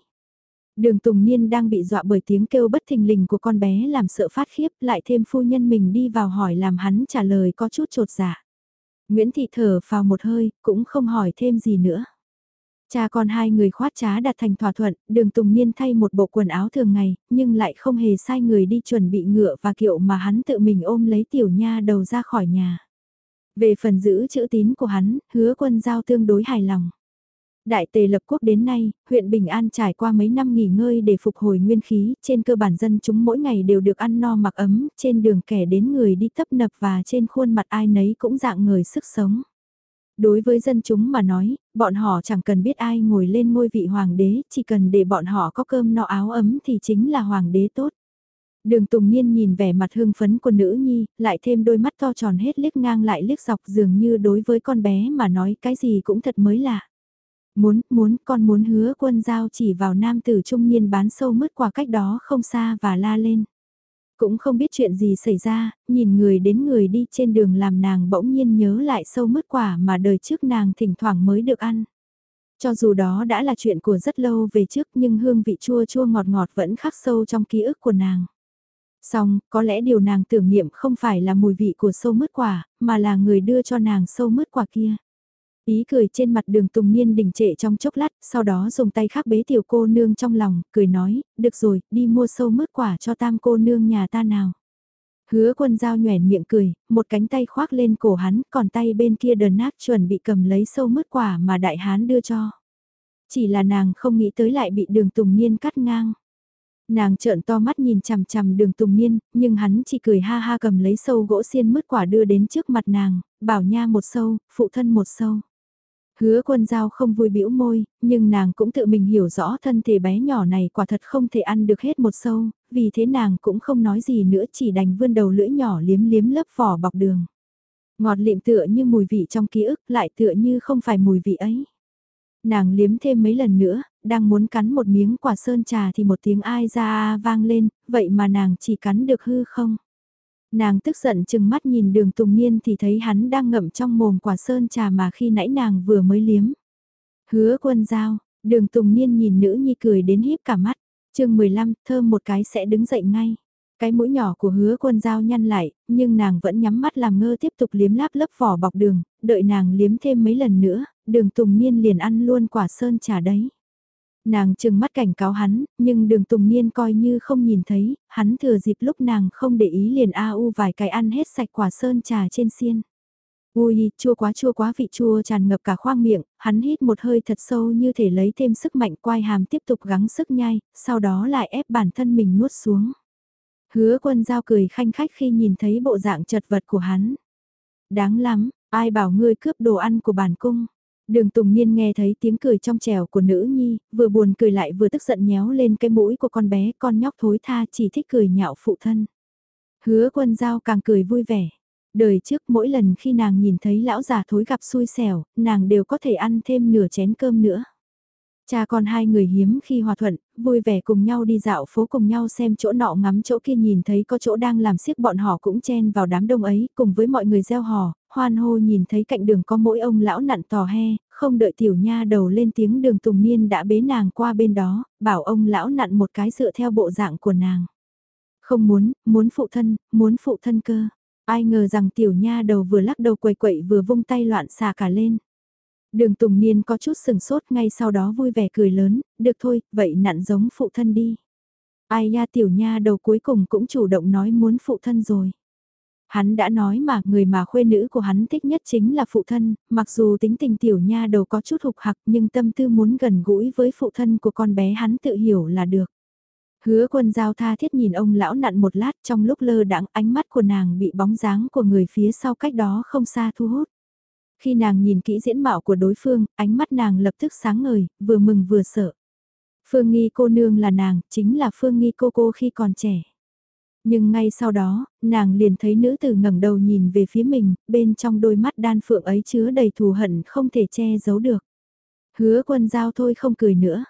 Đường Tùng Niên đang bị dọa bởi tiếng kêu bất thình lình của con bé làm sợ phát khiếp, lại thêm phu nhân mình đi vào hỏi làm hắn trả lời có chút trột dạ. Nguyễn Thị thở vào một hơi, cũng không hỏi thêm gì nữa. Cha con hai người khoát trá đạt thành thỏa thuận, đường Tùng Niên thay một bộ quần áo thường ngày, nhưng lại không hề sai người đi chuẩn bị ngựa và kiệu mà hắn tự mình ôm lấy tiểu nha đầu ra khỏi nhà. Về phần giữ chữ tín của hắn, hứa quân giao tương đối hài lòng. Đại tề lập quốc đến nay, huyện Bình An trải qua mấy năm nghỉ ngơi để phục hồi nguyên khí, trên cơ bản dân chúng mỗi ngày đều được ăn no mặc ấm, trên đường kẻ đến người đi tấp nập và trên khuôn mặt ai nấy cũng dạng người sức sống. Đối với dân chúng mà nói, bọn họ chẳng cần biết ai ngồi lên ngôi vị hoàng đế, chỉ cần để bọn họ có cơm no áo ấm thì chính là hoàng đế tốt. Đường Tùng Niên nhìn vẻ mặt hương phấn của nữ nhi, lại thêm đôi mắt to tròn hết liếc ngang lại liếc dọc dường như đối với con bé mà nói cái gì cũng thật mới lạ. Muốn, muốn, con muốn hứa quân giao chỉ vào nam tử trung niên bán sâu mứt quả cách đó không xa và la lên. Cũng không biết chuyện gì xảy ra, nhìn người đến người đi trên đường làm nàng bỗng nhiên nhớ lại sâu mứt quả mà đời trước nàng thỉnh thoảng mới được ăn. Cho dù đó đã là chuyện của rất lâu về trước nhưng hương vị chua chua ngọt ngọt vẫn khắc sâu trong ký ức của nàng. Xong, có lẽ điều nàng tưởng niệm không phải là mùi vị của sâu mứt quả, mà là người đưa cho nàng sâu mứt quả kia. Ý cười trên mặt đường Tùng Niên đình trệ trong chốc lát, sau đó dùng tay khác bế tiểu cô nương trong lòng, cười nói, được rồi, đi mua sâu mứt quả cho tam cô nương nhà ta nào. Hứa quân giao nhoẻn miệng cười, một cánh tay khoác lên cổ hắn, còn tay bên kia đờn nát chuẩn bị cầm lấy sâu mứt quả mà đại hán đưa cho. Chỉ là nàng không nghĩ tới lại bị đường Tùng Niên cắt ngang. Nàng trợn to mắt nhìn chằm chằm đường Tùng Niên, nhưng hắn chỉ cười ha ha cầm lấy sâu gỗ xiên mứt quả đưa đến trước mặt nàng, bảo nha một sâu, phụ thân một sâu. Hứa quân giao không vui bĩu môi, nhưng nàng cũng tự mình hiểu rõ thân thể bé nhỏ này quả thật không thể ăn được hết một sâu, vì thế nàng cũng không nói gì nữa chỉ đành vươn đầu lưỡi nhỏ liếm liếm lớp vỏ bọc đường. Ngọt liệm tựa như mùi vị trong ký ức lại tựa như không phải mùi vị ấy. Nàng liếm thêm mấy lần nữa, đang muốn cắn một miếng quả sơn trà thì một tiếng ai ra vang lên, vậy mà nàng chỉ cắn được hư không. Nàng tức giận chừng mắt nhìn đường Tùng Niên thì thấy hắn đang ngậm trong mồm quả sơn trà mà khi nãy nàng vừa mới liếm. Hứa quân giao, đường Tùng Niên nhìn nữ nhi cười đến híp cả mắt, chương 15 thơm một cái sẽ đứng dậy ngay. Cái mũi nhỏ của hứa quân giao nhăn lại, nhưng nàng vẫn nhắm mắt làm ngơ tiếp tục liếm láp lớp vỏ bọc đường, đợi nàng liếm thêm mấy lần nữa, đường Tùng Niên liền ăn luôn quả sơn trà đấy. Nàng chừng mắt cảnh cáo hắn, nhưng đường Tùng Niên coi như không nhìn thấy, hắn thừa dịp lúc nàng không để ý liền a u vài cái ăn hết sạch quả sơn trà trên xiên. Ui, chua quá chua quá vị chua tràn ngập cả khoang miệng, hắn hít một hơi thật sâu như thể lấy thêm sức mạnh quai hàm tiếp tục gắng sức nhai, sau đó lại ép bản thân mình nuốt xuống. Hứa quân giao cười khanh khách khi nhìn thấy bộ dạng chật vật của hắn. Đáng lắm, ai bảo ngươi cướp đồ ăn của bản cung. Đường Tùng Niên nghe thấy tiếng cười trong trẻo của nữ nhi, vừa buồn cười lại vừa tức giận nhéo lên cái mũi của con bé, con nhóc thối tha chỉ thích cười nhạo phụ thân. Hứa quân giao càng cười vui vẻ. Đời trước mỗi lần khi nàng nhìn thấy lão già thối gặp xui xẻo, nàng đều có thể ăn thêm nửa chén cơm nữa. Cha con hai người hiếm khi hòa thuận, vui vẻ cùng nhau đi dạo phố cùng nhau xem chỗ nọ ngắm chỗ kia nhìn thấy có chỗ đang làm siếc bọn họ cũng chen vào đám đông ấy cùng với mọi người gieo hò, hoan hô nhìn thấy cạnh đường có mỗi ông lão nặn tò he, không đợi tiểu nha đầu lên tiếng đường tùng niên đã bế nàng qua bên đó, bảo ông lão nặn một cái dựa theo bộ dạng của nàng. Không muốn, muốn phụ thân, muốn phụ thân cơ. Ai ngờ rằng tiểu nha đầu vừa lắc đầu quậy quậy vừa vung tay loạn xà cả lên. Đường Tùng Niên có chút sừng sốt ngay sau đó vui vẻ cười lớn, được thôi, vậy nặn giống phụ thân đi. Ai ya tiểu nha đầu cuối cùng cũng chủ động nói muốn phụ thân rồi. Hắn đã nói mà người mà khuê nữ của hắn thích nhất chính là phụ thân, mặc dù tính tình tiểu nha đầu có chút hục hặc nhưng tâm tư muốn gần gũi với phụ thân của con bé hắn tự hiểu là được. Hứa quân giao tha thiết nhìn ông lão nặn một lát trong lúc lơ đãng ánh mắt của nàng bị bóng dáng của người phía sau cách đó không xa thu hút. Khi nàng nhìn kỹ diễn mạo của đối phương, ánh mắt nàng lập tức sáng ngời, vừa mừng vừa sợ. Phương Nghi cô nương là nàng, chính là Phương Nghi cô cô khi còn trẻ. Nhưng ngay sau đó, nàng liền thấy nữ tử ngẩng đầu nhìn về phía mình, bên trong đôi mắt đan phượng ấy chứa đầy thù hận không thể che giấu được. Hứa quân giao thôi không cười nữa.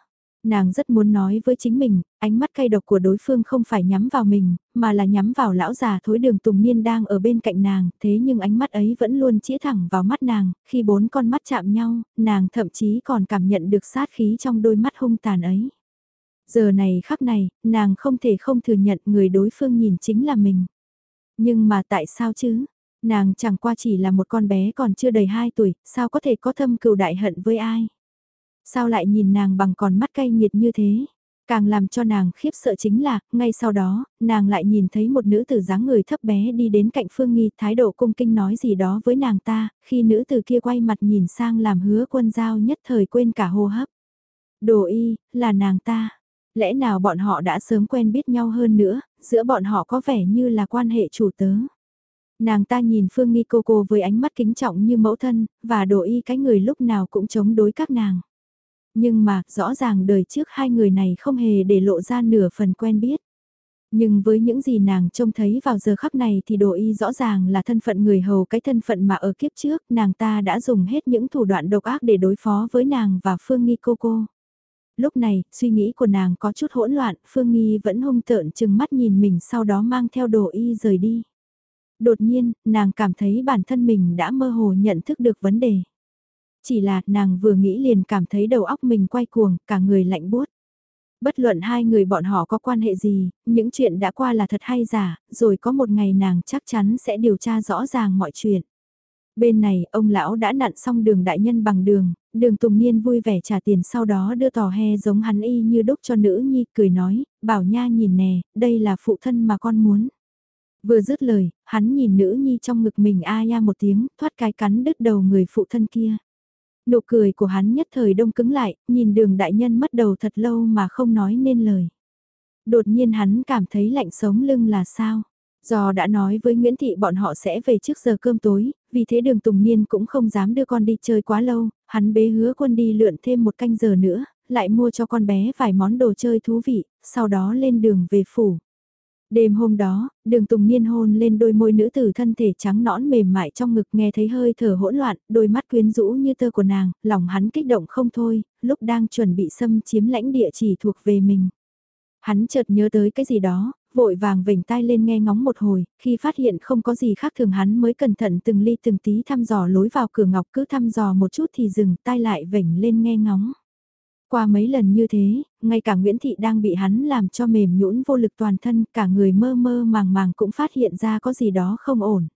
Nàng rất muốn nói với chính mình, ánh mắt cay độc của đối phương không phải nhắm vào mình, mà là nhắm vào lão già thối đường tùng niên đang ở bên cạnh nàng, thế nhưng ánh mắt ấy vẫn luôn chĩa thẳng vào mắt nàng, khi bốn con mắt chạm nhau, nàng thậm chí còn cảm nhận được sát khí trong đôi mắt hung tàn ấy. Giờ này khắc này, nàng không thể không thừa nhận người đối phương nhìn chính là mình. Nhưng mà tại sao chứ? Nàng chẳng qua chỉ là một con bé còn chưa đầy 2 tuổi, sao có thể có thâm cừu đại hận với ai? Sao lại nhìn nàng bằng con mắt cay nghiệt như thế? Càng làm cho nàng khiếp sợ chính là, ngay sau đó, nàng lại nhìn thấy một nữ tử dáng người thấp bé đi đến cạnh Phương Nghi, thái độ cung kinh nói gì đó với nàng ta, khi nữ tử kia quay mặt nhìn sang làm hứa quân giao nhất thời quên cả hô hấp. Đồ y, là nàng ta. Lẽ nào bọn họ đã sớm quen biết nhau hơn nữa, giữa bọn họ có vẻ như là quan hệ chủ tớ. Nàng ta nhìn Phương Nghi cô cô với ánh mắt kính trọng như mẫu thân, và đồ y cái người lúc nào cũng chống đối các nàng. Nhưng mà, rõ ràng đời trước hai người này không hề để lộ ra nửa phần quen biết. Nhưng với những gì nàng trông thấy vào giờ khắc này thì đồ y rõ ràng là thân phận người hầu cái thân phận mà ở kiếp trước nàng ta đã dùng hết những thủ đoạn độc ác để đối phó với nàng và Phương Nghi cô cô. Lúc này, suy nghĩ của nàng có chút hỗn loạn, Phương Nghi vẫn hung tợn chừng mắt nhìn mình sau đó mang theo đồ y rời đi. Đột nhiên, nàng cảm thấy bản thân mình đã mơ hồ nhận thức được vấn đề. Chỉ là nàng vừa nghĩ liền cảm thấy đầu óc mình quay cuồng, cả người lạnh buốt. Bất luận hai người bọn họ có quan hệ gì, những chuyện đã qua là thật hay giả, rồi có một ngày nàng chắc chắn sẽ điều tra rõ ràng mọi chuyện. Bên này, ông lão đã nặn xong đường đại nhân bằng đường, đường Tùng Niên vui vẻ trả tiền sau đó đưa tò he giống hắn y như đúc cho nữ nhi, cười nói, bảo nha nhìn nè, đây là phụ thân mà con muốn. Vừa dứt lời, hắn nhìn nữ nhi trong ngực mình a ya một tiếng, thoát cái cắn đứt đầu người phụ thân kia. Nụ cười của hắn nhất thời đông cứng lại, nhìn đường đại nhân mất đầu thật lâu mà không nói nên lời. Đột nhiên hắn cảm thấy lạnh sống lưng là sao? Do đã nói với Nguyễn Thị bọn họ sẽ về trước giờ cơm tối, vì thế đường Tùng Niên cũng không dám đưa con đi chơi quá lâu, hắn bế hứa quân đi lượn thêm một canh giờ nữa, lại mua cho con bé vài món đồ chơi thú vị, sau đó lên đường về phủ. Đêm hôm đó, đường Tùng Niên hôn lên đôi môi nữ tử thân thể trắng nõn mềm mại trong ngực nghe thấy hơi thở hỗn loạn, đôi mắt quyến rũ như tơ của nàng, lòng hắn kích động không thôi, lúc đang chuẩn bị xâm chiếm lãnh địa chỉ thuộc về mình. Hắn chợt nhớ tới cái gì đó, vội vàng vểnh tai lên nghe ngóng một hồi, khi phát hiện không có gì khác thường hắn mới cẩn thận từng ly từng tí thăm dò lối vào cửa ngọc cứ thăm dò một chút thì dừng tai lại vểnh lên nghe ngóng. Qua mấy lần như thế, ngay cả Nguyễn Thị đang bị hắn làm cho mềm nhũn vô lực toàn thân, cả người mơ mơ màng màng cũng phát hiện ra có gì đó không ổn.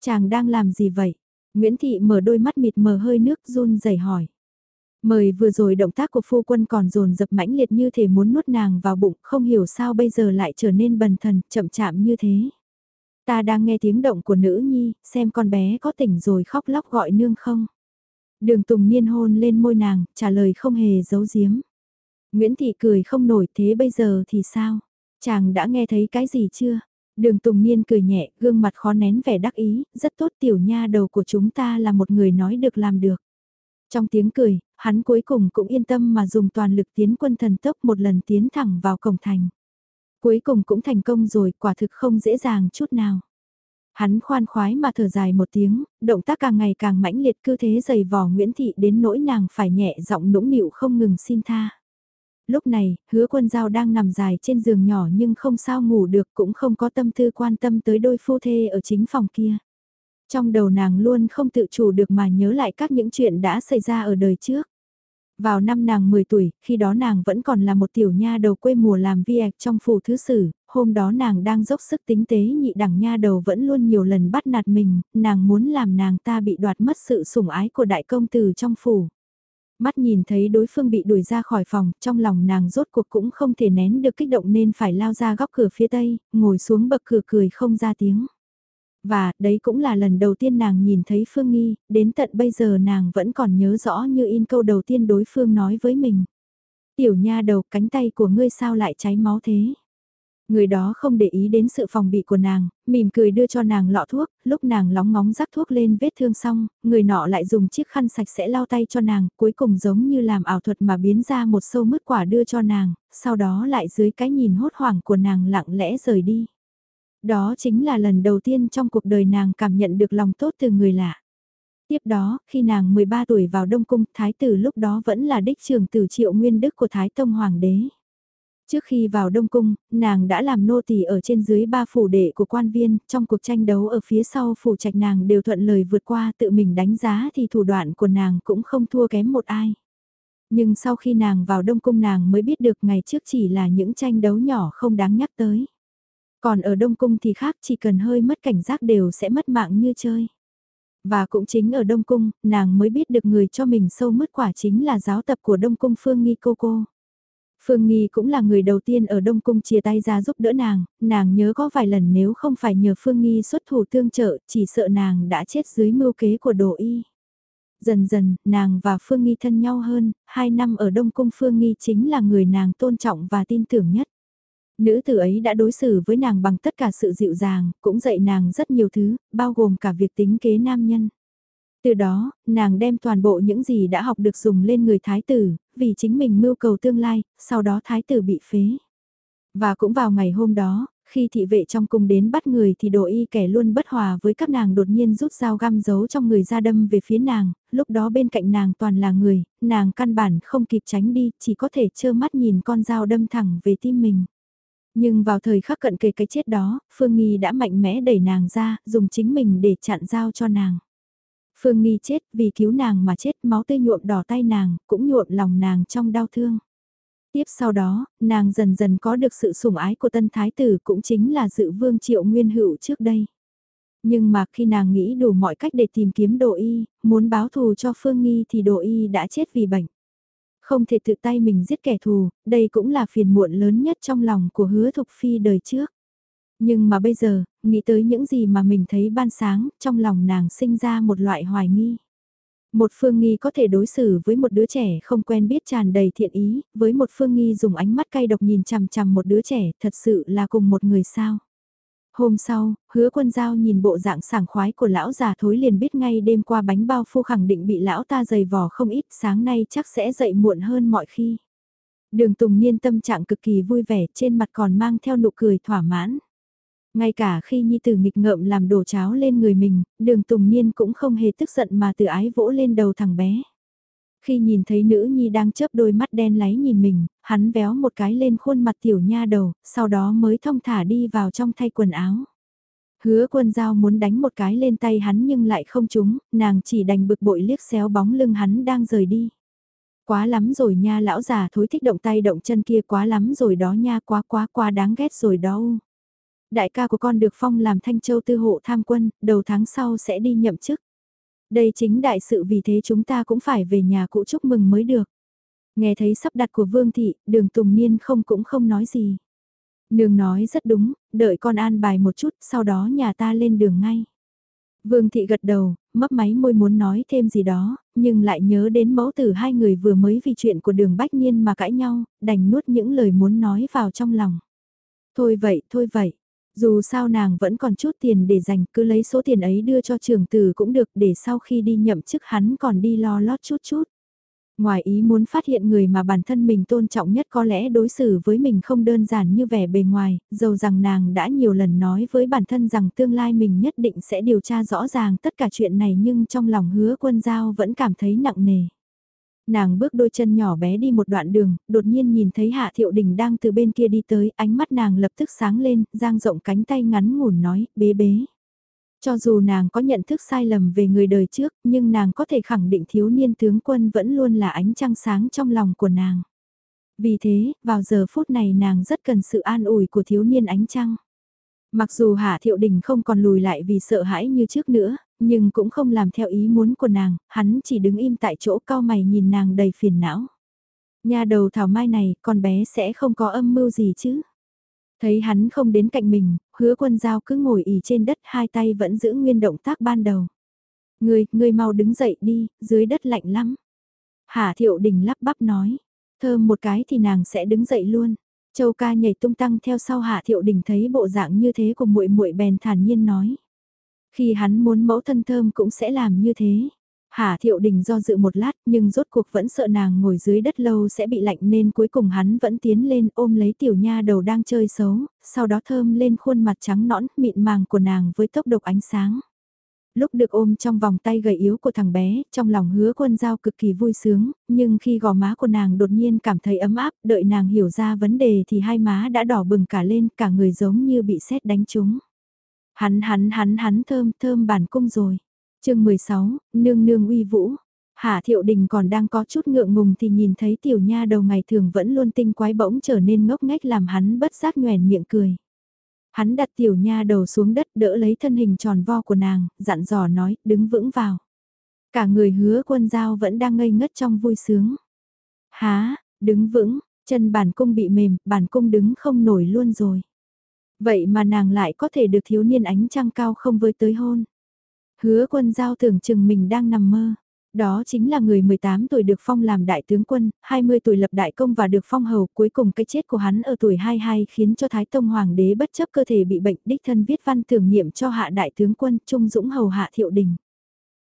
Chàng đang làm gì vậy? Nguyễn Thị mở đôi mắt mịt mờ hơi nước run rẩy hỏi. Mời vừa rồi động tác của phu quân còn dồn dập mãnh liệt như thể muốn nuốt nàng vào bụng, không hiểu sao bây giờ lại trở nên bần thần, chậm chạm như thế. Ta đang nghe tiếng động của nữ nhi, xem con bé có tỉnh rồi khóc lóc gọi nương không. Đường Tùng Niên hôn lên môi nàng, trả lời không hề giấu giếm. Nguyễn Thị cười không nổi thế bây giờ thì sao? Chàng đã nghe thấy cái gì chưa? Đường Tùng Niên cười nhẹ, gương mặt khó nén vẻ đắc ý, rất tốt tiểu nha đầu của chúng ta là một người nói được làm được. Trong tiếng cười, hắn cuối cùng cũng yên tâm mà dùng toàn lực tiến quân thần tốc một lần tiến thẳng vào cổng thành. Cuối cùng cũng thành công rồi, quả thực không dễ dàng chút nào. Hắn khoan khoái mà thở dài một tiếng, động tác càng ngày càng mãnh liệt cư thế dày vò Nguyễn Thị đến nỗi nàng phải nhẹ giọng nũng nịu không ngừng xin tha. Lúc này, hứa quân giao đang nằm dài trên giường nhỏ nhưng không sao ngủ được cũng không có tâm tư quan tâm tới đôi phu thê ở chính phòng kia. Trong đầu nàng luôn không tự chủ được mà nhớ lại các những chuyện đã xảy ra ở đời trước. Vào năm nàng 10 tuổi, khi đó nàng vẫn còn là một tiểu nha đầu quê mùa làm việc trong phủ thứ sử, hôm đó nàng đang dốc sức tính tế nhị đẳng nha đầu vẫn luôn nhiều lần bắt nạt mình, nàng muốn làm nàng ta bị đoạt mất sự sủng ái của đại công tử trong phủ. Mắt nhìn thấy đối phương bị đuổi ra khỏi phòng, trong lòng nàng rốt cuộc cũng không thể nén được kích động nên phải lao ra góc cửa phía tây, ngồi xuống bậc cửa cười không ra tiếng. Và, đấy cũng là lần đầu tiên nàng nhìn thấy Phương Nghi, đến tận bây giờ nàng vẫn còn nhớ rõ như in câu đầu tiên đối phương nói với mình. Tiểu nha đầu cánh tay của ngươi sao lại cháy máu thế? Người đó không để ý đến sự phòng bị của nàng, mỉm cười đưa cho nàng lọ thuốc, lúc nàng lóng ngóng rắc thuốc lên vết thương xong, người nọ lại dùng chiếc khăn sạch sẽ lau tay cho nàng, cuối cùng giống như làm ảo thuật mà biến ra một sâu mứt quả đưa cho nàng, sau đó lại dưới cái nhìn hốt hoảng của nàng lặng lẽ rời đi. Đó chính là lần đầu tiên trong cuộc đời nàng cảm nhận được lòng tốt từ người lạ. Tiếp đó, khi nàng 13 tuổi vào Đông Cung, Thái tử lúc đó vẫn là đích trưởng tử triệu nguyên đức của Thái Tông Hoàng đế. Trước khi vào Đông Cung, nàng đã làm nô tỳ ở trên dưới ba phủ đệ của quan viên, trong cuộc tranh đấu ở phía sau phủ trạch nàng đều thuận lời vượt qua tự mình đánh giá thì thủ đoạn của nàng cũng không thua kém một ai. Nhưng sau khi nàng vào Đông Cung nàng mới biết được ngày trước chỉ là những tranh đấu nhỏ không đáng nhắc tới. Còn ở Đông Cung thì khác chỉ cần hơi mất cảnh giác đều sẽ mất mạng như chơi. Và cũng chính ở Đông Cung, nàng mới biết được người cho mình sâu mất quả chính là giáo tập của Đông Cung Phương Nghi Cô Cô. Phương Nghi cũng là người đầu tiên ở Đông Cung chia tay ra giúp đỡ nàng, nàng nhớ có vài lần nếu không phải nhờ Phương Nghi xuất thủ tương trợ, chỉ sợ nàng đã chết dưới mưu kế của đồ y. Dần dần, nàng và Phương Nghi thân nhau hơn, hai năm ở Đông Cung Phương Nghi chính là người nàng tôn trọng và tin tưởng nhất. Nữ tử ấy đã đối xử với nàng bằng tất cả sự dịu dàng, cũng dạy nàng rất nhiều thứ, bao gồm cả việc tính kế nam nhân. Từ đó, nàng đem toàn bộ những gì đã học được dùng lên người thái tử, vì chính mình mưu cầu tương lai, sau đó thái tử bị phế. Và cũng vào ngày hôm đó, khi thị vệ trong cung đến bắt người thì đồ y kẻ luôn bất hòa với các nàng đột nhiên rút dao găm giấu trong người ra đâm về phía nàng, lúc đó bên cạnh nàng toàn là người, nàng căn bản không kịp tránh đi, chỉ có thể trơ mắt nhìn con dao đâm thẳng về tim mình. Nhưng vào thời khắc cận kề cái chết đó, Phương Nghi đã mạnh mẽ đẩy nàng ra, dùng chính mình để chặn dao cho nàng. Phương Nghi chết vì cứu nàng mà chết máu tươi nhuộm đỏ tay nàng, cũng nhuộm lòng nàng trong đau thương. Tiếp sau đó, nàng dần dần có được sự sủng ái của tân thái tử cũng chính là dự vương triệu nguyên hữu trước đây. Nhưng mà khi nàng nghĩ đủ mọi cách để tìm kiếm đồ y, muốn báo thù cho Phương Nghi thì đồ y đã chết vì bệnh. Không thể tự tay mình giết kẻ thù, đây cũng là phiền muộn lớn nhất trong lòng của hứa thục phi đời trước. Nhưng mà bây giờ, nghĩ tới những gì mà mình thấy ban sáng, trong lòng nàng sinh ra một loại hoài nghi. Một phương nghi có thể đối xử với một đứa trẻ không quen biết tràn đầy thiện ý, với một phương nghi dùng ánh mắt cay độc nhìn chằm chằm một đứa trẻ, thật sự là cùng một người sao. Hôm sau, hứa quân giao nhìn bộ dạng sảng khoái của lão già thối liền biết ngay đêm qua bánh bao phu khẳng định bị lão ta dày vò không ít sáng nay chắc sẽ dậy muộn hơn mọi khi. Đường Tùng Niên tâm trạng cực kỳ vui vẻ trên mặt còn mang theo nụ cười thỏa mãn. Ngay cả khi Nhi Tử nghịch ngợm làm đổ cháo lên người mình, đường Tùng Niên cũng không hề tức giận mà từ ái vỗ lên đầu thằng bé. Khi nhìn thấy nữ nhi đang chớp đôi mắt đen láy nhìn mình, hắn véo một cái lên khuôn mặt tiểu nha đầu, sau đó mới thông thả đi vào trong thay quần áo. Hứa quân giao muốn đánh một cái lên tay hắn nhưng lại không trúng, nàng chỉ đành bực bội liếc xéo bóng lưng hắn đang rời đi. Quá lắm rồi nha lão già thối thích động tay động chân kia quá lắm rồi đó nha quá quá quá đáng ghét rồi đó. Đại ca của con được phong làm thanh châu tư hộ tham quân, đầu tháng sau sẽ đi nhậm chức. Đây chính đại sự vì thế chúng ta cũng phải về nhà cũ chúc mừng mới được. Nghe thấy sắp đặt của Vương Thị, đường Tùng Niên không cũng không nói gì. Nương nói rất đúng, đợi con an bài một chút, sau đó nhà ta lên đường ngay. Vương Thị gật đầu, mấp máy môi muốn nói thêm gì đó, nhưng lại nhớ đến mẫu tử hai người vừa mới vì chuyện của đường Bách Niên mà cãi nhau, đành nuốt những lời muốn nói vào trong lòng. Thôi vậy, thôi vậy, dù sao nàng vẫn còn chút tiền để dành cứ lấy số tiền ấy đưa cho trường tử cũng được để sau khi đi nhậm chức hắn còn đi lo lót chút chút. Ngoài ý muốn phát hiện người mà bản thân mình tôn trọng nhất có lẽ đối xử với mình không đơn giản như vẻ bề ngoài, dầu rằng nàng đã nhiều lần nói với bản thân rằng tương lai mình nhất định sẽ điều tra rõ ràng tất cả chuyện này nhưng trong lòng hứa quân giao vẫn cảm thấy nặng nề. Nàng bước đôi chân nhỏ bé đi một đoạn đường, đột nhiên nhìn thấy Hạ Thiệu Đình đang từ bên kia đi tới, ánh mắt nàng lập tức sáng lên, giang rộng cánh tay ngắn ngủn nói, bế bế. Cho dù nàng có nhận thức sai lầm về người đời trước, nhưng nàng có thể khẳng định thiếu niên tướng quân vẫn luôn là ánh trăng sáng trong lòng của nàng. Vì thế, vào giờ phút này nàng rất cần sự an ủi của thiếu niên ánh trăng. Mặc dù Hạ Thiệu Đình không còn lùi lại vì sợ hãi như trước nữa, nhưng cũng không làm theo ý muốn của nàng, hắn chỉ đứng im tại chỗ cao mày nhìn nàng đầy phiền não. Nhà đầu thảo mai này, con bé sẽ không có âm mưu gì chứ. Thấy hắn không đến cạnh mình, hứa quân giao cứ ngồi ỉ trên đất hai tay vẫn giữ nguyên động tác ban đầu. Người, người mau đứng dậy đi, dưới đất lạnh lắm. Hạ thiệu đình lắp bắp nói, thơm một cái thì nàng sẽ đứng dậy luôn. Châu ca nhảy tung tăng theo sau Hạ Thiệu Đình thấy bộ dạng như thế của muội muội bèn thản nhiên nói. Khi hắn muốn mẫu thân thơm cũng sẽ làm như thế. Hà Thiệu Đình do dự một lát nhưng rốt cuộc vẫn sợ nàng ngồi dưới đất lâu sẽ bị lạnh nên cuối cùng hắn vẫn tiến lên ôm lấy tiểu nha đầu đang chơi xấu, sau đó thơm lên khuôn mặt trắng nõn mịn màng của nàng với tốc độ ánh sáng. Lúc được ôm trong vòng tay gầy yếu của thằng bé, trong lòng hứa quân giao cực kỳ vui sướng, nhưng khi gò má của nàng đột nhiên cảm thấy ấm áp, đợi nàng hiểu ra vấn đề thì hai má đã đỏ bừng cả lên, cả người giống như bị sét đánh trúng. Hắn hắn hắn hắn thơm thơm bản cung rồi. chương 16, nương nương uy vũ. Hạ thiệu đình còn đang có chút ngượng ngùng thì nhìn thấy tiểu nha đầu ngày thường vẫn luôn tinh quái bỗng trở nên ngốc nghếch làm hắn bất giác nhoèn miệng cười. Hắn đặt tiểu nha đầu xuống đất đỡ lấy thân hình tròn vo của nàng, dặn dò nói, đứng vững vào. Cả người hứa quân giao vẫn đang ngây ngất trong vui sướng. Há, đứng vững, chân bản cung bị mềm, bản cung đứng không nổi luôn rồi. Vậy mà nàng lại có thể được thiếu niên ánh trăng cao không với tới hôn. Hứa quân giao tưởng chừng mình đang nằm mơ. Đó chính là người 18 tuổi được phong làm đại tướng quân, 20 tuổi lập đại công và được phong hầu, cuối cùng cái chết của hắn ở tuổi 22 khiến cho Thái Tông Hoàng đế bất chấp cơ thể bị bệnh đích thân viết văn tưởng niệm cho hạ đại tướng quân Trung Dũng hầu hạ thiệu đình.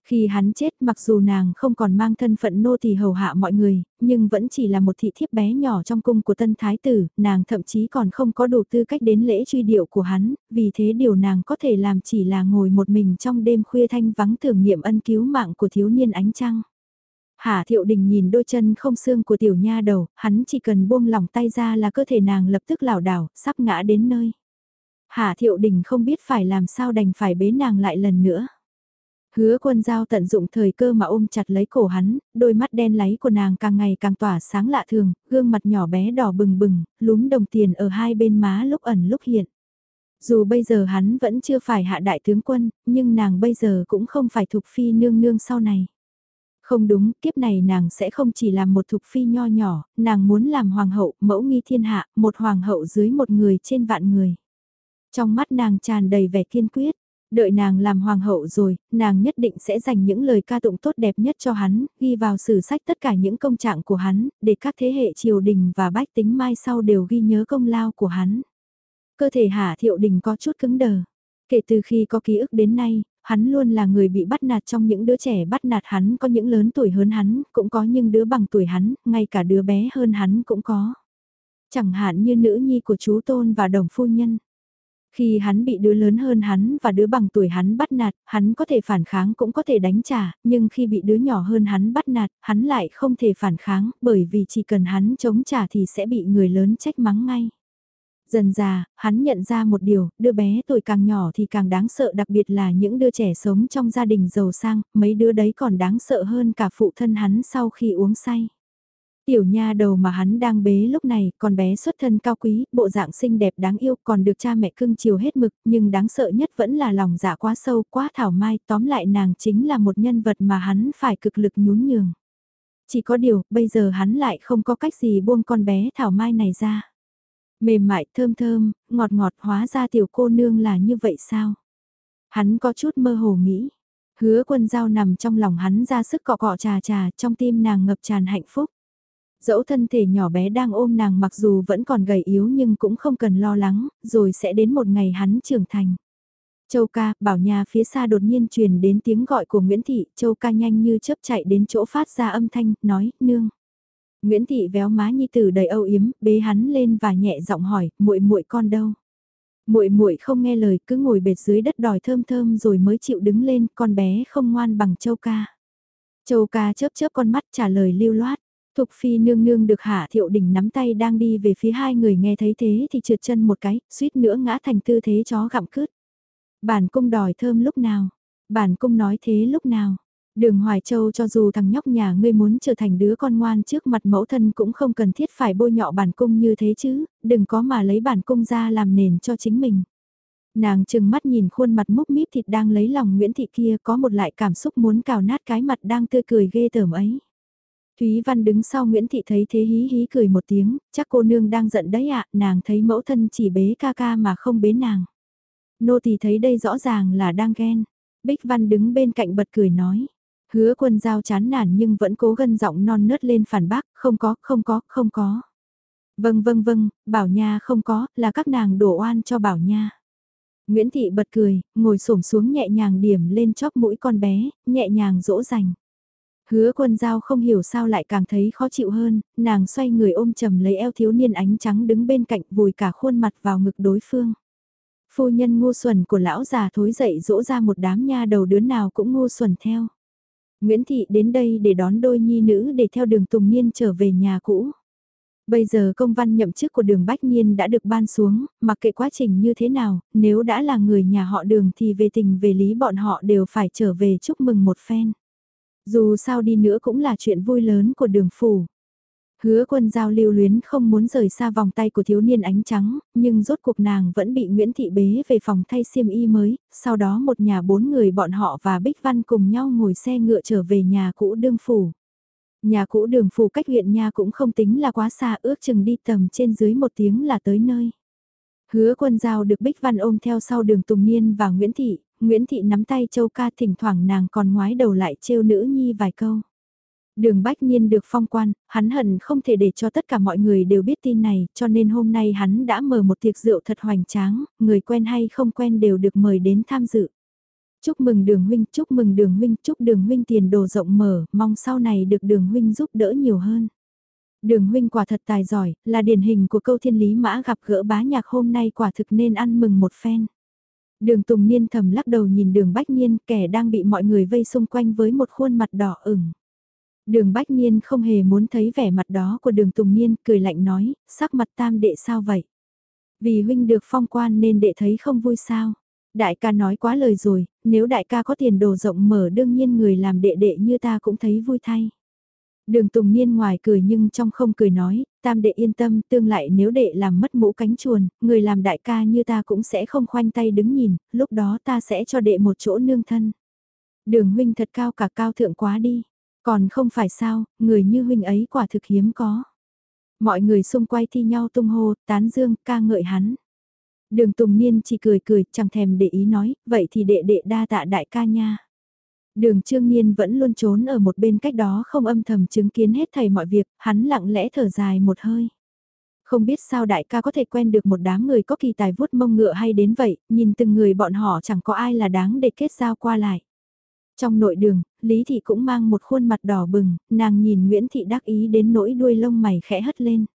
Khi hắn chết mặc dù nàng không còn mang thân phận nô thì hầu hạ mọi người, nhưng vẫn chỉ là một thị thiếp bé nhỏ trong cung của tân thái tử, nàng thậm chí còn không có đủ tư cách đến lễ truy điệu của hắn, vì thế điều nàng có thể làm chỉ là ngồi một mình trong đêm khuya thanh vắng tưởng niệm ân cứu mạng của thiếu niên ánh trăng. Hà Thiệu Đình nhìn đôi chân không xương của tiểu nha đầu, hắn chỉ cần buông lỏng tay ra là cơ thể nàng lập tức lảo đảo, sắp ngã đến nơi. Hà Thiệu Đình không biết phải làm sao đành phải bế nàng lại lần nữa. Hứa quân giao tận dụng thời cơ mà ôm chặt lấy cổ hắn, đôi mắt đen láy của nàng càng ngày càng tỏa sáng lạ thường, gương mặt nhỏ bé đỏ bừng bừng, lúm đồng tiền ở hai bên má lúc ẩn lúc hiện. Dù bây giờ hắn vẫn chưa phải hạ đại tướng quân, nhưng nàng bây giờ cũng không phải thuộc phi nương nương sau này. Không đúng, kiếp này nàng sẽ không chỉ làm một thuộc phi nho nhỏ, nàng muốn làm hoàng hậu, mẫu nghi thiên hạ, một hoàng hậu dưới một người trên vạn người. Trong mắt nàng tràn đầy vẻ kiên quyết, Đợi nàng làm hoàng hậu rồi, nàng nhất định sẽ dành những lời ca tụng tốt đẹp nhất cho hắn, ghi vào sử sách tất cả những công trạng của hắn, để các thế hệ triều đình và bách tính mai sau đều ghi nhớ công lao của hắn. Cơ thể Hạ Thiệu Đình có chút cứng đờ. Kể từ khi có ký ức đến nay, hắn luôn là người bị bắt nạt trong những đứa trẻ bắt nạt hắn có những lớn tuổi hơn hắn, cũng có những đứa bằng tuổi hắn, ngay cả đứa bé hơn hắn cũng có. Chẳng hạn như nữ nhi của chú Tôn và đồng phu nhân. Khi hắn bị đứa lớn hơn hắn và đứa bằng tuổi hắn bắt nạt, hắn có thể phản kháng cũng có thể đánh trả, nhưng khi bị đứa nhỏ hơn hắn bắt nạt, hắn lại không thể phản kháng, bởi vì chỉ cần hắn chống trả thì sẽ bị người lớn trách mắng ngay. Dần già, hắn nhận ra một điều, đứa bé tuổi càng nhỏ thì càng đáng sợ đặc biệt là những đứa trẻ sống trong gia đình giàu sang, mấy đứa đấy còn đáng sợ hơn cả phụ thân hắn sau khi uống say. Tiểu nha đầu mà hắn đang bế lúc này, con bé xuất thân cao quý, bộ dạng xinh đẹp đáng yêu, còn được cha mẹ cưng chiều hết mực, nhưng đáng sợ nhất vẫn là lòng dạ quá sâu, quá thảo mai, tóm lại nàng chính là một nhân vật mà hắn phải cực lực nhún nhường. Chỉ có điều, bây giờ hắn lại không có cách gì buông con bé thảo mai này ra. Mềm mại, thơm thơm, ngọt ngọt hóa ra tiểu cô nương là như vậy sao? Hắn có chút mơ hồ nghĩ. Hứa quân dao nằm trong lòng hắn ra sức cọ cọ trà trà trong tim nàng ngập tràn hạnh phúc. Dẫu thân thể nhỏ bé đang ôm nàng mặc dù vẫn còn gầy yếu nhưng cũng không cần lo lắng, rồi sẽ đến một ngày hắn trưởng thành. Châu ca, bảo nhà phía xa đột nhiên truyền đến tiếng gọi của Nguyễn Thị, Châu ca nhanh như chớp chạy đến chỗ phát ra âm thanh, nói, nương. Nguyễn Thị véo má nhi tử đầy âu yếm, bế hắn lên và nhẹ giọng hỏi, muội muội con đâu? Muội muội không nghe lời, cứ ngồi bệt dưới đất đòi thơm thơm rồi mới chịu đứng lên, con bé không ngoan bằng Châu ca. Châu ca chớp chớp con mắt trả lời lưu loát. Thục phi nương nương được hạ thiệu đỉnh nắm tay đang đi về phía hai người nghe thấy thế thì trượt chân một cái, suýt nữa ngã thành tư thế chó gặm cướp. Bản cung đòi thơm lúc nào, bản cung nói thế lúc nào. Đường Hoài Châu cho dù thằng nhóc nhà ngươi muốn trở thành đứa con ngoan trước mặt mẫu thân cũng không cần thiết phải bôi nhọ bản cung như thế chứ, đừng có mà lấy bản cung ra làm nền cho chính mình. Nàng chừng mắt nhìn khuôn mặt múc míp thịt đang lấy lòng Nguyễn Thị kia có một lại cảm xúc muốn cào nát cái mặt đang tươi cười ghê tởm ấy. Thúy Văn đứng sau Nguyễn Thị thấy thế hí hí cười một tiếng, chắc cô nương đang giận đấy ạ, nàng thấy mẫu thân chỉ bế ca ca mà không bế nàng. Nô thì thấy đây rõ ràng là đang ghen. Bích Văn đứng bên cạnh bật cười nói. Hứa quân giao chán nản nhưng vẫn cố gân giọng non nớt lên phản bác, không có, không có, không có. Vâng vâng vâng, bảo nha không có, là các nàng đổ oan cho bảo nha. Nguyễn Thị bật cười, ngồi xổm xuống nhẹ nhàng điểm lên chóp mũi con bé, nhẹ nhàng dỗ dành. Hứa quân giao không hiểu sao lại càng thấy khó chịu hơn, nàng xoay người ôm chầm lấy eo thiếu niên ánh trắng đứng bên cạnh vùi cả khuôn mặt vào ngực đối phương. Phu nhân ngu xuẩn của lão già thối dậy dỗ ra một đám nha đầu đứa nào cũng ngu xuẩn theo. Nguyễn Thị đến đây để đón đôi nhi nữ để theo đường Tùng Niên trở về nhà cũ. Bây giờ công văn nhậm chức của đường Bách Niên đã được ban xuống, mặc kệ quá trình như thế nào, nếu đã là người nhà họ đường thì về tình về lý bọn họ đều phải trở về chúc mừng một phen. Dù sao đi nữa cũng là chuyện vui lớn của đường phủ. Hứa quân giao lưu luyến không muốn rời xa vòng tay của thiếu niên ánh trắng, nhưng rốt cuộc nàng vẫn bị Nguyễn Thị bế về phòng thay xiêm y mới, sau đó một nhà bốn người bọn họ và Bích Văn cùng nhau ngồi xe ngựa trở về nhà cũ đương phủ. Nhà cũ đường phủ cách huyện nha cũng không tính là quá xa ước chừng đi tầm trên dưới một tiếng là tới nơi. Hứa quân giao được Bích Văn ôm theo sau đường Tùng Niên và Nguyễn Thị, Nguyễn Thị nắm tay Châu ca thỉnh thoảng nàng còn ngoái đầu lại trêu nữ nhi vài câu. Đường Bách Niên được phong quan, hắn hận không thể để cho tất cả mọi người đều biết tin này, cho nên hôm nay hắn đã mở một tiệc rượu thật hoành tráng, người quen hay không quen đều được mời đến tham dự. Chúc mừng đường huynh, chúc mừng đường huynh, chúc đường huynh tiền đồ rộng mở, mong sau này được đường huynh giúp đỡ nhiều hơn. Đường huynh quả thật tài giỏi, là điển hình của câu thiên lý mã gặp gỡ bá nhạc hôm nay quả thực nên ăn mừng một phen. Đường Tùng Niên thầm lắc đầu nhìn đường Bách Niên kẻ đang bị mọi người vây xung quanh với một khuôn mặt đỏ ửng. Đường Bách Niên không hề muốn thấy vẻ mặt đó của đường Tùng Niên, cười lạnh nói, sắc mặt tam đệ sao vậy? Vì huynh được phong quan nên đệ thấy không vui sao? Đại ca nói quá lời rồi, nếu đại ca có tiền đồ rộng mở đương nhiên người làm đệ đệ như ta cũng thấy vui thay. Đường Tùng Niên ngoài cười nhưng trong không cười nói, tam đệ yên tâm, tương lại nếu đệ làm mất mũ cánh chuồn, người làm đại ca như ta cũng sẽ không khoanh tay đứng nhìn, lúc đó ta sẽ cho đệ một chỗ nương thân. Đường huynh thật cao cả cao thượng quá đi, còn không phải sao, người như huynh ấy quả thực hiếm có. Mọi người xung quay thi nhau tung hô, tán dương, ca ngợi hắn. Đường Tùng Niên chỉ cười cười, chẳng thèm để ý nói, vậy thì đệ đệ đa tạ đại ca nha. Đường Trương Niên vẫn luôn trốn ở một bên cách đó không âm thầm chứng kiến hết thầy mọi việc, hắn lặng lẽ thở dài một hơi. Không biết sao đại ca có thể quen được một đám người có kỳ tài vuốt mông ngựa hay đến vậy, nhìn từng người bọn họ chẳng có ai là đáng để kết giao qua lại. Trong nội đường, Lý Thị cũng mang một khuôn mặt đỏ bừng, nàng nhìn Nguyễn Thị đắc ý đến nỗi đuôi lông mày khẽ hất lên.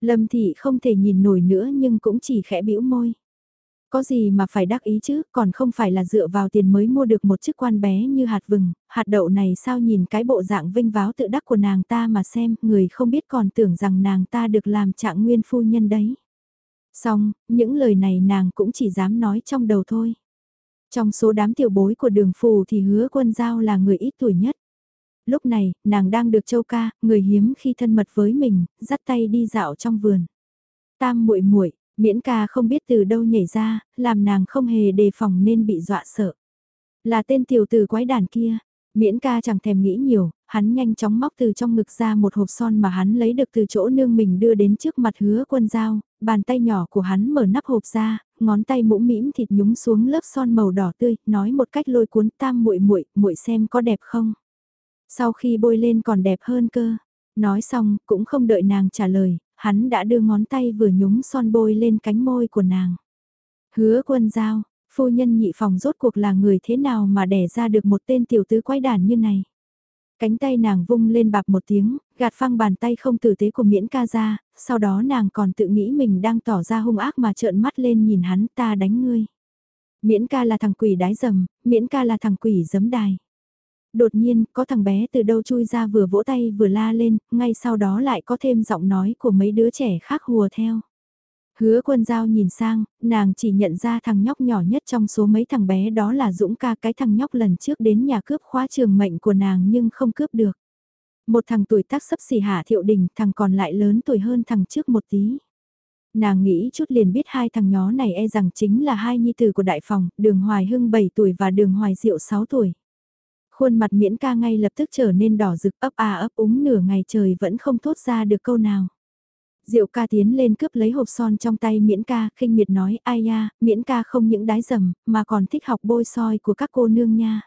Lâm Thị không thể nhìn nổi nữa nhưng cũng chỉ khẽ bĩu môi. Có gì mà phải đắc ý chứ, còn không phải là dựa vào tiền mới mua được một chiếc quan bé như hạt vừng, hạt đậu này sao nhìn cái bộ dạng vinh váo tự đắc của nàng ta mà xem, người không biết còn tưởng rằng nàng ta được làm trạng nguyên phu nhân đấy. Xong, những lời này nàng cũng chỉ dám nói trong đầu thôi. Trong số đám tiểu bối của đường phù thì hứa quân giao là người ít tuổi nhất. Lúc này, nàng đang được châu ca, người hiếm khi thân mật với mình, dắt tay đi dạo trong vườn. Tam muội muội Miễn ca không biết từ đâu nhảy ra, làm nàng không hề đề phòng nên bị dọa sợ. Là tên tiểu tử quái đàn kia. Miễn ca chẳng thèm nghĩ nhiều, hắn nhanh chóng móc từ trong ngực ra một hộp son mà hắn lấy được từ chỗ nương mình đưa đến trước mặt hứa quân dao, bàn tay nhỏ của hắn mở nắp hộp ra, ngón tay mũm mĩm thịt nhúng xuống lớp son màu đỏ tươi, nói một cách lôi cuốn tam muội muội muội xem có đẹp không. Sau khi bôi lên còn đẹp hơn cơ. Nói xong, cũng không đợi nàng trả lời, hắn đã đưa ngón tay vừa nhúng son bôi lên cánh môi của nàng. Hứa quân giao, phu nhân nhị phòng rốt cuộc là người thế nào mà đẻ ra được một tên tiểu tứ quái đản như này. Cánh tay nàng vung lên bạc một tiếng, gạt phăng bàn tay không tử tế của miễn ca ra, sau đó nàng còn tự nghĩ mình đang tỏ ra hung ác mà trợn mắt lên nhìn hắn ta đánh ngươi. Miễn ca là thằng quỷ đái dầm, miễn ca là thằng quỷ giấm đài. Đột nhiên, có thằng bé từ đâu chui ra vừa vỗ tay vừa la lên, ngay sau đó lại có thêm giọng nói của mấy đứa trẻ khác hùa theo. Hứa quân giao nhìn sang, nàng chỉ nhận ra thằng nhóc nhỏ nhất trong số mấy thằng bé đó là Dũng ca cái thằng nhóc lần trước đến nhà cướp khóa trường mệnh của nàng nhưng không cướp được. Một thằng tuổi tác sấp xỉ hạ thiệu đình, thằng còn lại lớn tuổi hơn thằng trước một tí. Nàng nghĩ chút liền biết hai thằng nhó này e rằng chính là hai nhi tử của đại phòng, đường Hoài Hưng 7 tuổi và đường Hoài Diệu 6 tuổi. Khuôn mặt miễn ca ngay lập tức trở nên đỏ rực ấp à ấp úng nửa ngày trời vẫn không thốt ra được câu nào. Diệu ca tiến lên cướp lấy hộp son trong tay miễn ca, khinh miệt nói ai nha, miễn ca không những đái dầm, mà còn thích học bôi soi của các cô nương nha.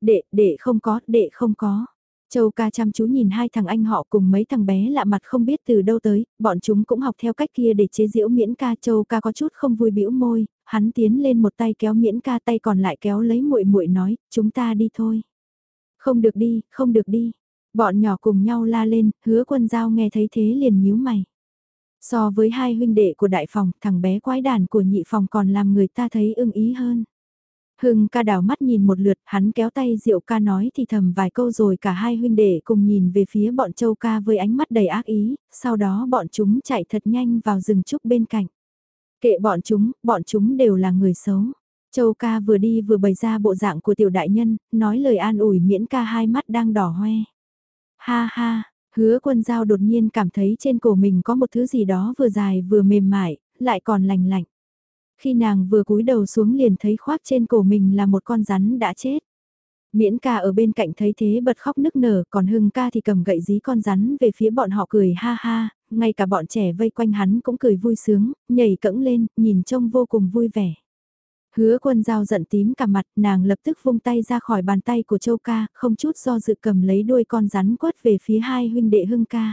Đệ, đệ không có, đệ không có. Châu ca chăm chú nhìn hai thằng anh họ cùng mấy thằng bé lạ mặt không biết từ đâu tới, bọn chúng cũng học theo cách kia để chế giễu miễn ca. Châu ca có chút không vui bĩu môi, hắn tiến lên một tay kéo miễn ca tay còn lại kéo lấy muội muội nói, chúng ta đi thôi. Không được đi, không được đi. Bọn nhỏ cùng nhau la lên, hứa quân giao nghe thấy thế liền nhíu mày. So với hai huynh đệ của đại phòng, thằng bé quái đàn của nhị phòng còn làm người ta thấy ưng ý hơn. Hưng ca đảo mắt nhìn một lượt, hắn kéo tay Diệu ca nói thì thầm vài câu rồi cả hai huynh đệ cùng nhìn về phía bọn châu ca với ánh mắt đầy ác ý, sau đó bọn chúng chạy thật nhanh vào rừng trúc bên cạnh. Kệ bọn chúng, bọn chúng đều là người xấu. Châu ca vừa đi vừa bày ra bộ dạng của tiểu đại nhân, nói lời an ủi miễn ca hai mắt đang đỏ hoe. Ha ha, hứa quân giao đột nhiên cảm thấy trên cổ mình có một thứ gì đó vừa dài vừa mềm mại, lại còn lành lạnh. Khi nàng vừa cúi đầu xuống liền thấy khoác trên cổ mình là một con rắn đã chết. Miễn ca ở bên cạnh thấy thế bật khóc nức nở, còn hưng ca thì cầm gậy dí con rắn về phía bọn họ cười ha ha, ngay cả bọn trẻ vây quanh hắn cũng cười vui sướng, nhảy cẫng lên, nhìn trông vô cùng vui vẻ. Hứa quân giao giận tím cả mặt, nàng lập tức vung tay ra khỏi bàn tay của châu ca, không chút do dự cầm lấy đuôi con rắn quất về phía hai huynh đệ hưng ca.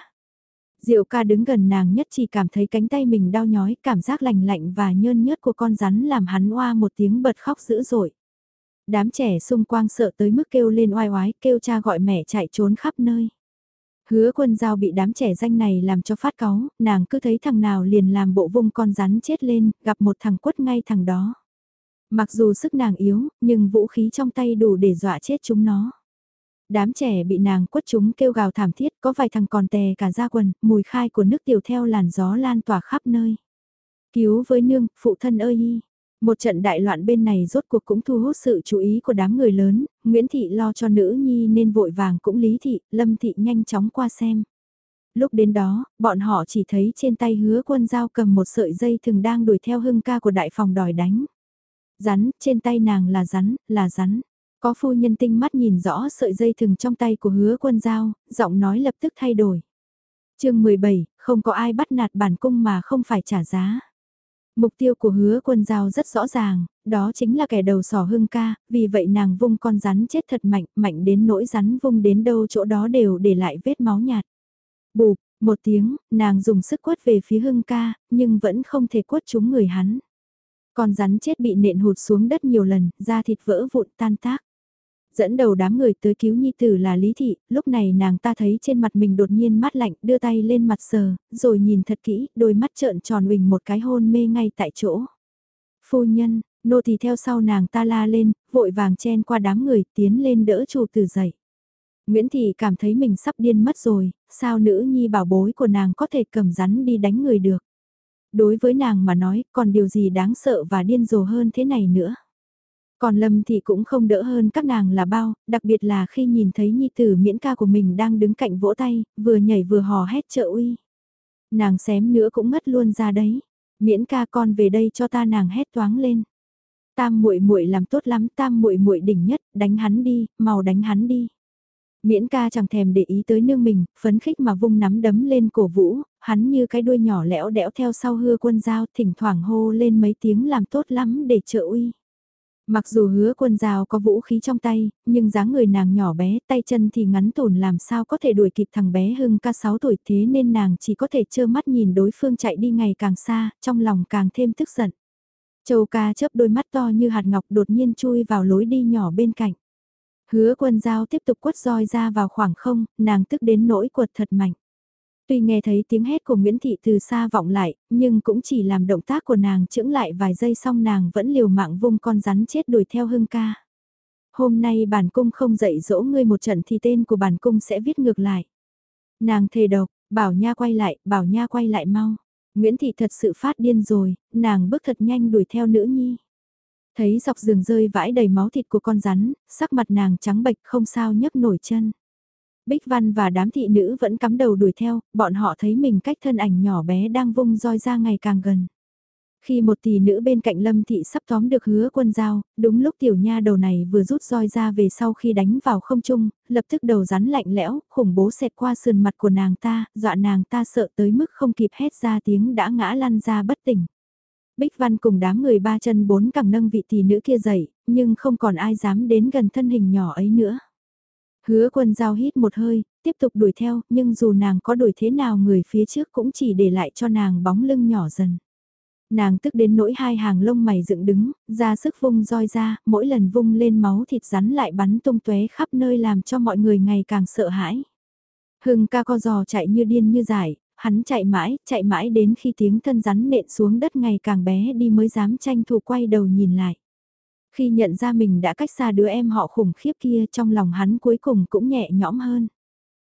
Diệu ca đứng gần nàng nhất chỉ cảm thấy cánh tay mình đau nhói, cảm giác lạnh lạnh và nhơn nhớt của con rắn làm hắn oa một tiếng bật khóc dữ dội. Đám trẻ xung quanh sợ tới mức kêu lên oai oái, kêu cha gọi mẹ chạy trốn khắp nơi. Hứa quân giao bị đám trẻ danh này làm cho phát cáu, nàng cứ thấy thằng nào liền làm bộ vung con rắn chết lên, gặp một thằng quất ngay thằng đó. Mặc dù sức nàng yếu, nhưng vũ khí trong tay đủ để dọa chết chúng nó. Đám trẻ bị nàng quất chúng kêu gào thảm thiết, có vài thằng còn tè cả da quần, mùi khai của nước tiểu theo làn gió lan tỏa khắp nơi. Cứu với nương, phụ thân ơi y. Một trận đại loạn bên này rốt cuộc cũng thu hút sự chú ý của đám người lớn, Nguyễn Thị lo cho nữ nhi nên vội vàng cũng Lý Thị, Lâm Thị nhanh chóng qua xem. Lúc đến đó, bọn họ chỉ thấy trên tay hứa quân dao cầm một sợi dây thường đang đuổi theo hưng ca của đại phòng đòi đánh. Rắn, trên tay nàng là rắn, là rắn. Có phu nhân tinh mắt nhìn rõ sợi dây thừng trong tay của hứa quân dao, giọng nói lập tức thay đổi. chương 17, không có ai bắt nạt bản cung mà không phải trả giá. Mục tiêu của hứa quân giao rất rõ ràng, đó chính là kẻ đầu sỏ hưng ca, vì vậy nàng vung con rắn chết thật mạnh, mạnh đến nỗi rắn vung đến đâu chỗ đó đều để lại vết máu nhạt. Bụp, một tiếng, nàng dùng sức quất về phía hưng ca, nhưng vẫn không thể quất trúng người hắn. Con rắn chết bị nện hụt xuống đất nhiều lần, da thịt vỡ vụn tan tác. Dẫn đầu đám người tới cứu nhi tử là Lý Thị, lúc này nàng ta thấy trên mặt mình đột nhiên mát lạnh, đưa tay lên mặt sờ, rồi nhìn thật kỹ, đôi mắt trợn tròn huỳnh một cái hôn mê ngay tại chỗ. Phu nhân, nô thì theo sau nàng ta la lên, vội vàng chen qua đám người, tiến lên đỡ chủ tử dậy. Nguyễn Thị cảm thấy mình sắp điên mất rồi, sao nữ nhi bảo bối của nàng có thể cầm rắn đi đánh người được. Đối với nàng mà nói, còn điều gì đáng sợ và điên rồ hơn thế này nữa. Còn Lâm thì cũng không đỡ hơn các nàng là bao, đặc biệt là khi nhìn thấy nhi tử miễn ca của mình đang đứng cạnh vỗ tay, vừa nhảy vừa hò hét trợ uy. Nàng xém nữa cũng ngất luôn ra đấy. Miễn ca con về đây cho ta nàng hét toáng lên. Tam muội muội làm tốt lắm, tam muội muội đỉnh nhất, đánh hắn đi, mau đánh hắn đi. Miễn ca chẳng thèm để ý tới nương mình, phấn khích mà vung nắm đấm lên cổ vũ, hắn như cái đuôi nhỏ lẽo đẽo theo sau hưa quân dao thỉnh thoảng hô lên mấy tiếng làm tốt lắm để trợ uy. Mặc dù hứa quân rào có vũ khí trong tay, nhưng dáng người nàng nhỏ bé, tay chân thì ngắn tổn làm sao có thể đuổi kịp thằng bé hưng ca 6 tuổi thế nên nàng chỉ có thể trơ mắt nhìn đối phương chạy đi ngày càng xa, trong lòng càng thêm tức giận. Châu ca chớp đôi mắt to như hạt ngọc đột nhiên chui vào lối đi nhỏ bên cạnh. Hứa quân giao tiếp tục quất roi ra vào khoảng không, nàng tức đến nỗi quật thật mạnh. Tuy nghe thấy tiếng hét của Nguyễn Thị từ xa vọng lại, nhưng cũng chỉ làm động tác của nàng chững lại vài giây xong nàng vẫn liều mạng vung con rắn chết đuổi theo hưng ca. Hôm nay bản cung không dạy dỗ ngươi một trận thì tên của bản cung sẽ viết ngược lại. Nàng thề độc, bảo nha quay lại, bảo nha quay lại mau. Nguyễn Thị thật sự phát điên rồi, nàng bước thật nhanh đuổi theo nữ nhi. Thấy dọc giường rơi vãi đầy máu thịt của con rắn, sắc mặt nàng trắng bệch không sao nhấc nổi chân. Bích Văn và đám thị nữ vẫn cắm đầu đuổi theo, bọn họ thấy mình cách thân ảnh nhỏ bé đang vung roi ra ngày càng gần. Khi một tỷ nữ bên cạnh Lâm Thị sắp tóm được hứa quân dao, đúng lúc tiểu nha đầu này vừa rút roi ra về sau khi đánh vào không trung, lập tức đầu rắn lạnh lẽo, khủng bố xẹt qua sườn mặt của nàng ta, dọa nàng ta sợ tới mức không kịp hét ra tiếng đã ngã lăn ra bất tỉnh. Bích Văn cùng đám người ba chân bốn cẳng nâng vị tỷ nữ kia dậy, nhưng không còn ai dám đến gần thân hình nhỏ ấy nữa. Hứa quân giao hít một hơi, tiếp tục đuổi theo, nhưng dù nàng có đuổi thế nào người phía trước cũng chỉ để lại cho nàng bóng lưng nhỏ dần. Nàng tức đến nỗi hai hàng lông mày dựng đứng, ra sức vung roi ra, mỗi lần vung lên máu thịt rắn lại bắn tung tóe khắp nơi làm cho mọi người ngày càng sợ hãi. Hưng ca co giò chạy như điên như giải, hắn chạy mãi, chạy mãi đến khi tiếng thân rắn nện xuống đất ngày càng bé đi mới dám tranh thủ quay đầu nhìn lại. Khi nhận ra mình đã cách xa đứa em họ khủng khiếp kia trong lòng hắn cuối cùng cũng nhẹ nhõm hơn.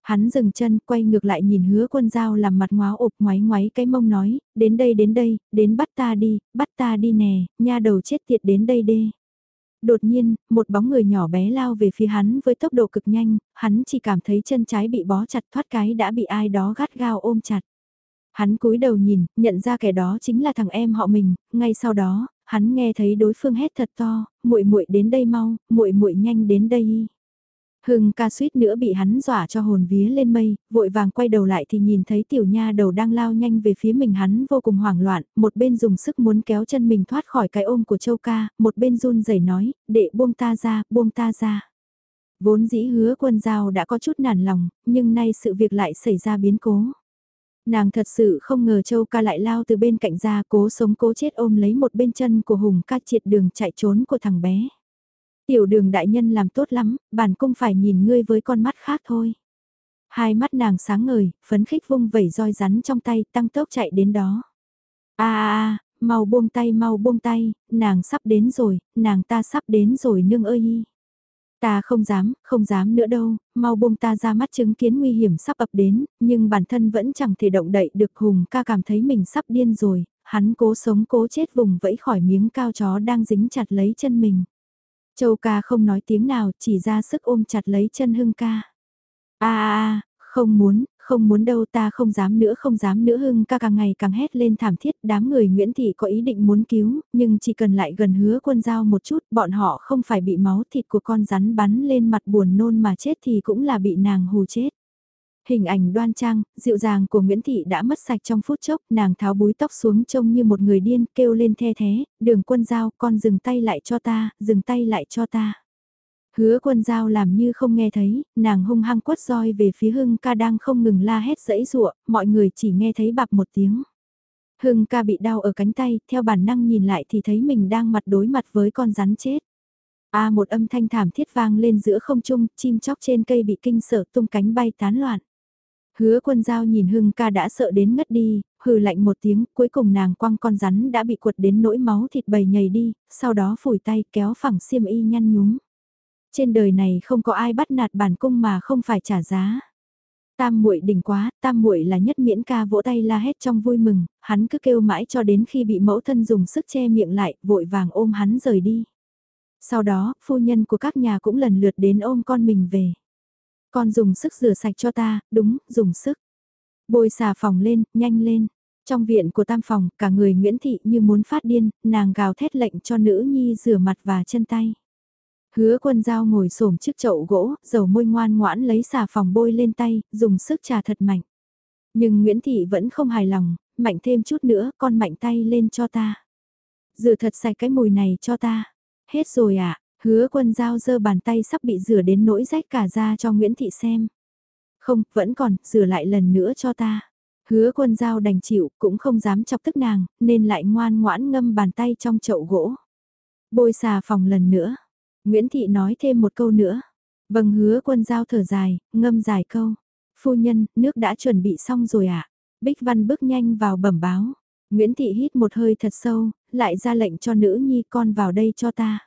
Hắn dừng chân quay ngược lại nhìn hứa quân dao làm mặt ngoáo ộp ngoáy ngoáy cái mông nói, đến đây đến đây, đến bắt ta đi, bắt ta đi nè, nha đầu chết tiệt đến đây đê. Đột nhiên, một bóng người nhỏ bé lao về phía hắn với tốc độ cực nhanh, hắn chỉ cảm thấy chân trái bị bó chặt thoát cái đã bị ai đó gắt gao ôm chặt. Hắn cúi đầu nhìn, nhận ra kẻ đó chính là thằng em họ mình, ngay sau đó, hắn nghe thấy đối phương hét thật to, muội muội đến đây mau, muội muội nhanh đến đây. Hưng ca suýt nữa bị hắn dọa cho hồn vía lên mây, vội vàng quay đầu lại thì nhìn thấy tiểu nha đầu đang lao nhanh về phía mình hắn vô cùng hoảng loạn, một bên dùng sức muốn kéo chân mình thoát khỏi cái ôm của châu ca, một bên run rẩy nói, đệ buông ta ra, buông ta ra. Vốn dĩ hứa quân giao đã có chút nản lòng, nhưng nay sự việc lại xảy ra biến cố. Nàng thật sự không ngờ châu ca lại lao từ bên cạnh ra cố sống cố chết ôm lấy một bên chân của hùng ca triệt đường chạy trốn của thằng bé. Tiểu đường đại nhân làm tốt lắm, bản cung phải nhìn ngươi với con mắt khác thôi. Hai mắt nàng sáng ngời, phấn khích vung vẩy roi rắn trong tay, tăng tốc chạy đến đó. a a mau buông tay mau buông tay, nàng sắp đến rồi, nàng ta sắp đến rồi nương ơi. Ta không dám, không dám nữa đâu, mau buông ta ra mắt chứng kiến nguy hiểm sắp ập đến, nhưng bản thân vẫn chẳng thể động đậy được hùng ca cảm thấy mình sắp điên rồi, hắn cố sống cố chết vùng vẫy khỏi miếng cao chó đang dính chặt lấy chân mình. Châu ca không nói tiếng nào, chỉ ra sức ôm chặt lấy chân hưng ca. a a không muốn, không muốn đâu ta không dám nữa không dám nữa hưng ca càng ngày càng hét lên thảm thiết đám người Nguyễn Thị có ý định muốn cứu, nhưng chỉ cần lại gần hứa quân giao một chút bọn họ không phải bị máu thịt của con rắn bắn lên mặt buồn nôn mà chết thì cũng là bị nàng hù chết. Hình ảnh đoan trang, dịu dàng của Nguyễn Thị đã mất sạch trong phút chốc, nàng tháo búi tóc xuống trông như một người điên, kêu lên the thế, đường quân giao, con dừng tay lại cho ta, dừng tay lại cho ta. Hứa quân giao làm như không nghe thấy, nàng hung hăng quất roi về phía hưng ca đang không ngừng la hét dẫy rụa, mọi người chỉ nghe thấy bạp một tiếng. Hưng ca bị đau ở cánh tay, theo bản năng nhìn lại thì thấy mình đang mặt đối mặt với con rắn chết. A một âm thanh thảm thiết vang lên giữa không trung, chim chóc trên cây bị kinh sợ tung cánh bay tán loạn. Hứa quân giao nhìn Hưng ca đã sợ đến ngất đi, hừ lạnh một tiếng, cuối cùng nàng quăng con rắn đã bị quật đến nỗi máu thịt bầy nhầy đi, sau đó phủi tay kéo phẳng xiêm y nhăn nhúm. Trên đời này không có ai bắt nạt bản cung mà không phải trả giá. Tam muội đỉnh quá, tam muội là nhất miễn ca vỗ tay la hét trong vui mừng, hắn cứ kêu mãi cho đến khi bị mẫu thân dùng sức che miệng lại, vội vàng ôm hắn rời đi. Sau đó, phu nhân của các nhà cũng lần lượt đến ôm con mình về. Con dùng sức rửa sạch cho ta, đúng, dùng sức. Bôi xà phòng lên, nhanh lên. Trong viện của tam phòng, cả người Nguyễn Thị như muốn phát điên, nàng gào thét lệnh cho nữ nhi rửa mặt và chân tay. Hứa quân dao ngồi xổm trước chậu gỗ, dầu môi ngoan ngoãn lấy xà phòng bôi lên tay, dùng sức trà thật mạnh. Nhưng Nguyễn Thị vẫn không hài lòng, mạnh thêm chút nữa, con mạnh tay lên cho ta. Rửa thật sạch cái mùi này cho ta. Hết rồi ạ, à? hứa quân dao giơ bàn tay sắp bị rửa đến nỗi rách cả ra cho Nguyễn Thị xem. Không, vẫn còn, rửa lại lần nữa cho ta. Hứa quân dao đành chịu, cũng không dám chọc tức nàng, nên lại ngoan ngoãn ngâm bàn tay trong chậu gỗ. Bôi xà phòng lần nữa. Nguyễn Thị nói thêm một câu nữa. Vâng hứa quân giao thở dài, ngâm dài câu. Phu nhân, nước đã chuẩn bị xong rồi ạ. À? Bích Văn bước nhanh vào bẩm báo. Nguyễn Thị hít một hơi thật sâu, lại ra lệnh cho nữ nhi con vào đây cho ta.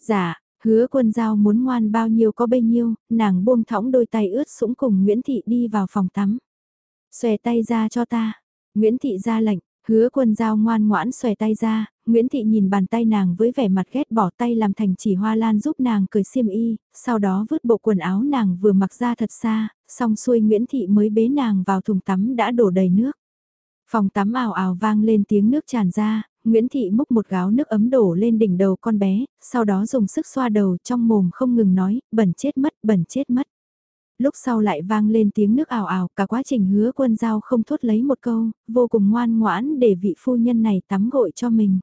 Dạ, hứa quân giao muốn ngoan bao nhiêu có bấy nhiêu, nàng buông thõng đôi tay ướt sũng cùng Nguyễn Thị đi vào phòng tắm. Xòe tay ra cho ta. Nguyễn Thị ra lệnh, hứa quân giao ngoan ngoãn xòe tay ra, Nguyễn Thị nhìn bàn tay nàng với vẻ mặt ghét bỏ tay làm thành chỉ hoa lan giúp nàng cười xiêm y, sau đó vứt bộ quần áo nàng vừa mặc ra thật xa, xong xuôi Nguyễn Thị mới bế nàng vào thùng tắm đã đổ đầy nước. Phòng tắm ào ào vang lên tiếng nước tràn ra, Nguyễn Thị múc một gáo nước ấm đổ lên đỉnh đầu con bé, sau đó dùng sức xoa đầu trong mồm không ngừng nói, bẩn chết mất, bẩn chết mất. Lúc sau lại vang lên tiếng nước ảo ảo, cả quá trình hứa quân giao không thốt lấy một câu, vô cùng ngoan ngoãn để vị phu nhân này tắm gội cho mình.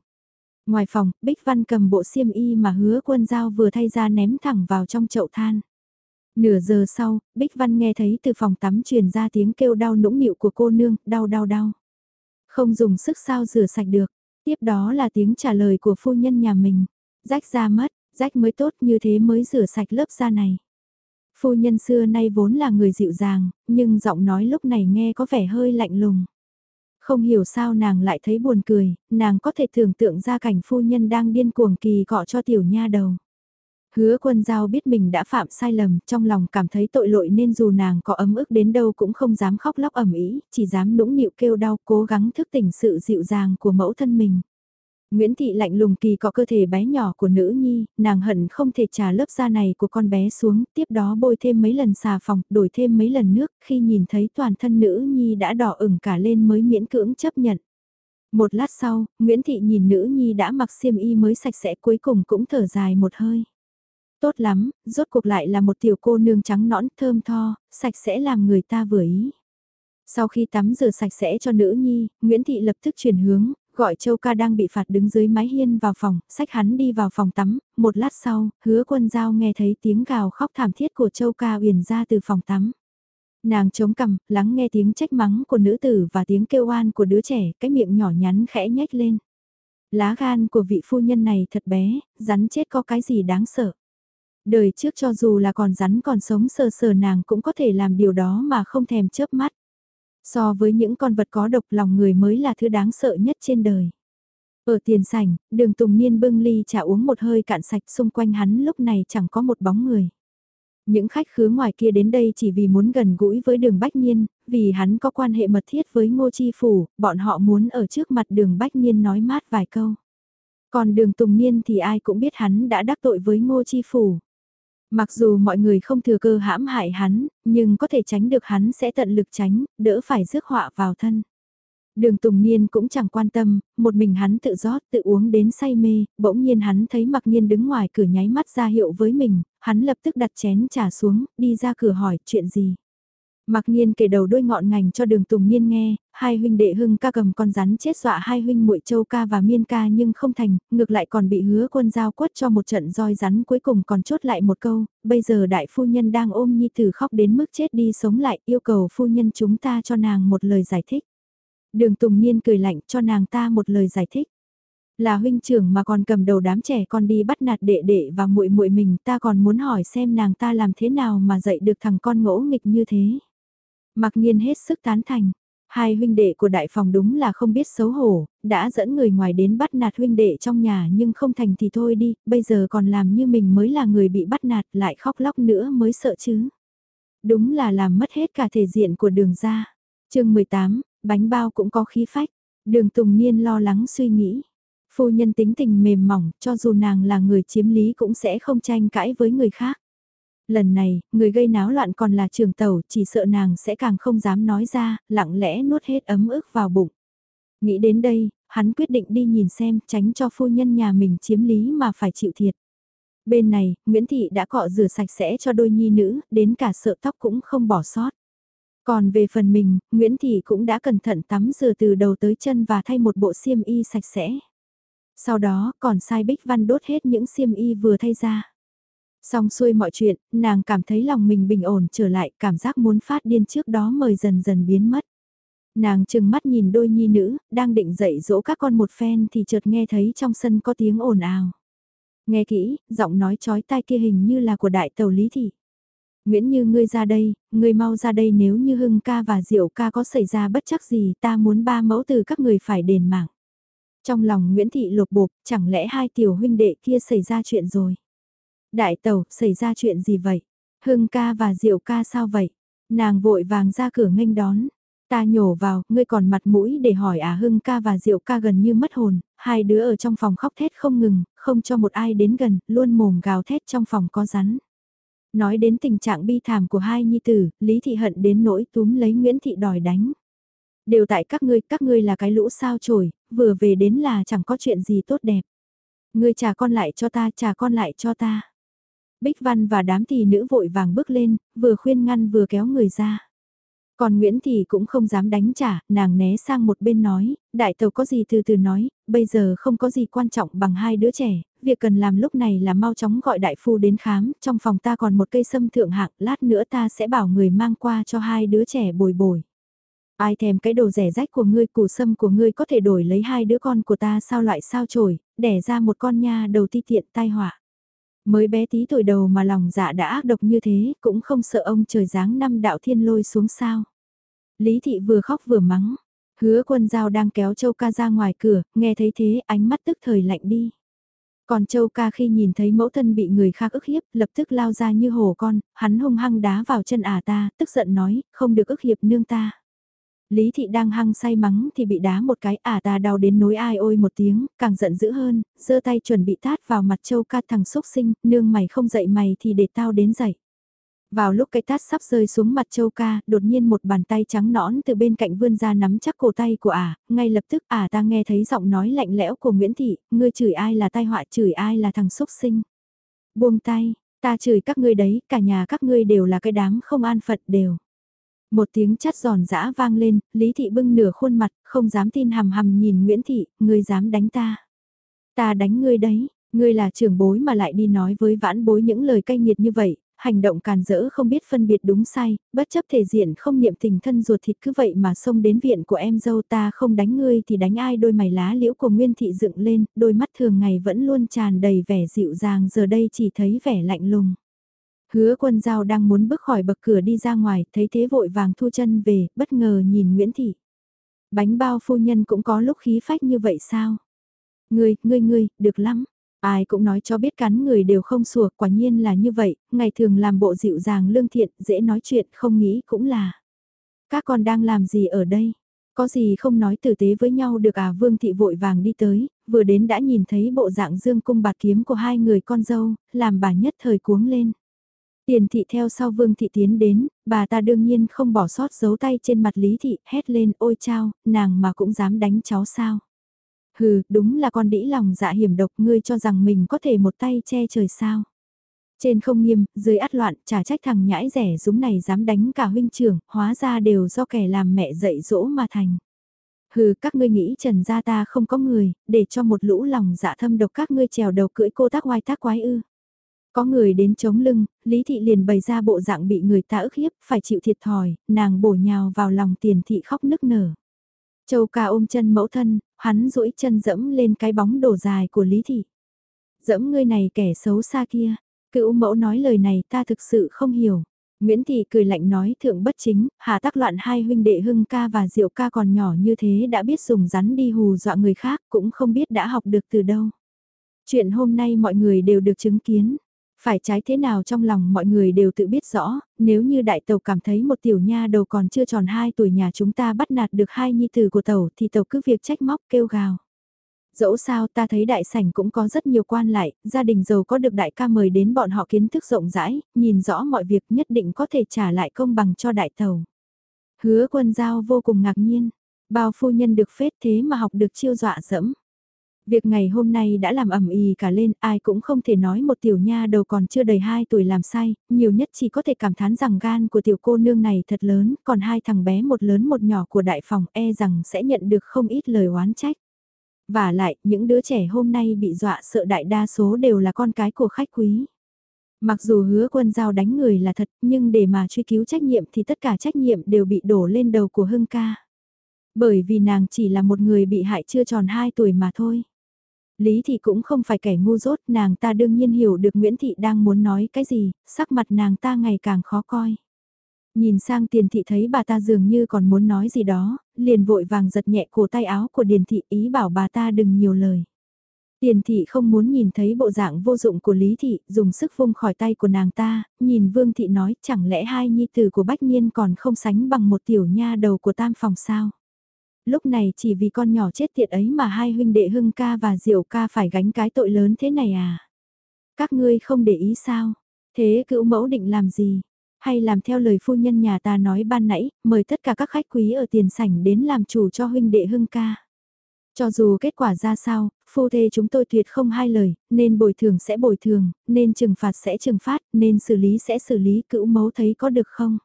Ngoài phòng, Bích Văn cầm bộ xiêm y mà hứa quân giao vừa thay ra ném thẳng vào trong chậu than. Nửa giờ sau, Bích Văn nghe thấy từ phòng tắm truyền ra tiếng kêu đau nũng nịu của cô nương, đau đau đau. Không dùng sức sao rửa sạch được. Tiếp đó là tiếng trả lời của phu nhân nhà mình. Rách ra mất, rách mới tốt như thế mới rửa sạch lớp da này. Phu nhân xưa nay vốn là người dịu dàng, nhưng giọng nói lúc này nghe có vẻ hơi lạnh lùng. Không hiểu sao nàng lại thấy buồn cười, nàng có thể tưởng tượng ra cảnh phu nhân đang điên cuồng kỳ cọ cho tiểu nha đầu. Hứa quân giao biết mình đã phạm sai lầm, trong lòng cảm thấy tội lỗi nên dù nàng có ấm ức đến đâu cũng không dám khóc lóc ẩm ý, chỉ dám nũng nịu kêu đau cố gắng thức tỉnh sự dịu dàng của mẫu thân mình. Nguyễn Thị lạnh lùng kỳ có cơ thể bé nhỏ của nữ nhi, nàng hận không thể trả lớp da này của con bé xuống, tiếp đó bôi thêm mấy lần xà phòng, đổi thêm mấy lần nước, khi nhìn thấy toàn thân nữ nhi đã đỏ ửng cả lên mới miễn cưỡng chấp nhận. Một lát sau, Nguyễn Thị nhìn nữ nhi đã mặc xiêm y mới sạch sẽ cuối cùng cũng thở dài một hơi. Tốt lắm, rốt cuộc lại là một tiểu cô nương trắng nõn thơm tho, sạch sẽ làm người ta vừa ý. Sau khi tắm rửa sạch sẽ cho nữ nhi, Nguyễn Thị lập tức chuyển hướng, gọi Châu Ca đang bị phạt đứng dưới mái hiên vào phòng, sách hắn đi vào phòng tắm, một lát sau, hứa quân giao nghe thấy tiếng gào khóc thảm thiết của Châu Ca uyển ra từ phòng tắm. Nàng chống cằm, lắng nghe tiếng trách mắng của nữ tử và tiếng kêu oan của đứa trẻ, cái miệng nhỏ nhắn khẽ nhếch lên. Lá gan của vị phu nhân này thật bé, rắn chết có cái gì đáng sợ. Đời trước cho dù là còn rắn còn sống sờ sờ nàng cũng có thể làm điều đó mà không thèm chớp mắt. So với những con vật có độc lòng người mới là thứ đáng sợ nhất trên đời. Ở tiền sảnh, đường Tùng Niên bưng ly trà uống một hơi cạn sạch xung quanh hắn lúc này chẳng có một bóng người. Những khách khứa ngoài kia đến đây chỉ vì muốn gần gũi với đường Bách Niên, vì hắn có quan hệ mật thiết với Ngô Chi Phủ, bọn họ muốn ở trước mặt đường Bách Niên nói mát vài câu. Còn đường Tùng Niên thì ai cũng biết hắn đã đắc tội với Ngô Chi Phủ. Mặc dù mọi người không thừa cơ hãm hại hắn, nhưng có thể tránh được hắn sẽ tận lực tránh, đỡ phải rước họa vào thân. Đường Tùng Niên cũng chẳng quan tâm, một mình hắn tự rót tự uống đến say mê, bỗng nhiên hắn thấy Mặc Niên đứng ngoài cửa nháy mắt ra hiệu với mình, hắn lập tức đặt chén trà xuống, đi ra cửa hỏi chuyện gì. Mặc nhiên kể đầu đôi ngọn ngành cho đường Tùng Niên nghe, hai huynh đệ hưng ca cầm con rắn chết dọa hai huynh muội châu ca và miên ca nhưng không thành, ngược lại còn bị hứa quân giao quất cho một trận roi rắn cuối cùng còn chốt lại một câu, bây giờ đại phu nhân đang ôm nhi tử khóc đến mức chết đi sống lại yêu cầu phu nhân chúng ta cho nàng một lời giải thích. Đường Tùng Niên cười lạnh cho nàng ta một lời giải thích. Là huynh trưởng mà còn cầm đầu đám trẻ con đi bắt nạt đệ đệ và muội muội mình ta còn muốn hỏi xem nàng ta làm thế nào mà dạy được thằng con ngỗ nghịch như thế. Mặc nhiên hết sức tán thành. Hai huynh đệ của đại phòng đúng là không biết xấu hổ, đã dẫn người ngoài đến bắt nạt huynh đệ trong nhà nhưng không thành thì thôi đi, bây giờ còn làm như mình mới là người bị bắt nạt lại khóc lóc nữa mới sợ chứ. Đúng là làm mất hết cả thể diện của đường ra. chương 18, bánh bao cũng có khí phách. Đường Tùng Niên lo lắng suy nghĩ. Phu nhân tính tình mềm mỏng, cho dù nàng là người chiếm lý cũng sẽ không tranh cãi với người khác. Lần này, người gây náo loạn còn là trường tàu, chỉ sợ nàng sẽ càng không dám nói ra, lặng lẽ nuốt hết ấm ức vào bụng. Nghĩ đến đây, hắn quyết định đi nhìn xem, tránh cho phu nhân nhà mình chiếm lý mà phải chịu thiệt. Bên này, Nguyễn Thị đã cọ rửa sạch sẽ cho đôi nhi nữ, đến cả sợ tóc cũng không bỏ sót. Còn về phần mình, Nguyễn Thị cũng đã cẩn thận tắm rửa từ đầu tới chân và thay một bộ xiêm y sạch sẽ. Sau đó còn sai Bích Văn đốt hết những xiêm y vừa thay ra. Xong xuôi mọi chuyện, nàng cảm thấy lòng mình bình ổn trở lại, cảm giác muốn phát điên trước đó mời dần dần biến mất. Nàng chừng mắt nhìn đôi nhi nữ, đang định dạy dỗ các con một phen thì chợt nghe thấy trong sân có tiếng ồn ào. Nghe kỹ, giọng nói chói tai kia hình như là của đại tàu Lý Thị. Nguyễn Như ngươi ra đây, ngươi mau ra đây nếu như Hưng ca và Diệu ca có xảy ra bất chắc gì ta muốn ba mẫu từ các người phải đền mạng. Trong lòng Nguyễn Thị lột bột, chẳng lẽ hai tiểu huynh đệ kia xảy ra chuyện rồi? Đại tàu, xảy ra chuyện gì vậy? Hưng ca và Diệu ca sao vậy? Nàng vội vàng ra cửa nghênh đón. Ta nhổ vào, ngươi còn mặt mũi để hỏi à Hưng ca và Diệu ca gần như mất hồn, hai đứa ở trong phòng khóc thét không ngừng, không cho một ai đến gần, luôn mồm gào thét trong phòng có rắn. Nói đến tình trạng bi thảm của hai nhi tử, Lý Thị Hận đến nỗi túm lấy Nguyễn Thị đòi đánh. Đều tại các ngươi, các ngươi là cái lũ sao trổi, vừa về đến là chẳng có chuyện gì tốt đẹp. Ngươi trả con lại cho ta, trả con lại cho ta. Bích Văn và đám tỷ nữ vội vàng bước lên, vừa khuyên ngăn vừa kéo người ra. Còn Nguyễn Thị cũng không dám đánh trả, nàng né sang một bên nói, đại tàu có gì từ từ nói, bây giờ không có gì quan trọng bằng hai đứa trẻ, việc cần làm lúc này là mau chóng gọi đại phu đến khám, trong phòng ta còn một cây sâm thượng hạng, lát nữa ta sẽ bảo người mang qua cho hai đứa trẻ bồi bồi. Ai thèm cái đồ rẻ rách của ngươi, củ sâm của ngươi có thể đổi lấy hai đứa con của ta sao loại sao trổi, đẻ ra một con nha đầu ti tiện tai họa. Mới bé tí tuổi đầu mà lòng dạ đã ác độc như thế, cũng không sợ ông trời giáng năm đạo thiên lôi xuống sao. Lý thị vừa khóc vừa mắng, hứa quân giao đang kéo châu ca ra ngoài cửa, nghe thấy thế ánh mắt tức thời lạnh đi. Còn Châu ca khi nhìn thấy mẫu thân bị người khác ức hiếp, lập tức lao ra như hổ con, hắn hung hăng đá vào chân ả ta, tức giận nói, không được ức hiếp nương ta. Lý thị đang hăng say mắng thì bị đá một cái ả ta đau đến nối ai ôi một tiếng, càng giận dữ hơn, giơ tay chuẩn bị tát vào mặt Châu ca thằng xúc sinh, nương mày không dậy mày thì để tao đến dậy. Vào lúc cái tát sắp rơi xuống mặt châu ca, đột nhiên một bàn tay trắng nõn từ bên cạnh vươn ra nắm chắc cổ tay của ả, ngay lập tức ả ta nghe thấy giọng nói lạnh lẽo của Nguyễn Thị, ngươi chửi ai là tai họa chửi ai là thằng xúc sinh. Buông tay, Ta chửi các ngươi đấy, cả nhà các ngươi đều là cái đám không an phận đều. Một tiếng chát giòn giã vang lên, Lý Thị bưng nửa khuôn mặt, không dám tin hầm hầm nhìn Nguyễn Thị, ngươi dám đánh ta. Ta đánh ngươi đấy, ngươi là trưởng bối mà lại đi nói với vãn bối những lời cay nghiệt như vậy, hành động càn rỡ không biết phân biệt đúng sai, bất chấp thể diện không niệm tình thân ruột thịt cứ vậy mà xông đến viện của em dâu ta không đánh ngươi thì đánh ai đôi mày lá liễu của Nguyên Thị dựng lên, đôi mắt thường ngày vẫn luôn tràn đầy vẻ dịu dàng giờ đây chỉ thấy vẻ lạnh lùng. Hứa quân giao đang muốn bước khỏi bậc cửa đi ra ngoài, thấy thế vội vàng thu chân về, bất ngờ nhìn Nguyễn Thị. Bánh bao phu nhân cũng có lúc khí phách như vậy sao? Ngươi, ngươi ngươi, được lắm. Ai cũng nói cho biết cắn người đều không sủa, quả nhiên là như vậy, ngày thường làm bộ dịu dàng lương thiện, dễ nói chuyện, không nghĩ cũng là. Các con đang làm gì ở đây? Có gì không nói tử tế với nhau được à Vương Thị vội vàng đi tới, vừa đến đã nhìn thấy bộ dạng dương cung bạc kiếm của hai người con dâu, làm bà nhất thời cuống lên. Tiền thị theo sau Vương Thị tiến đến, bà ta đương nhiên không bỏ sót dấu tay trên mặt Lý Thị, hét lên ôi chao, nàng mà cũng dám đánh cháu sao. Hừ, đúng là con đĩ lòng dạ hiểm độc ngươi cho rằng mình có thể một tay che trời sao. Trên không nghiêm, dưới át loạn, trả trách thằng nhãi rẻ dúng này dám đánh cả huynh trưởng, hóa ra đều do kẻ làm mẹ dạy dỗ mà thành. Hừ, các ngươi nghĩ trần gia ta không có người, để cho một lũ lòng dạ thâm độc các ngươi trèo đầu cưỡi cô tác oai tác quái ư. Có người đến chống lưng, Lý Thị liền bày ra bộ dạng bị người ta ức hiếp, phải chịu thiệt thòi, nàng bổ nhào vào lòng tiền thị khóc nức nở. Châu ca ôm chân mẫu thân, hắn duỗi chân dẫm lên cái bóng đổ dài của Lý Thị. Dẫm ngươi này kẻ xấu xa kia, cựu mẫu nói lời này ta thực sự không hiểu. Nguyễn Thị cười lạnh nói thượng bất chính, hạ tác loạn hai huynh đệ hưng ca và diệu ca còn nhỏ như thế đã biết dùng rắn đi hù dọa người khác cũng không biết đã học được từ đâu. Chuyện hôm nay mọi người đều được chứng kiến. Phải trái thế nào trong lòng mọi người đều tự biết rõ, nếu như đại tàu cảm thấy một tiểu nha đầu còn chưa tròn 2 tuổi nhà chúng ta bắt nạt được hai nhi tử của tàu thì tàu cứ việc trách móc kêu gào. Dẫu sao ta thấy đại sảnh cũng có rất nhiều quan lại, gia đình giàu có được đại ca mời đến bọn họ kiến thức rộng rãi, nhìn rõ mọi việc nhất định có thể trả lại công bằng cho đại tàu. Hứa quân giao vô cùng ngạc nhiên, bao phu nhân được phết thế mà học được chiêu dọa dẫm. Việc ngày hôm nay đã làm ẩm ý cả lên, ai cũng không thể nói một tiểu nha đầu còn chưa đầy 2 tuổi làm sai, nhiều nhất chỉ có thể cảm thán rằng gan của tiểu cô nương này thật lớn, còn hai thằng bé một lớn một nhỏ của đại phòng e rằng sẽ nhận được không ít lời oán trách. Và lại, những đứa trẻ hôm nay bị dọa sợ đại đa số đều là con cái của khách quý. Mặc dù hứa quân giao đánh người là thật, nhưng để mà truy cứu trách nhiệm thì tất cả trách nhiệm đều bị đổ lên đầu của Hưng ca. Bởi vì nàng chỉ là một người bị hại chưa tròn 2 tuổi mà thôi. Lý Thị cũng không phải kẻ ngu dốt, nàng ta đương nhiên hiểu được Nguyễn Thị đang muốn nói cái gì, sắc mặt nàng ta ngày càng khó coi. Nhìn sang tiền thị thấy bà ta dường như còn muốn nói gì đó, liền vội vàng giật nhẹ cổ tay áo của điền thị ý bảo bà ta đừng nhiều lời. Tiền thị không muốn nhìn thấy bộ dạng vô dụng của Lý thị, dùng sức vung khỏi tay của nàng ta, nhìn Vương thị nói chẳng lẽ hai nhi tử của Bách Niên còn không sánh bằng một tiểu nha đầu của tam phòng sao lúc này chỉ vì con nhỏ chết tiệt ấy mà hai huynh đệ hưng ca và diệu ca phải gánh cái tội lớn thế này à? Các ngươi không để ý sao? Thế cữu mẫu định làm gì? Hay làm theo lời phu nhân nhà ta nói ban nãy, mời tất cả các khách quý ở tiền sảnh đến làm chủ cho huynh đệ hưng ca. Cho dù kết quả ra sao, phu thê chúng tôi tuyệt không hai lời, nên bồi thường sẽ bồi thường, nên trừng phạt sẽ trừng phạt, nên xử lý sẽ xử lý cữu mẫu thấy có được không?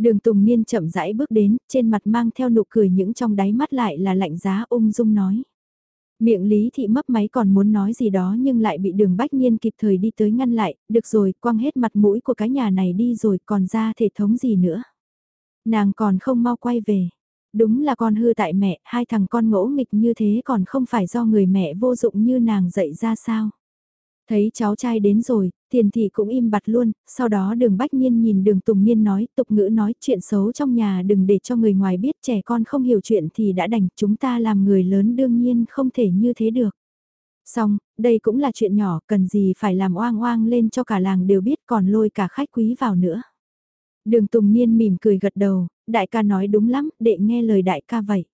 Đường Tùng Niên chậm rãi bước đến, trên mặt mang theo nụ cười những trong đáy mắt lại là lạnh giá ung dung nói. Miệng Lý Thị mấp máy còn muốn nói gì đó nhưng lại bị đường Bách Niên kịp thời đi tới ngăn lại, được rồi, quăng hết mặt mũi của cái nhà này đi rồi còn ra thể thống gì nữa. Nàng còn không mau quay về. Đúng là con hư tại mẹ, hai thằng con ngỗ nghịch như thế còn không phải do người mẹ vô dụng như nàng dạy ra sao. Thấy cháu trai đến rồi, tiền thị cũng im bặt luôn, sau đó đường bách nhiên nhìn đường tùng niên nói, tục ngữ nói chuyện xấu trong nhà đừng để cho người ngoài biết trẻ con không hiểu chuyện thì đã đành, chúng ta làm người lớn đương nhiên không thể như thế được. Xong, đây cũng là chuyện nhỏ, cần gì phải làm oang oang lên cho cả làng đều biết còn lôi cả khách quý vào nữa. Đường Tùng Niên mỉm cười gật đầu, đại ca nói đúng lắm, đệ nghe lời đại ca vậy.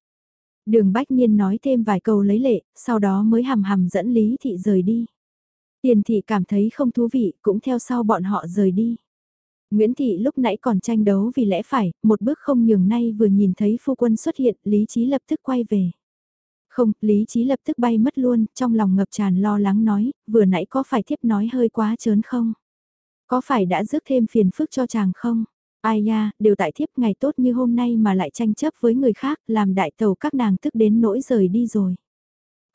Đường Bách Niên nói thêm vài câu lấy lệ, sau đó mới hầm hầm dẫn Lý Thị rời đi. Tiền thị cảm thấy không thú vị, cũng theo sau bọn họ rời đi. Nguyễn Thị lúc nãy còn tranh đấu vì lẽ phải, một bước không nhường nay vừa nhìn thấy phu quân xuất hiện, Lý Trí lập tức quay về. Không, Lý Trí lập tức bay mất luôn, trong lòng ngập tràn lo lắng nói, vừa nãy có phải thiếp nói hơi quá trớn không? Có phải đã rước thêm phiền phức cho chàng không? Ai nha, đều tại thiếp ngày tốt như hôm nay mà lại tranh chấp với người khác, làm đại tàu các nàng tức đến nỗi rời đi rồi.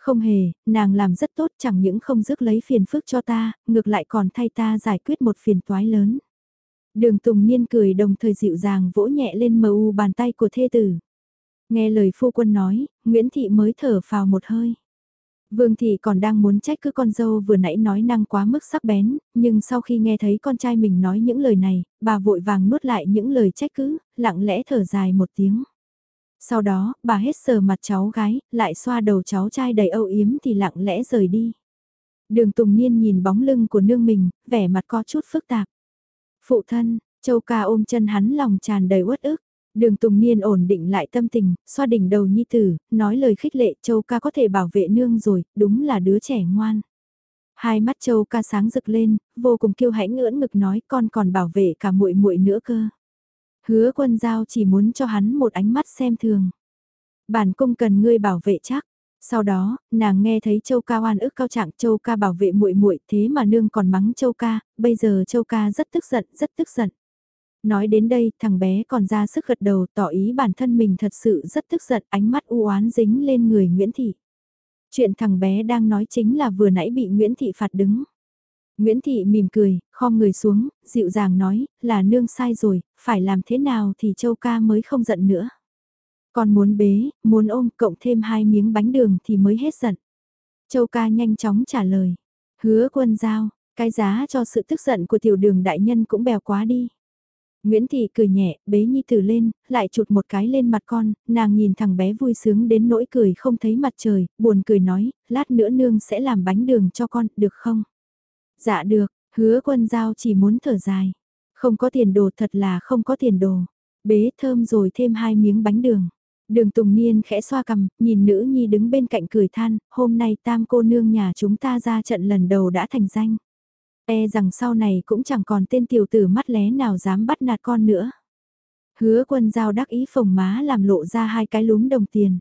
Không hề, nàng làm rất tốt chẳng những không rước lấy phiền phức cho ta, ngược lại còn thay ta giải quyết một phiền toái lớn. Đường Tùng Niên cười đồng thời dịu dàng vỗ nhẹ lên mờ u bàn tay của thê tử. Nghe lời phu quân nói, Nguyễn Thị mới thở phào một hơi. Vương Thị còn đang muốn trách cứ con dâu vừa nãy nói năng quá mức sắc bén, nhưng sau khi nghe thấy con trai mình nói những lời này, bà vội vàng nuốt lại những lời trách cứ, lặng lẽ thở dài một tiếng. Sau đó, bà hết sờ mặt cháu gái, lại xoa đầu cháu trai đầy âu yếm thì lặng lẽ rời đi. Đường Tùng Niên nhìn bóng lưng của nương mình, vẻ mặt có chút phức tạp. Phụ thân, Châu ca ôm chân hắn lòng tràn đầy uất ức. Đường Tùng Niên ổn định lại tâm tình, xoa đỉnh đầu nhi tử, nói lời khích lệ Châu ca có thể bảo vệ nương rồi, đúng là đứa trẻ ngoan. Hai mắt Châu ca sáng rực lên, vô cùng kiêu hãnh ngưỡng ngực nói con còn bảo vệ cả muội muội nữa cơ. Hứa quân giao chỉ muốn cho hắn một ánh mắt xem thường. Bản cung cần ngươi bảo vệ chắc. Sau đó, nàng nghe thấy Châu Ca oan ức cao trạng Châu Ca bảo vệ muội muội, thế mà nương còn mắng Châu Ca, bây giờ Châu Ca rất tức giận, rất tức giận. Nói đến đây, thằng bé còn ra sức gật đầu tỏ ý bản thân mình thật sự rất tức giận, ánh mắt u oán dính lên người Nguyễn Thị. Chuyện thằng bé đang nói chính là vừa nãy bị Nguyễn Thị phạt đứng. Nguyễn Thị mỉm cười, khom người xuống, dịu dàng nói, là nương sai rồi, phải làm thế nào thì Châu Ca mới không giận nữa. Còn muốn bế, muốn ôm cộng thêm hai miếng bánh đường thì mới hết giận. Châu ca nhanh chóng trả lời. Hứa quân giao, cái giá cho sự tức giận của tiểu đường đại nhân cũng bèo quá đi. Nguyễn Thị cười nhẹ, bế Nhi Tử lên, lại chụt một cái lên mặt con, nàng nhìn thằng bé vui sướng đến nỗi cười không thấy mặt trời, buồn cười nói, lát nữa nương sẽ làm bánh đường cho con, được không? Dạ được, hứa quân giao chỉ muốn thở dài. Không có tiền đồ thật là không có tiền đồ. Bế thơm rồi thêm hai miếng bánh đường. Đường Tùng Niên khẽ xoa cầm nhìn nữ nhi đứng bên cạnh cười than, hôm nay tam cô nương nhà chúng ta ra trận lần đầu đã thành danh. E rằng sau này cũng chẳng còn tên tiểu tử mắt lé nào dám bắt nạt con nữa. Hứa quân giao đắc ý phồng má làm lộ ra hai cái lúm đồng tiền.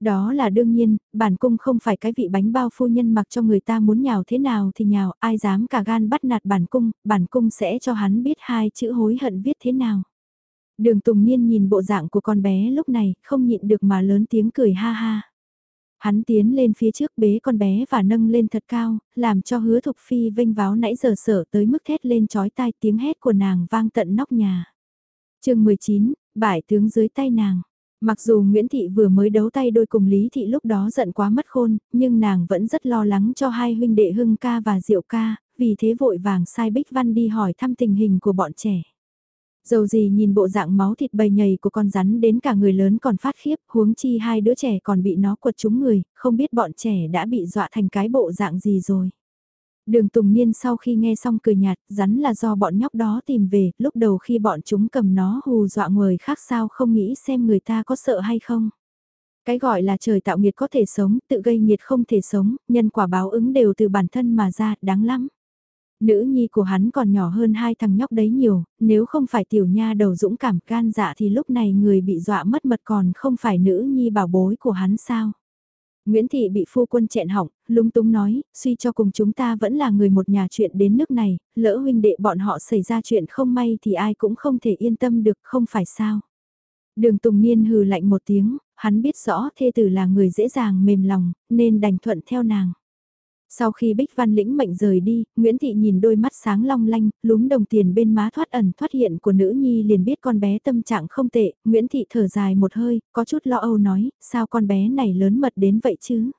Đó là đương nhiên, bản cung không phải cái vị bánh bao phu nhân mặc cho người ta muốn nhào thế nào thì nhào, ai dám cả gan bắt nạt bản cung, bản cung sẽ cho hắn biết hai chữ hối hận viết thế nào. Đường Tùng Niên nhìn bộ dạng của con bé lúc này, không nhịn được mà lớn tiếng cười ha ha. Hắn tiến lên phía trước bế con bé và nâng lên thật cao, làm cho hứa thục phi vênh váo nãy giờ sở tới mức thét lên chói tai tiếng hét của nàng vang tận nóc nhà. chương 19, bại tướng dưới tay nàng. Mặc dù Nguyễn Thị vừa mới đấu tay đôi cùng Lý Thị lúc đó giận quá mất khôn, nhưng nàng vẫn rất lo lắng cho hai huynh đệ Hưng ca và Diệu ca, vì thế vội vàng sai Bích Văn đi hỏi thăm tình hình của bọn trẻ. Dầu gì nhìn bộ dạng máu thịt bầy nhầy của con rắn đến cả người lớn còn phát khiếp, huống chi hai đứa trẻ còn bị nó quật trúng người, không biết bọn trẻ đã bị dọa thành cái bộ dạng gì rồi. Đường Tùng Niên sau khi nghe xong cười nhạt, rắn là do bọn nhóc đó tìm về, lúc đầu khi bọn chúng cầm nó hù dọa người khác sao không nghĩ xem người ta có sợ hay không. Cái gọi là trời tạo nghiệt có thể sống, tự gây nghiệt không thể sống, nhân quả báo ứng đều từ bản thân mà ra, đáng lắm. Nữ nhi của hắn còn nhỏ hơn hai thằng nhóc đấy nhiều, nếu không phải tiểu nha đầu dũng cảm gan dạ thì lúc này người bị dọa mất mật còn không phải nữ nhi bảo bối của hắn sao. Nguyễn Thị bị phu quân chẹn hỏng, lúng túng nói, suy cho cùng chúng ta vẫn là người một nhà chuyện đến nước này, lỡ huynh đệ bọn họ xảy ra chuyện không may thì ai cũng không thể yên tâm được, không phải sao. Đường Tùng Niên hừ lạnh một tiếng, hắn biết rõ thê tử là người dễ dàng mềm lòng, nên đành thuận theo nàng. Sau khi Bích Văn lĩnh mệnh rời đi, Nguyễn Thị nhìn đôi mắt sáng long lanh, lúm đồng tiền bên má thoát ẩn thoát hiện của nữ nhi liền biết con bé tâm trạng không tệ, Nguyễn Thị thở dài một hơi, có chút lo âu nói, sao con bé này lớn mật đến vậy chứ?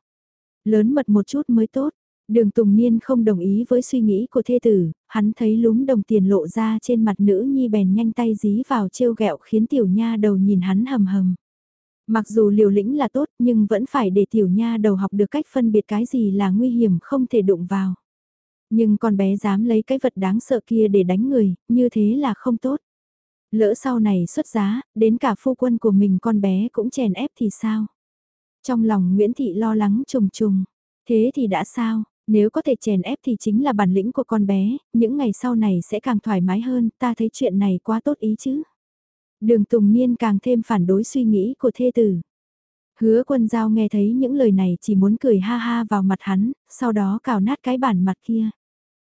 Lớn mật một chút mới tốt. Đường Tùng Niên không đồng ý với suy nghĩ của thê tử, hắn thấy lúm đồng tiền lộ ra trên mặt nữ nhi bèn nhanh tay dí vào trêu ghẹo khiến tiểu nha đầu nhìn hắn hầm hầm. Mặc dù liều lĩnh là tốt nhưng vẫn phải để tiểu nha đầu học được cách phân biệt cái gì là nguy hiểm không thể đụng vào. Nhưng con bé dám lấy cái vật đáng sợ kia để đánh người, như thế là không tốt. Lỡ sau này xuất giá, đến cả phu quân của mình con bé cũng chèn ép thì sao? Trong lòng Nguyễn Thị lo lắng trùng trùng. Thế thì đã sao? Nếu có thể chèn ép thì chính là bản lĩnh của con bé, những ngày sau này sẽ càng thoải mái hơn, ta thấy chuyện này quá tốt ý chứ. Đường Tùng Niên càng thêm phản đối suy nghĩ của thê tử. Hứa quân giao nghe thấy những lời này chỉ muốn cười ha ha vào mặt hắn, sau đó cào nát cái bản mặt kia.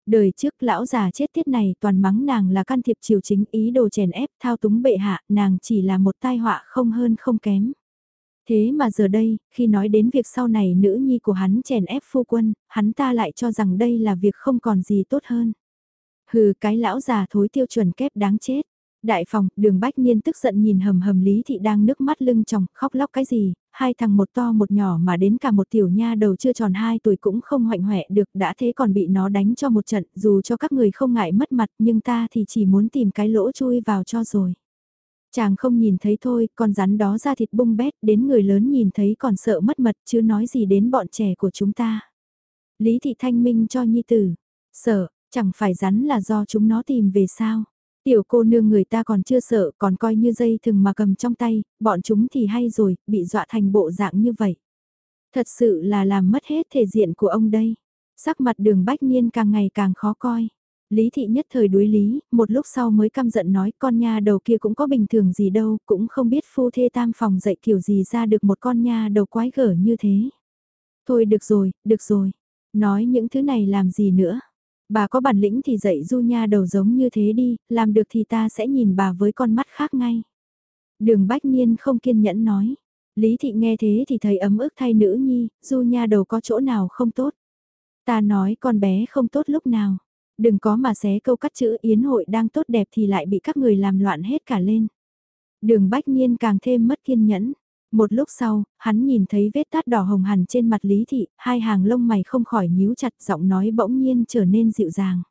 Đời trước lão già chết tiết này toàn mắng nàng là can thiệp triều chính ý đồ chèn ép thao túng bệ hạ, nàng chỉ là một tai họa không hơn không kém. Thế mà giờ đây, khi nói đến việc sau này nữ nhi của hắn chèn ép phu quân, hắn ta lại cho rằng đây là việc không còn gì tốt hơn. Hừ cái lão già thối tiêu chuẩn kép đáng chết. Đại phòng, đường bách niên tức giận nhìn hầm hầm Lý Thị đang nước mắt lưng tròng, khóc lóc cái gì, hai thằng một to một nhỏ mà đến cả một tiểu nha đầu chưa tròn hai tuổi cũng không hoạnh hoẹ được đã thế còn bị nó đánh cho một trận, dù cho các người không ngại mất mặt nhưng ta thì chỉ muốn tìm cái lỗ chui vào cho rồi. Chàng không nhìn thấy thôi, con rắn đó ra thịt bung bét, đến người lớn nhìn thấy còn sợ mất mật chứ nói gì đến bọn trẻ của chúng ta. Lý Thị Thanh Minh cho Nhi Tử, sợ, chẳng phải rắn là do chúng nó tìm về sao. Tiểu cô nương người ta còn chưa sợ, còn coi như dây thừng mà cầm trong tay, bọn chúng thì hay rồi, bị dọa thành bộ dạng như vậy. Thật sự là làm mất hết thể diện của ông đây. Sắc mặt đường bách niên càng ngày càng khó coi. Lý thị nhất thời đuối lý, một lúc sau mới căm giận nói con nha đầu kia cũng có bình thường gì đâu, cũng không biết phu thê tam phòng dạy kiểu gì ra được một con nha đầu quái gở như thế. Thôi được rồi, được rồi, nói những thứ này làm gì nữa. Bà có bản lĩnh thì dạy du nha đầu giống như thế đi, làm được thì ta sẽ nhìn bà với con mắt khác ngay. Đường bách niên không kiên nhẫn nói. Lý thị nghe thế thì thấy ấm ức thay nữ nhi, du nha đầu có chỗ nào không tốt. Ta nói con bé không tốt lúc nào. Đừng có mà xé câu cắt chữ yến hội đang tốt đẹp thì lại bị các người làm loạn hết cả lên. Đường bách niên càng thêm mất kiên nhẫn. Một lúc sau, hắn nhìn thấy vết tát đỏ hồng hẳn trên mặt Lý Thị, hai hàng lông mày không khỏi nhíu chặt giọng nói bỗng nhiên trở nên dịu dàng.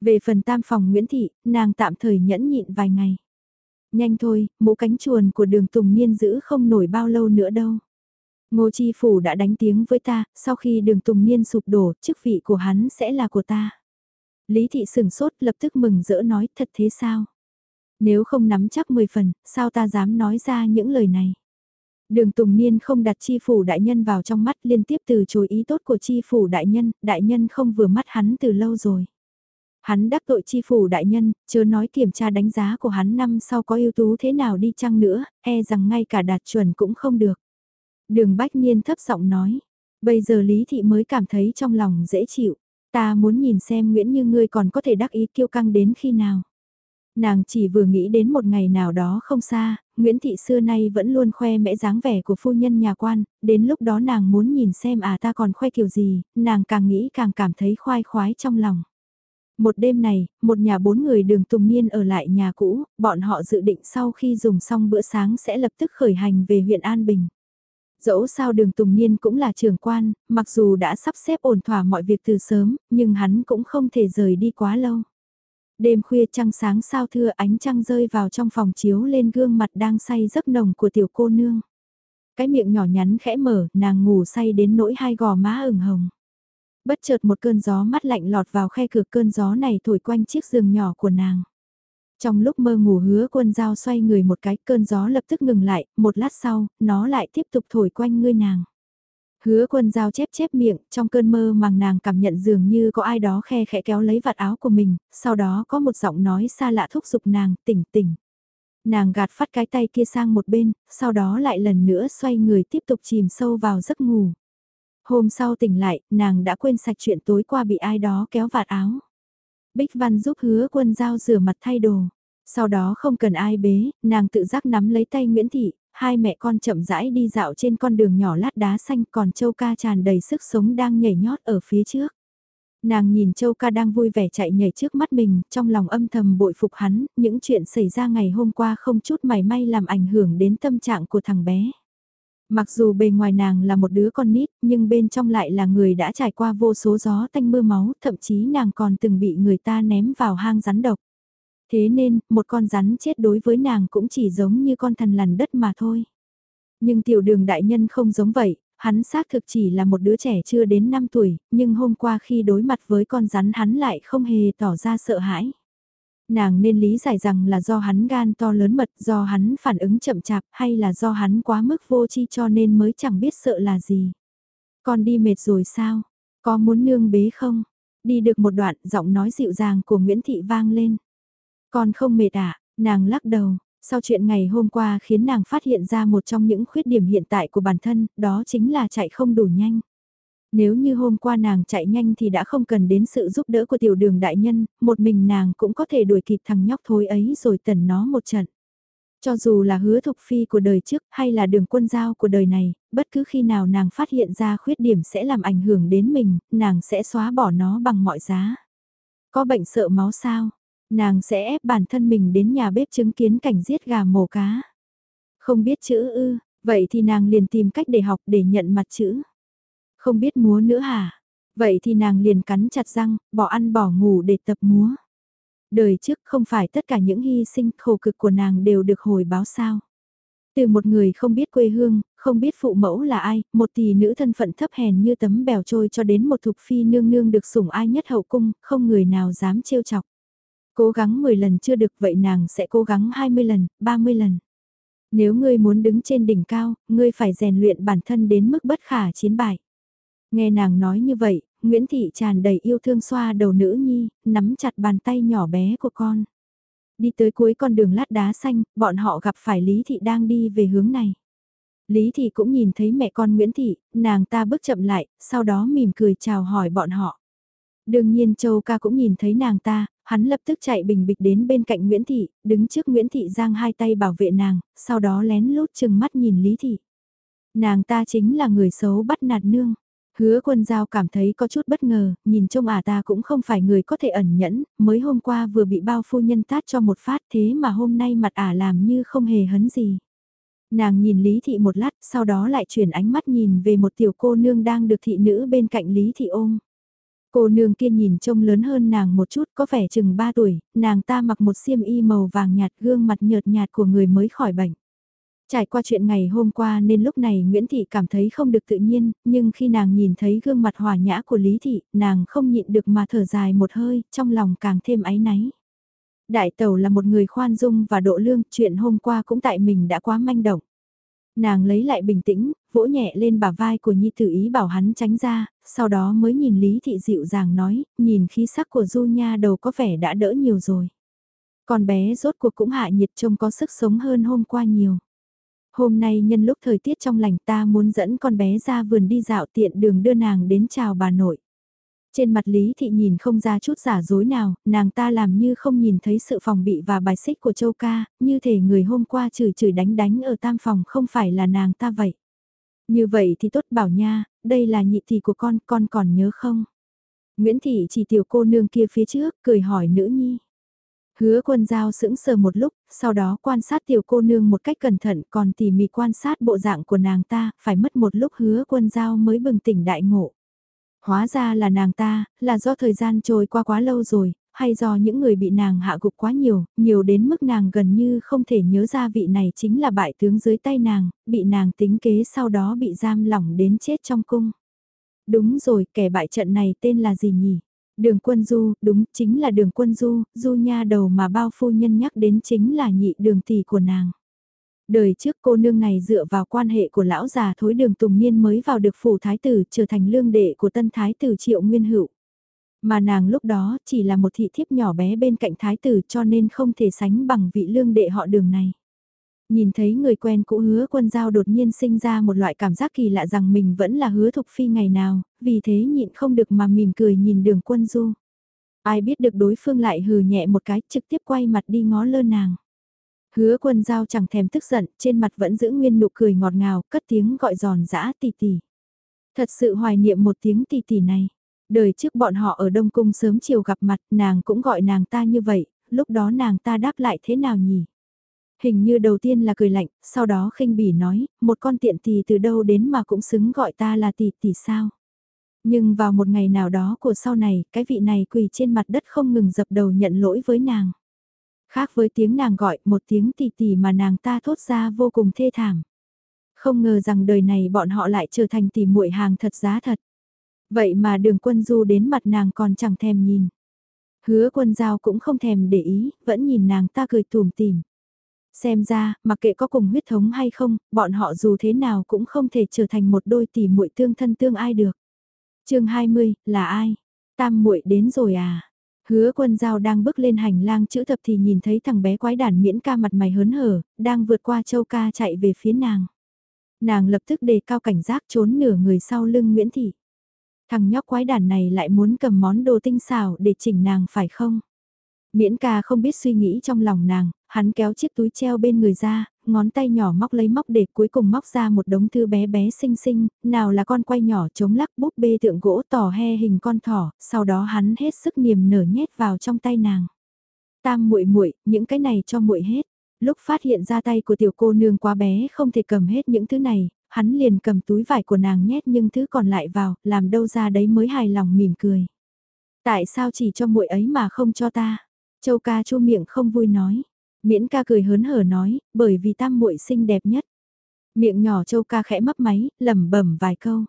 Về phần tam phòng Nguyễn Thị, nàng tạm thời nhẫn nhịn vài ngày. Nhanh thôi, mũ cánh chuồn của đường Tùng Niên giữ không nổi bao lâu nữa đâu. Ngô Chi Phủ đã đánh tiếng với ta, sau khi đường Tùng Niên sụp đổ, chức vị của hắn sẽ là của ta. Lý Thị sừng sốt lập tức mừng rỡ nói thật thế sao? Nếu không nắm chắc 10 phần, sao ta dám nói ra những lời này? Đường Tùng Niên không đặt chi phủ đại nhân vào trong mắt liên tiếp từ chối ý tốt của chi phủ đại nhân, đại nhân không vừa mắt hắn từ lâu rồi. Hắn đắc tội chi phủ đại nhân, chưa nói kiểm tra đánh giá của hắn năm sau có ưu tú thế nào đi chăng nữa, e rằng ngay cả đạt chuẩn cũng không được. Đường Bách Niên thấp giọng nói, bây giờ Lý Thị mới cảm thấy trong lòng dễ chịu, ta muốn nhìn xem Nguyễn Như ngươi còn có thể đắc ý kiêu căng đến khi nào. Nàng chỉ vừa nghĩ đến một ngày nào đó không xa, Nguyễn Thị xưa nay vẫn luôn khoe mẽ dáng vẻ của phu nhân nhà quan, đến lúc đó nàng muốn nhìn xem à ta còn khoe kiểu gì, nàng càng nghĩ càng cảm thấy khoai khoái trong lòng. Một đêm này, một nhà bốn người đường Tùng Niên ở lại nhà cũ, bọn họ dự định sau khi dùng xong bữa sáng sẽ lập tức khởi hành về huyện An Bình. Dẫu sao đường Tùng Niên cũng là trưởng quan, mặc dù đã sắp xếp ổn thỏa mọi việc từ sớm, nhưng hắn cũng không thể rời đi quá lâu. Đêm khuya trăng sáng sao thưa ánh trăng rơi vào trong phòng chiếu lên gương mặt đang say giấc nồng của tiểu cô nương. Cái miệng nhỏ nhắn khẽ mở, nàng ngủ say đến nỗi hai gò má ửng hồng. Bất chợt một cơn gió mắt lạnh lọt vào khe cửa cơn gió này thổi quanh chiếc giường nhỏ của nàng. Trong lúc mơ ngủ hứa quân dao xoay người một cái cơn gió lập tức ngừng lại, một lát sau, nó lại tiếp tục thổi quanh ngươi nàng. Hứa quân giao chép chép miệng, trong cơn mơ màng nàng cảm nhận dường như có ai đó khe khẽ kéo lấy vạt áo của mình, sau đó có một giọng nói xa lạ thúc giục nàng, tỉnh tỉnh. Nàng gạt phát cái tay kia sang một bên, sau đó lại lần nữa xoay người tiếp tục chìm sâu vào giấc ngủ. Hôm sau tỉnh lại, nàng đã quên sạch chuyện tối qua bị ai đó kéo vạt áo. Bích Văn giúp hứa quân giao rửa mặt thay đồ. Sau đó không cần ai bế, nàng tự giác nắm lấy tay Nguyễn Thị, hai mẹ con chậm rãi đi dạo trên con đường nhỏ lát đá xanh còn Châu Ca tràn đầy sức sống đang nhảy nhót ở phía trước. Nàng nhìn Châu Ca đang vui vẻ chạy nhảy trước mắt mình, trong lòng âm thầm bội phục hắn, những chuyện xảy ra ngày hôm qua không chút mảy may làm ảnh hưởng đến tâm trạng của thằng bé. Mặc dù bề ngoài nàng là một đứa con nít, nhưng bên trong lại là người đã trải qua vô số gió tanh mưa máu, thậm chí nàng còn từng bị người ta ném vào hang rắn độc. Thế nên, một con rắn chết đối với nàng cũng chỉ giống như con thần lằn đất mà thôi. Nhưng tiểu đường đại nhân không giống vậy, hắn xác thực chỉ là một đứa trẻ chưa đến 5 tuổi, nhưng hôm qua khi đối mặt với con rắn hắn lại không hề tỏ ra sợ hãi. Nàng nên lý giải rằng là do hắn gan to lớn mật, do hắn phản ứng chậm chạp hay là do hắn quá mức vô chi cho nên mới chẳng biết sợ là gì. Con đi mệt rồi sao? Có muốn nương bế không? Đi được một đoạn giọng nói dịu dàng của Nguyễn Thị vang lên. Con không mệt à, nàng lắc đầu, sau chuyện ngày hôm qua khiến nàng phát hiện ra một trong những khuyết điểm hiện tại của bản thân, đó chính là chạy không đủ nhanh. Nếu như hôm qua nàng chạy nhanh thì đã không cần đến sự giúp đỡ của tiểu đường đại nhân, một mình nàng cũng có thể đuổi kịp thằng nhóc thối ấy rồi tần nó một trận. Cho dù là hứa thục phi của đời trước hay là đường quân giao của đời này, bất cứ khi nào nàng phát hiện ra khuyết điểm sẽ làm ảnh hưởng đến mình, nàng sẽ xóa bỏ nó bằng mọi giá. Có bệnh sợ máu sao? Nàng sẽ ép bản thân mình đến nhà bếp chứng kiến cảnh giết gà mổ cá. Không biết chữ ư, vậy thì nàng liền tìm cách để học để nhận mặt chữ. Không biết múa nữa hả? Vậy thì nàng liền cắn chặt răng, bỏ ăn bỏ ngủ để tập múa. Đời trước không phải tất cả những hy sinh khổ cực của nàng đều được hồi báo sao. Từ một người không biết quê hương, không biết phụ mẫu là ai, một tỷ nữ thân phận thấp hèn như tấm bèo trôi cho đến một thục phi nương nương được sủng ai nhất hậu cung, không người nào dám trêu chọc. Cố gắng 10 lần chưa được vậy nàng sẽ cố gắng 20 lần, 30 lần. Nếu ngươi muốn đứng trên đỉnh cao, ngươi phải rèn luyện bản thân đến mức bất khả chiến bại. Nghe nàng nói như vậy, Nguyễn Thị tràn đầy yêu thương xoa đầu nữ nhi, nắm chặt bàn tay nhỏ bé của con. Đi tới cuối con đường lát đá xanh, bọn họ gặp phải Lý Thị đang đi về hướng này. Lý Thị cũng nhìn thấy mẹ con Nguyễn Thị, nàng ta bước chậm lại, sau đó mỉm cười chào hỏi bọn họ. Đương nhiên Châu ca cũng nhìn thấy nàng ta, hắn lập tức chạy bình bịch đến bên cạnh Nguyễn Thị, đứng trước Nguyễn Thị giang hai tay bảo vệ nàng, sau đó lén lút chừng mắt nhìn Lý Thị. Nàng ta chính là người xấu bắt nạt nương. Hứa quân giao cảm thấy có chút bất ngờ, nhìn trông ả ta cũng không phải người có thể ẩn nhẫn, mới hôm qua vừa bị bao phu nhân tát cho một phát thế mà hôm nay mặt ả làm như không hề hấn gì. Nàng nhìn Lý Thị một lát, sau đó lại chuyển ánh mắt nhìn về một tiểu cô nương đang được thị nữ bên cạnh Lý Thị ôm. Cô nương kia nhìn trông lớn hơn nàng một chút có vẻ chừng 3 tuổi, nàng ta mặc một xiêm y màu vàng nhạt gương mặt nhợt nhạt của người mới khỏi bệnh. Trải qua chuyện ngày hôm qua nên lúc này Nguyễn Thị cảm thấy không được tự nhiên, nhưng khi nàng nhìn thấy gương mặt hòa nhã của Lý Thị, nàng không nhịn được mà thở dài một hơi, trong lòng càng thêm áy náy. Đại tẩu là một người khoan dung và độ lương, chuyện hôm qua cũng tại mình đã quá manh động. Nàng lấy lại bình tĩnh, vỗ nhẹ lên bả vai của Nhi Tử ý bảo hắn tránh ra, sau đó mới nhìn Lý Thị dịu dàng nói, nhìn khí sắc của Du Nha đầu có vẻ đã đỡ nhiều rồi. Con bé rốt cuộc cũng hạ nhiệt trông có sức sống hơn hôm qua nhiều. Hôm nay nhân lúc thời tiết trong lành ta muốn dẫn con bé ra vườn đi dạo tiện đường đưa nàng đến chào bà nội. Trên mặt Lý Thị nhìn không ra chút giả dối nào, nàng ta làm như không nhìn thấy sự phòng bị và bài xích của Châu Ca, như thể người hôm qua chửi chửi đánh đánh ở tam phòng không phải là nàng ta vậy. Như vậy thì tốt bảo nha, đây là nhị thị của con, con còn nhớ không? Nguyễn Thị chỉ tiểu cô nương kia phía trước, cười hỏi nữ nhi. Hứa quân giao sững sờ một lúc, sau đó quan sát tiểu cô nương một cách cẩn thận còn tỉ mỉ quan sát bộ dạng của nàng ta, phải mất một lúc hứa quân giao mới bừng tỉnh đại ngộ. Hóa ra là nàng ta, là do thời gian trôi qua quá lâu rồi, hay do những người bị nàng hạ gục quá nhiều, nhiều đến mức nàng gần như không thể nhớ ra vị này chính là bại tướng dưới tay nàng, bị nàng tính kế sau đó bị giam lỏng đến chết trong cung. Đúng rồi, kẻ bại trận này tên là gì nhỉ? Đường quân du, đúng, chính là đường quân du, du nha đầu mà bao phu nhân nhắc đến chính là nhị đường tỷ của nàng. Đời trước cô nương này dựa vào quan hệ của lão già thối đường Tùng Niên mới vào được phủ thái tử trở thành lương đệ của tân thái tử Triệu Nguyên Hữu. Mà nàng lúc đó chỉ là một thị thiếp nhỏ bé bên cạnh thái tử cho nên không thể sánh bằng vị lương đệ họ đường này. Nhìn thấy người quen cũ hứa quân giao đột nhiên sinh ra một loại cảm giác kỳ lạ rằng mình vẫn là hứa thục phi ngày nào, vì thế nhịn không được mà mỉm cười nhìn đường quân du. Ai biết được đối phương lại hừ nhẹ một cái trực tiếp quay mặt đi ngó lơ nàng. Hứa quân giao chẳng thèm tức giận, trên mặt vẫn giữ nguyên nụ cười ngọt ngào, cất tiếng gọi giòn giã tì tì. Thật sự hoài niệm một tiếng tì tì này. Đời trước bọn họ ở Đông Cung sớm chiều gặp mặt, nàng cũng gọi nàng ta như vậy, lúc đó nàng ta đáp lại thế nào nhỉ? Hình như đầu tiên là cười lạnh, sau đó khinh bỉ nói, một con tiện tỷ từ đâu đến mà cũng xứng gọi ta là tỷ tỷ sao? Nhưng vào một ngày nào đó của sau này, cái vị này quỳ trên mặt đất không ngừng dập đầu nhận lỗi với nàng. Khác với tiếng nàng gọi, một tiếng tỷ tỷ mà nàng ta thốt ra vô cùng thê thảm. Không ngờ rằng đời này bọn họ lại trở thành tỷ muội hàng thật giá thật. Vậy mà đường quân du đến mặt nàng còn chẳng thèm nhìn. Hứa quân giao cũng không thèm để ý, vẫn nhìn nàng ta cười tùm tìm. Xem ra, mặc kệ có cùng huyết thống hay không, bọn họ dù thế nào cũng không thể trở thành một đôi tỷ muội tương thân tương ai được. chương 20, là ai? Tam muội đến rồi à? Hứa quân giao đang bước lên hành lang chữ thập thì nhìn thấy thằng bé quái đản miễn ca mặt mày hớn hở, đang vượt qua châu ca chạy về phía nàng. Nàng lập tức đề cao cảnh giác trốn nửa người sau lưng Nguyễn Thị. Thằng nhóc quái đản này lại muốn cầm món đồ tinh xảo để chỉnh nàng phải không? Miễn ca không biết suy nghĩ trong lòng nàng, hắn kéo chiếc túi treo bên người ra, ngón tay nhỏ móc lấy móc để cuối cùng móc ra một đống thư bé bé xinh xinh, nào là con quay nhỏ chống lắc búp bê tượng gỗ tỏ he hình con thỏ, sau đó hắn hết sức niềm nở nhét vào trong tay nàng. Tam muội muội, những cái này cho muội hết. Lúc phát hiện ra tay của tiểu cô nương quá bé không thể cầm hết những thứ này, hắn liền cầm túi vải của nàng nhét nhưng thứ còn lại vào, làm đâu ra đấy mới hài lòng mỉm cười. Tại sao chỉ cho muội ấy mà không cho ta? Châu ca chu miệng không vui nói. Miễn ca cười hớn hở nói, bởi vì tam muội xinh đẹp nhất. Miệng nhỏ châu ca khẽ mấp máy, lẩm bẩm vài câu.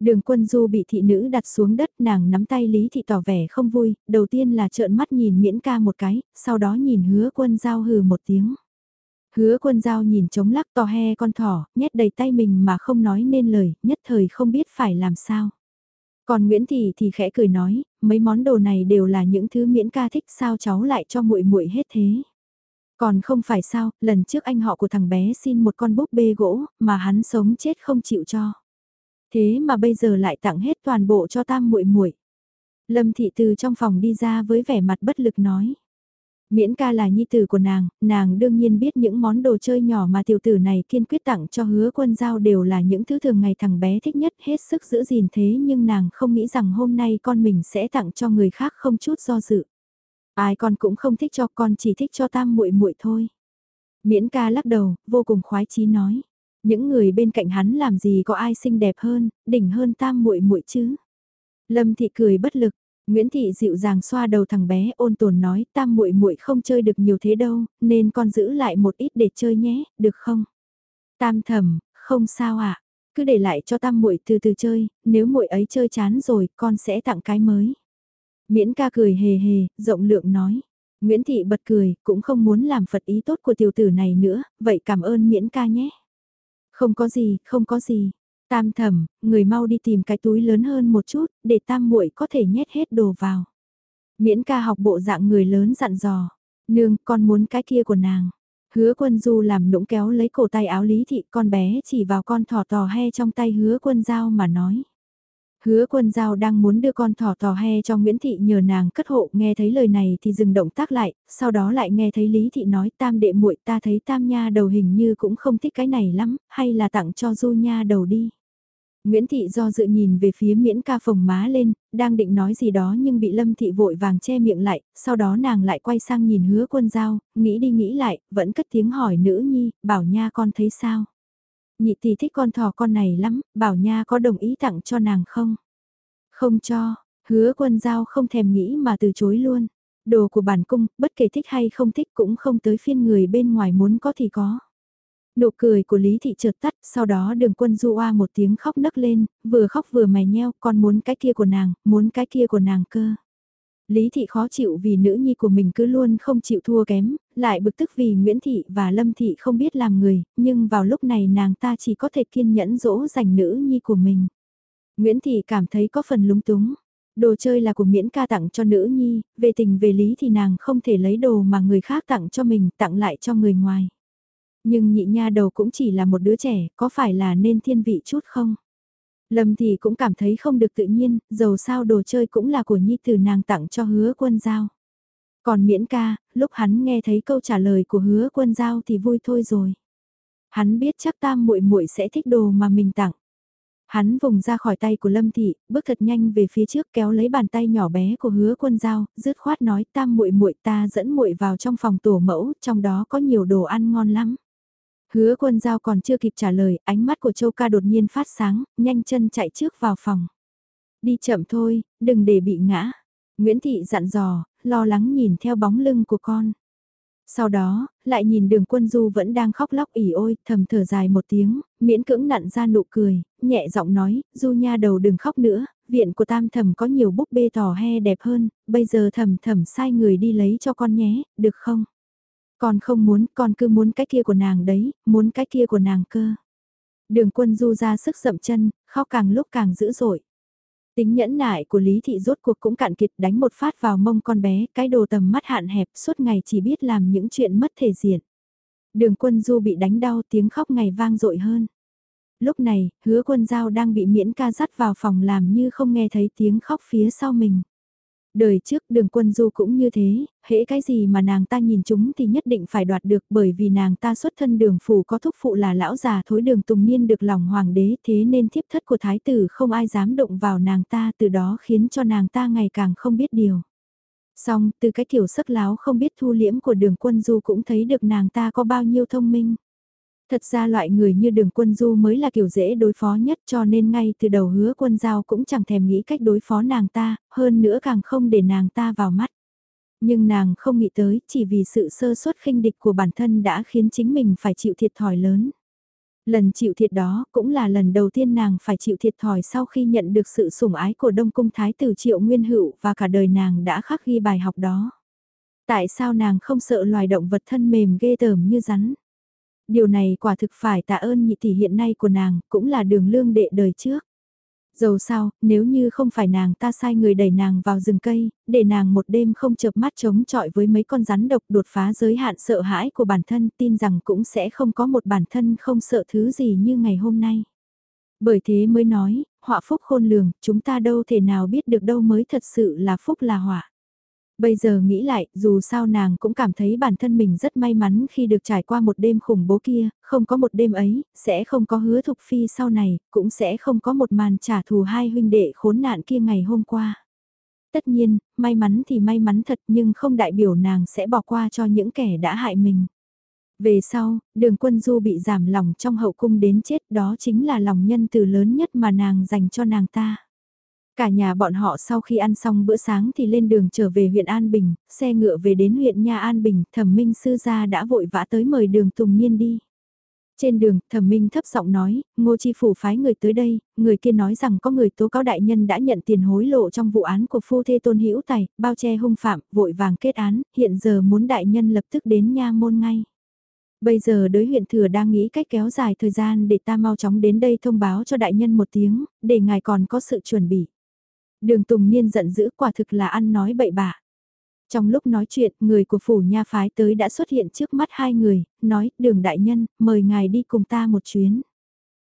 Đường quân du bị thị nữ đặt xuống đất nàng nắm tay Lý Thị tỏ vẻ không vui, đầu tiên là trợn mắt nhìn miễn ca một cái, sau đó nhìn hứa quân giao hừ một tiếng. Hứa quân giao nhìn trống lắc to he con thỏ, nhét đầy tay mình mà không nói nên lời, nhất thời không biết phải làm sao. Còn Nguyễn Thị thì khẽ cười nói, mấy món đồ này đều là những thứ miễn ca thích sao cháu lại cho muội muội hết thế. Còn không phải sao, lần trước anh họ của thằng bé xin một con búp bê gỗ, mà hắn sống chết không chịu cho. Thế mà bây giờ lại tặng hết toàn bộ cho tam muội muội. Lâm thị từ trong phòng đi ra với vẻ mặt bất lực nói. Miễn ca là nhi tử của nàng, nàng đương nhiên biết những món đồ chơi nhỏ mà tiểu tử này kiên quyết tặng cho hứa quân giao đều là những thứ thường ngày thằng bé thích nhất hết sức giữ gìn thế nhưng nàng không nghĩ rằng hôm nay con mình sẽ tặng cho người khác không chút do dự. Ai con cũng không thích cho con chỉ thích cho tam muội muội thôi. Miễn ca lắc đầu, vô cùng khoái chí nói. Những người bên cạnh hắn làm gì có ai xinh đẹp hơn, đỉnh hơn tam muội muội chứ. Lâm thị cười bất lực, Nguyễn thị dịu dàng xoa đầu thằng bé ôn tồn nói tam muội muội không chơi được nhiều thế đâu, nên con giữ lại một ít để chơi nhé, được không? Tam thầm, không sao ạ, à? cứ để lại cho tam muội từ từ chơi, nếu muội ấy chơi chán rồi, con sẽ tặng cái mới. Miễn ca cười hề hề, rộng lượng nói. Nguyễn Thị bật cười, cũng không muốn làm Phật ý tốt của tiểu tử này nữa, vậy cảm ơn miễn ca nhé. Không có gì, không có gì. Tam thẩm, người mau đi tìm cái túi lớn hơn một chút, để tam muội có thể nhét hết đồ vào. Miễn ca học bộ dạng người lớn dặn dò. Nương, con muốn cái kia của nàng. Hứa quân du làm nũng kéo lấy cổ tay áo lý thị con bé chỉ vào con thỏ tò he trong tay hứa quân dao mà nói. Hứa quân giao đang muốn đưa con thỏ tò he cho Nguyễn Thị nhờ nàng cất hộ nghe thấy lời này thì dừng động tác lại, sau đó lại nghe thấy Lý Thị nói tam đệ muội ta thấy tam nha đầu hình như cũng không thích cái này lắm, hay là tặng cho du nha đầu đi. Nguyễn Thị do dự nhìn về phía miễn ca phồng má lên, đang định nói gì đó nhưng bị Lâm Thị vội vàng che miệng lại, sau đó nàng lại quay sang nhìn hứa quân giao, nghĩ đi nghĩ lại, vẫn cất tiếng hỏi nữ nhi, bảo nha con thấy sao. Nhị tỷ thích con thỏ con này lắm, bảo nha có đồng ý tặng cho nàng không? Không cho, hứa quân giao không thèm nghĩ mà từ chối luôn. Đồ của bản cung, bất kể thích hay không thích cũng không tới phiên người bên ngoài muốn có thì có. Nụ cười của Lý Thị chợt tắt, sau đó đường quân du oa một tiếng khóc nấc lên, vừa khóc vừa mày nheo, con muốn cái kia của nàng, muốn cái kia của nàng cơ. Lý Thị khó chịu vì nữ nhi của mình cứ luôn không chịu thua kém, lại bực tức vì Nguyễn Thị và Lâm Thị không biết làm người, nhưng vào lúc này nàng ta chỉ có thể kiên nhẫn dỗ dành nữ nhi của mình. Nguyễn Thị cảm thấy có phần lúng túng. Đồ chơi là của miễn ca tặng cho nữ nhi, về tình về lý thì nàng không thể lấy đồ mà người khác tặng cho mình tặng lại cho người ngoài. Nhưng nhị nha đầu cũng chỉ là một đứa trẻ, có phải là nên thiên vị chút không? Lâm thì cũng cảm thấy không được tự nhiên, dầu sao đồ chơi cũng là của nhi từ nàng tặng cho hứa quân giao. Còn miễn ca, lúc hắn nghe thấy câu trả lời của hứa quân giao thì vui thôi rồi. Hắn biết chắc tam muội muội sẽ thích đồ mà mình tặng. Hắn vùng ra khỏi tay của Lâm Thị, bước thật nhanh về phía trước kéo lấy bàn tay nhỏ bé của hứa quân giao, dứt khoát nói tam muội muội ta dẫn muội vào trong phòng tổ mẫu, trong đó có nhiều đồ ăn ngon lắm. Hứa quân giao còn chưa kịp trả lời, ánh mắt của Châu ca đột nhiên phát sáng, nhanh chân chạy trước vào phòng. Đi chậm thôi, đừng để bị ngã. Nguyễn Thị dặn dò, lo lắng nhìn theo bóng lưng của con. Sau đó, lại nhìn đường quân du vẫn đang khóc lóc ỉ ôi, thầm thở dài một tiếng, miễn cưỡng nặn ra nụ cười, nhẹ giọng nói, du nha đầu đừng khóc nữa, viện của tam thầm có nhiều búp bê tỏ he đẹp hơn, bây giờ thầm thầm sai người đi lấy cho con nhé, được không? Con không muốn, con cứ muốn cái kia của nàng đấy, muốn cái kia của nàng cơ. Đường quân du ra sức dậm chân, khóc càng lúc càng dữ dội. Tính nhẫn nại của Lý Thị rốt cuộc cũng cạn kiệt đánh một phát vào mông con bé, cái đồ tầm mắt hạn hẹp suốt ngày chỉ biết làm những chuyện mất thể diện. Đường quân du bị đánh đau tiếng khóc ngày vang dội hơn. Lúc này, hứa quân giao đang bị miễn ca dắt vào phòng làm như không nghe thấy tiếng khóc phía sau mình. Đời trước đường quân du cũng như thế, hễ cái gì mà nàng ta nhìn chúng thì nhất định phải đoạt được bởi vì nàng ta xuất thân đường phủ có thúc phụ là lão già thối đường tùng niên được lòng hoàng đế thế nên thiếp thất của thái tử không ai dám động vào nàng ta từ đó khiến cho nàng ta ngày càng không biết điều. Xong, từ cái kiểu sắc láo không biết thu liễm của đường quân du cũng thấy được nàng ta có bao nhiêu thông minh. Thật ra loại người như đường quân du mới là kiểu dễ đối phó nhất cho nên ngay từ đầu hứa quân giao cũng chẳng thèm nghĩ cách đối phó nàng ta, hơn nữa càng không để nàng ta vào mắt. Nhưng nàng không nghĩ tới chỉ vì sự sơ suất khinh địch của bản thân đã khiến chính mình phải chịu thiệt thòi lớn. Lần chịu thiệt đó cũng là lần đầu tiên nàng phải chịu thiệt thòi sau khi nhận được sự sủng ái của Đông Cung Thái tử Triệu Nguyên Hữu và cả đời nàng đã khắc ghi bài học đó. Tại sao nàng không sợ loài động vật thân mềm ghê tởm như rắn? Điều này quả thực phải tạ ơn nhị tỷ hiện nay của nàng, cũng là đường lương đệ đời trước. Dầu sao, nếu như không phải nàng ta sai người đẩy nàng vào rừng cây, để nàng một đêm không chợp mắt chống chọi với mấy con rắn độc đột phá giới hạn sợ hãi của bản thân tin rằng cũng sẽ không có một bản thân không sợ thứ gì như ngày hôm nay. Bởi thế mới nói, họa phúc khôn lường, chúng ta đâu thể nào biết được đâu mới thật sự là phúc là họa. Bây giờ nghĩ lại, dù sao nàng cũng cảm thấy bản thân mình rất may mắn khi được trải qua một đêm khủng bố kia, không có một đêm ấy, sẽ không có hứa thục phi sau này, cũng sẽ không có một màn trả thù hai huynh đệ khốn nạn kia ngày hôm qua. Tất nhiên, may mắn thì may mắn thật nhưng không đại biểu nàng sẽ bỏ qua cho những kẻ đã hại mình. Về sau, đường quân du bị giảm lòng trong hậu cung đến chết đó chính là lòng nhân từ lớn nhất mà nàng dành cho nàng ta. Cả nhà bọn họ sau khi ăn xong bữa sáng thì lên đường trở về huyện An Bình, xe ngựa về đến huyện Nha An Bình, thẩm minh sư gia đã vội vã tới mời đường Tùng Nhiên đi. Trên đường, thẩm minh thấp giọng nói, ngô chi phủ phái người tới đây, người kia nói rằng có người tố cáo đại nhân đã nhận tiền hối lộ trong vụ án của phu thê tôn hữu tài, bao che hung phạm, vội vàng kết án, hiện giờ muốn đại nhân lập tức đến nha môn ngay. Bây giờ đối huyện thừa đang nghĩ cách kéo dài thời gian để ta mau chóng đến đây thông báo cho đại nhân một tiếng, để ngài còn có sự chuẩn bị. Đường Tùng Niên giận dữ quả thực là ăn nói bậy bạ. Trong lúc nói chuyện, người của phủ nha phái tới đã xuất hiện trước mắt hai người, nói, đường đại nhân, mời ngài đi cùng ta một chuyến.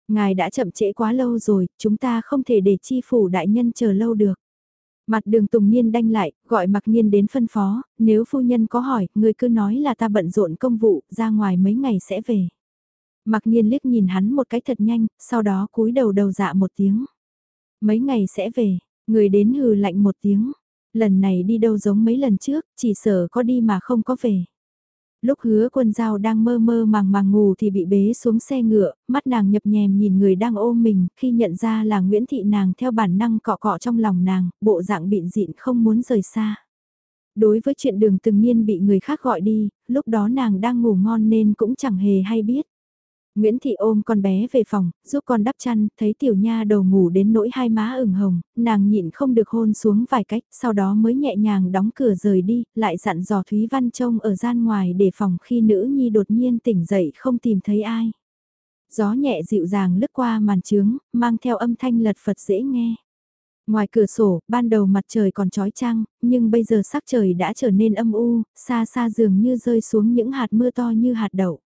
Ngài đã chậm trễ quá lâu rồi, chúng ta không thể để chi phủ đại nhân chờ lâu được. Mặt đường Tùng Niên đanh lại, gọi mặc nhiên đến phân phó, nếu phu nhân có hỏi, người cứ nói là ta bận rộn công vụ, ra ngoài mấy ngày sẽ về. Mặc nhiên liếc nhìn hắn một cái thật nhanh, sau đó cúi đầu đầu dạ một tiếng. Mấy ngày sẽ về, Người đến hừ lạnh một tiếng, lần này đi đâu giống mấy lần trước, chỉ sợ có đi mà không có về. Lúc hứa quân giao đang mơ mơ màng màng ngủ thì bị bế xuống xe ngựa, mắt nàng nhập nhèm nhìn người đang ôm mình, khi nhận ra là Nguyễn Thị nàng theo bản năng cọ cọ trong lòng nàng, bộ dạng bịn dịn không muốn rời xa. Đối với chuyện đường từng niên bị người khác gọi đi, lúc đó nàng đang ngủ ngon nên cũng chẳng hề hay biết. Nguyễn Thị ôm con bé về phòng, giúp con đắp chăn, thấy tiểu nha đầu ngủ đến nỗi hai má ửng hồng, nàng nhịn không được hôn xuống vài cách, sau đó mới nhẹ nhàng đóng cửa rời đi, lại dặn dò Thúy Văn trông ở gian ngoài để phòng khi nữ nhi đột nhiên tỉnh dậy không tìm thấy ai. Gió nhẹ dịu dàng lướt qua màn trướng, mang theo âm thanh lật phật dễ nghe. Ngoài cửa sổ, ban đầu mặt trời còn trói trăng, nhưng bây giờ sắc trời đã trở nên âm u, xa xa dường như rơi xuống những hạt mưa to như hạt đậu.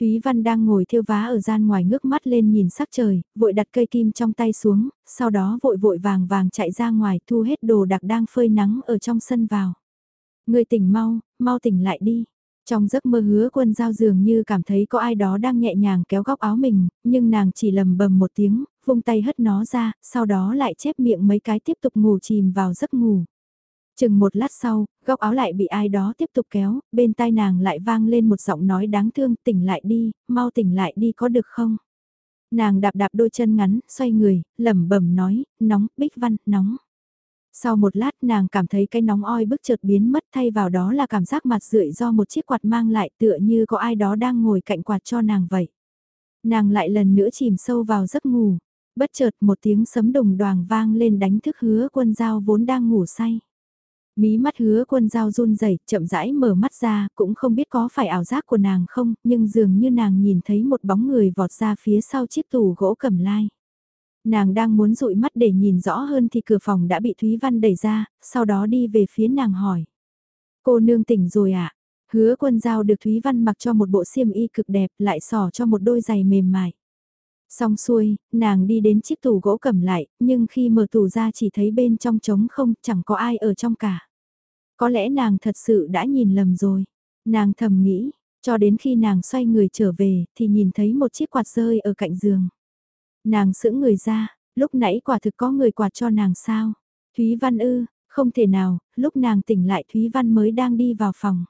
Thúy Văn đang ngồi thiêu vá ở gian ngoài ngước mắt lên nhìn sắc trời, vội đặt cây kim trong tay xuống, sau đó vội vội vàng vàng chạy ra ngoài thu hết đồ đặc đang phơi nắng ở trong sân vào. Người tỉnh mau, mau tỉnh lại đi. Trong giấc mơ hứa quân giao dường như cảm thấy có ai đó đang nhẹ nhàng kéo góc áo mình, nhưng nàng chỉ lầm bầm một tiếng, vung tay hất nó ra, sau đó lại chép miệng mấy cái tiếp tục ngủ chìm vào giấc ngủ. Chừng một lát sau, góc áo lại bị ai đó tiếp tục kéo, bên tai nàng lại vang lên một giọng nói đáng thương, tỉnh lại đi, mau tỉnh lại đi có được không? Nàng đạp đạp đôi chân ngắn, xoay người, lẩm bẩm nói, nóng, bích văn, nóng. Sau một lát nàng cảm thấy cái nóng oi bức chợt biến mất thay vào đó là cảm giác mặt rượi do một chiếc quạt mang lại tựa như có ai đó đang ngồi cạnh quạt cho nàng vậy. Nàng lại lần nữa chìm sâu vào giấc ngủ, bất chợt một tiếng sấm đồng đoàn vang lên đánh thức hứa quân dao vốn đang ngủ say. Mí mắt hứa quân dao run rẩy chậm rãi mở mắt ra, cũng không biết có phải ảo giác của nàng không, nhưng dường như nàng nhìn thấy một bóng người vọt ra phía sau chiếc tủ gỗ cầm lai. Nàng đang muốn dụi mắt để nhìn rõ hơn thì cửa phòng đã bị Thúy Văn đẩy ra, sau đó đi về phía nàng hỏi. Cô nương tỉnh rồi ạ? À? Hứa quân dao được Thúy Văn mặc cho một bộ xiêm y cực đẹp lại sỏ cho một đôi giày mềm mại. Xong xuôi, nàng đi đến chiếc tủ gỗ cầm lại, nhưng khi mở tủ ra chỉ thấy bên trong trống không, chẳng có ai ở trong cả. Có lẽ nàng thật sự đã nhìn lầm rồi. Nàng thầm nghĩ, cho đến khi nàng xoay người trở về, thì nhìn thấy một chiếc quạt rơi ở cạnh giường. Nàng sững người ra, lúc nãy quả thực có người quạt cho nàng sao? Thúy Văn ư, không thể nào, lúc nàng tỉnh lại Thúy Văn mới đang đi vào phòng.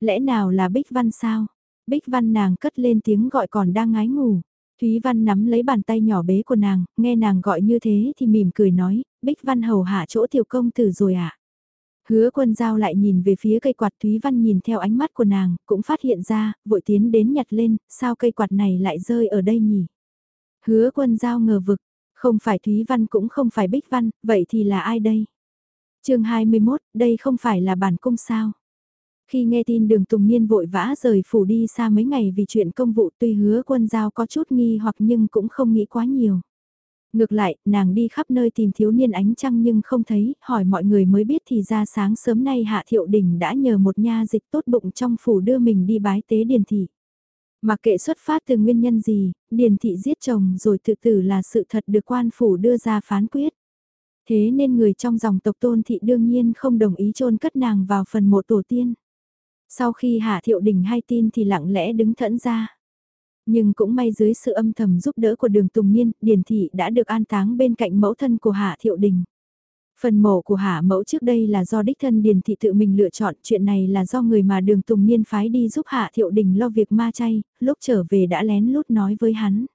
Lẽ nào là Bích Văn sao? Bích Văn nàng cất lên tiếng gọi còn đang ngái ngủ. Thúy Văn nắm lấy bàn tay nhỏ bé của nàng, nghe nàng gọi như thế thì mỉm cười nói, Bích Văn hầu hạ chỗ tiểu công tử rồi ạ. À? Hứa quân giao lại nhìn về phía cây quạt Thúy Văn nhìn theo ánh mắt của nàng, cũng phát hiện ra, vội tiến đến nhặt lên, sao cây quạt này lại rơi ở đây nhỉ? Hứa quân giao ngờ vực, không phải Thúy Văn cũng không phải Bích Văn, vậy thì là ai đây? chương 21, đây không phải là bản cung sao? Khi nghe tin đường Tùng Niên vội vã rời phủ đi xa mấy ngày vì chuyện công vụ tuy hứa quân giao có chút nghi hoặc nhưng cũng không nghĩ quá nhiều. Ngược lại, nàng đi khắp nơi tìm thiếu niên ánh trăng nhưng không thấy, hỏi mọi người mới biết thì ra sáng sớm nay Hạ Thiệu Đình đã nhờ một nha dịch tốt bụng trong phủ đưa mình đi bái tế điền thị. Mặc kệ xuất phát từ nguyên nhân gì, điền thị giết chồng rồi tự tử là sự thật được quan phủ đưa ra phán quyết. Thế nên người trong dòng tộc tôn thị đương nhiên không đồng ý chôn cất nàng vào phần mộ tổ tiên. Sau khi Hạ Thiệu Đình hay tin thì lặng lẽ đứng thẫn ra. Nhưng cũng may dưới sự âm thầm giúp đỡ của đường Tùng Niên, Điền Thị đã được an táng bên cạnh mẫu thân của Hạ Thiệu Đình. Phần mộ của Hạ Mẫu trước đây là do đích thân Điền Thị tự mình lựa chọn, chuyện này là do người mà đường Tùng Niên phái đi giúp Hạ Thiệu Đình lo việc ma chay, lúc trở về đã lén lút nói với hắn.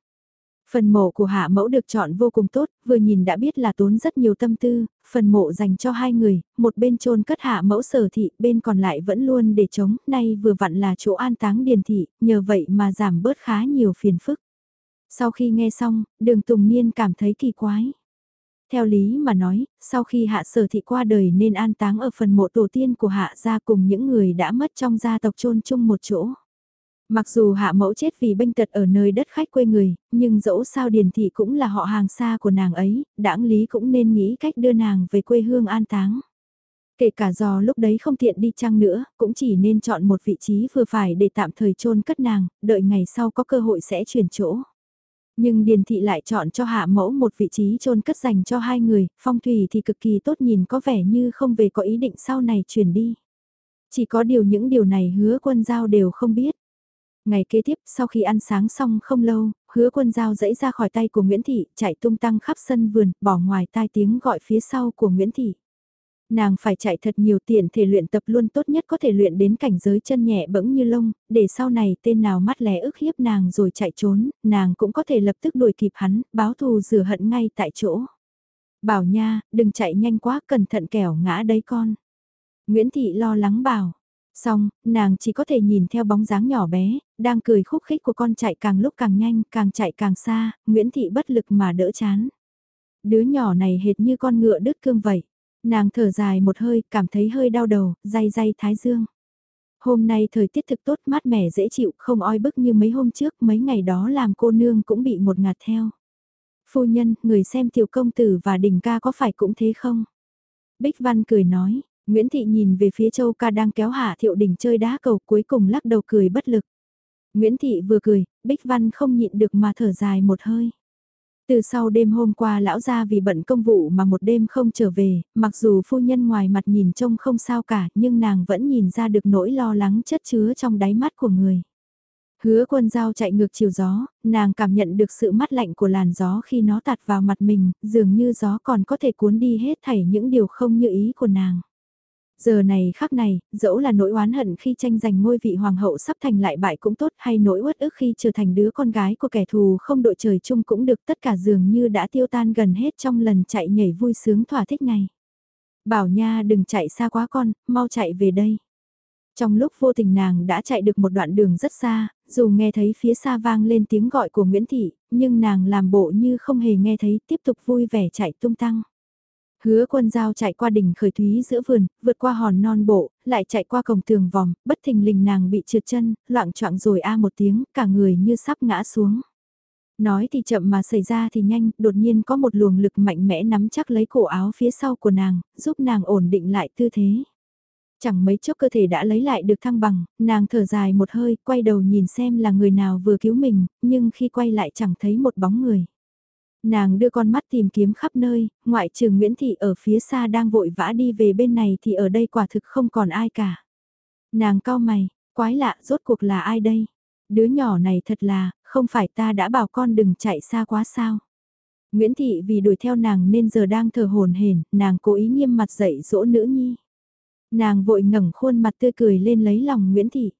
Phần mộ của hạ mẫu được chọn vô cùng tốt, vừa nhìn đã biết là tốn rất nhiều tâm tư, phần mộ dành cho hai người, một bên chôn cất hạ mẫu sở thị, bên còn lại vẫn luôn để chống, nay vừa vặn là chỗ an táng điền thị, nhờ vậy mà giảm bớt khá nhiều phiền phức. Sau khi nghe xong, đường Tùng Niên cảm thấy kỳ quái. Theo lý mà nói, sau khi hạ sở thị qua đời nên an táng ở phần mộ tổ tiên của hạ gia cùng những người đã mất trong gia tộc chôn chung một chỗ. Mặc dù hạ mẫu chết vì bệnh tật ở nơi đất khách quê người, nhưng dẫu sao Điền Thị cũng là họ hàng xa của nàng ấy, đảng lý cũng nên nghĩ cách đưa nàng về quê hương an táng. Kể cả do lúc đấy không tiện đi chăng nữa, cũng chỉ nên chọn một vị trí vừa phải để tạm thời chôn cất nàng, đợi ngày sau có cơ hội sẽ chuyển chỗ. Nhưng Điền Thị lại chọn cho hạ mẫu một vị trí chôn cất dành cho hai người, phong thủy thì cực kỳ tốt nhìn có vẻ như không về có ý định sau này chuyển đi. Chỉ có điều những điều này hứa quân giao đều không biết. Ngày kế tiếp, sau khi ăn sáng xong không lâu, hứa quân dao dẫy ra khỏi tay của Nguyễn Thị, chạy tung tăng khắp sân vườn, bỏ ngoài tai tiếng gọi phía sau của Nguyễn Thị. Nàng phải chạy thật nhiều tiện thể luyện tập luôn tốt nhất có thể luyện đến cảnh giới chân nhẹ bẫng như lông, để sau này tên nào mắt lé ức hiếp nàng rồi chạy trốn, nàng cũng có thể lập tức đuổi kịp hắn, báo thù rửa hận ngay tại chỗ. Bảo nha, đừng chạy nhanh quá, cẩn thận kẻo ngã đấy con. Nguyễn Thị lo lắng bảo, Xong, nàng chỉ có thể nhìn theo bóng dáng nhỏ bé, đang cười khúc khích của con chạy càng lúc càng nhanh, càng chạy càng xa, Nguyễn Thị bất lực mà đỡ chán. Đứa nhỏ này hệt như con ngựa đứt cương vậy. Nàng thở dài một hơi, cảm thấy hơi đau đầu, day day thái dương. Hôm nay thời tiết thực tốt mát mẻ dễ chịu, không oi bức như mấy hôm trước, mấy ngày đó làm cô nương cũng bị một ngạt theo. Phu nhân, người xem tiểu công tử và đình ca có phải cũng thế không? Bích Văn cười nói, Nguyễn Thị nhìn về phía Châu Ca đang kéo Hạ Thiệu Đình chơi đá cầu cuối cùng lắc đầu cười bất lực. Nguyễn Thị vừa cười, Bích Văn không nhịn được mà thở dài một hơi. Từ sau đêm hôm qua lão ra vì bận công vụ mà một đêm không trở về, mặc dù phu nhân ngoài mặt nhìn trông không sao cả nhưng nàng vẫn nhìn ra được nỗi lo lắng chất chứa trong đáy mắt của người. Hứa quân dao chạy ngược chiều gió, nàng cảm nhận được sự mát lạnh của làn gió khi nó tạt vào mặt mình, dường như gió còn có thể cuốn đi hết thảy những điều không như ý của nàng. Giờ này khắc này, dẫu là nỗi oán hận khi tranh giành ngôi vị hoàng hậu sắp thành lại bại cũng tốt hay nỗi uất ức khi trở thành đứa con gái của kẻ thù không đội trời chung cũng được tất cả dường như đã tiêu tan gần hết trong lần chạy nhảy vui sướng thỏa thích này. Bảo nha đừng chạy xa quá con, mau chạy về đây. Trong lúc vô tình nàng đã chạy được một đoạn đường rất xa, dù nghe thấy phía xa vang lên tiếng gọi của Nguyễn Thị, nhưng nàng làm bộ như không hề nghe thấy tiếp tục vui vẻ chạy tung tăng. Hứa quân giao chạy qua đỉnh khởi thúy giữa vườn, vượt qua hòn non bộ, lại chạy qua cổng tường vòng, bất thình lình nàng bị trượt chân, loạn choạng rồi a một tiếng, cả người như sắp ngã xuống. Nói thì chậm mà xảy ra thì nhanh, đột nhiên có một luồng lực mạnh mẽ nắm chắc lấy cổ áo phía sau của nàng, giúp nàng ổn định lại tư thế. Chẳng mấy chốc cơ thể đã lấy lại được thăng bằng, nàng thở dài một hơi, quay đầu nhìn xem là người nào vừa cứu mình, nhưng khi quay lại chẳng thấy một bóng người. Nàng đưa con mắt tìm kiếm khắp nơi, ngoại trừ Nguyễn Thị ở phía xa đang vội vã đi về bên này thì ở đây quả thực không còn ai cả. Nàng cao mày, quái lạ rốt cuộc là ai đây? Đứa nhỏ này thật là, không phải ta đã bảo con đừng chạy xa quá sao? Nguyễn Thị vì đuổi theo nàng nên giờ đang thở hồn hển, nàng cố ý nghiêm mặt dạy dỗ nữ nhi. Nàng vội ngẩng khuôn mặt tươi cười lên lấy lòng Nguyễn Thị.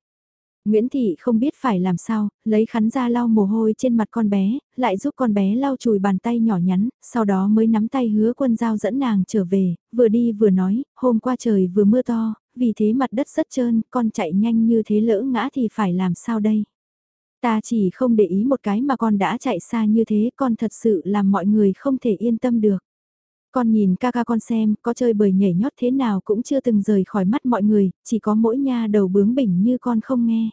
Nguyễn Thị không biết phải làm sao, lấy khắn ra lau mồ hôi trên mặt con bé, lại giúp con bé lau chùi bàn tay nhỏ nhắn, sau đó mới nắm tay hứa quân giao dẫn nàng trở về, vừa đi vừa nói, hôm qua trời vừa mưa to, vì thế mặt đất rất trơn, con chạy nhanh như thế lỡ ngã thì phải làm sao đây? Ta chỉ không để ý một cái mà con đã chạy xa như thế, con thật sự làm mọi người không thể yên tâm được. Con nhìn ca ca con xem, có chơi bời nhảy nhót thế nào cũng chưa từng rời khỏi mắt mọi người, chỉ có mỗi nha đầu bướng bỉnh như con không nghe.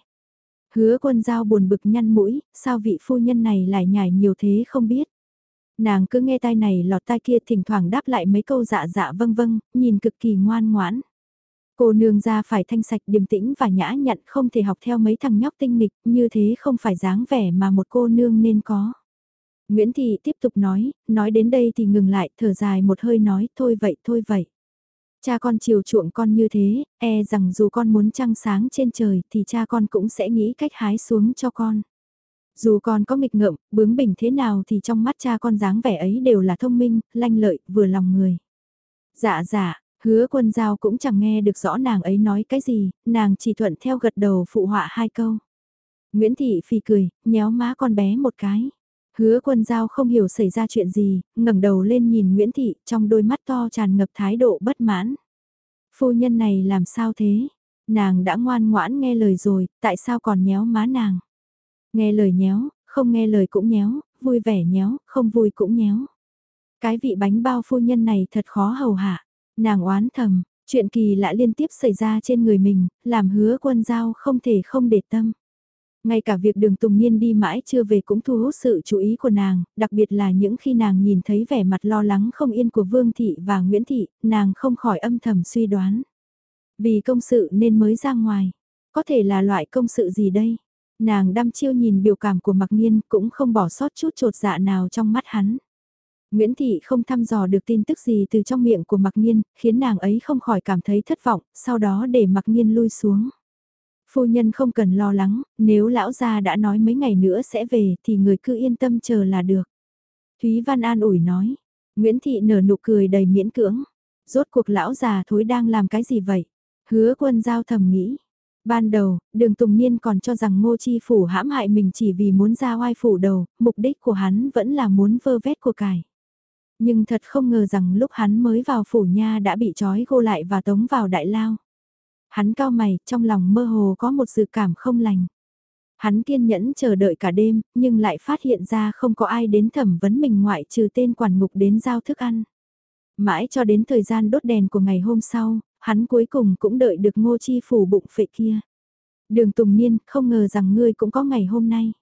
Hứa quân giao buồn bực nhăn mũi, sao vị phu nhân này lại nhảy nhiều thế không biết. Nàng cứ nghe tai này lọt tai kia thỉnh thoảng đáp lại mấy câu dạ dạ vâng vâng, nhìn cực kỳ ngoan ngoãn. Cô nương ra phải thanh sạch điềm tĩnh và nhã nhặn không thể học theo mấy thằng nhóc tinh nghịch, như thế không phải dáng vẻ mà một cô nương nên có. Nguyễn Thị tiếp tục nói, nói đến đây thì ngừng lại, thở dài một hơi nói, thôi vậy, thôi vậy. Cha con chiều chuộng con như thế, e rằng dù con muốn trăng sáng trên trời thì cha con cũng sẽ nghĩ cách hái xuống cho con. Dù con có nghịch ngợm, bướng bỉnh thế nào thì trong mắt cha con dáng vẻ ấy đều là thông minh, lanh lợi, vừa lòng người. Dạ dạ, hứa quân giao cũng chẳng nghe được rõ nàng ấy nói cái gì, nàng chỉ thuận theo gật đầu phụ họa hai câu. Nguyễn Thị phì cười, nhéo má con bé một cái. Hứa quân giao không hiểu xảy ra chuyện gì, ngẩng đầu lên nhìn Nguyễn Thị trong đôi mắt to tràn ngập thái độ bất mãn. Phu nhân này làm sao thế? Nàng đã ngoan ngoãn nghe lời rồi, tại sao còn nhéo má nàng? Nghe lời nhéo, không nghe lời cũng nhéo, vui vẻ nhéo, không vui cũng nhéo. Cái vị bánh bao phu nhân này thật khó hầu hạ. Nàng oán thầm, chuyện kỳ lạ liên tiếp xảy ra trên người mình, làm hứa quân giao không thể không để tâm. Ngay cả việc đường Tùng Niên đi mãi chưa về cũng thu hút sự chú ý của nàng, đặc biệt là những khi nàng nhìn thấy vẻ mặt lo lắng không yên của Vương Thị và Nguyễn Thị, nàng không khỏi âm thầm suy đoán. Vì công sự nên mới ra ngoài, có thể là loại công sự gì đây? Nàng đăm chiêu nhìn biểu cảm của mặc Nhiên cũng không bỏ sót chút trột dạ nào trong mắt hắn. Nguyễn Thị không thăm dò được tin tức gì từ trong miệng của Mạc Nhiên, khiến nàng ấy không khỏi cảm thấy thất vọng, sau đó để Mạc Nhiên lui xuống. Phu nhân không cần lo lắng, nếu lão gia đã nói mấy ngày nữa sẽ về thì người cứ yên tâm chờ là được. Thúy Văn an ủi nói. Nguyễn Thị nở nụ cười đầy miễn cưỡng. Rốt cuộc lão già thối đang làm cái gì vậy? Hứa quân giao thầm nghĩ. Ban đầu, đường Tùng Niên còn cho rằng ngô chi phủ hãm hại mình chỉ vì muốn ra oai phủ đầu, mục đích của hắn vẫn là muốn vơ vét của cải. Nhưng thật không ngờ rằng lúc hắn mới vào phủ nha đã bị trói gô lại và tống vào đại lao. Hắn cao mày, trong lòng mơ hồ có một dự cảm không lành. Hắn kiên nhẫn chờ đợi cả đêm, nhưng lại phát hiện ra không có ai đến thẩm vấn mình ngoại trừ tên quản ngục đến giao thức ăn. Mãi cho đến thời gian đốt đèn của ngày hôm sau, hắn cuối cùng cũng đợi được ngô chi phủ bụng phệ kia. Đường Tùng Niên, không ngờ rằng ngươi cũng có ngày hôm nay.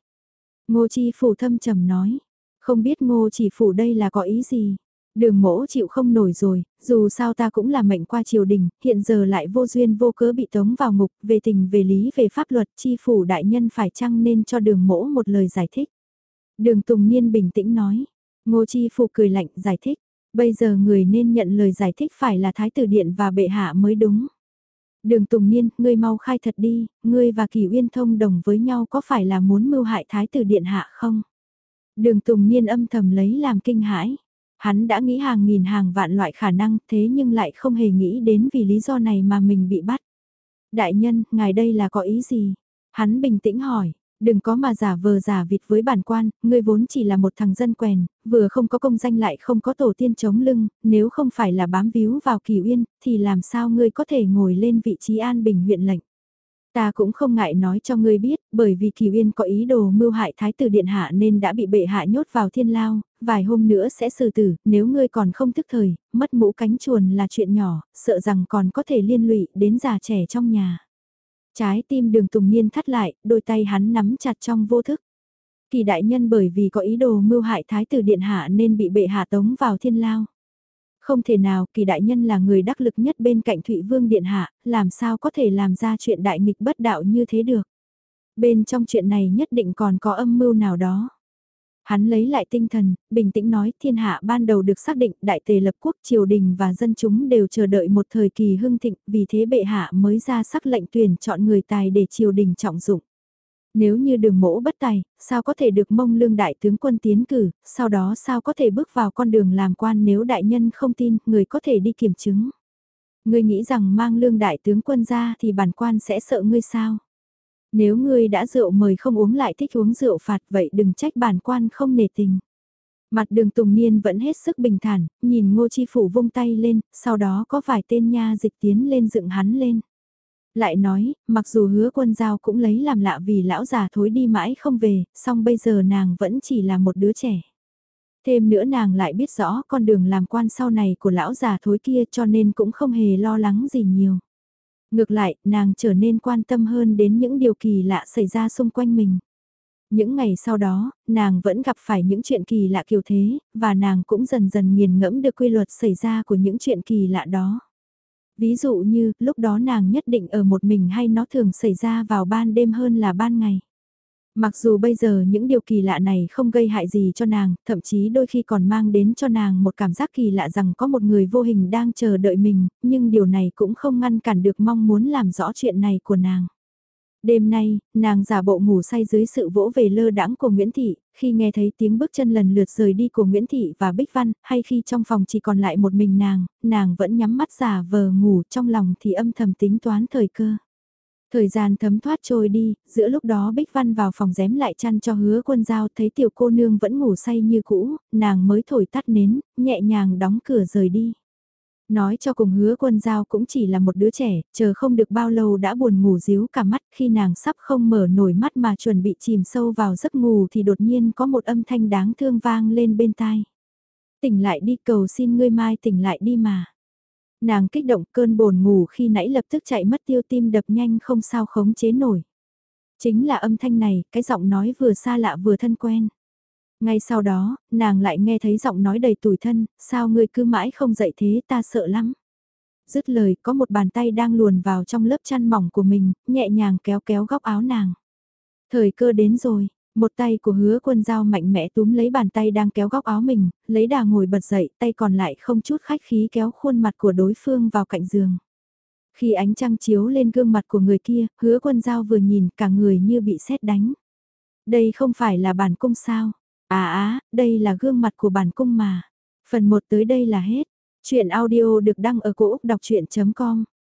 Ngô chi phủ thâm trầm nói, không biết ngô chỉ phủ đây là có ý gì. Đường mỗ chịu không nổi rồi, dù sao ta cũng là mệnh qua triều đình, hiện giờ lại vô duyên vô cớ bị tống vào ngục, về tình về lý về pháp luật chi phủ đại nhân phải chăng nên cho đường mỗ một lời giải thích. Đường Tùng Niên bình tĩnh nói, ngô chi phủ cười lạnh giải thích, bây giờ người nên nhận lời giải thích phải là Thái tử Điện và bệ hạ mới đúng. Đường Tùng Niên, ngươi mau khai thật đi, ngươi và Kỳ Uyên thông đồng với nhau có phải là muốn mưu hại Thái tử Điện hạ không? Đường Tùng Niên âm thầm lấy làm kinh hãi. Hắn đã nghĩ hàng nghìn hàng vạn loại khả năng thế nhưng lại không hề nghĩ đến vì lý do này mà mình bị bắt. Đại nhân, ngài đây là có ý gì? Hắn bình tĩnh hỏi, đừng có mà giả vờ giả vịt với bản quan, ngươi vốn chỉ là một thằng dân quèn, vừa không có công danh lại không có tổ tiên chống lưng, nếu không phải là bám víu vào kỳ uyên, thì làm sao ngươi có thể ngồi lên vị trí an bình huyện lệnh. Ta cũng không ngại nói cho ngươi biết, bởi vì Kỳ Uyên có ý đồ mưu hại Thái tử Điện Hạ nên đã bị bệ hạ nhốt vào thiên lao, vài hôm nữa sẽ xử tử, nếu ngươi còn không thức thời, mất mũ cánh chuồn là chuyện nhỏ, sợ rằng còn có thể liên lụy đến già trẻ trong nhà. Trái tim đường Tùng Niên thắt lại, đôi tay hắn nắm chặt trong vô thức. Kỳ đại nhân bởi vì có ý đồ mưu hại Thái tử Điện Hạ nên bị bệ hạ tống vào thiên lao. Không thể nào, kỳ đại nhân là người đắc lực nhất bên cạnh Thụy Vương Điện Hạ, làm sao có thể làm ra chuyện đại nghịch bất đạo như thế được. Bên trong chuyện này nhất định còn có âm mưu nào đó. Hắn lấy lại tinh thần, bình tĩnh nói thiên hạ ban đầu được xác định đại tề lập quốc triều đình và dân chúng đều chờ đợi một thời kỳ hưng thịnh vì thế bệ hạ mới ra sắc lệnh tuyển chọn người tài để triều đình trọng dụng. Nếu như đường mỗ bất tài, sao có thể được mông lương đại tướng quân tiến cử, sau đó sao có thể bước vào con đường làm quan nếu đại nhân không tin, người có thể đi kiểm chứng. Ngươi nghĩ rằng mang lương đại tướng quân ra thì bản quan sẽ sợ ngươi sao? Nếu ngươi đã rượu mời không uống lại thích uống rượu phạt vậy đừng trách bản quan không nề tình. Mặt đường Tùng Niên vẫn hết sức bình thản, nhìn ngô chi phủ vung tay lên, sau đó có vài tên nha dịch tiến lên dựng hắn lên. Lại nói, mặc dù hứa quân giao cũng lấy làm lạ vì lão già thối đi mãi không về, song bây giờ nàng vẫn chỉ là một đứa trẻ. Thêm nữa nàng lại biết rõ con đường làm quan sau này của lão già thối kia cho nên cũng không hề lo lắng gì nhiều. Ngược lại, nàng trở nên quan tâm hơn đến những điều kỳ lạ xảy ra xung quanh mình. Những ngày sau đó, nàng vẫn gặp phải những chuyện kỳ lạ kiểu thế, và nàng cũng dần dần nghiền ngẫm được quy luật xảy ra của những chuyện kỳ lạ đó. Ví dụ như, lúc đó nàng nhất định ở một mình hay nó thường xảy ra vào ban đêm hơn là ban ngày. Mặc dù bây giờ những điều kỳ lạ này không gây hại gì cho nàng, thậm chí đôi khi còn mang đến cho nàng một cảm giác kỳ lạ rằng có một người vô hình đang chờ đợi mình, nhưng điều này cũng không ngăn cản được mong muốn làm rõ chuyện này của nàng. Đêm nay, nàng giả bộ ngủ say dưới sự vỗ về lơ đãng của Nguyễn Thị, khi nghe thấy tiếng bước chân lần lượt rời đi của Nguyễn Thị và Bích Văn, hay khi trong phòng chỉ còn lại một mình nàng, nàng vẫn nhắm mắt giả vờ ngủ trong lòng thì âm thầm tính toán thời cơ. Thời gian thấm thoát trôi đi, giữa lúc đó Bích Văn vào phòng dém lại chăn cho hứa quân giao thấy tiểu cô nương vẫn ngủ say như cũ, nàng mới thổi tắt nến, nhẹ nhàng đóng cửa rời đi. Nói cho cùng hứa quân giao cũng chỉ là một đứa trẻ, chờ không được bao lâu đã buồn ngủ díu cả mắt khi nàng sắp không mở nổi mắt mà chuẩn bị chìm sâu vào giấc ngủ thì đột nhiên có một âm thanh đáng thương vang lên bên tai. Tỉnh lại đi cầu xin ngươi mai tỉnh lại đi mà. Nàng kích động cơn buồn ngủ khi nãy lập tức chạy mất tiêu tim đập nhanh không sao khống chế nổi. Chính là âm thanh này, cái giọng nói vừa xa lạ vừa thân quen. Ngay sau đó, nàng lại nghe thấy giọng nói đầy tủi thân, sao ngươi cứ mãi không dậy thế ta sợ lắm. Dứt lời, có một bàn tay đang luồn vào trong lớp chăn mỏng của mình, nhẹ nhàng kéo kéo góc áo nàng. Thời cơ đến rồi, một tay của hứa quân dao mạnh mẽ túm lấy bàn tay đang kéo góc áo mình, lấy đà ngồi bật dậy, tay còn lại không chút khách khí kéo khuôn mặt của đối phương vào cạnh giường. Khi ánh trăng chiếu lên gương mặt của người kia, hứa quân dao vừa nhìn cả người như bị sét đánh. Đây không phải là bản cung sao? À á, đây là gương mặt của bản cung mà. Phần 1 tới đây là hết. Chuyện audio được đăng ở cổ Úc đọc chuyện.com